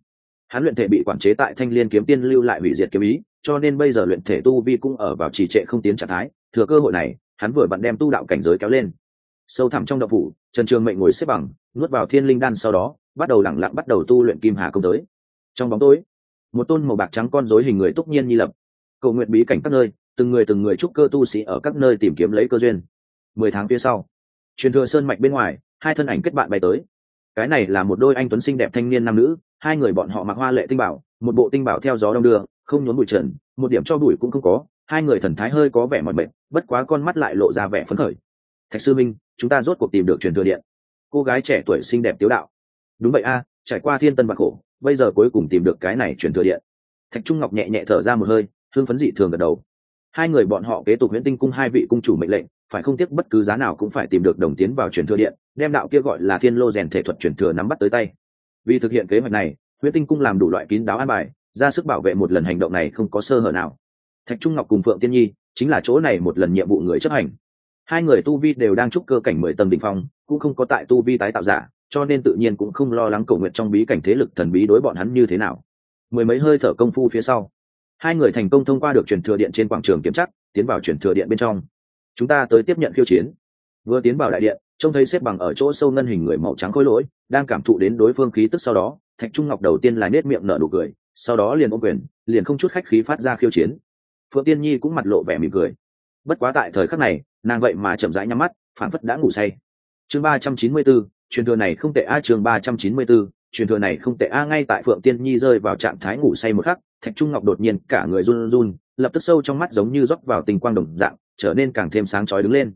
Hắn luyện thể bị quản chế tại thanh liên kiếm tiên lưu lại hủy diệt kiếm ý, cho nên bây giờ luyện thể tu vi cũng ở vào trì trệ không tiến trạng thái, thừa cơ hội này, hắn vừa bận đem tu đạo cảnh giới kéo lên. Sâu thẳm trong đậu phủ, trần trường mệnh ngồi xếp bằng, nuốt vào thiên linh đan sau đó, bắt đầu lẳng lặng bắt đầu tu luyện kim hà công tới. Trong bóng tối, một tôn màu bạc trắng con rối hình người túc nhiên nhi lập. Cầu nguyện bí cảnh các nơi, từng người từng người trúc cơ tu sĩ ở các nơi tìm kiếm lấy cơ duyên mười tháng phía sau. Truyền thừa sơn mạch bên ngoài, hai thân ảnh kết bạn bay tới. Cái này là một đôi anh tuấn xinh đẹp thanh niên nam nữ, hai người bọn họ mặc hoa lệ tinh bảo, một bộ tinh bảo theo gió đông đưa, không nhốn bụi trần, một điểm cho bụi cũng không có, hai người thần thái hơi có vẻ mỏi mệt, bất quá con mắt lại lộ ra vẻ phấn khởi. Thạch sư minh, chúng ta rốt cuộc tìm được truyền thừa điện. Cô gái trẻ tuổi xinh đẹp tiếu đạo. Đúng vậy a, trải qua thiên tân bạc khổ, bây giờ cuối cùng tìm được cái này truyền thừa điện. Thạch trung ngọc nhẹ nhẹ thở ra một hơi thương phấn dị thường gật đầu hai người bọn họ kế tục huyễn tinh cung hai vị cung chủ mệnh lệnh, phải không tiếc bất cứ giá nào cũng phải tìm được đồng tiến vào truyền thừa điện, đem đạo kia gọi là thiên lô rèn thể thuật truyền thừa nắm bắt tới tay. Vì thực hiện kế hoạch này, huyễn tinh cung làm đủ loại kín đáo an bài, ra sức bảo vệ một lần hành động này không có sơ hở nào. Thạch trung ngọc cùng phượng tiên nhi chính là chỗ này một lần nhiệm vụ người chấp hành. Hai người tu vi đều đang trúc cơ cảnh mười tầng đ ỉ n h phong, cũng không có tại tu vi tái tạo giả, cho nên tự nhiên cũng không lo lắng cầu nguyện trong bí cảnh thế lực thần bí đối bọn hắn như thế nào. Mười mấy hơi thở công phu phía sau hai người thành công thông qua được truyền thừa điện trên quảng trường kiểm chắc tiến vào truyền thừa điện bên trong. Chúng ta tới tiếp nhận khiêu chiến. Vừa tiến vào đại điện, trông thấy xếp bằng ở chỗ sâu ngân hình người màu trắng khối lỗi, đang cảm thụ đến đối phương khí tức sau đó, thạch trung ngọc đầu tiên là nết miệng nở nụ cười, sau đó liền ôm quyền, liền không chút khách khí phát ra khiêu chiến. Phượng tiên nhi cũng mặt lộ vẻ mỉm cười. Bất quá tại thời khắc này, nàng vậy mà chậm rãi nhắm mắt phản phất đã ngủ say. Chương ba trăm chín mươi bốn, truyền thừa này không tệ a, chương ba trăm chín mươi bốn, truyền thừa này không tệ a, ngay tại phượng tiên nhi rơi vào trạng thái ngủ say một khắc thạch trung ngọc đột nhiên cả người run run, lập tức sâu trong mắt giống như rót vào tình quang đồng dạng, trở nên càng thêm sáng chói đứng lên.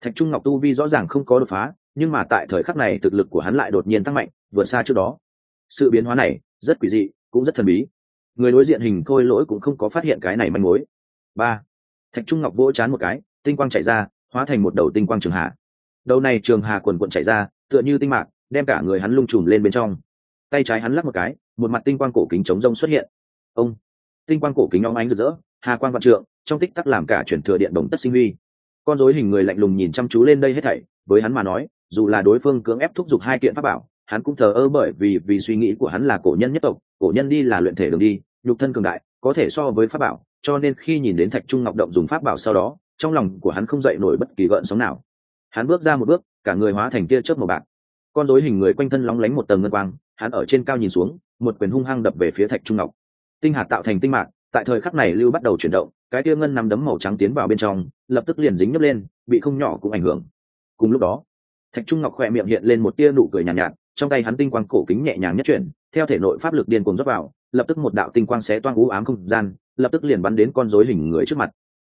Thạch trung ngọc tu vi rõ ràng không có đột phá, nhưng mà tại thời khắc này thực lực của hắn lại đột nhiên tăng mạnh, vượt xa trước đó. Sự biến hóa này rất quỷ dị, cũng rất thần bí. Người đối diện hình khôi lỗi cũng không có phát hiện cái này manh mối. Ba. Thạch trung ngọc vỗ chán một cái, tinh quang chạy ra, hóa thành một đầu tinh quang trường hà đầu này trường hà quần quận chạy ra, tựa như tinh mạc, đem cả người hắn lung trùm lên bên trong. Tay trái hắn lắc một cái, một mặt tinh quang cổ kính chống rông xuất hiện ông. Tinh quang cổ kính óng ánh rực rỡ, hà quang vạn trượng, trong tích tắc làm cả chuyển thừa điện đồng tất sinh huy. Con rối hình người lạnh lùng nhìn chăm chú lên đây hết thảy, với hắn mà nói, dù là đối phương cưỡng ép thúc giục hai kiện pháp bảo, hắn cũng thờ ơ bởi vì vì suy nghĩ của hắn là cổ nhân nhất tộc, cổ nhân đi là luyện thể đường đi, nhục thân cường đại, có thể so với pháp bảo, cho nên khi nhìn đến thạch trung ngọc động dùng pháp bảo sau đó, trong lòng của hắn không dậy nổi bất kỳ gợn sóng nào. Hắn bước ra một bước, cả người hóa thành tia chớp màu bạc. Con rối hình người quanh thân lóng lánh một tầng ngân quang, hắn ở trên cao nhìn xuống, một quyền hung hăng đập về phía thạch trung ngọc tinh hạt tạo thành tinh mạc tại thời khắc này lưu bắt đầu chuyển động cái tia ngân nằm đấm màu trắng tiến vào bên trong lập tức liền dính nhấp lên bị không nhỏ cũng ảnh hưởng. Cùng lúc đó thạch trung ngọc khỏe miệng hiện lên một tia nụ cười nhàn nhạt, nhạt trong tay hắn tinh quang cổ kính nhẹ nhàng nhất chuyển theo thể nội pháp lực điên cuồng dốc vào lập tức một đạo tinh quang xé toang u ám không gian lập tức liền bắn đến con rối hình người trước mặt.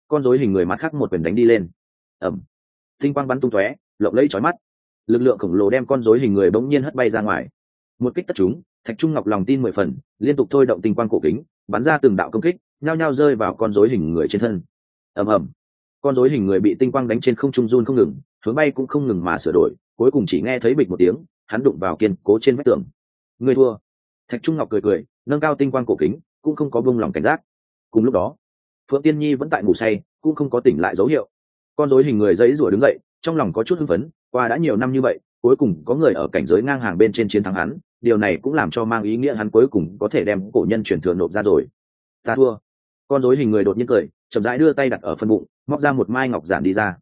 Con rối hình người mặt khác một quyền đánh đi lên. Ẩm tinh quang bắn tung tóe lộng lẫy chói mắt. Lực lượng khổng lồ đem con rối hình người bỗng nhiên hất bay ra ngoài. Một kích tất chúng thạch trung ngọc lòng tin mười phần, liên tục thôi động tinh quang cổ kính, bắn ra từng đạo công kích, nhao nhao rơi vào con rối hình người trên thân. Ầm ầm. Con rối hình người bị tinh quang đánh trên không trung run không ngừng, hướng bay cũng không ngừng mà sửa đổi, cuối cùng chỉ nghe thấy bịch một tiếng, hắn đụng vào kiên cố trên vách tường. Người thua. Thạch trung ngọc cười cười, nâng cao tinh quang cổ kính, cũng không có bông lòng cảnh giác. Cùng lúc đó, phượng tiên nhi vẫn tại ngủ say, cũng không có tỉnh lại dấu hiệu. Con rối hình người dãy rủa đứng dậy, trong lòng có chút hưng phấn, qua đã nhiều năm như vậy cuối cùng có người ở cảnh giới ngang hàng bên trên chiến thắng hắn, điều này cũng làm cho mang ý nghĩa hắn cuối cùng có thể đem cổ nhân truyền thừa nộp ra rồi. Ta thua. Con rối hình người đột nhiên cười, chậm rãi đưa tay đặt ở phân bụng, móc ra một mai ngọc giản đi ra.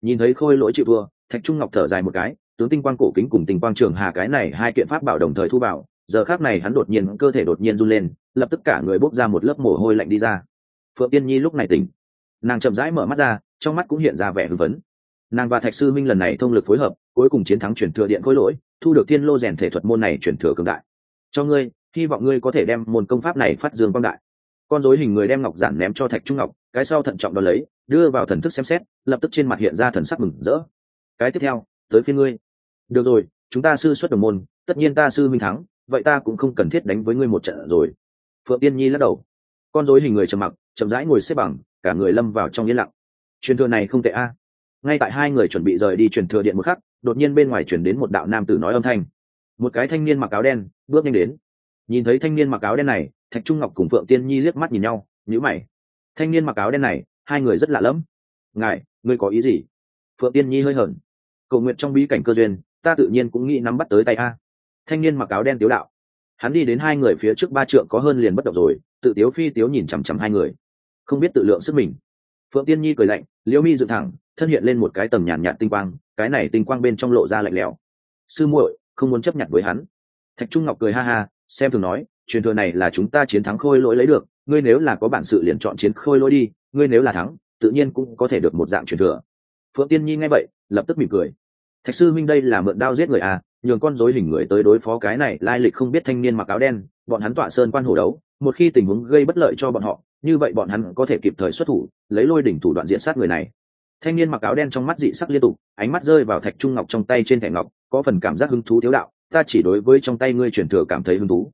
Nhìn thấy khôi lỗi chịu thua, thạch trung ngọc thở dài một cái, tướng tinh quang cổ kính cùng tinh quang trường hà cái này hai kiện pháp bảo đồng thời thu bảo giờ khác này hắn đột nhiên, cơ thể đột nhiên run lên, lập tức cả người bốc ra một lớp mồ hôi lạnh đi ra. Phượng tiên nhi lúc này tỉnh. Nàng chậm rãi mở mắt ra, trong mắt cũng hiện ra vẻ hưng phấn. Nàng và thạch sư minh lần này thông lực phối hợp cuối cùng chiến thắng chuyển thừa điện khối lỗi, thu được thiên lô rèn thể thuật môn này chuyển thừa cường đại. Cho ngươi, hy vọng ngươi có thể đem môn công pháp này phát dương quang đại. Con dối hình người đem ngọc giản ném cho thạch trung ngọc, cái sau thận trọng đo lấy, đưa vào thần thức xem xét, lập tức trên mặt hiện ra thần sắc mừng rỡ. Cái tiếp theo, tới phiên ngươi. Được rồi, chúng ta sư xuất đồng môn, tất nhiên ta sư minh thắng, vậy ta cũng không cần thiết đánh với ngươi một trận rồi. Phượng tiên nhi lắc đầu. Con dối hình người trầm mặc, chậm rãi ngồi xếp bằng, cả người lâm vào trong yên lặng. Truyền thừa này không tệ a. Ngay tại hai người chuẩn bị rời đi truyền thừa điện một khắc đột nhiên bên ngoài chuyển đến một đạo nam tử nói âm thanh. Một cái thanh niên mặc áo đen bước nhanh đến. Nhìn thấy thanh niên mặc áo đen này, thạch trung ngọc cùng phượng tiên nhi liếc mắt nhìn nhau nhữ mày. Thanh niên mặc áo đen này, hai người rất lạ lẫm. Ngài, ngươi có ý gì? Phượng tiên nhi hơi hởn cầu nguyện trong bí cảnh cơ duyên, ta tự nhiên cũng nghĩ nắm bắt tới tay a. Thanh niên mặc áo đen tiếu đạo. Hắn đi đến hai người phía trước ba trượng có hơn liền bất động rồi, tự tiếu phi tiếu nhìn chằm chằm hai người. Không biết tự lượng sức mình. Phượng tiên nhi cười lạnh, liễu mi dựng thẳng, thân hiện lên một cái tầm nhàn nhạt tinh quang cái này tinh quang bên trong lộ ra lạnh lẽo. Sư muội, không muốn chấp nhận với hắn. Thạch trung ngọc cười ha ha, xem thường nói, truyền thừa này là chúng ta chiến thắng khôi lỗi lấy được, ngươi nếu là có bản sự liền chọn chiến khôi lỗi đi, ngươi nếu là thắng, tự nhiên cũng có thể được một dạng truyền thừa. Phượng tiên nhi nghe vậy, lập tức mỉm cười. Thạch sư minh đây là mượn đao giết người à nhường con dối hình người tới đối phó cái này, lai lịch không biết thanh niên mặc áo đen, bọn hắn tọa sơn quan hổ đấu, một khi tình huống gây bất lợi cho bọn họ, như vậy bọn hắn có thể kịp thời xuất thủ, lấy lôi đỉnh thủ đoạn diện sát người này thanh niên mặc áo đen trong mắt dị sắc liên tục, ánh mắt rơi vào thạch trung ngọc trong tay trên thẻ ngọc, có phần cảm giác hứng thú thiếu đạo, ta chỉ đối với trong tay ngươi truyền thừa cảm thấy hứng thú.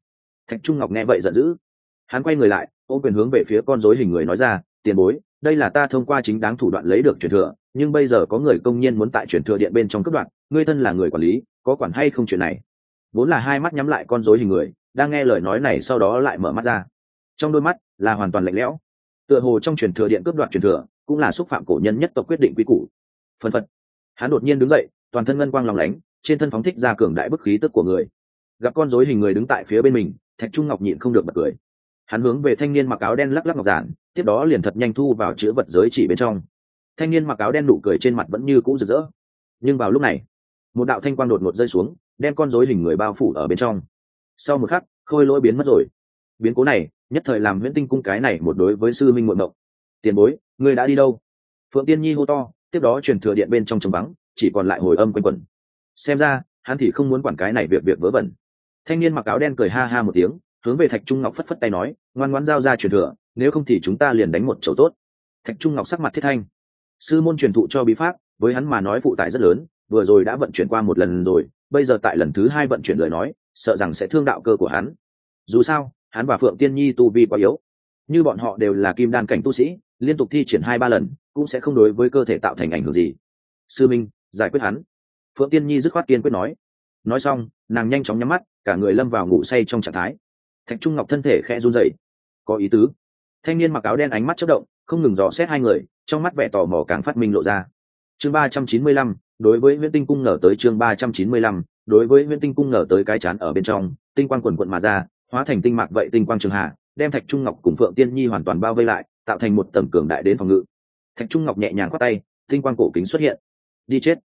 Thạch trung ngọc nghe vậy giận dữ. Hắn quay người lại ô quyền hướng về phía con dối hình người nói ra, tiền bối, đây là ta thông qua chính đáng thủ đoạn lấy được truyền thừa, nhưng bây giờ có người công nhân muốn tại truyền thừa điện bên trong cấp đoạn ngươi thân là người quản lý, có quản hay không chuyện này? Vốn là hai mắt nhắm lại con dối hình người, đang nghe lời nói này sau đó lại mở mắt ra. Trong đôi mắt là hoàn toàn lạnh lẽo. Tựa hồ trong truyền thừa điện cướp đoạt truyền thừa cũng là xúc phạm cổ nhân nhất tộc quyết định quy củ. Phần phật, hắn đột nhiên đứng dậy, toàn thân ngân quang lòng lánh, trên thân phóng thích ra cường đại bức khí tức của người. Gặp con dối hình người đứng tại phía bên mình, thạch trung ngọc nhịn không được bật cười. Hắn hướng về thanh niên mặc áo đen lắc lắc ngọc giản, tiếp đó liền thật nhanh thu vào chữ vật giới chỉ bên trong. Thanh niên mặc áo đen nụ cười trên mặt vẫn như cũ rực rỡ. Nhưng vào lúc này, một đạo thanh quang đột ngột rơi xuống, đem con dối hình người bao phủ ở bên trong. Sau một khắc, khôi lỗi biến mất rồi. Biến cố này, nhất thời làm nguyễn tinh cung cái này một đối với sư minh muộn mộng. Tiền bối người đã đi đâu? Phượng tiên nhi hô to, tiếp đó truyền thừa điện bên trong trống vắng, chỉ còn lại hồi âm quanh quẩn. Xem ra, hắn thì không muốn quản cái này việc việc vớ vẩn. Thanh niên mặc áo đen cười ha ha một tiếng, hướng về thạch trung ngọc phất phất tay nói, ngoan ngoan giao ra truyền thừa, nếu không thì chúng ta liền đánh một chầu tốt. Thạch trung ngọc sắc mặt thiết thanh. Sư môn truyền thụ cho bí pháp, với hắn mà nói phụ tải rất lớn, vừa rồi đã vận chuyển qua một lần rồi, bây giờ tại lần thứ hai vận chuyển lời nói, sợ rằng sẽ thương đạo cơ của hắn. Dù sao, hắn và phượng tiên nhi tu vi quá yếu. Như bọn họ đều là kim đan cảnh tu sĩ liên tục thi triển hai ba lần, cũng sẽ không đối với cơ thể tạo thành ảnh hưởng gì. Sư minh, giải quyết hắn. Phượng tiên nhi dứt khoát kiên quyết nói. Nói xong, nàng nhanh chóng nhắm mắt, cả người lâm vào ngủ say trong trạng thái. Thạch trung ngọc thân thể khẽ run dậy có ý tứ. Thanh niên mặc áo đen ánh mắt chất động, không ngừng dò xét hai người, trong mắt vẻ tò mò càng phát minh lộ ra. Chương ba trăm chín mươi lăm, đối với nguyễn tinh cung ngờ tới chương ba trăm chín mươi lăm, đối với nguyễn tinh cung ngờ tới cái chán ở bên trong, tinh quang quần quận mà ra, hóa thành tinh mạc vậy tinh quang trường hạ, đem thạch trung ngọc cùng phượng tiên nhi hoàn toàn bao vây lại tạo thành một tầm cường đại đến phòng ngự. Thạch trung ngọc nhẹ nhàng khoát tay, tinh quang cổ kính xuất hiện. Đi chết.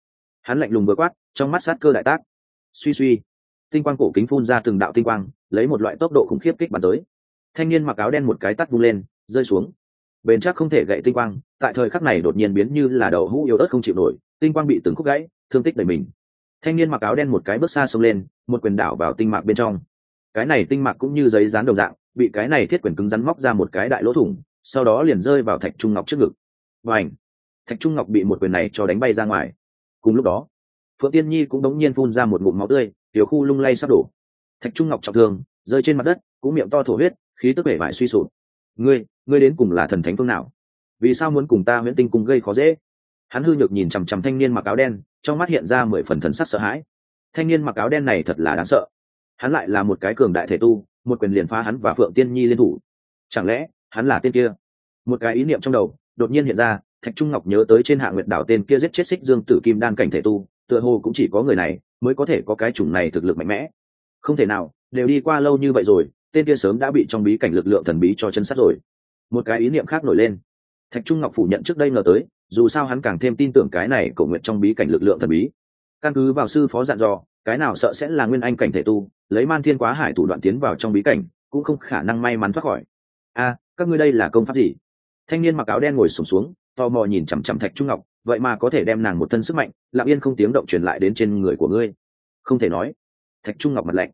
Hắn lạnh lùng vừa quát, trong mắt sát cơ đại tác. Suy suy. Tinh quang cổ kính phun ra từng đạo tinh quang, lấy một loại tốc độ khủng khiếp kích bắn tới. Thanh niên mặc áo đen một cái tắt vung lên, rơi xuống. Bền chắc không thể gậy tinh quang, tại thời khắc này đột nhiên biến như là đầu hũ yếu ớt không chịu nổi, tinh quang bị từng khúc gãy, thương tích đầy mình. Thanh niên mặc áo đen một cái bước xa xông lên, một quyền đảo vào tinh mạc bên trong. Cái này tinh mạc cũng như giấy dán đồng dạng, bị cái này thiết quyền cứng rắn móc ra một cái đại lỗ thủng sau đó liền rơi vào thạch trung ngọc trước ngực. Và ảnh thạch trung ngọc bị một quyền này cho đánh bay ra ngoài. Cùng lúc đó, phượng tiên nhi cũng đống nhiên phun ra một ngụm máu tươi, tiểu khu lung lay sắp đổ. Thạch trung ngọc trọng thương, rơi trên mặt đất, cũng miệng to thổ huyết, khí tức vẻ vải suy sụp. Ngươi ngươi đến cùng là thần thánh phương nào? Vì sao muốn cùng ta nguyễn tinh cùng gây khó dễ? Hắn hư nhược nhìn chằm chằm thanh niên mặc áo đen, trong mắt hiện ra mười phần thần sắc sợ hãi. Thanh niên mặc áo đen này thật là đáng sợ. Hắn lại là một cái cường đại thể tu, một quyền liền phá hắn và phượng tiên nhi liên thủ. Chẳng lẽ hắn là tên kia. Một cái ý niệm trong đầu đột nhiên hiện ra, thạch trung ngọc nhớ tới trên hạ nguyệt đảo tên kia giết chết xích dương tử kim đan cảnh thể tu, tựa hồ cũng chỉ có người này mới có thể có cái chủng này thực lực mạnh mẽ. Không thể nào, đều đi qua lâu như vậy rồi, tên kia sớm đã bị trong bí cảnh lực lượng thần bí cho chân sát rồi. Một cái ý niệm khác nổi lên. Thạch trung ngọc phủ nhận trước đây ngờ tới, dù sao hắn càng thêm tin tưởng cái này cầu nguyện trong bí cảnh lực lượng thần bí. Căn cứ vào sư phó dặn dò, cái nào sợ sẽ là nguyên anh cảnh thể tu, lấy man thiên quá hải thủ đoạn tiến vào trong bí cảnh, cũng không khả năng may mắn thoát khỏi. A các ngươi đây là công pháp gì? Thanh niên mặc áo đen ngồi sùng xuống, xuống tò mò nhìn chằm chằm thạch trung ngọc vậy mà có thể đem nàng một thân sức mạnh lặng yên không tiếng động truyền lại đến trên người của ngươi. Không thể nói. Thạch trung ngọc mặt lạnh.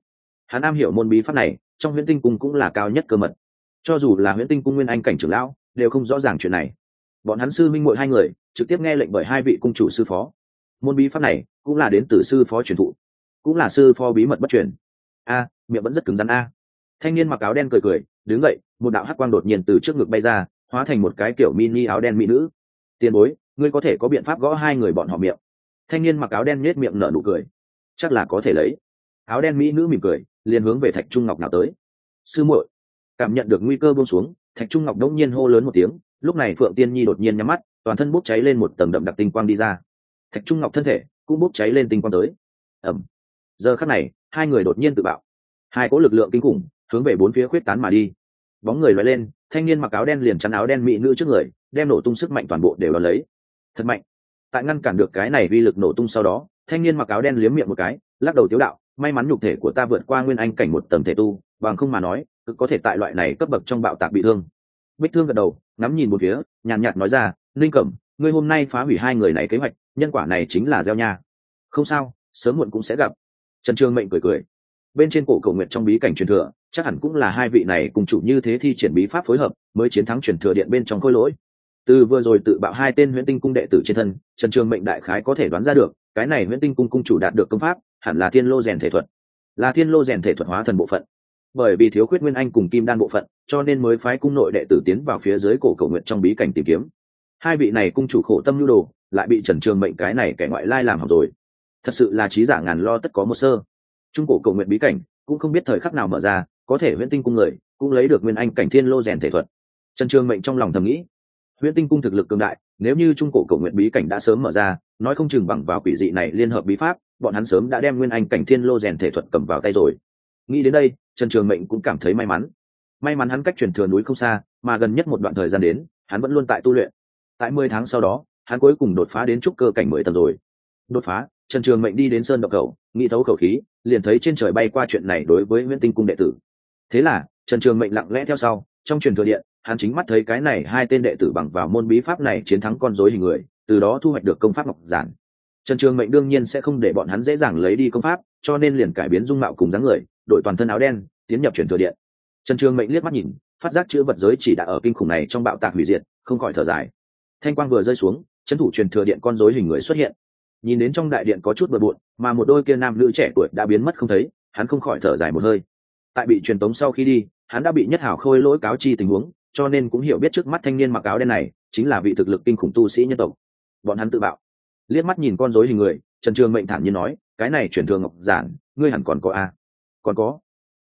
Hắn am hiểu môn bí pháp này trong huyễn tinh cung cũng là cao nhất cơ mật. Cho dù là huyễn tinh cung nguyên anh cảnh trưởng lão đều không rõ ràng chuyện này. Bọn hắn sư minh mội hai người trực tiếp nghe lệnh bởi hai vị cung chủ sư phó. Môn bí pháp này cũng là đến từ sư phó truyền thụ cũng là sư phó bí mật bất truyền. A miệng vẫn rất cứng rắn a. Thanh niên mặc áo đen cười cười đứng dậy, một đạo hắc quang đột nhiên từ trước ngực bay ra, hóa thành một cái kiểu mini áo đen mỹ nữ. Tiền bối, ngươi có thể có biện pháp gõ hai người bọn họ miệng. Thanh niên mặc áo đen nhếch miệng nở nụ cười. Chắc là có thể lấy. Áo đen mỹ nữ mỉm cười, liền hướng về thạch trung ngọc nào tới. Sư muội. Cảm nhận được nguy cơ buông xuống, thạch trung ngọc đông nhiên hô lớn một tiếng, lúc này phượng tiên nhi đột nhiên nhắm mắt, toàn thân bốc cháy lên một tầng đậm đặc tinh quang đi ra. Thạch trung ngọc thân thể cũng bốc cháy lên tinh quang tới. Ẩm. Giờ khắc này, hai người đột nhiên tự bạo. Hai cỗ lực lượng kinh khủng hướng về bốn phía khuyết tán mà đi bóng người loại lên, thanh niên mặc áo đen liền chắn áo đen mỹ nữ trước người, đem nổ tung sức mạnh toàn bộ đều đón lấy. Thật mạnh. Tại ngăn cản được cái này vi lực nổ tung sau đó, thanh niên mặc áo đen liếm miệng một cái, lắc đầu tiếu đạo, may mắn nhục thể của ta vượt qua nguyên anh cảnh một tầng thể tu, bằng không mà nói cực có thể tại loại này cấp bậc trong bạo tạc bị thương. Bích thương gật đầu, ngắm nhìn một phía, nhàn nhạt nói ra, linh cẩm, ngươi hôm nay phá hủy hai người này kế hoạch, nhân quả này chính là gieo nha. Không sao, sớm muộn cũng sẽ gặp. Trần trương mệnh cười cười bên trên cổ cầu nguyện trong bí cảnh truyền thừa, chắc hẳn cũng là hai vị này cùng chủ như thế thi triển bí pháp phối hợp mới chiến thắng truyền thừa điện bên trong khôi lỗi. Từ vừa rồi tự bạo hai tên huyễn tinh cung đệ tử trên thân, trần trường mệnh đại khái có thể đoán ra được, cái này huyễn tinh cung cung chủ đạt được công pháp, hẳn là thiên lô rèn thể thuật. Là thiên lô rèn thể thuật hóa thần bộ phận. Bởi vì thiếu khuyết nguyên anh cùng kim đan bộ phận, cho nên mới phái cung nội đệ tử tiến vào phía dưới cổ cầu nguyện trong bí cảnh tìm kiếm. Hai vị này cung chủ khổ tâm nhu đồ, lại bị trần trường mệnh cái này kẻ ngoại lai làm hỏng rồi. Thật sự là trí giả ngàn lo tất có một sơ trung cổ cầu nguyện bí cảnh cũng không biết thời khắc nào mở ra, có thể huyễn tinh cung người cũng lấy được nguyên anh cảnh thiên lô rèn thể thuật. Trần trường mệnh trong lòng thầm nghĩ, huyễn tinh cung thực lực cường đại, nếu như trung cổ cầu nguyện bí cảnh đã sớm mở ra, nói không chừng bằng vào quỷ dị này liên hợp bí pháp, bọn hắn sớm đã đem nguyên anh cảnh thiên lô rèn thể thuật cầm vào tay rồi. Nghĩ đến đây, trần trường mệnh cũng cảm thấy may mắn. May mắn hắn cách truyền thừa núi không xa, mà gần nhất một đoạn thời gian đến, hắn vẫn luôn tại tu luyện. Tại mười tháng sau đó, hắn cuối cùng đột phá đến trúc cơ cảnh mười tầng rồi. Đột phá trần trường mệnh đi đến sơn độc cầu nghĩ thấu khẩu khí, liền thấy trên trời bay qua chuyện này đối với nguyễn tinh cung đệ tử. Thế là, trần trường mệnh lặng lẽ theo sau, trong truyền thừa điện, hắn chính mắt thấy cái này hai tên đệ tử bằng vào môn bí pháp này chiến thắng con dối hình người, từ đó thu hoạch được công pháp ngọc giản. Trần trường mệnh đương nhiên sẽ không để bọn hắn dễ dàng lấy đi công pháp, cho nên liền cải biến dung mạo cùng dáng người đội toàn thân áo đen, tiến nhập truyền thừa điện. Trần trường mệnh liếc mắt nhìn, phát giác chữ vật giới chỉ đã ở kinh khủng này trong bạo tạc hủy diệt, không khỏi thở dài. Thanh quang vừa rơi xuống trấn thủ truyền thừa điện con dối hình người xuất hiện nhìn đến trong đại điện có chút bừa bộn, mà một đôi kia nam nữ trẻ tuổi đã biến mất không thấy, hắn không khỏi thở dài một hơi. Tại bị truyền tống sau khi đi, hắn đã bị nhất hảo khôi lỗi cáo chi tình huống, cho nên cũng hiểu biết trước mắt thanh niên mặc áo đen này chính là vị thực lực kinh khủng tu sĩ nhân tộc. Bọn hắn tự bạo. Liếc mắt nhìn con rối hình người, trần trường mệnh thản nhiên nói, cái này chuyển thường ngọc giản, ngươi hẳn còn có a à? còn có.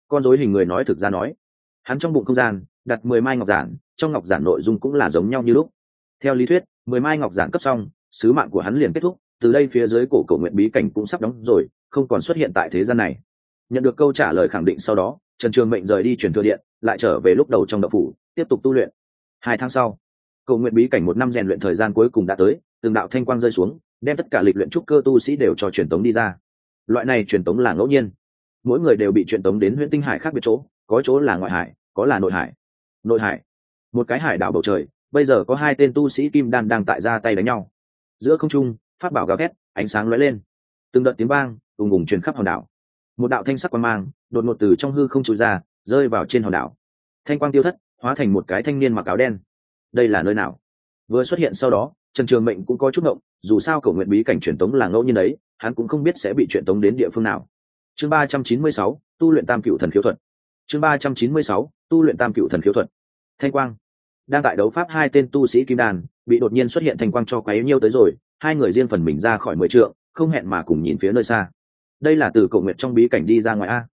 Con rối hình người nói thực ra nói. Hắn trong bụng không gian, đặt mười mai ngọc giản, trong ngọc giản nội dung cũng là giống nhau như lúc. Theo lý thuyết, mười mai ngọc giản cấp xong, sứ mạng của hắn liền kết thúc từ đây phía dưới cổ cầu nguyện bí cảnh cũng sắp đóng rồi, không còn xuất hiện tại thế gian này. Nhận được câu trả lời khẳng định sau đó, trần trường mệnh rời đi truyền thừa điện, lại trở về lúc đầu trong đậu phủ, tiếp tục tu luyện. Hai tháng sau, cầu nguyện bí cảnh một năm rèn luyện thời gian cuối cùng đã tới, từng đạo thanh quang rơi xuống, đem tất cả lịch luyện trúc cơ tu sĩ đều cho truyền tống đi ra. Loại này truyền tống là ngẫu nhiên. Mỗi người đều bị truyền tống đến huyện tinh hải khác biệt chỗ, có chỗ là ngoại hải, có là nội hải. Nội hải. Một cái hải đảo bầu trời, bây giờ có hai tên tu sĩ kim đan đang tại ra tay đánh nhau. Giữa không trung phát bảo gào thét, ánh sáng lóe lên. Từng đợt tiếng vang, ùng ùng truyền khắp hòn đảo. Một đạo thanh sắc quang mang, đột ngột từ trong hư không trôi ra, rơi vào trên hòn đảo. Thanh quang tiêu thất, hóa thành một cái thanh niên mặc áo đen. Đây là nơi nào? Vừa xuất hiện sau đó, trần trường mệnh cũng có chút ngộng, dù sao cầu nguyện bí cảnh truyền tống là ngẫu nhiên đấy, hắn cũng không biết sẽ bị truyền tống đến địa phương nào. Chương ba trăm chín mươi sáu, tu luyện tam cựu thần khiếu thuật. Chương ba trăm chín mươi sáu, tu luyện tam cựu thần khiếu thuật. Thanh quang. Đang tại đấu pháp hai tên tu sĩ kim đàn bị đột nhiên xuất hiện thanh quang cho quấy nhiêu tới rồi hai người riêng phần mình ra khỏi mười trượng, không hẹn mà cùng nhìn phía nơi xa. Đây là từ cầu nguyện trong bí cảnh đi ra ngoài a.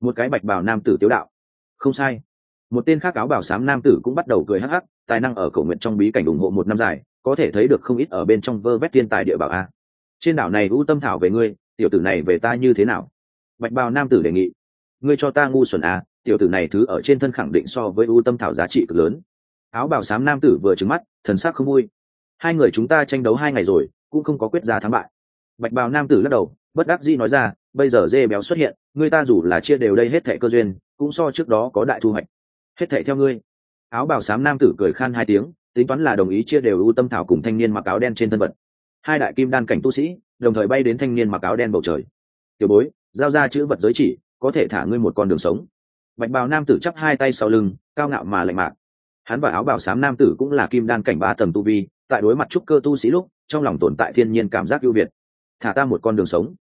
Một cái bạch bào nam tử tiếu đạo. Không sai. Một tên khác áo bảo sám nam tử cũng bắt đầu cười hắc hắc, tài năng ở cầu nguyện trong bí cảnh ủng hộ một năm dài, có thể thấy được không ít ở bên trong vơ vét thiên tài địa bảo a. Trên đảo này u tâm thảo về ngươi, tiểu tử này về ta như thế nào? Bạch bào nam tử đề nghị. Ngươi cho ta ngu xuẩn a, tiểu tử này thứ ở trên thân khẳng định so với u tâm thảo giá trị cực lớn. Áo bào sám nam tử vừa trứng mắt, thần sắc không vui hai người chúng ta tranh đấu hai ngày rồi, cũng không có quyết ra thắng bại. Bạch bào nam tử lắc đầu, bất đắc dĩ nói ra, bây giờ dê béo xuất hiện, người ta dù là chia đều đây hết thẻ cơ duyên, cũng so trước đó có đại thu hoạch. Hết thẻ theo ngươi. Áo bào xám nam tử cười khan hai tiếng, tính toán là đồng ý chia đều ưu tâm thảo cùng thanh niên mặc áo đen trên thân vật. Hai đại kim đan cảnh tu sĩ, đồng thời bay đến thanh niên mặc áo đen bầu trời. Tiểu bối, giao ra chữ vật giới chỉ, có thể thả ngươi một con đường sống. Bạch bào nam tử chắp hai tay sau lưng, cao ngạo mà lạnh mạc hắn và áo bào xám nam tử cũng là kim đan cảnh ba tầng tu vi tại đối mặt trúc cơ tu sĩ lúc, trong lòng tồn tại thiên nhiên cảm giác ưu việt. Thả ta một con đường sống.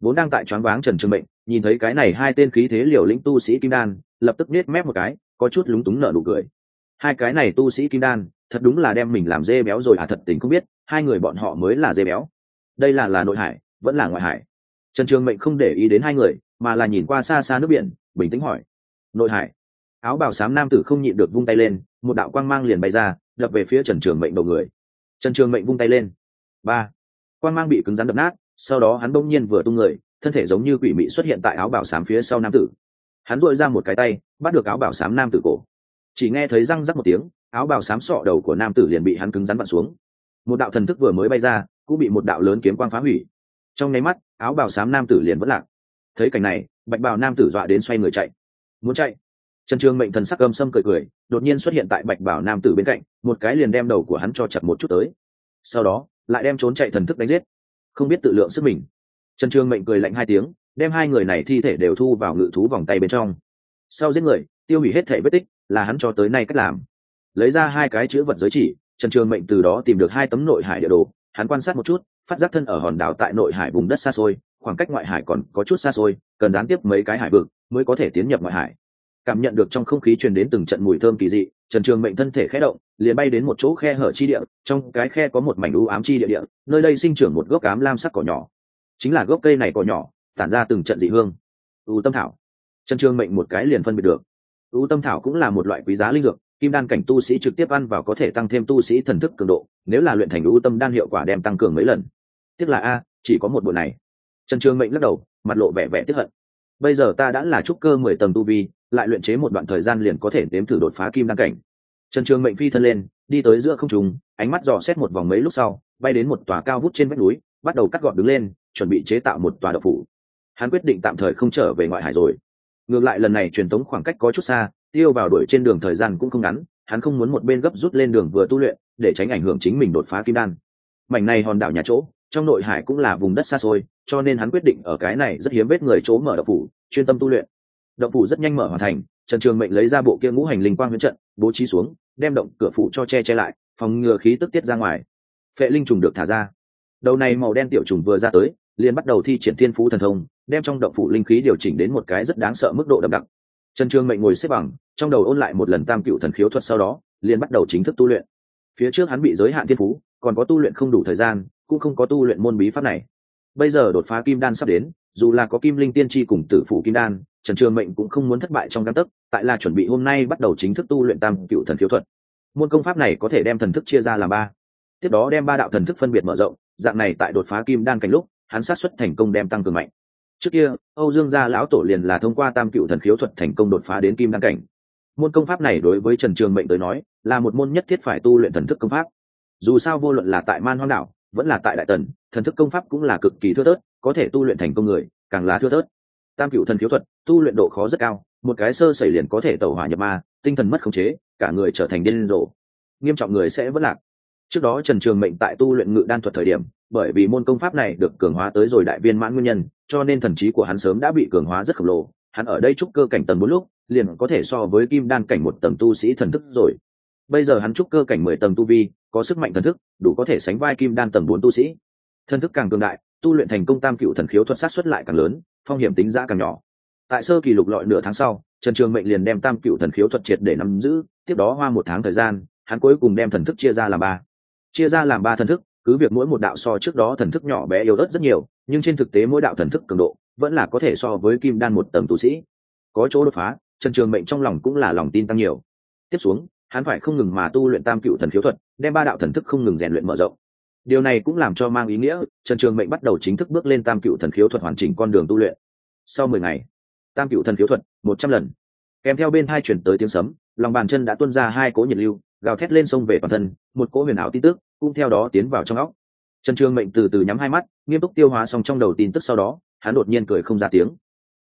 Vốn đang tại choáng váng trần trường mệnh, nhìn thấy cái này hai tên khí thế liều lĩnh tu sĩ kim đan, lập tức nết mép một cái, có chút lúng túng nở nụ cười. Hai cái này tu sĩ kim đan, thật đúng là đem mình làm dê béo rồi à thật tình không biết, hai người bọn họ mới là dê béo. Đây là là nội hải, vẫn là ngoại hải. Trần trường mệnh không để ý đến hai người, mà là nhìn qua xa xa nước biển, bình tĩnh hỏi. Nội hải. Áo bào xám nam tử không nhịn được vung tay lên, một đạo quang mang liền bay ra, đập về phía trần trường mệnh đầu người trần trường mệnh vung tay lên. Ba. Quang mang bị cứng rắn đập nát, sau đó hắn bỗng nhiên vừa tung người, thân thể giống như quỷ mị xuất hiện tại áo bảo sám phía sau nam tử. Hắn dội ra một cái tay, bắt được áo bảo xám nam tử cổ. Chỉ nghe thấy răng rắc một tiếng, áo bào xám sọ đầu của nam tử liền bị hắn cứng rắn vặn xuống. Một đạo thần thức vừa mới bay ra, cũng bị một đạo lớn kiếm quang phá hủy. Trong nháy mắt, áo bào xám nam tử liền vẫn lạc. Thấy cảnh này, bạch bảo nam tử dọa đến xoay người chạy. Muốn chạy? Trần trường mệnh thần sắc âm sâm cười cười, đột nhiên xuất hiện tại bạch bảo nam tử bên cạnh, một cái liền đem đầu của hắn cho chặt một chút tới. Sau đó, lại đem trốn chạy thần thức đánh giết. Không biết tự lượng sức mình. Trần trường mệnh cười lạnh hai tiếng, đem hai người này thi thể đều thu vào ngự thú vòng tay bên trong. Sau giết người, tiêu hủy hết thể vết tích, là hắn cho tới nay cách làm. Lấy ra hai cái chữ vật giới chỉ, trần trường mệnh từ đó tìm được hai tấm nội hải địa đồ. Hắn quan sát một chút, phát giác thân ở hòn đảo tại nội hải vùng đất xa xôi, khoảng cách ngoại hải còn có chút xa xôi, cần gián tiếp mấy cái hải vực mới có thể tiến nhập ngoại hải cảm nhận được trong không khí truyền đến từng trận mùi thơm kỳ dị, trần trường mệnh thân thể khẽ động, liền bay đến một chỗ khe hở chi địa, trong cái khe có một mảnh u ám chi địa địa, nơi đây sinh trưởng một gốc cám lam sắc cỏ nhỏ. Chính là gốc cây này cỏ nhỏ, tản ra từng trận dị hương. U tâm thảo. Trần trường mệnh một cái liền phân biệt được. U tâm thảo cũng là một loại quý giá linh dược, kim đan cảnh tu sĩ trực tiếp ăn vào có thể tăng thêm tu sĩ thần thức cường độ, nếu là luyện thành u tâm đan hiệu quả đem tăng cường mấy lần. Tức là a, chỉ có một bộ này. Trần trường mệnh lắc đầu, mặt lộ vẻ vẻ tức hận. Bây giờ ta đã là trúc cơ mười tầng tu vi lại luyện chế một đoạn thời gian liền có thể nếm thử đột phá kim đan cảnh. Trần trường mệnh phi thân lên, đi tới giữa không trùng ánh mắt dò xét một vòng mấy lúc sau, bay đến một tòa cao vút trên vách núi, bắt đầu cắt gọn đứng lên, chuẩn bị chế tạo một tòa độc phủ. Hắn quyết định tạm thời không trở về ngoại hải rồi. Ngược lại lần này truyền tống khoảng cách có chút xa, tiêu vào đuổi trên đường thời gian cũng không ngắn, hắn không muốn một bên gấp rút lên đường vừa tu luyện, để tránh ảnh hưởng chính mình đột phá kim đan. Mảnh này hòn đảo nhà chỗ, trong nội hải cũng là vùng đất xa xôi, cho nên hắn quyết định ở cái này rất hiếm vết người chỗ mở độc phủ, chuyên tâm tu luyện động phủ rất nhanh mở hoàn thành, trần trường mệnh lấy ra bộ kia ngũ hành linh quang huyễn trận, bố trí xuống, đem động cửa phủ cho che che lại, phòng ngừa khí tức tiết ra ngoài. Phệ linh trùng được thả ra. Đầu này màu đen tiểu trùng vừa ra tới, liền bắt đầu thi triển thiên phú thần thông, đem trong động phủ linh khí điều chỉnh đến một cái rất đáng sợ mức độ đậm đặc. Trần trường mệnh ngồi xếp bằng, trong đầu ôn lại một lần tam cựu thần khiếu thuật sau đó, liền bắt đầu chính thức tu luyện. Phía trước hắn bị giới hạn thiên phú, còn có tu luyện không đủ thời gian, cũng không có tu luyện môn bí pháp này. Bây giờ đột phá kim đan sắp đến, dù là có kim linh tiên tri cùng tử phủ kim đan trần trường mệnh cũng không muốn thất bại trong căn tấc, tại là chuẩn bị hôm nay bắt đầu chính thức tu luyện tam cựu thần khiếu thuật. Môn công pháp này có thể đem thần thức chia ra làm ba. Tiếp đó đem ba đạo thần thức phân biệt mở rộng, dạng này tại đột phá kim đan cảnh lúc, hắn sát xuất thành công đem tăng cường mạnh. Trước kia, âu dương gia lão tổ liền là thông qua tam cựu thần khiếu thuật thành công đột phá đến kim đan cảnh. Môn công pháp này đối với trần trường mệnh tới nói, là một môn nhất thiết phải tu luyện thần thức công pháp. Dù sao vô luận là tại man hoang đảo, vẫn là tại đại tần, thần thức công pháp cũng là cực kỳ thưa thớt, có thể tu luyện thành công người, càng là thưa thớt. Tam cựu thần khiếu thuật tu luyện độ khó rất cao, một cái sơ xảy liền có thể tẩu hỏa nhập ma, tinh thần mất khống chế, cả người trở thành điên rồ. Nghiêm trọng người sẽ vất lạc. Trước đó trần trường mệnh tại tu luyện ngự đan thuật thời điểm, bởi vì môn công pháp này được cường hóa tới rồi đại viên mãn nguyên nhân, cho nên thần trí của hắn sớm đã bị cường hóa rất khổng lồ. Hắn ở đây trúc cơ cảnh tầng bốn lúc, liền có thể so với kim đan cảnh một tầng tu sĩ thần thức rồi. Bây giờ hắn trúc cơ cảnh mười tầng tu vi, có sức mạnh thần thức, đủ có thể sánh vai kim đan tầng bốn tu sĩ. Thần thức càng cường đại, tu luyện thành công tam cựu thần khiếu thuật sát xuất lại càng lớn, phong hiểm tính giá càng nhỏ tại sơ kỳ lục lọi nửa tháng sau, trần trường mệnh liền đem tam cựu thần khiếu thuật triệt để nắm giữ, tiếp đó hoa một tháng thời gian, hắn cuối cùng đem thần thức chia ra làm ba. Chia ra làm ba thần thức, cứ việc mỗi một đạo so trước đó thần thức nhỏ bé yếu ớt rất nhiều, nhưng trên thực tế mỗi đạo thần thức cường độ vẫn là có thể so với kim đan một tầng tu sĩ. Có chỗ đột phá, trần trường mệnh trong lòng cũng là lòng tin tăng nhiều. Tiếp xuống, hắn phải không ngừng mà tu luyện tam cựu thần khiếu thuật, đem ba đạo thần thức không ngừng rèn luyện mở rộng. Điều này cũng làm cho mang ý nghĩa, trần trường mệnh bắt đầu chính thức bước lên tam cựu thần khiếu thuật hoàn chỉnh con đường tu luyện. Sau mười ngày tam cựu thần khiếu thuật, một trăm lần. Kèm theo bên hai chuyển tới tiếng sấm, lòng bàn chân đã tuân ra hai cỗ nhiệt lưu, gào thét lên sông về toàn thân, một cỗ huyền ảo tin tức cũng theo đó tiến vào trong óc. Trần Trương mệnh từ từ nhắm hai mắt, nghiêm túc tiêu hóa xong trong đầu tin tức sau đó, hắn đột nhiên cười không ra tiếng.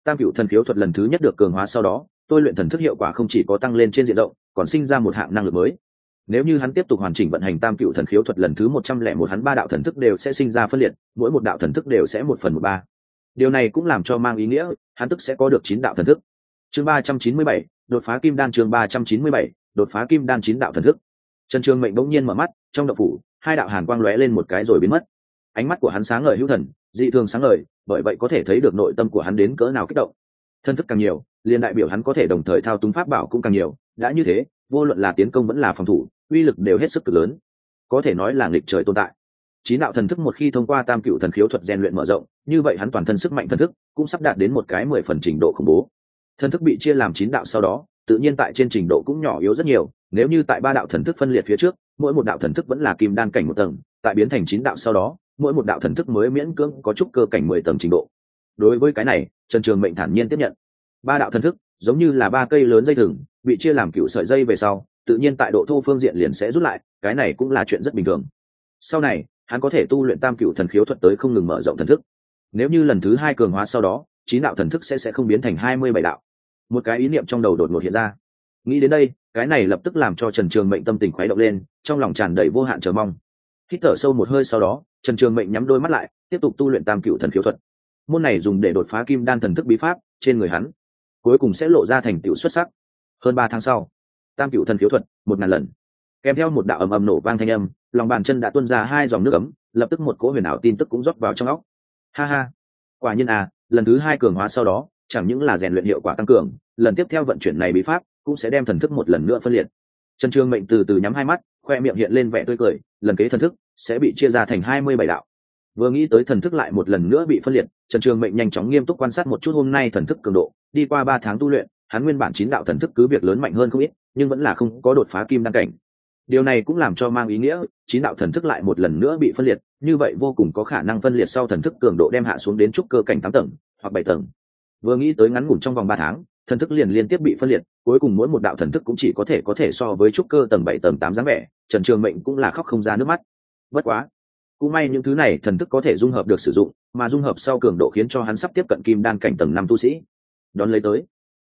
Tam cựu thần khiếu thuật lần thứ nhất được cường hóa sau đó, tôi luyện thần thức hiệu quả không chỉ có tăng lên trên diện rộng, còn sinh ra một hạng năng lực mới. Nếu như hắn tiếp tục hoàn chỉnh vận hành tam cựu thần khiếu thuật lần thứ một trăm lẻ một, hắn ba đạo thần thức đều sẽ sinh ra phân liệt, mỗi một đạo thần thức đều sẽ một phần một ba điều này cũng làm cho mang ý nghĩa, hắn tức sẽ có được chín đạo thần thức. Chương ba trăm chín mươi bảy, đột phá kim đan chương ba trăm chín mươi bảy, đột phá kim đan chín đạo thần thức. Trần trường mệnh bỗng nhiên mở mắt, trong đậu phủ, hai đạo hàn quang lóe lên một cái rồi biến mất. Ánh mắt của hắn sáng ngời hữu thần, dị thường sáng ngời, bởi vậy có thể thấy được nội tâm của hắn đến cỡ nào kích động. Thân thức càng nhiều, liền đại biểu hắn có thể đồng thời thao túng pháp bảo cũng càng nhiều, đã như thế, vô luận là tiến công vẫn là phòng thủ, uy lực đều hết sức cực lớn. Có thể nói là nghịch trời tồn tại chín đạo thần thức một khi thông qua tam cựu thần khiếu thuật rèn luyện mở rộng, như vậy hắn toàn thân sức mạnh thần thức cũng sắp đạt đến một cái mười phần trình độ khủng bố. Thần thức bị chia làm chín đạo sau đó, tự nhiên tại trên trình độ cũng nhỏ yếu rất nhiều, nếu như tại ba đạo thần thức phân liệt phía trước, mỗi một đạo thần thức vẫn là kim đan cảnh một tầng, tại biến thành chín đạo sau đó, mỗi một đạo thần thức mới miễn cưỡng có chút cơ cảnh mười tầng trình độ. Đối với cái này, trần trường mệnh thản nhiên tiếp nhận. Ba đạo thần thức, giống như là ba cây lớn dây thừng, bị chia làm cựu sợi dây về sau, tự nhiên tại độ thô phương diện liền sẽ rút lại, cái này cũng là chuyện rất bình thường. Sau này hắn có thể tu luyện tam cựu thần khiếu thuật tới không ngừng mở rộng thần thức. Nếu như lần thứ hai cường hóa sau đó, chín đạo thần thức sẽ sẽ không biến thành hai mươi bảy đạo. Một cái ý niệm trong đầu đột ngột hiện ra. Nghĩ đến đây, cái này lập tức làm cho trần trường mệnh tâm tình khoái động lên, trong lòng tràn đầy vô hạn chờ mong. Hít thở sâu một hơi sau đó, trần trường mệnh nhắm đôi mắt lại, tiếp tục tu luyện tam cựu thần khiếu thuật. Môn này dùng để đột phá kim đan thần thức bí pháp, trên người hắn, cuối cùng sẽ lộ ra thành tựu xuất sắc. Hơn ba tháng sau, tam cựu thần khiếu thuật, một ngàn lần. Kèm theo một đạo ầm ầm nổ vang thanh âm lòng bàn chân đã tuôn ra hai dòng nước ấm, lập tức một cỗ huyền ảo tin tức cũng rót vào trong óc. Ha ha, quả nhiên à lần thứ hai cường hóa sau đó, chẳng những là rèn luyện hiệu quả tăng cường, lần tiếp theo vận chuyển này bí pháp cũng sẽ đem thần thức một lần nữa phân liệt. Trần Trương mệnh từ từ nhắm hai mắt, khoe miệng hiện lên vẻ tươi cười, lần kế thần thức sẽ bị chia ra thành hai mươi bảy đạo. Vừa nghĩ tới thần thức lại một lần nữa bị phân liệt, trần trường mệnh nhanh chóng nghiêm túc quan sát một chút hôm nay thần thức cường độ, đi qua ba tháng tu luyện, hắn nguyên bản chín đạo thần thức cứ việc lớn mạnh hơn không ít, nhưng vẫn là không có đột phá kim đăng cảnh điều này cũng làm cho mang ý nghĩa, chín đạo thần thức lại một lần nữa bị phân liệt, như vậy vô cùng có khả năng phân liệt sau thần thức cường độ đem hạ xuống đến trúc cơ cảnh tám tầng, hoặc bảy tầng. Vừa nghĩ tới ngắn ngủn trong vòng ba tháng, thần thức liền liên tiếp bị phân liệt, cuối cùng mỗi một đạo thần thức cũng chỉ có thể có thể so với trúc cơ tầng bảy, tầng tám dáng vẻ, trần trường mệnh cũng là khóc không ra nước mắt. Bất quá, cũng may những thứ này thần thức có thể dung hợp được sử dụng, mà dung hợp sau cường độ khiến cho hắn sắp tiếp cận kim đan cảnh tầng năm tu sĩ. Đón lấy tới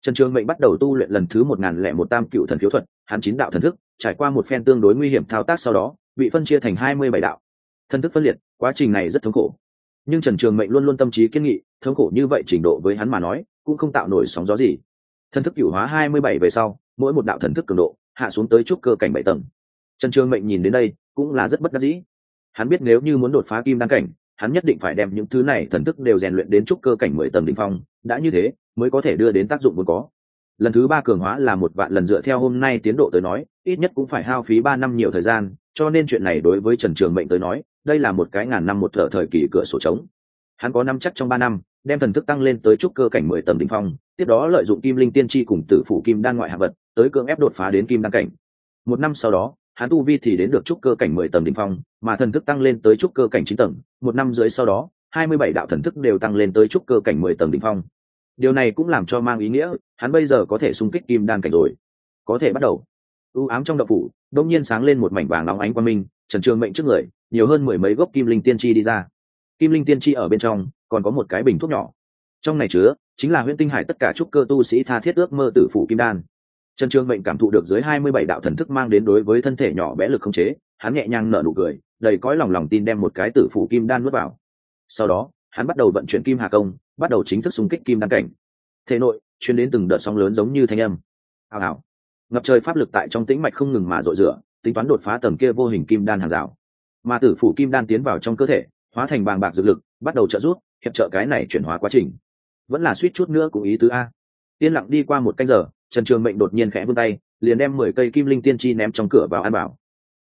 trần trường mệnh bắt đầu tu luyện lần thứ một ngàn lẻ một tam cựu thần khiếu thuật, hắn chín đạo thần thức, trải qua một phen tương đối nguy hiểm thao tác sau đó, bị phân chia thành hai mươi bảy đạo. Thần thức phân liệt, quá trình này rất thống khổ. Nhưng trần trường mệnh luôn luôn tâm trí kiên nghị, thống khổ như vậy trình độ với hắn mà nói, cũng không tạo nổi sóng gió gì. Thần thức cửu hóa hai mươi bảy về sau, mỗi một đạo thần thức cường độ, hạ xuống tới trúc cơ cảnh bảy tầng. Trần trường mệnh nhìn đến đây, cũng là rất bất đắc dĩ. Hắn biết nếu như muốn đột phá kim đan cảnh, hắn nhất định phải đem những thứ này thần thức đều rèn luyện đến trúc cơ cảnh mười tầng đỉnh phong, đã như thế mới có thể đưa đến tác dụng vốn có. Lần thứ ba cường hóa là một vạn lần dựa theo hôm nay tiến độ tới nói ít nhất cũng phải hao phí ba năm nhiều thời gian cho nên chuyện này đối với trần trường mệnh tới nói đây là một cái ngàn năm một thợ thời kỳ cửa sổ trống. Hắn có năm chắc trong ba năm đem thần thức tăng lên tới trúc cơ cảnh mười tầng đ ỉ n h phong tiếp đó lợi dụng kim linh tiên tri cùng tử phủ kim đan ngoại hạ vật tới cưỡng ép đột phá đến kim đan cảnh. Một năm sau đó hắn tu vi thì đến được trúc cơ cảnh mười tầng đỉnh phong, mà thần thức tăng lên tới trúc cơ cảnh chín tầng, một năm dưới sau đó, hai mươi bảy đạo thần thức đều tăng lên tới trúc cơ cảnh mười tầng đỉnh phong. Điều này cũng làm cho mang ý nghĩa, hắn bây giờ có thể xung kích kim đan cảnh rồi. Có thể bắt đầu. U ám trong đậu phủ, đông nhiên sáng lên một mảnh vàng nóng ánh quang minh, Trần Trường mệnh trước người, nhiều hơn mười mấy gốc kim linh tiên chi đi ra. Kim linh tiên chi ở bên trong, còn có một cái bình thuốc nhỏ. Trong này chứa, chính là huyễn tinh hải tất cả trúc cơ tu sĩ tha thiết ước mơ tử phụ kim đan trần trường mệnh cảm thụ được dưới hai mươi bảy đạo thần thức mang đến đối với thân thể nhỏ bé lực không chế hắn nhẹ nhàng nở nụ cười đầy cõi lòng lòng tin đem một cái tử phủ kim đan nuốt vào sau đó hắn bắt đầu vận chuyển kim hà công bắt đầu chính thức xung kích kim đan cảnh. Thể nội chuyến đến từng đợt sóng lớn giống như thanh âm. Hào hào. Ngập trời pháp lực tại trong tĩnh mạch không ngừng mà rội rửa, tính toán đột phá tầng kia vô hình kim đan hàng rào. Mà tử phủ kim đan tiến vào trong cơ thể, hóa thành bàng bạc dược lực, bắt đầu trợ rút hiệp trợ cái này chuyển hóa quá trình. Vẫn là suýt chút nữa cũng ý tứ a. Yên lặng đi qua một canh giờ, trần trường mệnh đột nhiên khẽ vươn tay, liền đem mười cây kim linh tiên chi ném trong cửa vào an bảo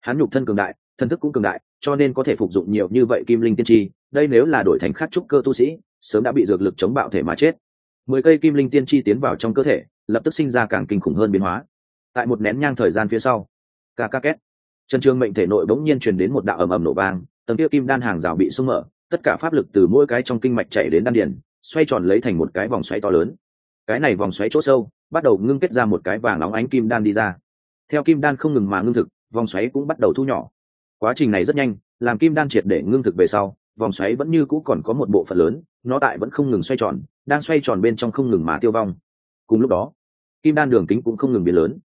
hắn nhục thân cường đại, thân thức cũng cường đại, cho nên có thể phục dụng nhiều như vậy kim linh tiên chi, đây nếu là đổi thành khắc trúc cơ tu sĩ sớm đã bị dược lực chống bạo thể mà chết. Mười cây kim linh tiên chi tiến vào trong cơ thể, lập tức sinh ra càng kinh khủng hơn biến hóa. Tại một nén nhang thời gian phía sau, ca ca két. Trần trường mệnh thể nội bỗng nhiên truyền đến một đạo ầm ầm nổ vang, tầng kia kim đan hàng rào bị sung mở, tất cả pháp lực từ mỗi cái trong kinh mạch chạy đến đan điền, xoay tròn lấy thành một cái vòng xoáy to lớn. Cái này vòng xoáy chỗ sâu, bắt đầu ngưng kết ra một cái vàng óng ánh kim đan đi ra. Theo kim đan không ngừng mà ngưng thực, vòng xoáy cũng bắt đầu thu nhỏ. Quá trình này rất nhanh, làm kim đan triệt để ngưng thực về sau, vòng xoáy vẫn như cũ còn có một bộ phận lớn nó tại vẫn không ngừng xoay tròn, đang xoay tròn bên trong không ngừng mà tiêu vong. Cùng lúc đó, kim đan đường kính cũng không ngừng biến lớn.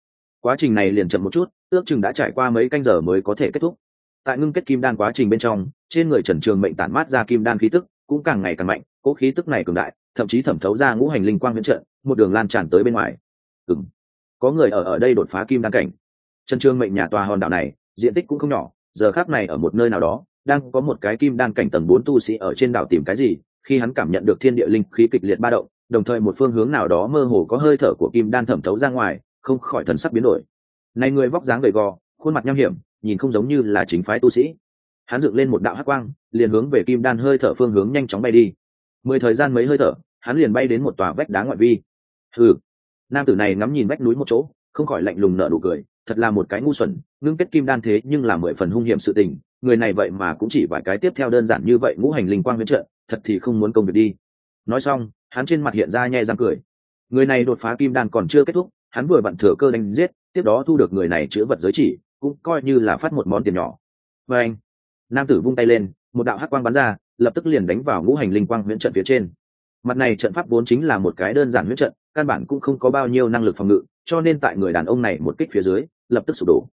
Quá trình này liền chậm một chút, ước chừng đã trải qua mấy canh giờ mới có thể kết thúc. Tại ngưng kết kim đan quá trình bên trong, trên người trần trường mệnh tản mát ra kim đan khí tức, cũng càng ngày càng mạnh, cỗ khí tức này cường đại, thậm chí thẩm thấu ra ngũ hành linh quang viễn trận, một đường lan tràn tới bên ngoài. Ừng có người ở ở đây đột phá kim đan cảnh. Trần Trường mệnh nhà tòa hòn đảo này, diện tích cũng không nhỏ, giờ khác này ở một nơi nào đó, đang có một cái kim đan cảnh tầng bốn tu sĩ ở trên đảo tìm cái gì khi hắn cảm nhận được thiên địa linh khí kịch liệt ba động, đồng thời một phương hướng nào đó mơ hồ có hơi thở của kim đan thẩm thấu ra ngoài, không khỏi thần sắc biến đổi. Này người vóc dáng gầy gò, khuôn mặt nham hiểm, nhìn không giống như là chính phái tu sĩ. Hắn dựng lên một đạo hắc quang, liền hướng về kim đan hơi thở phương hướng nhanh chóng bay đi. Mười thời gian mấy hơi thở, hắn liền bay đến một tòa vách đá ngoại vi. Ừ nam tử này ngắm nhìn vách núi một chỗ, không khỏi lạnh lùng nở nụ cười, thật là một cái ngu xuẩn, ngưng kết kim đan thế nhưng là mười phần hung hiểm sự tình, người này vậy mà cũng chỉ vài cái tiếp theo đơn giản như vậy ngũ hành linh quang viễn trợ thật thì không muốn công việc đi. Nói xong, hắn trên mặt hiện ra nhẹ răng cười. Người này đột phá kim đan còn chưa kết thúc, hắn vừa bận thừa cơ đánh giết, tiếp đó thu được người này chữa vật giới chỉ, cũng coi như là phát một món tiền nhỏ. Và anh, nam tử vung tay lên, một đạo hắc quang bắn ra, lập tức liền đánh vào ngũ hành linh quang huyễn trận phía trên. Mặt này trận pháp vốn chính là một cái đơn giản huyễn trận, căn bản cũng không có bao nhiêu năng lực phòng ngự, cho nên tại người đàn ông này một kích phía dưới, lập tức sụp đổ.